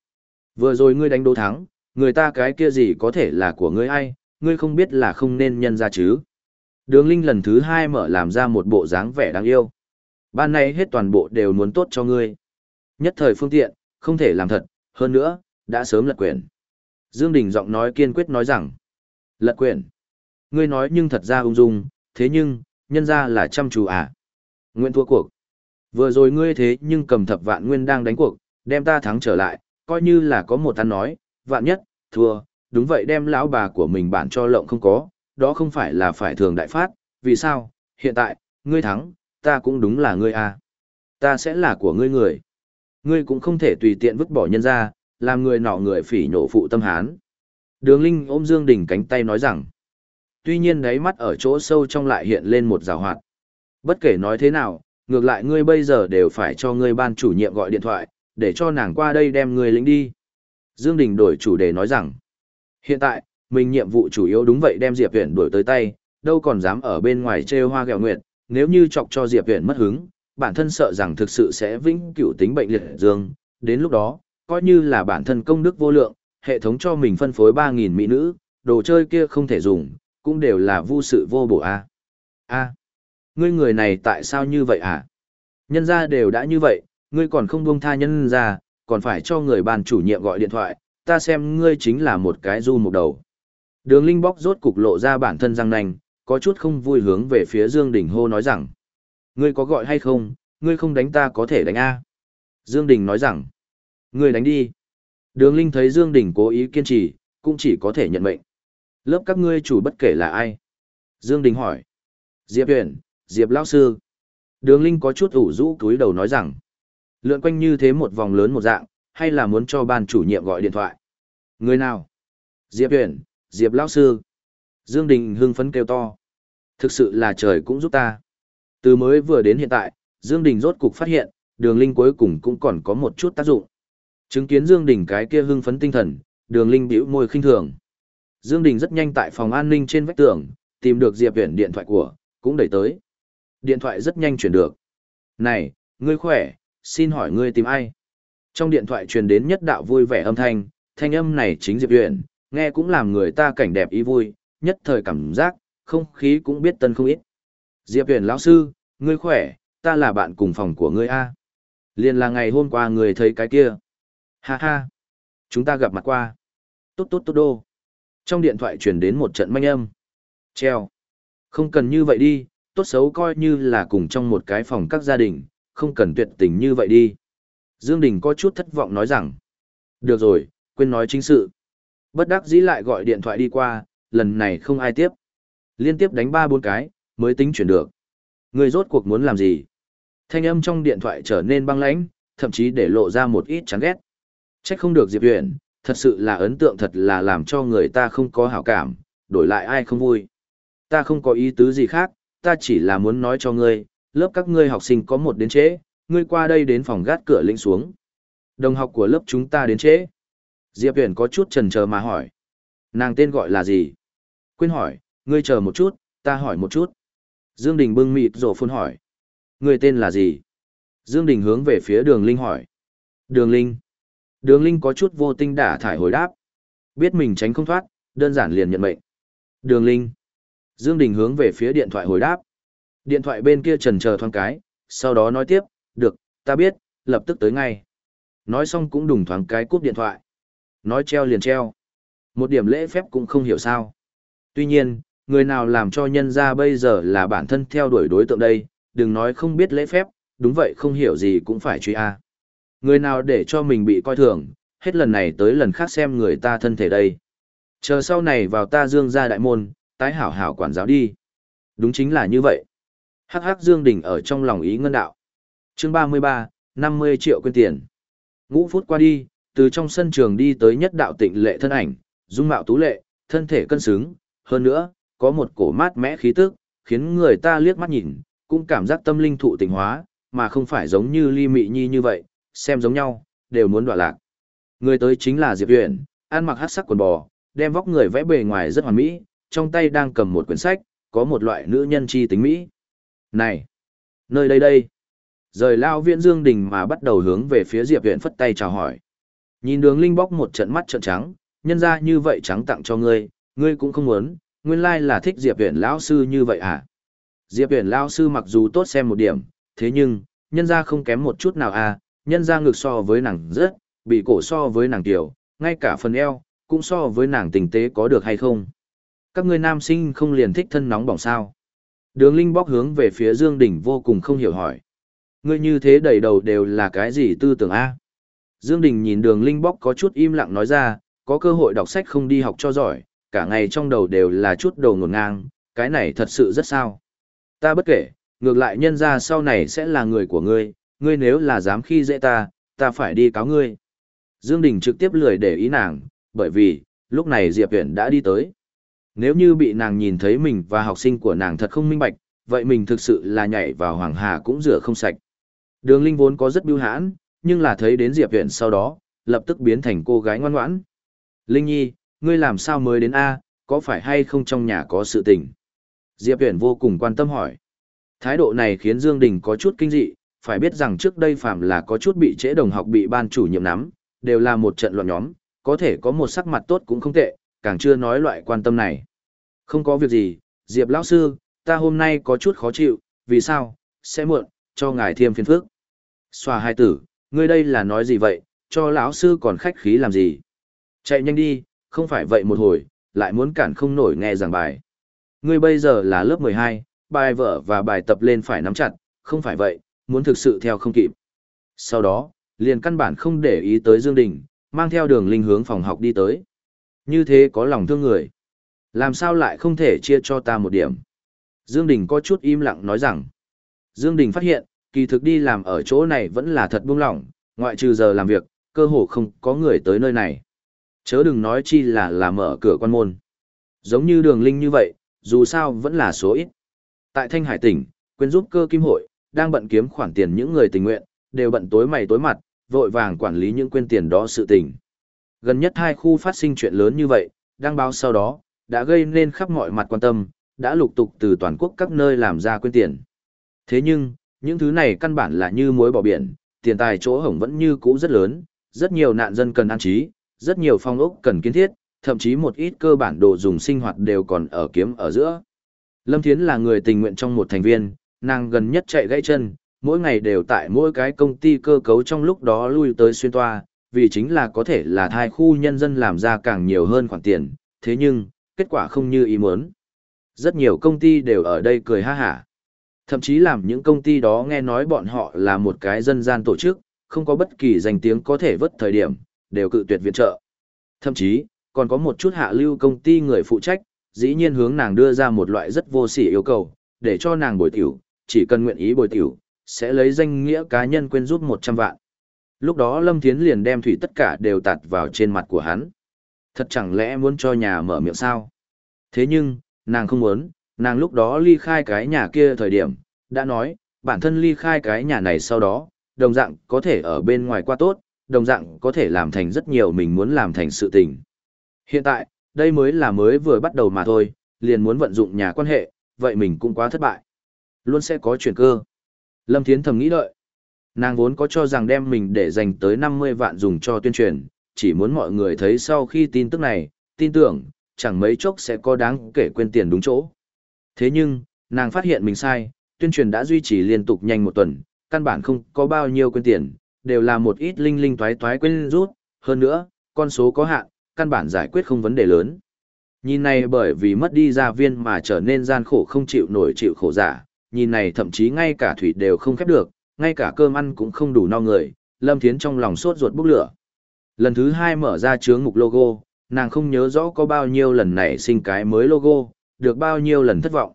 Vừa rồi ngươi đánh đấu thắng, người ta cái kia gì có thể là của ngươi ai, ngươi không biết là không nên nhân ra chứ. Đường Linh lần thứ hai mở làm ra một bộ dáng vẻ đáng yêu. Ban nay hết toàn bộ đều muốn tốt cho ngươi. Nhất thời phương tiện, không thể làm thật, hơn nữa, đã sớm lật quyển. Dương Đình giọng nói kiên quyết nói rằng, lật quyển. Ngươi nói nhưng thật ra ung dung, thế nhưng, nhân ra là chăm chú à. Nguyện thua cuộc. Vừa rồi ngươi thế nhưng cầm thập vạn nguyên đang đánh cuộc, đem ta thắng trở lại, coi như là có một ăn nói, vạn nhất, thua, đúng vậy đem lão bà của mình bản cho lộng không có, đó không phải là phải thường đại phát, vì sao, hiện tại, ngươi thắng, ta cũng đúng là ngươi à. Ta sẽ là của ngươi người. Ngươi cũng không thể tùy tiện vứt bỏ nhân ra, làm người nọ người phỉ nhổ phụ tâm hán. Đường Linh ôm Dương Đình cánh tay nói rằng, tuy nhiên đáy mắt ở chỗ sâu trong lại hiện lên một rào hoạt. Bất kể nói thế nào, ngược lại ngươi bây giờ đều phải cho ngươi ban chủ nhiệm gọi điện thoại, để cho nàng qua đây đem ngươi lĩnh đi. Dương Đình đổi chủ đề nói rằng, hiện tại, mình nhiệm vụ chủ yếu đúng vậy đem Diệp Viễn đuổi tới tay, đâu còn dám ở bên ngoài trêu hoa gẹo nguyệt, nếu như chọc cho Diệp Viễn mất hứng, bản thân sợ rằng thực sự sẽ vĩnh cửu tính bệnh liệt dương, đến lúc đó, coi như là bản thân công đức vô lượng, hệ thống cho mình phân phối 3000 mỹ nữ, đồ chơi kia không thể dùng, cũng đều là vô sự vô bổ a. A, ngươi người này tại sao như vậy à? Nhân gia đều đã như vậy, ngươi còn không buông tha nhân gia, còn phải cho người bàn chủ nhiệm gọi điện thoại, ta xem ngươi chính là một cái du một đầu. Đường Linh bóc rốt cục lộ ra bản thân răng nanh, có chút không vui hướng về phía Dương Đình hô nói rằng. Ngươi có gọi hay không, ngươi không đánh ta có thể đánh A. Dương Đình nói rằng. Ngươi đánh đi. Đường Linh thấy Dương Đình cố ý kiên trì, cũng chỉ có thể nhận mệnh. Lớp các ngươi chủ bất kể là ai? Dương Đình hỏi. Diệp Huyền, Diệp Lão Sư. Đường Linh có chút ủ rũ cúi đầu nói rằng. Lượn quanh như thế một vòng lớn một dạng, hay là muốn cho ban chủ nhiệm gọi điện thoại? Người nào? Diệp Huyền, Diệp Lão Sư. Dương Đình hưng phấn kêu to. Thực sự là trời cũng giúp ta. Từ mới vừa đến hiện tại, Dương Đình rốt cục phát hiện, đường linh cuối cùng cũng còn có một chút tác dụng. Chứng kiến Dương Đình cái kia hưng phấn tinh thần, đường linh bĩu môi khinh thường. Dương Đình rất nhanh tại phòng an ninh trên vách tường, tìm được Diệp Viễn điện thoại của, cũng đẩy tới. Điện thoại rất nhanh chuyển được. Này, ngươi khỏe, xin hỏi ngươi tìm ai? Trong điện thoại truyền đến nhất đạo vui vẻ âm thanh, thanh âm này chính Diệp Uyển, nghe cũng làm người ta cảnh đẹp ý vui, nhất thời cảm giác, không khí cũng biết tân không ít. Diệp Huyền lão sư, ngươi khỏe, ta là bạn cùng phòng của ngươi a. Liên là ngày hôm qua người thấy cái kia. Ha ha, chúng ta gặp mặt qua. Tốt tốt tốt đô. Trong điện thoại truyền đến một trận manh âm. Treo. Không cần như vậy đi, tốt xấu coi như là cùng trong một cái phòng các gia đình, không cần tuyệt tình như vậy đi. Dương Đình có chút thất vọng nói rằng. Được rồi, quên nói chính sự. Bất đắc dĩ lại gọi điện thoại đi qua, lần này không ai tiếp. Liên tiếp đánh ba bốn cái, mới tính chuyển được. Người rốt cuộc muốn làm gì? Thanh âm trong điện thoại trở nên băng lãnh, thậm chí để lộ ra một ít chán ghét. Trách không được Diệp Huyền, thật sự là ấn tượng thật là làm cho người ta không có hảo cảm, đổi lại ai không vui. Ta không có ý tứ gì khác, ta chỉ là muốn nói cho ngươi, lớp các ngươi học sinh có một đến trễ, ngươi qua đây đến phòng gác cửa lĩnh xuống. Đồng học của lớp chúng ta đến trễ. Diệp Huyền có chút chần chờ mà hỏi. Nàng tên gọi là gì? Quên hỏi, ngươi chờ một chút, ta hỏi một chút. Dương Đình bưng mịt rổ phun hỏi. Ngươi tên là gì? Dương Đình hướng về phía đường Linh hỏi. Đường Linh. Đường Linh có chút vô tinh đả thải hồi đáp. Biết mình tránh không thoát, đơn giản liền nhận mệnh. Đường Linh. Dương Đình hướng về phía điện thoại hồi đáp. Điện thoại bên kia trần chờ thoáng cái, sau đó nói tiếp, được, ta biết, lập tức tới ngay. Nói xong cũng đùng thoáng cái cúp điện thoại. Nói treo liền treo. Một điểm lễ phép cũng không hiểu sao. Tuy nhiên, người nào làm cho nhân ra bây giờ là bản thân theo đuổi đối tượng đây, đừng nói không biết lễ phép, đúng vậy không hiểu gì cũng phải truy a. Người nào để cho mình bị coi thường, hết lần này tới lần khác xem người ta thân thể đây. Chờ sau này vào ta dương ra đại môn, tái hảo hảo quản giáo đi. Đúng chính là như vậy. Hắc hắc Dương Đình ở trong lòng ý ngân đạo. Chương 33, 50 triệu quên tiền. Ngũ phút qua đi, từ trong sân trường đi tới nhất đạo tịnh lệ thân ảnh, dung mạo tú lệ, thân thể cân xứng, hơn nữa, có một cổ mát mẽ khí tức, khiến người ta liếc mắt nhìn, cũng cảm giác tâm linh thụ tỉnh hóa, mà không phải giống như ly mị nhi như vậy, xem giống nhau, đều muốn đọa lạc. Người tới chính là Diệp uyển ăn mặc hát sắc quần bò, đem vóc người vẽ bề ngoài rất hoàn mỹ, trong tay đang cầm một quyển sách, có một loại nữ nhân chi tính mỹ. Này! Nơi đây đây! Rời lao viện Dương Đình mà bắt đầu hướng về phía Diệp viện phất tay chào hỏi. Nhìn đường linh bóc một trận mắt trận trắng, nhân ra như vậy trắng tặng cho ngươi, ngươi cũng không muốn, nguyên lai là thích Diệp viện lão sư như vậy à? Diệp viện lão sư mặc dù tốt xem một điểm, thế nhưng, nhân ra không kém một chút nào à, nhân ra ngược so với nàng rất, bị cổ so với nàng tiểu, ngay cả phần eo, cũng so với nàng tình tế có được hay không. Các ngươi nam sinh không liền thích thân nóng bỏng sao. Đường Linh bóc hướng về phía Dương Đình vô cùng không hiểu hỏi. Ngươi như thế đầy đầu đều là cái gì tư tưởng A? Dương Đình nhìn đường Linh bóc có chút im lặng nói ra, có cơ hội đọc sách không đi học cho giỏi, cả ngày trong đầu đều là chút đầu ngổn ngang, cái này thật sự rất sao. Ta bất kể, ngược lại nhân ra sau này sẽ là người của ngươi, ngươi nếu là dám khi dễ ta, ta phải đi cáo ngươi. Dương Đình trực tiếp lười để ý nàng, bởi vì, lúc này Diệp Viễn đã đi tới. Nếu như bị nàng nhìn thấy mình và học sinh của nàng thật không minh bạch, vậy mình thực sự là nhảy vào hoàng hà cũng rửa không sạch. Đường Linh vốn có rất biêu hãn, nhưng là thấy đến Diệp Viễn sau đó, lập tức biến thành cô gái ngoan ngoãn. Linh Nhi, ngươi làm sao mới đến A, có phải hay không trong nhà có sự tình? Diệp Viễn vô cùng quan tâm hỏi. Thái độ này khiến Dương Đình có chút kinh dị, phải biết rằng trước đây phạm là có chút bị trễ đồng học bị ban chủ nhiệm nắm, đều là một trận loạn nhóm, có thể có một sắc mặt tốt cũng không tệ, càng chưa nói loại quan tâm này. Không có việc gì, Diệp lão sư, ta hôm nay có chút khó chịu, vì sao, sẽ muộn, cho ngài thêm phiền phức. Xoa hai tử, ngươi đây là nói gì vậy, cho lão sư còn khách khí làm gì. Chạy nhanh đi, không phải vậy một hồi, lại muốn cản không nổi nghe giảng bài. Ngươi bây giờ là lớp 12, bài vở và bài tập lên phải nắm chặt, không phải vậy, muốn thực sự theo không kịp. Sau đó, liền căn bản không để ý tới Dương Đình, mang theo đường linh hướng phòng học đi tới. Như thế có lòng thương người. Làm sao lại không thể chia cho ta một điểm? Dương Đình có chút im lặng nói rằng. Dương Đình phát hiện, kỳ thực đi làm ở chỗ này vẫn là thật buông lỏng, ngoại trừ giờ làm việc, cơ hồ không có người tới nơi này. Chớ đừng nói chi là là mở cửa quan môn. Giống như đường linh như vậy, dù sao vẫn là số ít. Tại Thanh Hải tỉnh, quyên giúp cơ kim hội, đang bận kiếm khoản tiền những người tình nguyện, đều bận tối mày tối mặt, vội vàng quản lý những quên tiền đó sự tình. Gần nhất hai khu phát sinh chuyện lớn như vậy, đăng báo sau đó, đã gây nên khắp mọi mặt quan tâm, đã lục tục từ toàn quốc các nơi làm ra quên tiền. Thế nhưng, những thứ này căn bản là như muối bỏ biển, tiền tài chỗ hổng vẫn như cũ rất lớn, rất nhiều nạn dân cần an trí, rất nhiều phong ốc cần kiến thiết, thậm chí một ít cơ bản đồ dùng sinh hoạt đều còn ở kiếm ở giữa. Lâm Thiến là người tình nguyện trong một thành viên, nàng gần nhất chạy gãy chân, mỗi ngày đều tại mỗi cái công ty cơ cấu trong lúc đó lui tới xuyên toa, vì chính là có thể là thai khu nhân dân làm ra càng nhiều hơn khoản tiền, thế nhưng, kết quả không như ý muốn. Rất nhiều công ty đều ở đây cười ha hả. Thậm chí làm những công ty đó nghe nói bọn họ là một cái dân gian tổ chức, không có bất kỳ danh tiếng có thể vất thời điểm, đều cự tuyệt viện trợ. Thậm chí, còn có một chút hạ lưu công ty người phụ trách, dĩ nhiên hướng nàng đưa ra một loại rất vô sỉ yêu cầu, để cho nàng bồi tiểu, chỉ cần nguyện ý bồi tiểu, sẽ lấy danh nghĩa cá nhân quên giúp 100 vạn. Lúc đó Lâm Thiến liền đem thủy tất cả đều tạt vào trên mặt của hắn. Thật chẳng lẽ muốn cho nhà mở miệng sao? Thế nhưng, nàng không muốn, nàng lúc đó ly khai cái nhà kia thời điểm, đã nói, bản thân ly khai cái nhà này sau đó, đồng dạng có thể ở bên ngoài qua tốt, đồng dạng có thể làm thành rất nhiều mình muốn làm thành sự tình. Hiện tại, đây mới là mới vừa bắt đầu mà thôi, liền muốn vận dụng nhà quan hệ, vậy mình cũng quá thất bại. Luôn sẽ có chuyển cơ. Lâm Thiến thầm nghĩ đợi. Nàng vốn có cho rằng đem mình để dành tới 50 vạn dùng cho tuyên truyền, chỉ muốn mọi người thấy sau khi tin tức này, tin tưởng, chẳng mấy chốc sẽ có đáng kể quên tiền đúng chỗ. Thế nhưng, nàng phát hiện mình sai, tuyên truyền đã duy trì liên tục nhanh một tuần, căn bản không có bao nhiêu quên tiền, đều là một ít linh linh toái toái quên rút, hơn nữa, con số có hạn, căn bản giải quyết không vấn đề lớn. Nhìn này bởi vì mất đi gia viên mà trở nên gian khổ không chịu nổi chịu khổ giả, nhìn này thậm chí ngay cả thủy đều không khép được, ngay cả cơm ăn cũng không đủ no người, Lâm Thiến trong lòng sốt ruột bốc lửa. Lần thứ hai mở ra chướng mục logo, nàng không nhớ rõ có bao nhiêu lần này sinh cái mới logo, được bao nhiêu lần thất vọng.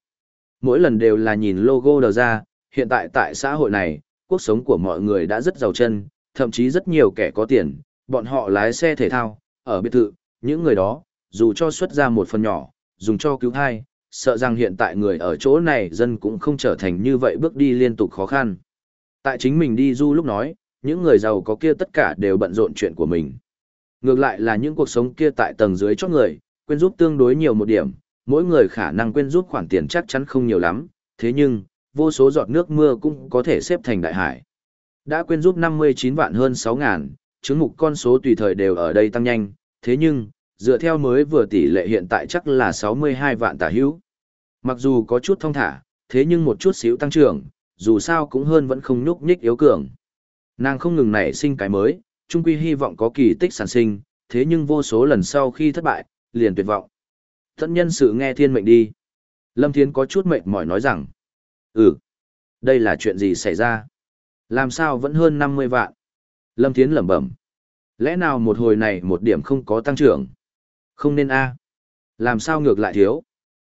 Mỗi lần đều là nhìn logo đầu ra, hiện tại tại xã hội này, cuộc sống của mọi người đã rất giàu chân, thậm chí rất nhiều kẻ có tiền, bọn họ lái xe thể thao, ở biệt thự, những người đó, dù cho xuất ra một phần nhỏ, dùng cho cứu thai, sợ rằng hiện tại người ở chỗ này dân cũng không trở thành như vậy bước đi liên tục khó khăn. Tại chính mình đi du lúc nói, những người giàu có kia tất cả đều bận rộn chuyện của mình. Ngược lại là những cuộc sống kia tại tầng dưới chót người, quên giúp tương đối nhiều một điểm, mỗi người khả năng quên giúp khoản tiền chắc chắn không nhiều lắm, thế nhưng, vô số giọt nước mưa cũng có thể xếp thành đại hải. Đã quên giúp 59 vạn hơn 6 ngàn, chứng mục con số tùy thời đều ở đây tăng nhanh, thế nhưng, dựa theo mới vừa tỷ lệ hiện tại chắc là 62 vạn tả hữu. Mặc dù có chút thông thả, thế nhưng một chút xíu tăng trưởng, dù sao cũng hơn vẫn không nhúc nhích yếu cường. Nàng không ngừng nảy sinh cái mới, chung quy hy vọng có kỳ tích sản sinh, thế nhưng vô số lần sau khi thất bại, liền tuyệt vọng. Thân nhân sự nghe thiên mệnh đi. Lâm Thiến có chút mệt mỏi nói rằng, ừ, đây là chuyện gì xảy ra? Làm sao vẫn hơn 50 vạn? Lâm Thiến lẩm bẩm. Lẽ nào một hồi này một điểm không có tăng trưởng? Không nên a Làm sao ngược lại thiếu?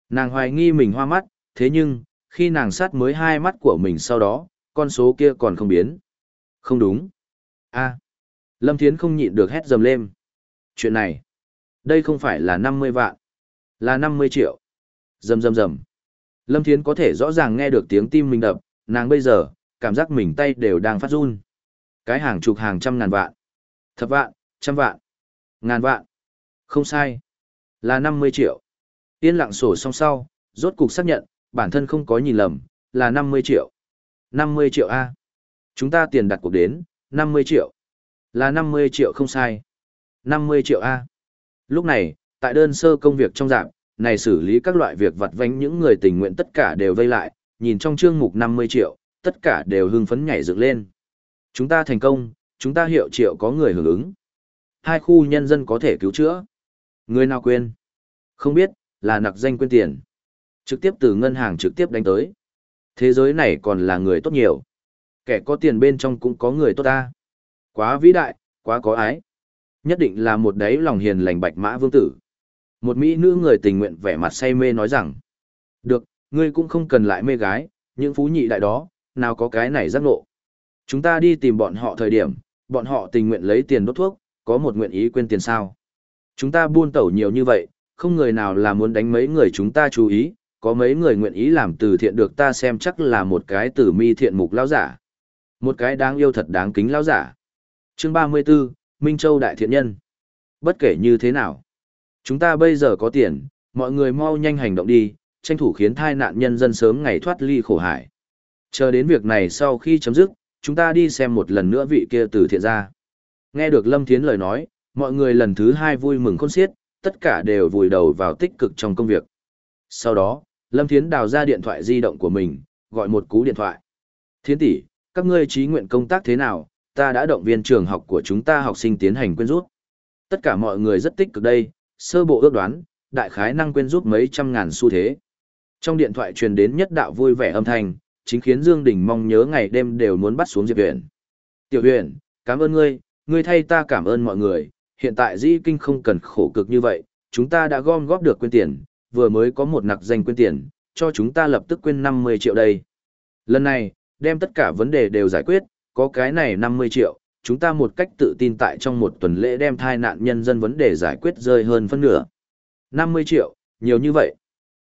Nàng hoài nghi mình hoa mắt, thế nhưng, khi nàng sát mới hai mắt của mình sau đó, con số kia còn không biến. Không đúng. a Lâm Thiến không nhịn được hét dầm lên. Chuyện này, đây không phải là 50 vạn, là 50 triệu. Dầm dầm dầm. Lâm Thiến có thể rõ ràng nghe được tiếng tim mình đập, nàng bây giờ, cảm giác mình tay đều đang phát run. Cái hàng chục hàng trăm ngàn vạn, thập vạn, trăm vạn, ngàn vạn. Không sai. Là 50 triệu. Yên lặng sổ xong sau, rốt cục xác nhận, bản thân không có nhìn lầm, là 50 triệu. 50 triệu A. Chúng ta tiền đặt cuộc đến, 50 triệu. Là 50 triệu không sai. 50 triệu A. Lúc này, tại đơn sơ công việc trong dạng, này xử lý các loại việc vặt vánh những người tình nguyện tất cả đều vây lại, nhìn trong chương mục 50 triệu, tất cả đều hưng phấn nhảy dựng lên. Chúng ta thành công, chúng ta hiệu triệu có người hưởng ứng. Hai khu nhân dân có thể cứu chữa. Người nào quên? Không biết, là nặc danh quên tiền. Trực tiếp từ ngân hàng trực tiếp đánh tới. Thế giới này còn là người tốt nhiều. Kẻ có tiền bên trong cũng có người tốt ta. Quá vĩ đại, quá có ái. Nhất định là một đáy lòng hiền lành bạch mã vương tử. Một mỹ nữ người tình nguyện vẻ mặt say mê nói rằng. Được, ngươi cũng không cần lại mê gái, những phú nhị đại đó, nào có cái này giác ngộ. Chúng ta đi tìm bọn họ thời điểm, bọn họ tình nguyện lấy tiền đốt thuốc, có một nguyện ý quên tiền sao. Chúng ta buôn tẩu nhiều như vậy, không người nào là muốn đánh mấy người chúng ta chú ý, có mấy người nguyện ý làm từ thiện được ta xem chắc là một cái tử mi thiện mục lão giả. Một cái đáng yêu thật đáng kính lão giả. Chương 34, Minh Châu Đại Thiện Nhân. Bất kể như thế nào, chúng ta bây giờ có tiền, mọi người mau nhanh hành động đi, tranh thủ khiến thai nạn nhân dân sớm ngày thoát ly khổ hải. Chờ đến việc này sau khi chấm dứt, chúng ta đi xem một lần nữa vị kia từ thiện ra. Nghe được Lâm Thiến lời nói, mọi người lần thứ hai vui mừng khôn xiết, tất cả đều vùi đầu vào tích cực trong công việc. Sau đó, Lâm Thiến đào ra điện thoại di động của mình, gọi một cú điện thoại. Thiến tỷ, các ngươi trí nguyện công tác thế nào, ta đã động viên trường học của chúng ta học sinh tiến hành quyên rút. Tất cả mọi người rất tích cực đây, sơ bộ ước đoán, đại khái năng quyên giúp mấy trăm ngàn xu thế. Trong điện thoại truyền đến nhất đạo vui vẻ âm thanh, chính khiến Dương Đình mong nhớ ngày đêm đều muốn bắt xuống Diệp Huyền. Tiểu Huyền, cảm ơn ngươi, ngươi thay ta cảm ơn mọi người, hiện tại Di Kinh không cần khổ cực như vậy, chúng ta đã gom góp được quyên tiền, vừa mới có một nặc danh quyên tiền, cho chúng ta lập tức quyên 50 triệu đây. Lần này, đem tất cả vấn đề đều giải quyết, có cái này 50 triệu, chúng ta một cách tự tin tại trong một tuần lễ đem thai nạn nhân dân vấn đề giải quyết rơi hơn phân nửa. 50 triệu, nhiều như vậy.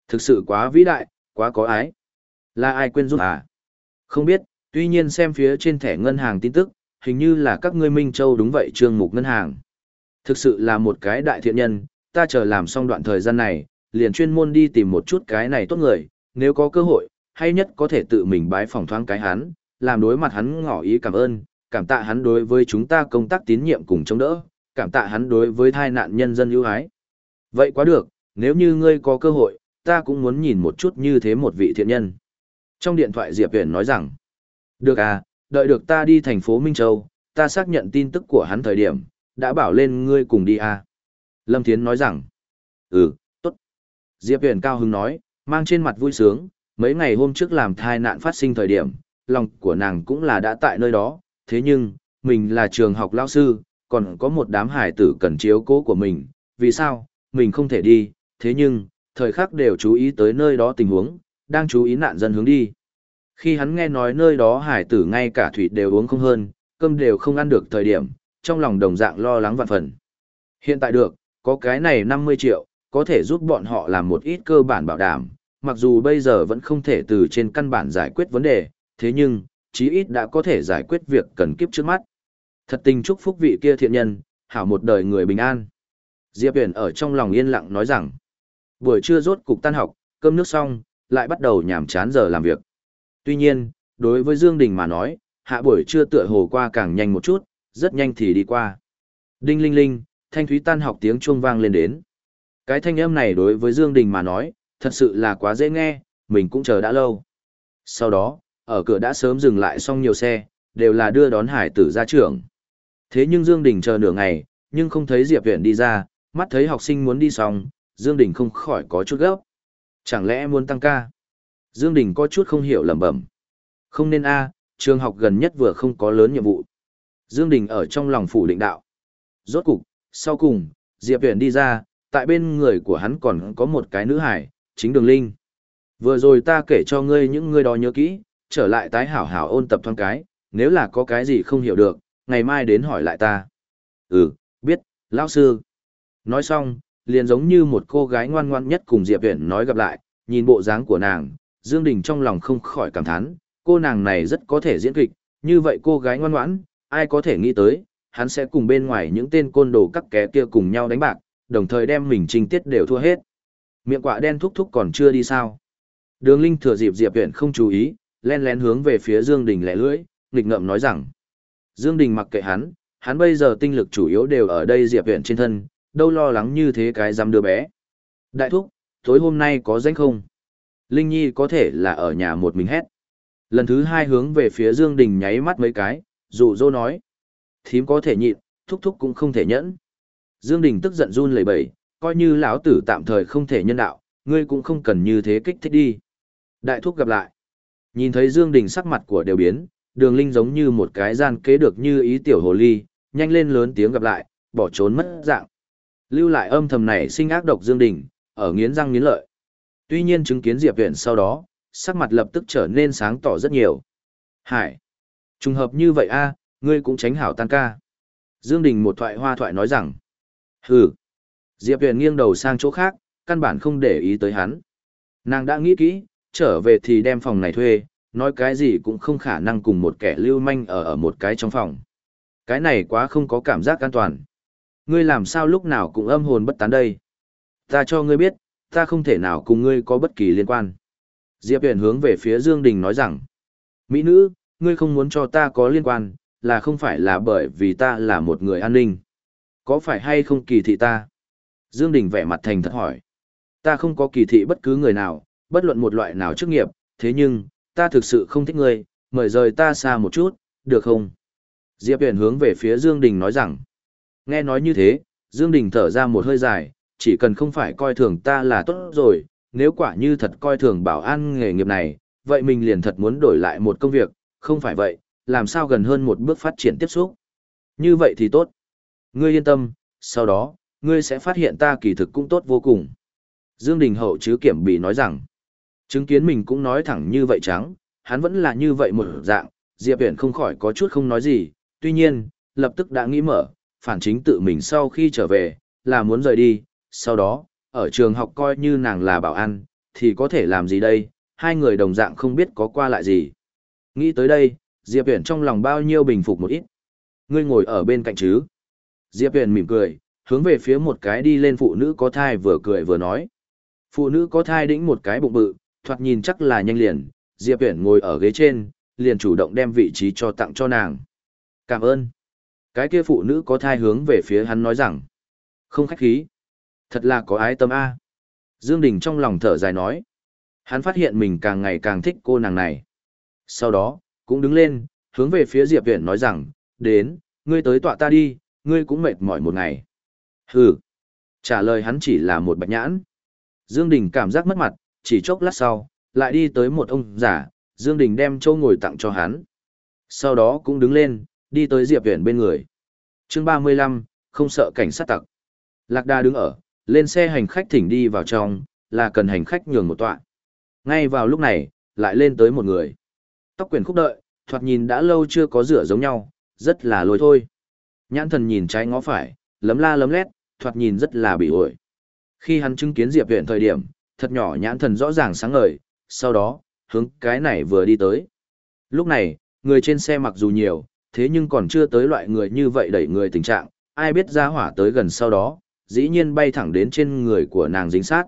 Thực sự quá vĩ đại, quá có ái. Là ai quên giúp à? Không biết, tuy nhiên xem phía trên thẻ ngân hàng tin tức, hình như là các ngươi Minh Châu đúng vậy trương mục ngân hàng. Thực sự là một cái đại thiện nhân, ta chờ làm xong đoạn thời gian này, liền chuyên môn đi tìm một chút cái này tốt người, nếu có cơ hội, hay nhất có thể tự mình bái phòng thoáng cái hắn, làm đối mặt hắn ngỏ ý cảm ơn, cảm tạ hắn đối với chúng ta công tác tín nhiệm cùng chống đỡ, cảm tạ hắn đối với thai nạn nhân dân ưu ái. Vậy quá được, nếu như ngươi có cơ hội, ta cũng muốn nhìn một chút như thế một vị thiện nhân. Trong điện thoại Diệp Viễn nói rằng, được à, đợi được ta đi thành phố Minh Châu, ta xác nhận tin tức của hắn thời điểm, đã bảo lên ngươi cùng đi à. Lâm Thiến nói rằng, ừ, tốt. Diệp Viễn cao hứng nói, mang trên mặt vui sướng, mấy ngày hôm trước làm thai nạn phát sinh thời điểm, lòng của nàng cũng là đã tại nơi đó, thế nhưng, mình là trường học lao sư, còn có một đám hải tử cần chiếu cố của mình, vì sao, mình không thể đi, thế nhưng, thời khắc đều chú ý tới nơi đó tình huống, đang chú ý nạn dân hướng đi. Khi hắn nghe nói nơi đó hải tử ngay cả thủy đều uống không hơn, cơm đều không ăn được thời điểm, trong lòng đồng dạng lo lắng vạn phần. Hiện tại được, có cái này 50 triệu, có thể giúp bọn họ làm một ít cơ bản bảo đảm, mặc dù bây giờ vẫn không thể từ trên căn bản giải quyết vấn đề, thế nhưng, chí ít đã có thể giải quyết việc cần kiếp trước mắt. Thật tình chúc phúc vị kia thiện nhân, hảo một đời người bình an. Diệp Huyền ở trong lòng yên lặng nói rằng, buổi trưa rốt cục tan học, cơm nước xong, lại bắt đầu nhàm chán giờ làm việc. Tuy nhiên, đối với Dương Đình mà nói, hạ buổi trưa tựa hồ qua càng nhanh một chút, rất nhanh thì đi qua. Đinh linh linh, thanh thúy tan học tiếng chuông vang lên đến. Cái thanh âm này đối với Dương Đình mà nói, thật sự là quá dễ nghe, mình cũng chờ đã lâu. Sau đó, ở cửa đã sớm dừng lại xong nhiều xe, đều là đưa đón hải tử ra trường. Thế nhưng Dương Đình chờ nửa ngày, nhưng không thấy Diệp Viễn đi ra, mắt thấy học sinh muốn đi xong, Dương Đình không khỏi có chút gấp. Chẳng lẽ muốn tăng ca? Dương Đình có chút không hiểu lẩm bẩm. Không nên a, trường học gần nhất vừa không có lớn nhiệm vụ. Dương Đình ở trong lòng phủ định đạo. Rốt cục, sau cùng, Diệp Viễn đi ra, tại bên người của hắn còn có một cái nữ hải, chính Đường Linh. Vừa rồi ta kể cho ngươi những ngươi đó nhớ kỹ, trở lại tái hảo hảo ôn tập thoáng cái, nếu là có cái gì không hiểu được, ngày mai đến hỏi lại ta. Ừ, biết, lão sư. Nói xong, liền giống như một cô gái ngoan ngoan nhất cùng Diệp Viễn nói gặp lại, nhìn bộ dáng của nàng, Dương Đình trong lòng không khỏi cảm thán, cô nàng này rất có thể diễn kịch, như vậy cô gái ngoan ngoãn, ai có thể nghĩ tới, hắn sẽ cùng bên ngoài những tên côn đồ các ké kia cùng nhau đánh bạc, đồng thời đem mình trình tiết đều thua hết. Miệng quạ đen thúc thúc còn chưa đi sao. Đường Linh thừa dịp Diệp Viễn không chú ý, len lén hướng về phía Dương Đình lẻ lưỡi, nghịch ngợm nói rằng. Dương Đình mặc kệ hắn, hắn bây giờ tinh lực chủ yếu đều ở đây Diệp Viễn trên thân, đâu lo lắng như thế cái dám đứa bé. Đại thúc, tối hôm nay có danh không? Linh Nhi có thể là ở nhà một mình hết. Lần thứ hai hướng về phía Dương Đình nháy mắt mấy cái, dụ dỗ nói. Thím có thể nhịn, thúc thúc cũng không thể nhẫn. Dương Đình tức giận run lẩy bẩy, coi như lão tử tạm thời không thể nhân đạo, ngươi cũng không cần như thế kích thích đi. Đại thúc gặp lại. Nhìn thấy Dương Đình sắc mặt của đều biến, đường linh giống như một cái gian kế được như ý tiểu hồ ly, nhanh lên lớn tiếng gặp lại, bỏ trốn mất dạng. Lưu lại âm thầm này sinh ác độc Dương Đình, ở nghiến răng nghiến lợi. Tuy nhiên chứng kiến Diệp Viễn sau đó, sắc mặt lập tức trở nên sáng tỏ rất nhiều. Hải! Trùng hợp như vậy a, ngươi cũng tránh hảo tan ca. Dương Đình một thoại hoa thoại nói rằng. Hừ! Diệp Viễn nghiêng đầu sang chỗ khác, căn bản không để ý tới hắn. Nàng đã nghĩ kỹ, trở về thì đem phòng này thuê, nói cái gì cũng không khả năng cùng một kẻ lưu manh ở ở một cái trong phòng. Cái này quá không có cảm giác an toàn. Ngươi làm sao lúc nào cũng âm hồn bất tán đây. Ta cho ngươi biết, ta không thể nào cùng ngươi có bất kỳ liên quan. Diệp Huyền hướng về phía Dương Đình nói rằng, Mỹ nữ, ngươi không muốn cho ta có liên quan, là không phải là bởi vì ta là một người an ninh. Có phải hay không kỳ thị ta? Dương Đình vẻ mặt thành thật hỏi. Ta không có kỳ thị bất cứ người nào, bất luận một loại nào chức nghiệp, thế nhưng, ta thực sự không thích ngươi, mời rời ta xa một chút, được không? Diệp Huyền hướng về phía Dương Đình nói rằng, nghe nói như thế, Dương Đình thở ra một hơi dài, chỉ cần không phải coi thường ta là tốt rồi, nếu quả như thật coi thường bảo an nghề nghiệp này, vậy mình liền thật muốn đổi lại một công việc, không phải vậy, làm sao gần hơn một bước phát triển tiếp xúc. Như vậy thì tốt. Ngươi yên tâm, sau đó, ngươi sẽ phát hiện ta kỳ thực cũng tốt vô cùng. Dương Đình Hậu chứ kiểm bị nói rằng, chứng kiến mình cũng nói thẳng như vậy trắng, hắn vẫn là như vậy một dạng, Diệp Viễn không khỏi có chút không nói gì, tuy nhiên, lập tức đã nghĩ mở, phản chính tự mình sau khi trở về, là muốn rời đi, sau đó, ở trường học coi như nàng là bảo an, thì có thể làm gì đây, hai người đồng dạng không biết có qua lại gì. Nghĩ tới đây, Diệp Huyền trong lòng bao nhiêu bình phục một ít. Ngươi ngồi ở bên cạnh chứ? Diệp Huyền mỉm cười, hướng về phía một cái đi lên phụ nữ có thai vừa cười vừa nói. Phụ nữ có thai đĩnh một cái bụng bự, thoạt nhìn chắc là nhanh liền, Diệp Uyển ngồi ở ghế trên, liền chủ động đem vị trí cho tặng cho nàng. Cảm ơn. Cái kia phụ nữ có thai hướng về phía hắn nói rằng. Không khách khí. Thật là có ái tâm A. Dương Đình trong lòng thở dài nói. Hắn phát hiện mình càng ngày càng thích cô nàng này. Sau đó, cũng đứng lên, hướng về phía Diệp Viễn nói rằng, đến, ngươi tới tọa ta đi, ngươi cũng mệt mỏi một ngày. Hừ. Trả lời hắn chỉ là một bạch nhãn. Dương Đình cảm giác mất mặt, chỉ chốc lát sau, lại đi tới một ông giả, Dương Đình đem châu ngồi tặng cho hắn. Sau đó cũng đứng lên, đi tới Diệp Viễn bên người. Chương 35, không sợ cảnh sát tặc. Lạc Đa đứng ở, lên xe hành khách thỉnh đi vào trong, là cần hành khách nhường một tọa. Ngay vào lúc này, lại lên tới một người. Tóc quyền khúc đợi, thoạt nhìn đã lâu chưa có rửa giống nhau, rất là lôi thôi. Nhãn thần nhìn trái ngó phải, lấm la lấm lét, thoạt nhìn rất là bị ổi. Khi hắn chứng kiến Diệp Viễn thời điểm, thật nhỏ nhãn thần rõ ràng sáng ngời, sau đó, hướng cái này vừa đi tới. Lúc này, người trên xe mặc dù nhiều, thế nhưng còn chưa tới loại người như vậy đẩy người tình trạng, ai biết ra hỏa tới gần sau đó, dĩ nhiên bay thẳng đến trên người của nàng dính sát.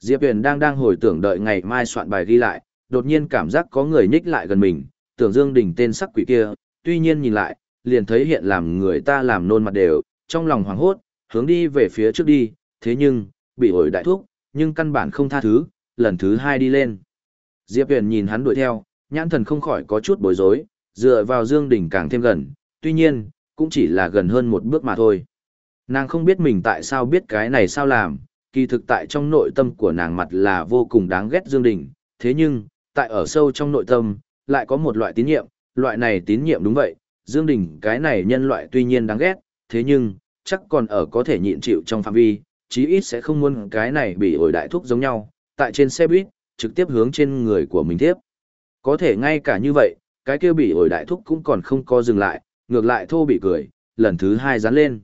Diệp Huyền đang đang hồi tưởng đợi ngày mai soạn bài ghi lại, đột nhiên cảm giác có người nhích lại gần mình, tưởng Dương Đình tên sắc quỷ kia, tuy nhiên nhìn lại, liền thấy hiện làm người ta làm nôn mặt đều, trong lòng hoảng hốt, hướng đi về phía trước đi, thế nhưng, bị ổi đại thúc, nhưng căn bản không tha thứ, lần thứ hai đi lên. Diệp Huyền nhìn hắn đuổi theo, nhãn thần không khỏi có chút bối rối, dựa vào Dương Đình càng thêm gần, tuy nhiên, cũng chỉ là gần hơn một bước mà thôi. Nàng không biết mình tại sao biết cái này sao làm, kỳ thực tại trong nội tâm của nàng mặt là vô cùng đáng ghét Dương Đình, thế nhưng, tại ở sâu trong nội tâm, lại có một loại tín nhiệm, loại này tín nhiệm đúng vậy, Dương Đình cái này nhân loại tuy nhiên đáng ghét, thế nhưng, chắc còn ở có thể nhịn chịu trong phạm vi, chí ít sẽ không muốn cái này bị ổi đại thúc giống nhau, tại trên xe buýt, trực tiếp hướng trên người của mình tiếp. Có thể ngay cả như vậy, cái kia bị ổi đại thúc cũng còn không co dừng lại, ngược lại thô bị cười, lần thứ hai dán lên.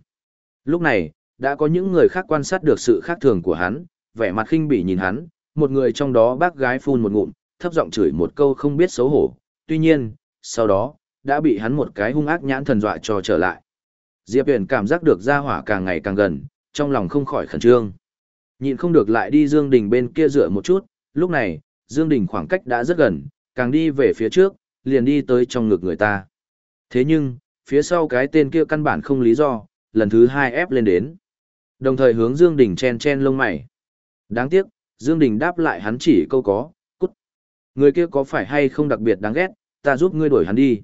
Lúc này, đã có những người khác quan sát được sự khác thường của hắn, vẻ mặt khinh bỉ nhìn hắn, một người trong đó bác gái phun một ngụm, thấp giọng chửi một câu không biết xấu hổ, tuy nhiên, sau đó, đã bị hắn một cái hung ác nhãn thần dọa cho trở lại. Diệp Huyền cảm giác được gia hỏa càng ngày càng gần, trong lòng không khỏi khẩn trương. Nhịn không được lại đi Dương Đình bên kia dựa một chút, lúc này, Dương Đình khoảng cách đã rất gần, càng đi về phía trước, liền đi tới trong ngực người ta. Thế nhưng, phía sau cái tên kia căn bản không lý do, lần thứ hai ép lên đến. Đồng thời hướng Dương Đình chen chen lông mày. Đáng tiếc, Dương Đình đáp lại hắn chỉ câu có, cút. Người kia có phải hay không đặc biệt đáng ghét, ta giúp ngươi đuổi hắn đi.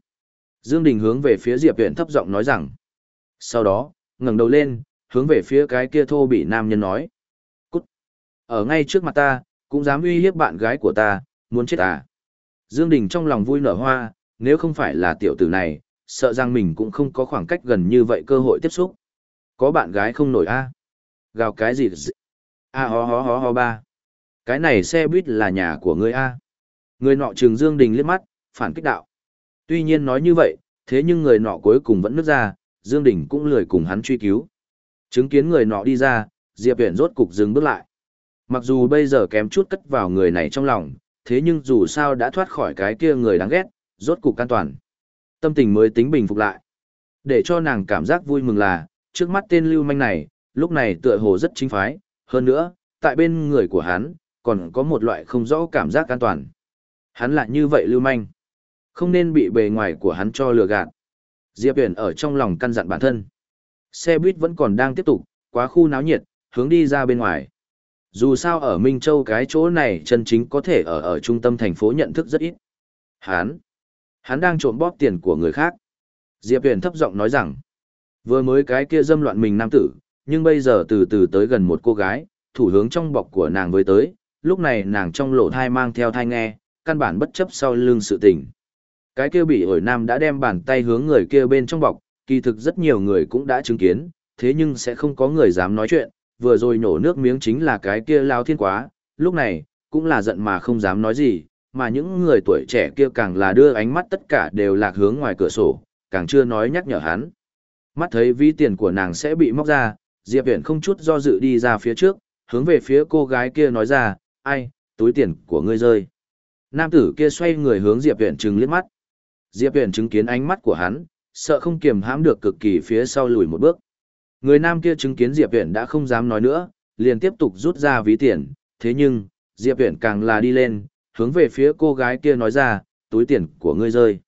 Dương Đình hướng về phía Diệp Viễn thấp giọng nói rằng. Sau đó, ngẩng đầu lên, hướng về phía cái kia thô bị nam nhân nói. Cút. Ở ngay trước mặt ta, cũng dám uy hiếp bạn gái của ta, muốn chết à. Dương Đình trong lòng vui nở hoa, nếu không phải là tiểu tử này, sợ rằng mình cũng không có khoảng cách gần như vậy cơ hội tiếp xúc. Có bạn gái không nổi a à? Gào cái gì? A à, ho ho ho ho ba. Cái này xe buýt là nhà của ngươi a Người nọ trừng Dương Đình liếc mắt, phản kích đạo. Tuy nhiên nói như vậy, thế nhưng người nọ cuối cùng vẫn nứt ra, Dương Đình cũng lười cùng hắn truy cứu. Chứng kiến người nọ đi ra, Diệp Viễn rốt cục dừng bước lại. Mặc dù bây giờ kém chút cất vào người này trong lòng, thế nhưng dù sao đã thoát khỏi cái kia người đáng ghét, rốt cục an toàn. Tâm tình mới tính bình phục lại. Để cho nàng cảm giác vui mừng là, trước mắt tên lưu manh này, lúc này tựa hồ rất chính phái, hơn nữa, tại bên người của hắn, còn có một loại không rõ cảm giác an toàn. Hắn lại như vậy lưu manh. Không nên bị bề ngoài của hắn cho lừa gạt. Diệp Huyền ở trong lòng căn dặn bản thân. Xe buýt vẫn còn đang tiếp tục, quá khu náo nhiệt, hướng đi ra bên ngoài. Dù sao ở Minh Châu cái chỗ này chân chính có thể ở ở trung tâm thành phố nhận thức rất ít. Hán, hắn đang trộm bóp tiền của người khác. Diệp Huyền thấp giọng nói rằng, vừa mới cái kia dâm loạn mình nam tử, nhưng bây giờ từ từ tới gần một cô gái, thủ hướng trong bọc của nàng với tới, lúc này nàng trong lỗ thai mang theo thai nghe, căn bản bất chấp sau lưng sự tình. Cái kia bị ổi nam đã đem bàn tay hướng người kia bên trong bọc, kỳ thực rất nhiều người cũng đã chứng kiến, thế nhưng sẽ không có người dám nói chuyện, vừa rồi nổ nước miếng chính là cái kia lao thiên quá, lúc này, cũng là giận mà không dám nói gì, mà những người tuổi trẻ kia càng là đưa ánh mắt tất cả đều lạc hướng ngoài cửa sổ, càng chưa nói nhắc nhở hắn. Mắt thấy ví tiền của nàng sẽ bị móc ra, Diệp Viễn không chút do dự đi ra phía trước, hướng về phía cô gái kia nói ra, ai, túi tiền của ngươi rơi. Nam tử kia xoay người hướng Diệp Viễn trừng liếc mắt. Diệp Huyền chứng kiến ánh mắt của hắn, sợ không kiềm hãm được cực kỳ phía sau lùi một bước. Người nam kia chứng kiến Diệp Viễn đã không dám nói nữa, liền tiếp tục rút ra ví tiền, thế nhưng, Diệp Viễn càng là đi lên, hướng về phía cô gái kia nói ra, túi tiền của ngươi rơi.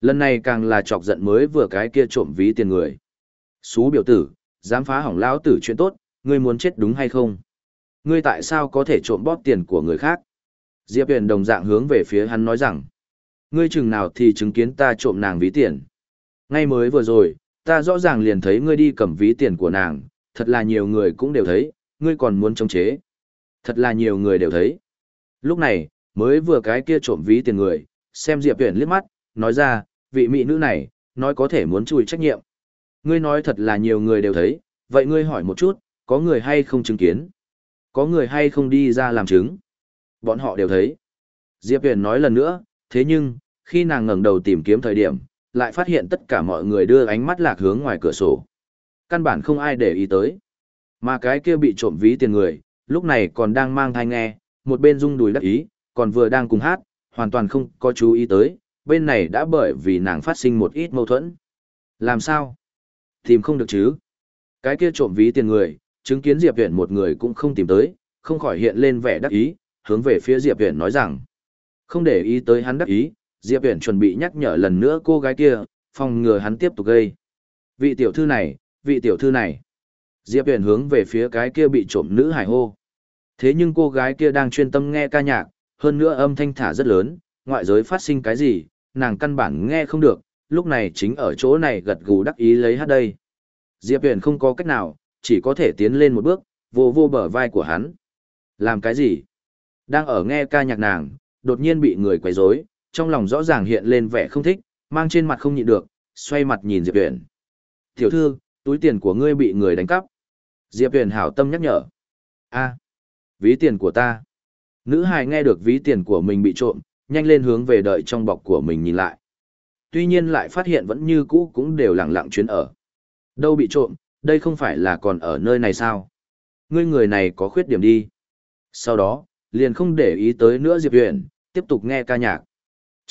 Lần này càng là chọc giận mới vừa cái kia trộm ví tiền người. Xú biểu tử, dám phá hỏng lão tử chuyện tốt, ngươi muốn chết đúng hay không? Ngươi tại sao có thể trộm bóp tiền của người khác? Diệp Viễn đồng dạng hướng về phía hắn nói rằng, ngươi chừng nào thì chứng kiến ta trộm nàng ví tiền. Ngay mới vừa rồi, ta rõ ràng liền thấy ngươi đi cầm ví tiền của nàng, thật là nhiều người cũng đều thấy, ngươi còn muốn chống chế. Thật là nhiều người đều thấy. Lúc này, mới vừa cái kia trộm ví tiền người, xem Diệp Huyền liếc mắt, nói ra, vị mỹ nữ này, nói có thể muốn chui trách nhiệm. Ngươi nói thật là nhiều người đều thấy, vậy ngươi hỏi một chút, có người hay không chứng kiến? Có người hay không đi ra làm chứng? Bọn họ đều thấy. Diệp Huyền nói lần nữa, thế nhưng, khi nàng ngẩng đầu tìm kiếm thời điểm, lại phát hiện tất cả mọi người đưa ánh mắt lạc hướng ngoài cửa sổ. Căn bản không ai để ý tới. Mà cái kia bị trộm ví tiền người, lúc này còn đang mang thai nghe, một bên rung đùi đắc ý, còn vừa đang cùng hát, hoàn toàn không có chú ý tới, bên này đã bởi vì nàng phát sinh một ít mâu thuẫn. Làm sao? Tìm không được chứ? Cái kia trộm ví tiền người, chứng kiến Diệp Viễn một người cũng không tìm tới, không khỏi hiện lên vẻ đắc ý, hướng về phía Diệp Viễn nói rằng, không để ý tới hắn đắc ý, Diệp Viễn chuẩn bị nhắc nhở lần nữa cô gái kia, phòng ngừa hắn tiếp tục gây. Vị tiểu thư này, vị tiểu thư này. Diệp Viễn hướng về phía cái kia bị trộm nữ hải hô. Thế nhưng cô gái kia đang chuyên tâm nghe ca nhạc, hơn nữa âm thanh thả rất lớn, ngoại giới phát sinh cái gì, nàng căn bản nghe không được, lúc này chính ở chỗ này gật gù đắc ý lấy hát đây. Diệp Viễn không có cách nào, chỉ có thể tiến lên một bước, vô vô bờ vai của hắn. Làm cái gì? Đang ở nghe ca nhạc nàng, đột nhiên bị người quấy rối, trong lòng rõ ràng hiện lên vẻ không thích, mang trên mặt không nhịn được, xoay mặt nhìn Diệp Uyển. Tiểu thư, túi tiền của ngươi bị người đánh cắp. Diệp Uyển hảo tâm nhắc nhở. a ví tiền của ta. Nữ hài nghe được ví tiền của mình bị trộm, nhanh lên hướng về đợi trong bọc của mình nhìn lại. Tuy nhiên lại phát hiện vẫn như cũ cũng đều lặng lặng chuyến ở. Đâu bị trộm, đây không phải là còn ở nơi này sao? Ngươi người này có khuyết điểm đi. Sau đó, liền không để ý tới nữa Diệp Uyển tiếp tục nghe ca nhạc.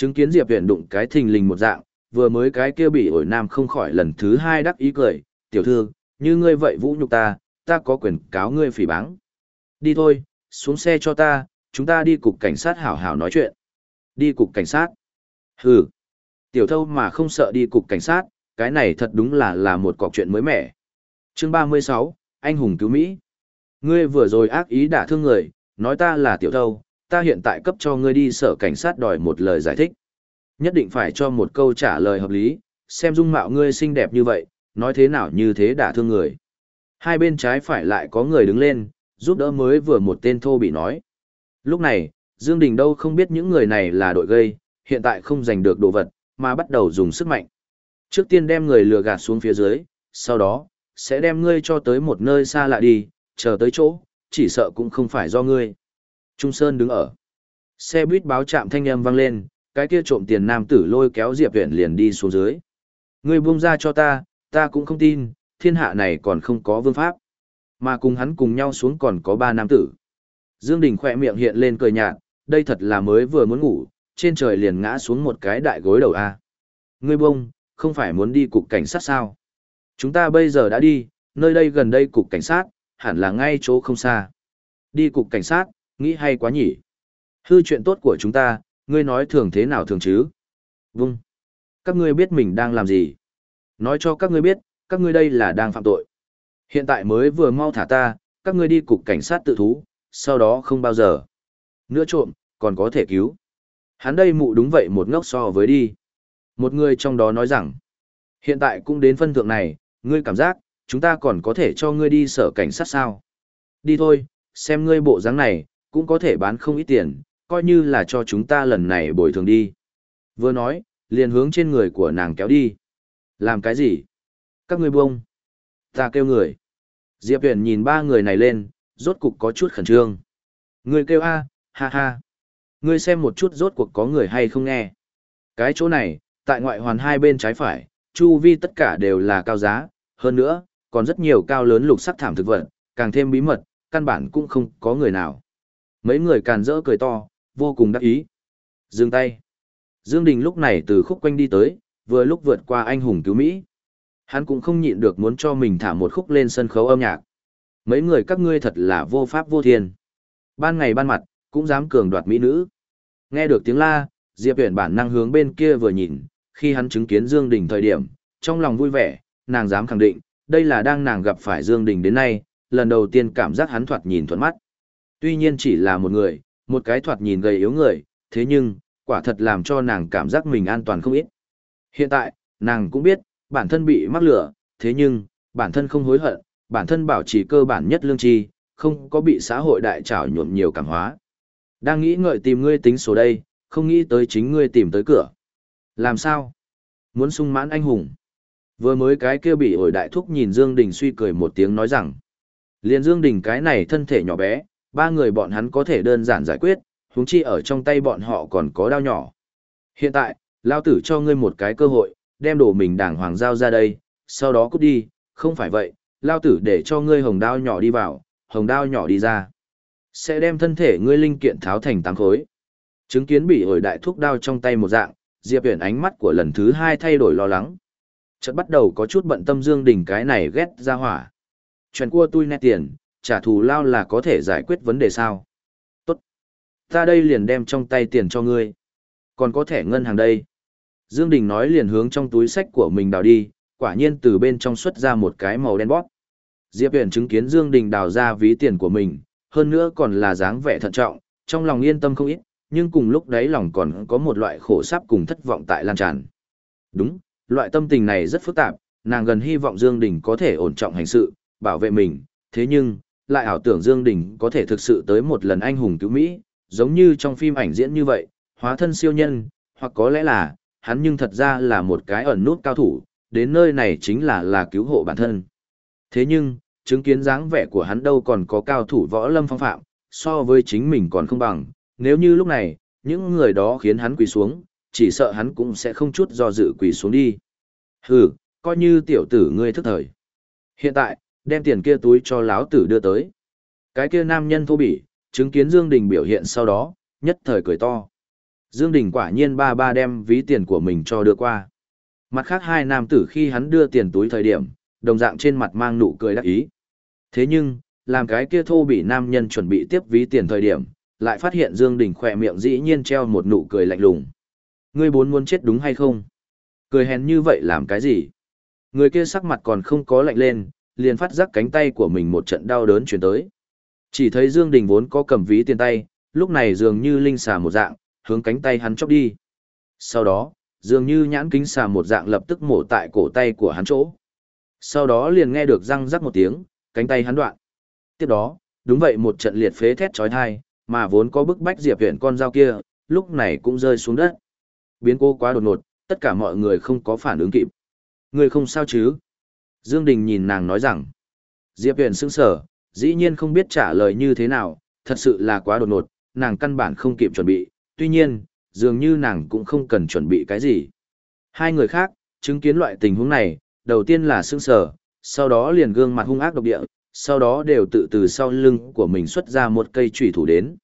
Chứng kiến Diệp Huyền đụng cái thình lình một dạng, vừa mới cái kia bị ổi nam không khỏi lần thứ hai đắc ý cười, tiểu thư, như ngươi vậy vũ nhục ta, ta có quyền cáo ngươi phỉ báng. Đi thôi, xuống xe cho ta, chúng ta đi cục cảnh sát hảo hảo nói chuyện. Đi cục cảnh sát. Hừ. Tiểu thâu mà không sợ đi cục cảnh sát, cái này thật đúng là là một cọc chuyện mới mẻ. Chương 36, Anh hùng cứu Mỹ. Ngươi vừa rồi ác ý đả thương người, nói ta là tiểu thâu, ta hiện tại cấp cho ngươi đi sở cảnh sát đòi một lời giải thích. Nhất định phải cho một câu trả lời hợp lý, xem dung mạo ngươi xinh đẹp như vậy, nói thế nào như thế đã thương người. Hai bên trái phải lại có người đứng lên, giúp đỡ mới vừa một tên thô bị nói. Lúc này, Dương Đình đâu không biết những người này là đội gây, hiện tại không giành được đồ vật, mà bắt đầu dùng sức mạnh. Trước tiên đem người lừa gạt xuống phía dưới, sau đó, sẽ đem ngươi cho tới một nơi xa lạ đi, chờ tới chỗ, chỉ sợ cũng không phải do ngươi. Trung Sơn đứng ở. Xe buýt báo chạm thanh âm vang lên, cái kia trộm tiền nam tử lôi kéo Diệp Viễn liền đi xuống dưới. Ngươi buông ra cho ta, ta cũng không tin, thiên hạ này còn không có vương pháp. Mà cùng hắn cùng nhau xuống còn có ba nam tử. Dương Đình khỏe miệng hiện lên cười nhạt, đây thật là mới vừa muốn ngủ, trên trời liền ngã xuống một cái đại gối đầu a. Ngươi buông, không phải muốn đi cục cảnh sát sao? Chúng ta bây giờ đã đi, nơi đây gần đây cục cảnh sát, hẳn là ngay chỗ không xa. Đi cục cảnh sát, nghĩ hay quá nhỉ? Hư chuyện tốt của chúng ta, ngươi nói thường thế nào thường chứ? Vung. Các ngươi biết mình đang làm gì? Nói cho các ngươi biết, các ngươi đây là đang phạm tội. Hiện tại mới vừa mau thả ta, các ngươi đi cục cảnh sát tự thú, sau đó không bao giờ. Nữa trộm, còn có thể cứu. Hắn đây mụ đúng vậy một ngốc so với đi. Một người trong đó nói rằng, hiện tại cũng đến phân thượng này, ngươi cảm giác, chúng ta còn có thể cho ngươi đi sở cảnh sát sao. Đi thôi, xem ngươi bộ dáng này, cũng có thể bán không ít tiền, coi như là cho chúng ta lần này bồi thường đi. Vừa nói, liền hướng trên người của nàng kéo đi. Làm cái gì? Các ngươi buông. Ta kêu người. Diệp Huyền nhìn ba người này lên, rốt cục có chút khẩn trương. người kêu a, ha ha. Ngươi xem một chút rốt cuộc có người hay không nghe. Cái chỗ này, tại ngoại hoàn hai bên trái phải, chu vi tất cả đều là cao giá, hơn nữa, còn rất nhiều cao lớn lục sắc thảm thực vật, càng thêm bí mật, căn bản cũng không có người nào. Mấy người càn rỡ cười to, vô cùng đắc ý. Dừng tay. Dương Đình lúc này từ khúc quanh đi tới, vừa lúc vượt qua anh hùng cứu Mỹ. Hắn cũng không nhịn được muốn cho mình thả một khúc lên sân khấu âm nhạc. Mấy người các ngươi thật là vô pháp vô thiên. Ban ngày ban mặt, cũng dám cường đoạt mỹ nữ. Nghe được tiếng la, Diệp Uyển bản năng hướng bên kia vừa nhìn, khi hắn chứng kiến Dương Đình thời điểm, trong lòng vui vẻ, nàng dám khẳng định, đây là đang nàng gặp phải Dương Đình đến nay, lần đầu tiên cảm giác hắn thoạt nhìn thuận mắt. Tuy nhiên chỉ là một người, một cái thoạt nhìn gầy yếu người, thế nhưng, quả thật làm cho nàng cảm giác mình an toàn không ít. Hiện tại, nàng cũng biết, bản thân bị mắc lửa, thế nhưng, bản thân không hối hận, bản thân bảo trì cơ bản nhất lương tri, không có bị xã hội đại trảo nhuộm nhiều cảm hóa. Đang nghĩ ngợi tìm ngươi tính số đây, không nghĩ tới chính ngươi tìm tới cửa. Làm sao? Muốn sung mãn anh hùng. Vừa mới cái kia bị ổi đại thúc nhìn Dương Đình suy cười một tiếng nói rằng. Liền Dương Đình cái này thân thể nhỏ bé, ba người bọn hắn có thể đơn giản giải quyết, huống chi ở trong tay bọn họ còn có đao nhỏ. Hiện tại, lao tử cho ngươi một cái cơ hội, đem đồ mình đảng hoàng giao ra đây, sau đó cút đi, không phải vậy, lao tử để cho ngươi hồng đao nhỏ đi vào, hồng đao nhỏ đi ra. Sẽ đem thân thể ngươi linh kiện tháo thành tám khối. Chứng kiến bị ổi đại thuốc đao trong tay một dạng, Diệp Huyền ánh mắt của lần thứ hai thay đổi lo lắng. Chợt bắt đầu có chút bận tâm Dương Đình cái này ghét ra hỏa. Chuyện cua tôi nét tiền, trả thù lao là có thể giải quyết vấn đề sao. Tốt. Ta đây liền đem trong tay tiền cho ngươi. Còn có thẻ ngân hàng đây. Dương Đình nói liền hướng trong túi sách của mình đào đi, quả nhiên từ bên trong xuất ra một cái màu đen bóp. Diệp Huyền chứng kiến Dương Đình đào ra ví tiền của mình, hơn nữa còn là dáng vẻ thận trọng, trong lòng yên tâm không ít, nhưng cùng lúc đấy lòng còn có một loại khổ sáp cùng thất vọng tại lan tràn. Đúng, loại tâm tình này rất phức tạp, nàng gần hy vọng Dương Đình có thể ổn trọng hành sự, bảo vệ mình, thế nhưng, lại ảo tưởng Dương Đình có thể thực sự tới một lần anh hùng cứu Mỹ, giống như trong phim ảnh diễn như vậy, hóa thân siêu nhân, hoặc có lẽ là, hắn nhưng thật ra là một cái ẩn nút cao thủ, đến nơi này chính là là cứu hộ bản thân. Thế nhưng, chứng kiến dáng vẻ của hắn đâu còn có cao thủ võ lâm phong phạm, so với chính mình còn không bằng, nếu như lúc này, những người đó khiến hắn quỳ xuống, chỉ sợ hắn cũng sẽ không chút do dự quỳ xuống đi. Hừ, coi như tiểu tử ngươi thức thời. Hiện tại, đem tiền kia túi cho lão tử đưa tới. Cái kia nam nhân thô bỉ, chứng kiến Dương Đình biểu hiện sau đó, nhất thời cười to. Dương Đình quả nhiên ba ba đem ví tiền của mình cho đưa qua. Mặt khác hai nam tử khi hắn đưa tiền túi thời điểm, đồng dạng trên mặt mang nụ cười đắc ý. Thế nhưng, làm cái kia thô bỉ nam nhân chuẩn bị tiếp ví tiền thời điểm, lại phát hiện Dương Đình khỏe miệng dĩ nhiên treo một nụ cười lạnh lùng. Ngươi bốn muốn chết đúng hay không? Cười hèn như vậy làm cái gì? Người kia sắc mặt còn không có lạnh lên, liền phát giác cánh tay của mình một trận đau đớn chuyển tới. Chỉ thấy Dương Đình vốn có cầm ví tiền tay, lúc này dường như linh xà một dạng, hướng cánh tay hắn chóc đi. Sau đó, dường như nhãn kính xà một dạng lập tức mổ tại cổ tay của hắn chỗ. Sau đó liền nghe được răng rắc một tiếng, cánh tay hắn đoạn. Tiếp đó, đúng vậy một trận liệt phế thét chói tai, mà vốn có bức bách Diệp Huyền con dao kia, lúc này cũng rơi xuống đất. Biến cố quá đột ngột, tất cả mọi người không có phản ứng kịp. Người không sao chứ? Dương Đình nhìn nàng nói rằng. Diệp Huyền sững sờ, dĩ nhiên không biết trả lời như thế nào, thật sự là quá đột ngột, nàng căn bản không kịp chuẩn bị, tuy nhiên, dường như nàng cũng không cần chuẩn bị cái gì. Hai người khác, chứng kiến loại tình huống này, đầu tiên là sững sờ, sau đó liền gương mặt hung ác độc địa, sau đó đều tự từ sau lưng của mình xuất ra một cây chủy thủ đến.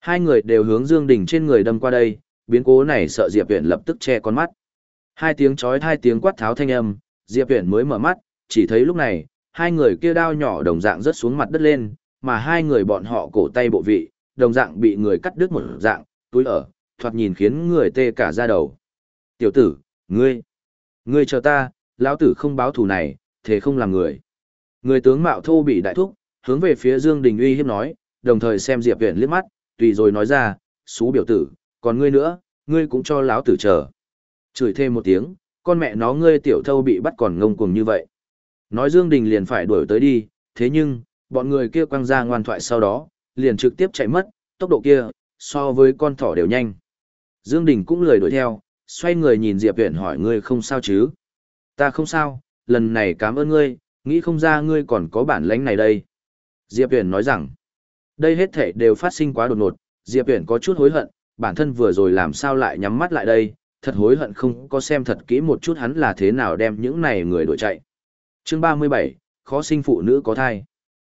Hai người đều hướng Dương Đình trên người đâm qua đây, biến cố này sợ Diệp Viễn lập tức che con mắt. Hai tiếng chói hai tiếng quát tháo thanh âm, Diệp Viễn mới mở mắt, chỉ thấy lúc này, hai người kia đao nhỏ đồng dạng rớt xuống mặt đất lên, mà hai người bọn họ cổ tay bộ vị, đồng dạng bị người cắt đứt một dạng, túi ở, thoạt nhìn khiến người tê cả da đầu. Tiểu tử, ngươi, ngươi chờ ta, lão tử không báo thù này, thế không làm người. Người tướng mạo thô bị đại thúc, hướng về phía Dương Đình uy hiếp nói, đồng thời xem Diệp Viễn liếc mắt, tùy rồi nói ra, xú biểu tử, còn ngươi nữa, ngươi cũng cho lão tử chờ. Chửi thêm một tiếng, con mẹ nó ngươi tiểu thâu bị bắt còn ngông cuồng như vậy. Nói Dương Đình liền phải đuổi tới đi, thế nhưng, bọn người kia quăng ra ngoan thoại sau đó, liền trực tiếp chạy mất, tốc độ kia, so với con thỏ đều nhanh. Dương Đình cũng lười đuổi theo, xoay người nhìn Diệp Viễn hỏi ngươi không sao chứ? Ta không sao, lần này cảm ơn ngươi, nghĩ không ra ngươi còn có bản lĩnh này đây. Diệp Viễn nói rằng, đây hết thể đều phát sinh quá đột ngột, Diệp Viễn có chút hối hận, bản thân vừa rồi làm sao lại nhắm mắt lại đây, thật hối hận không có xem thật kỹ một chút hắn là thế nào đem những này người đuổi chạy. Chương 37, khó sinh phụ nữ có thai.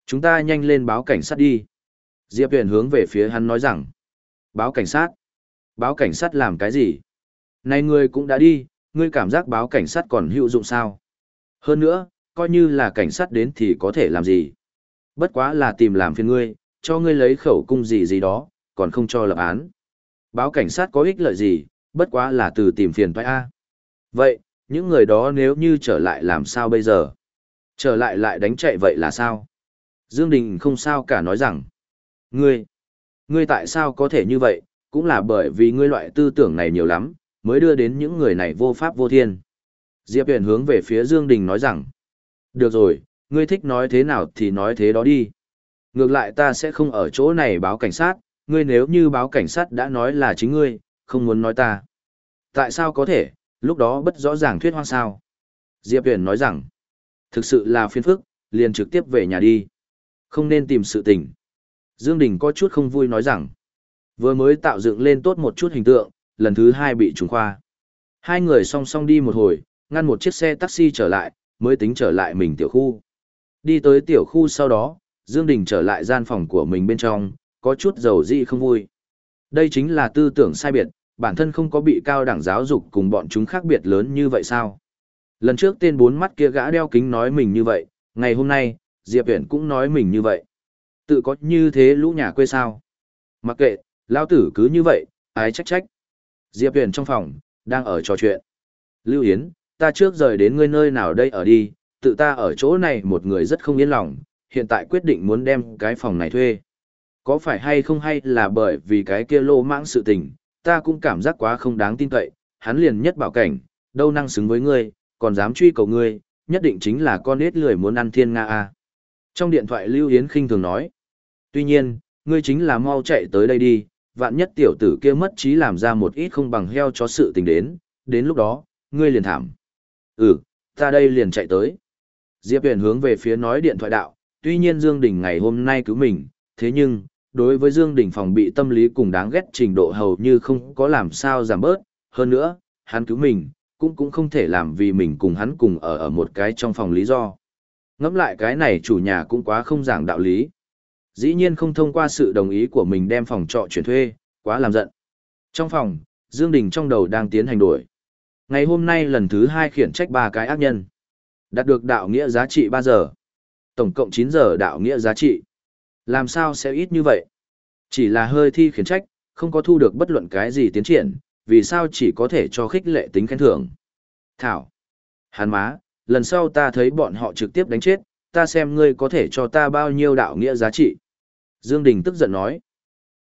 Chúng ta nhanh lên báo cảnh sát đi. Diệp huyền hướng về phía hắn nói rằng, báo cảnh sát? Báo cảnh sát làm cái gì? Này ngươi cũng đã đi, ngươi cảm giác báo cảnh sát còn hữu dụng sao? Hơn nữa, coi như là cảnh sát đến thì có thể làm gì? Bất quá là tìm làm phiền ngươi, cho ngươi lấy khẩu cung gì gì đó, còn không cho lập án. Báo cảnh sát có ích lợi gì, bất quá là từ tìm phiền toái A. Vậy, những người đó nếu như trở lại làm sao bây giờ? Trở lại lại đánh chạy vậy là sao? Dương Đình không sao cả nói rằng, ngươi, ngươi tại sao có thể như vậy, cũng là bởi vì ngươi loại tư tưởng này nhiều lắm, mới đưa đến những người này vô pháp vô thiên. Diệp Huyền hướng về phía Dương Đình nói rằng, được rồi, ngươi thích nói thế nào thì nói thế đó đi. Ngược lại ta sẽ không ở chỗ này báo cảnh sát, ngươi nếu như báo cảnh sát đã nói là chính ngươi, không muốn nói ta. Tại sao có thể, lúc đó bất rõ ràng thuyết hoang sao. Diệp Huyền nói rằng, thực sự là phiền phức, liền trực tiếp về nhà đi. Không nên tìm sự tình. Dương Đình có chút không vui nói rằng, vừa mới tạo dựng lên tốt một chút hình tượng, lần thứ hai bị trùng khoa. Hai người song song đi một hồi, ngăn một chiếc xe taxi trở lại, mới tính trở lại mình tiểu khu. Đi tới tiểu khu sau đó, Dương Đình trở lại gian phòng của mình bên trong, có chút dầu dị không vui. Đây chính là tư tưởng sai biệt, bản thân không có bị cao đẳng giáo dục cùng bọn chúng khác biệt lớn như vậy sao? Lần trước tên bốn mắt kia gã đeo kính nói mình như vậy, ngày hôm nay, Diệp Viễn cũng nói mình như vậy. Tự có như thế lũ nhà quê sao? Mặc kệ, lao tử cứ như vậy, ái trách trách. Diệp Viễn trong phòng, đang ở trò chuyện. Lưu Yến, ta trước rời đến ngươi nơi nào đây ở đi, tự ta ở chỗ này một người rất không yên lòng, hiện tại quyết định muốn đem cái phòng này thuê. Có phải hay không hay là bởi vì cái kia lô mãng sự tình, ta cũng cảm giác quá không đáng tin cậy, hắn liền nhất bảo cảnh, đâu năng xứng với ngươi, còn dám truy cầu ngươi, nhất định chính là con nết lười muốn ăn thiên Nga a. Trong điện thoại Lưu Yến khinh thường nói, tuy nhiên, ngươi chính là mau chạy tới đây đi, vạn nhất tiểu tử kia mất trí làm ra một ít không bằng heo cho sự tình đến, đến lúc đó, ngươi liền thảm. Ừ, ta đây liền chạy tới. Diệp Huyền hướng về phía nói điện thoại đạo, tuy nhiên Dương Đình ngày hôm nay cứu mình, thế nhưng, đối với Dương Đình phòng bị tâm lý cùng đáng ghét trình độ hầu như không có làm sao giảm bớt, hơn nữa, hắn cứu mình, cũng cũng không thể làm vì mình cùng hắn cùng ở ở một cái trong phòng lý do. Ngẫm lại cái này chủ nhà cũng quá không giảng đạo lý. Dĩ nhiên không thông qua sự đồng ý của mình đem phòng trọ chuyển thuê, quá làm giận. Trong phòng, Dương Đình trong đầu đang tiến hành đổi. Ngày hôm nay lần thứ hai khiển trách ba cái ác nhân. Đạt được đạo nghĩa giá trị 3 giờ. Tổng cộng 9 giờ đạo nghĩa giá trị. Làm sao sẽ ít như vậy? Chỉ là hơi thi khiển trách, không có thu được bất luận cái gì tiến triển, vì sao chỉ có thể cho khích lệ tính khen thưởng. Thảo. Hán má, lần sau ta thấy bọn họ trực tiếp đánh chết, ta xem ngươi có thể cho ta bao nhiêu đạo nghĩa giá trị. Dương Đình tức giận nói.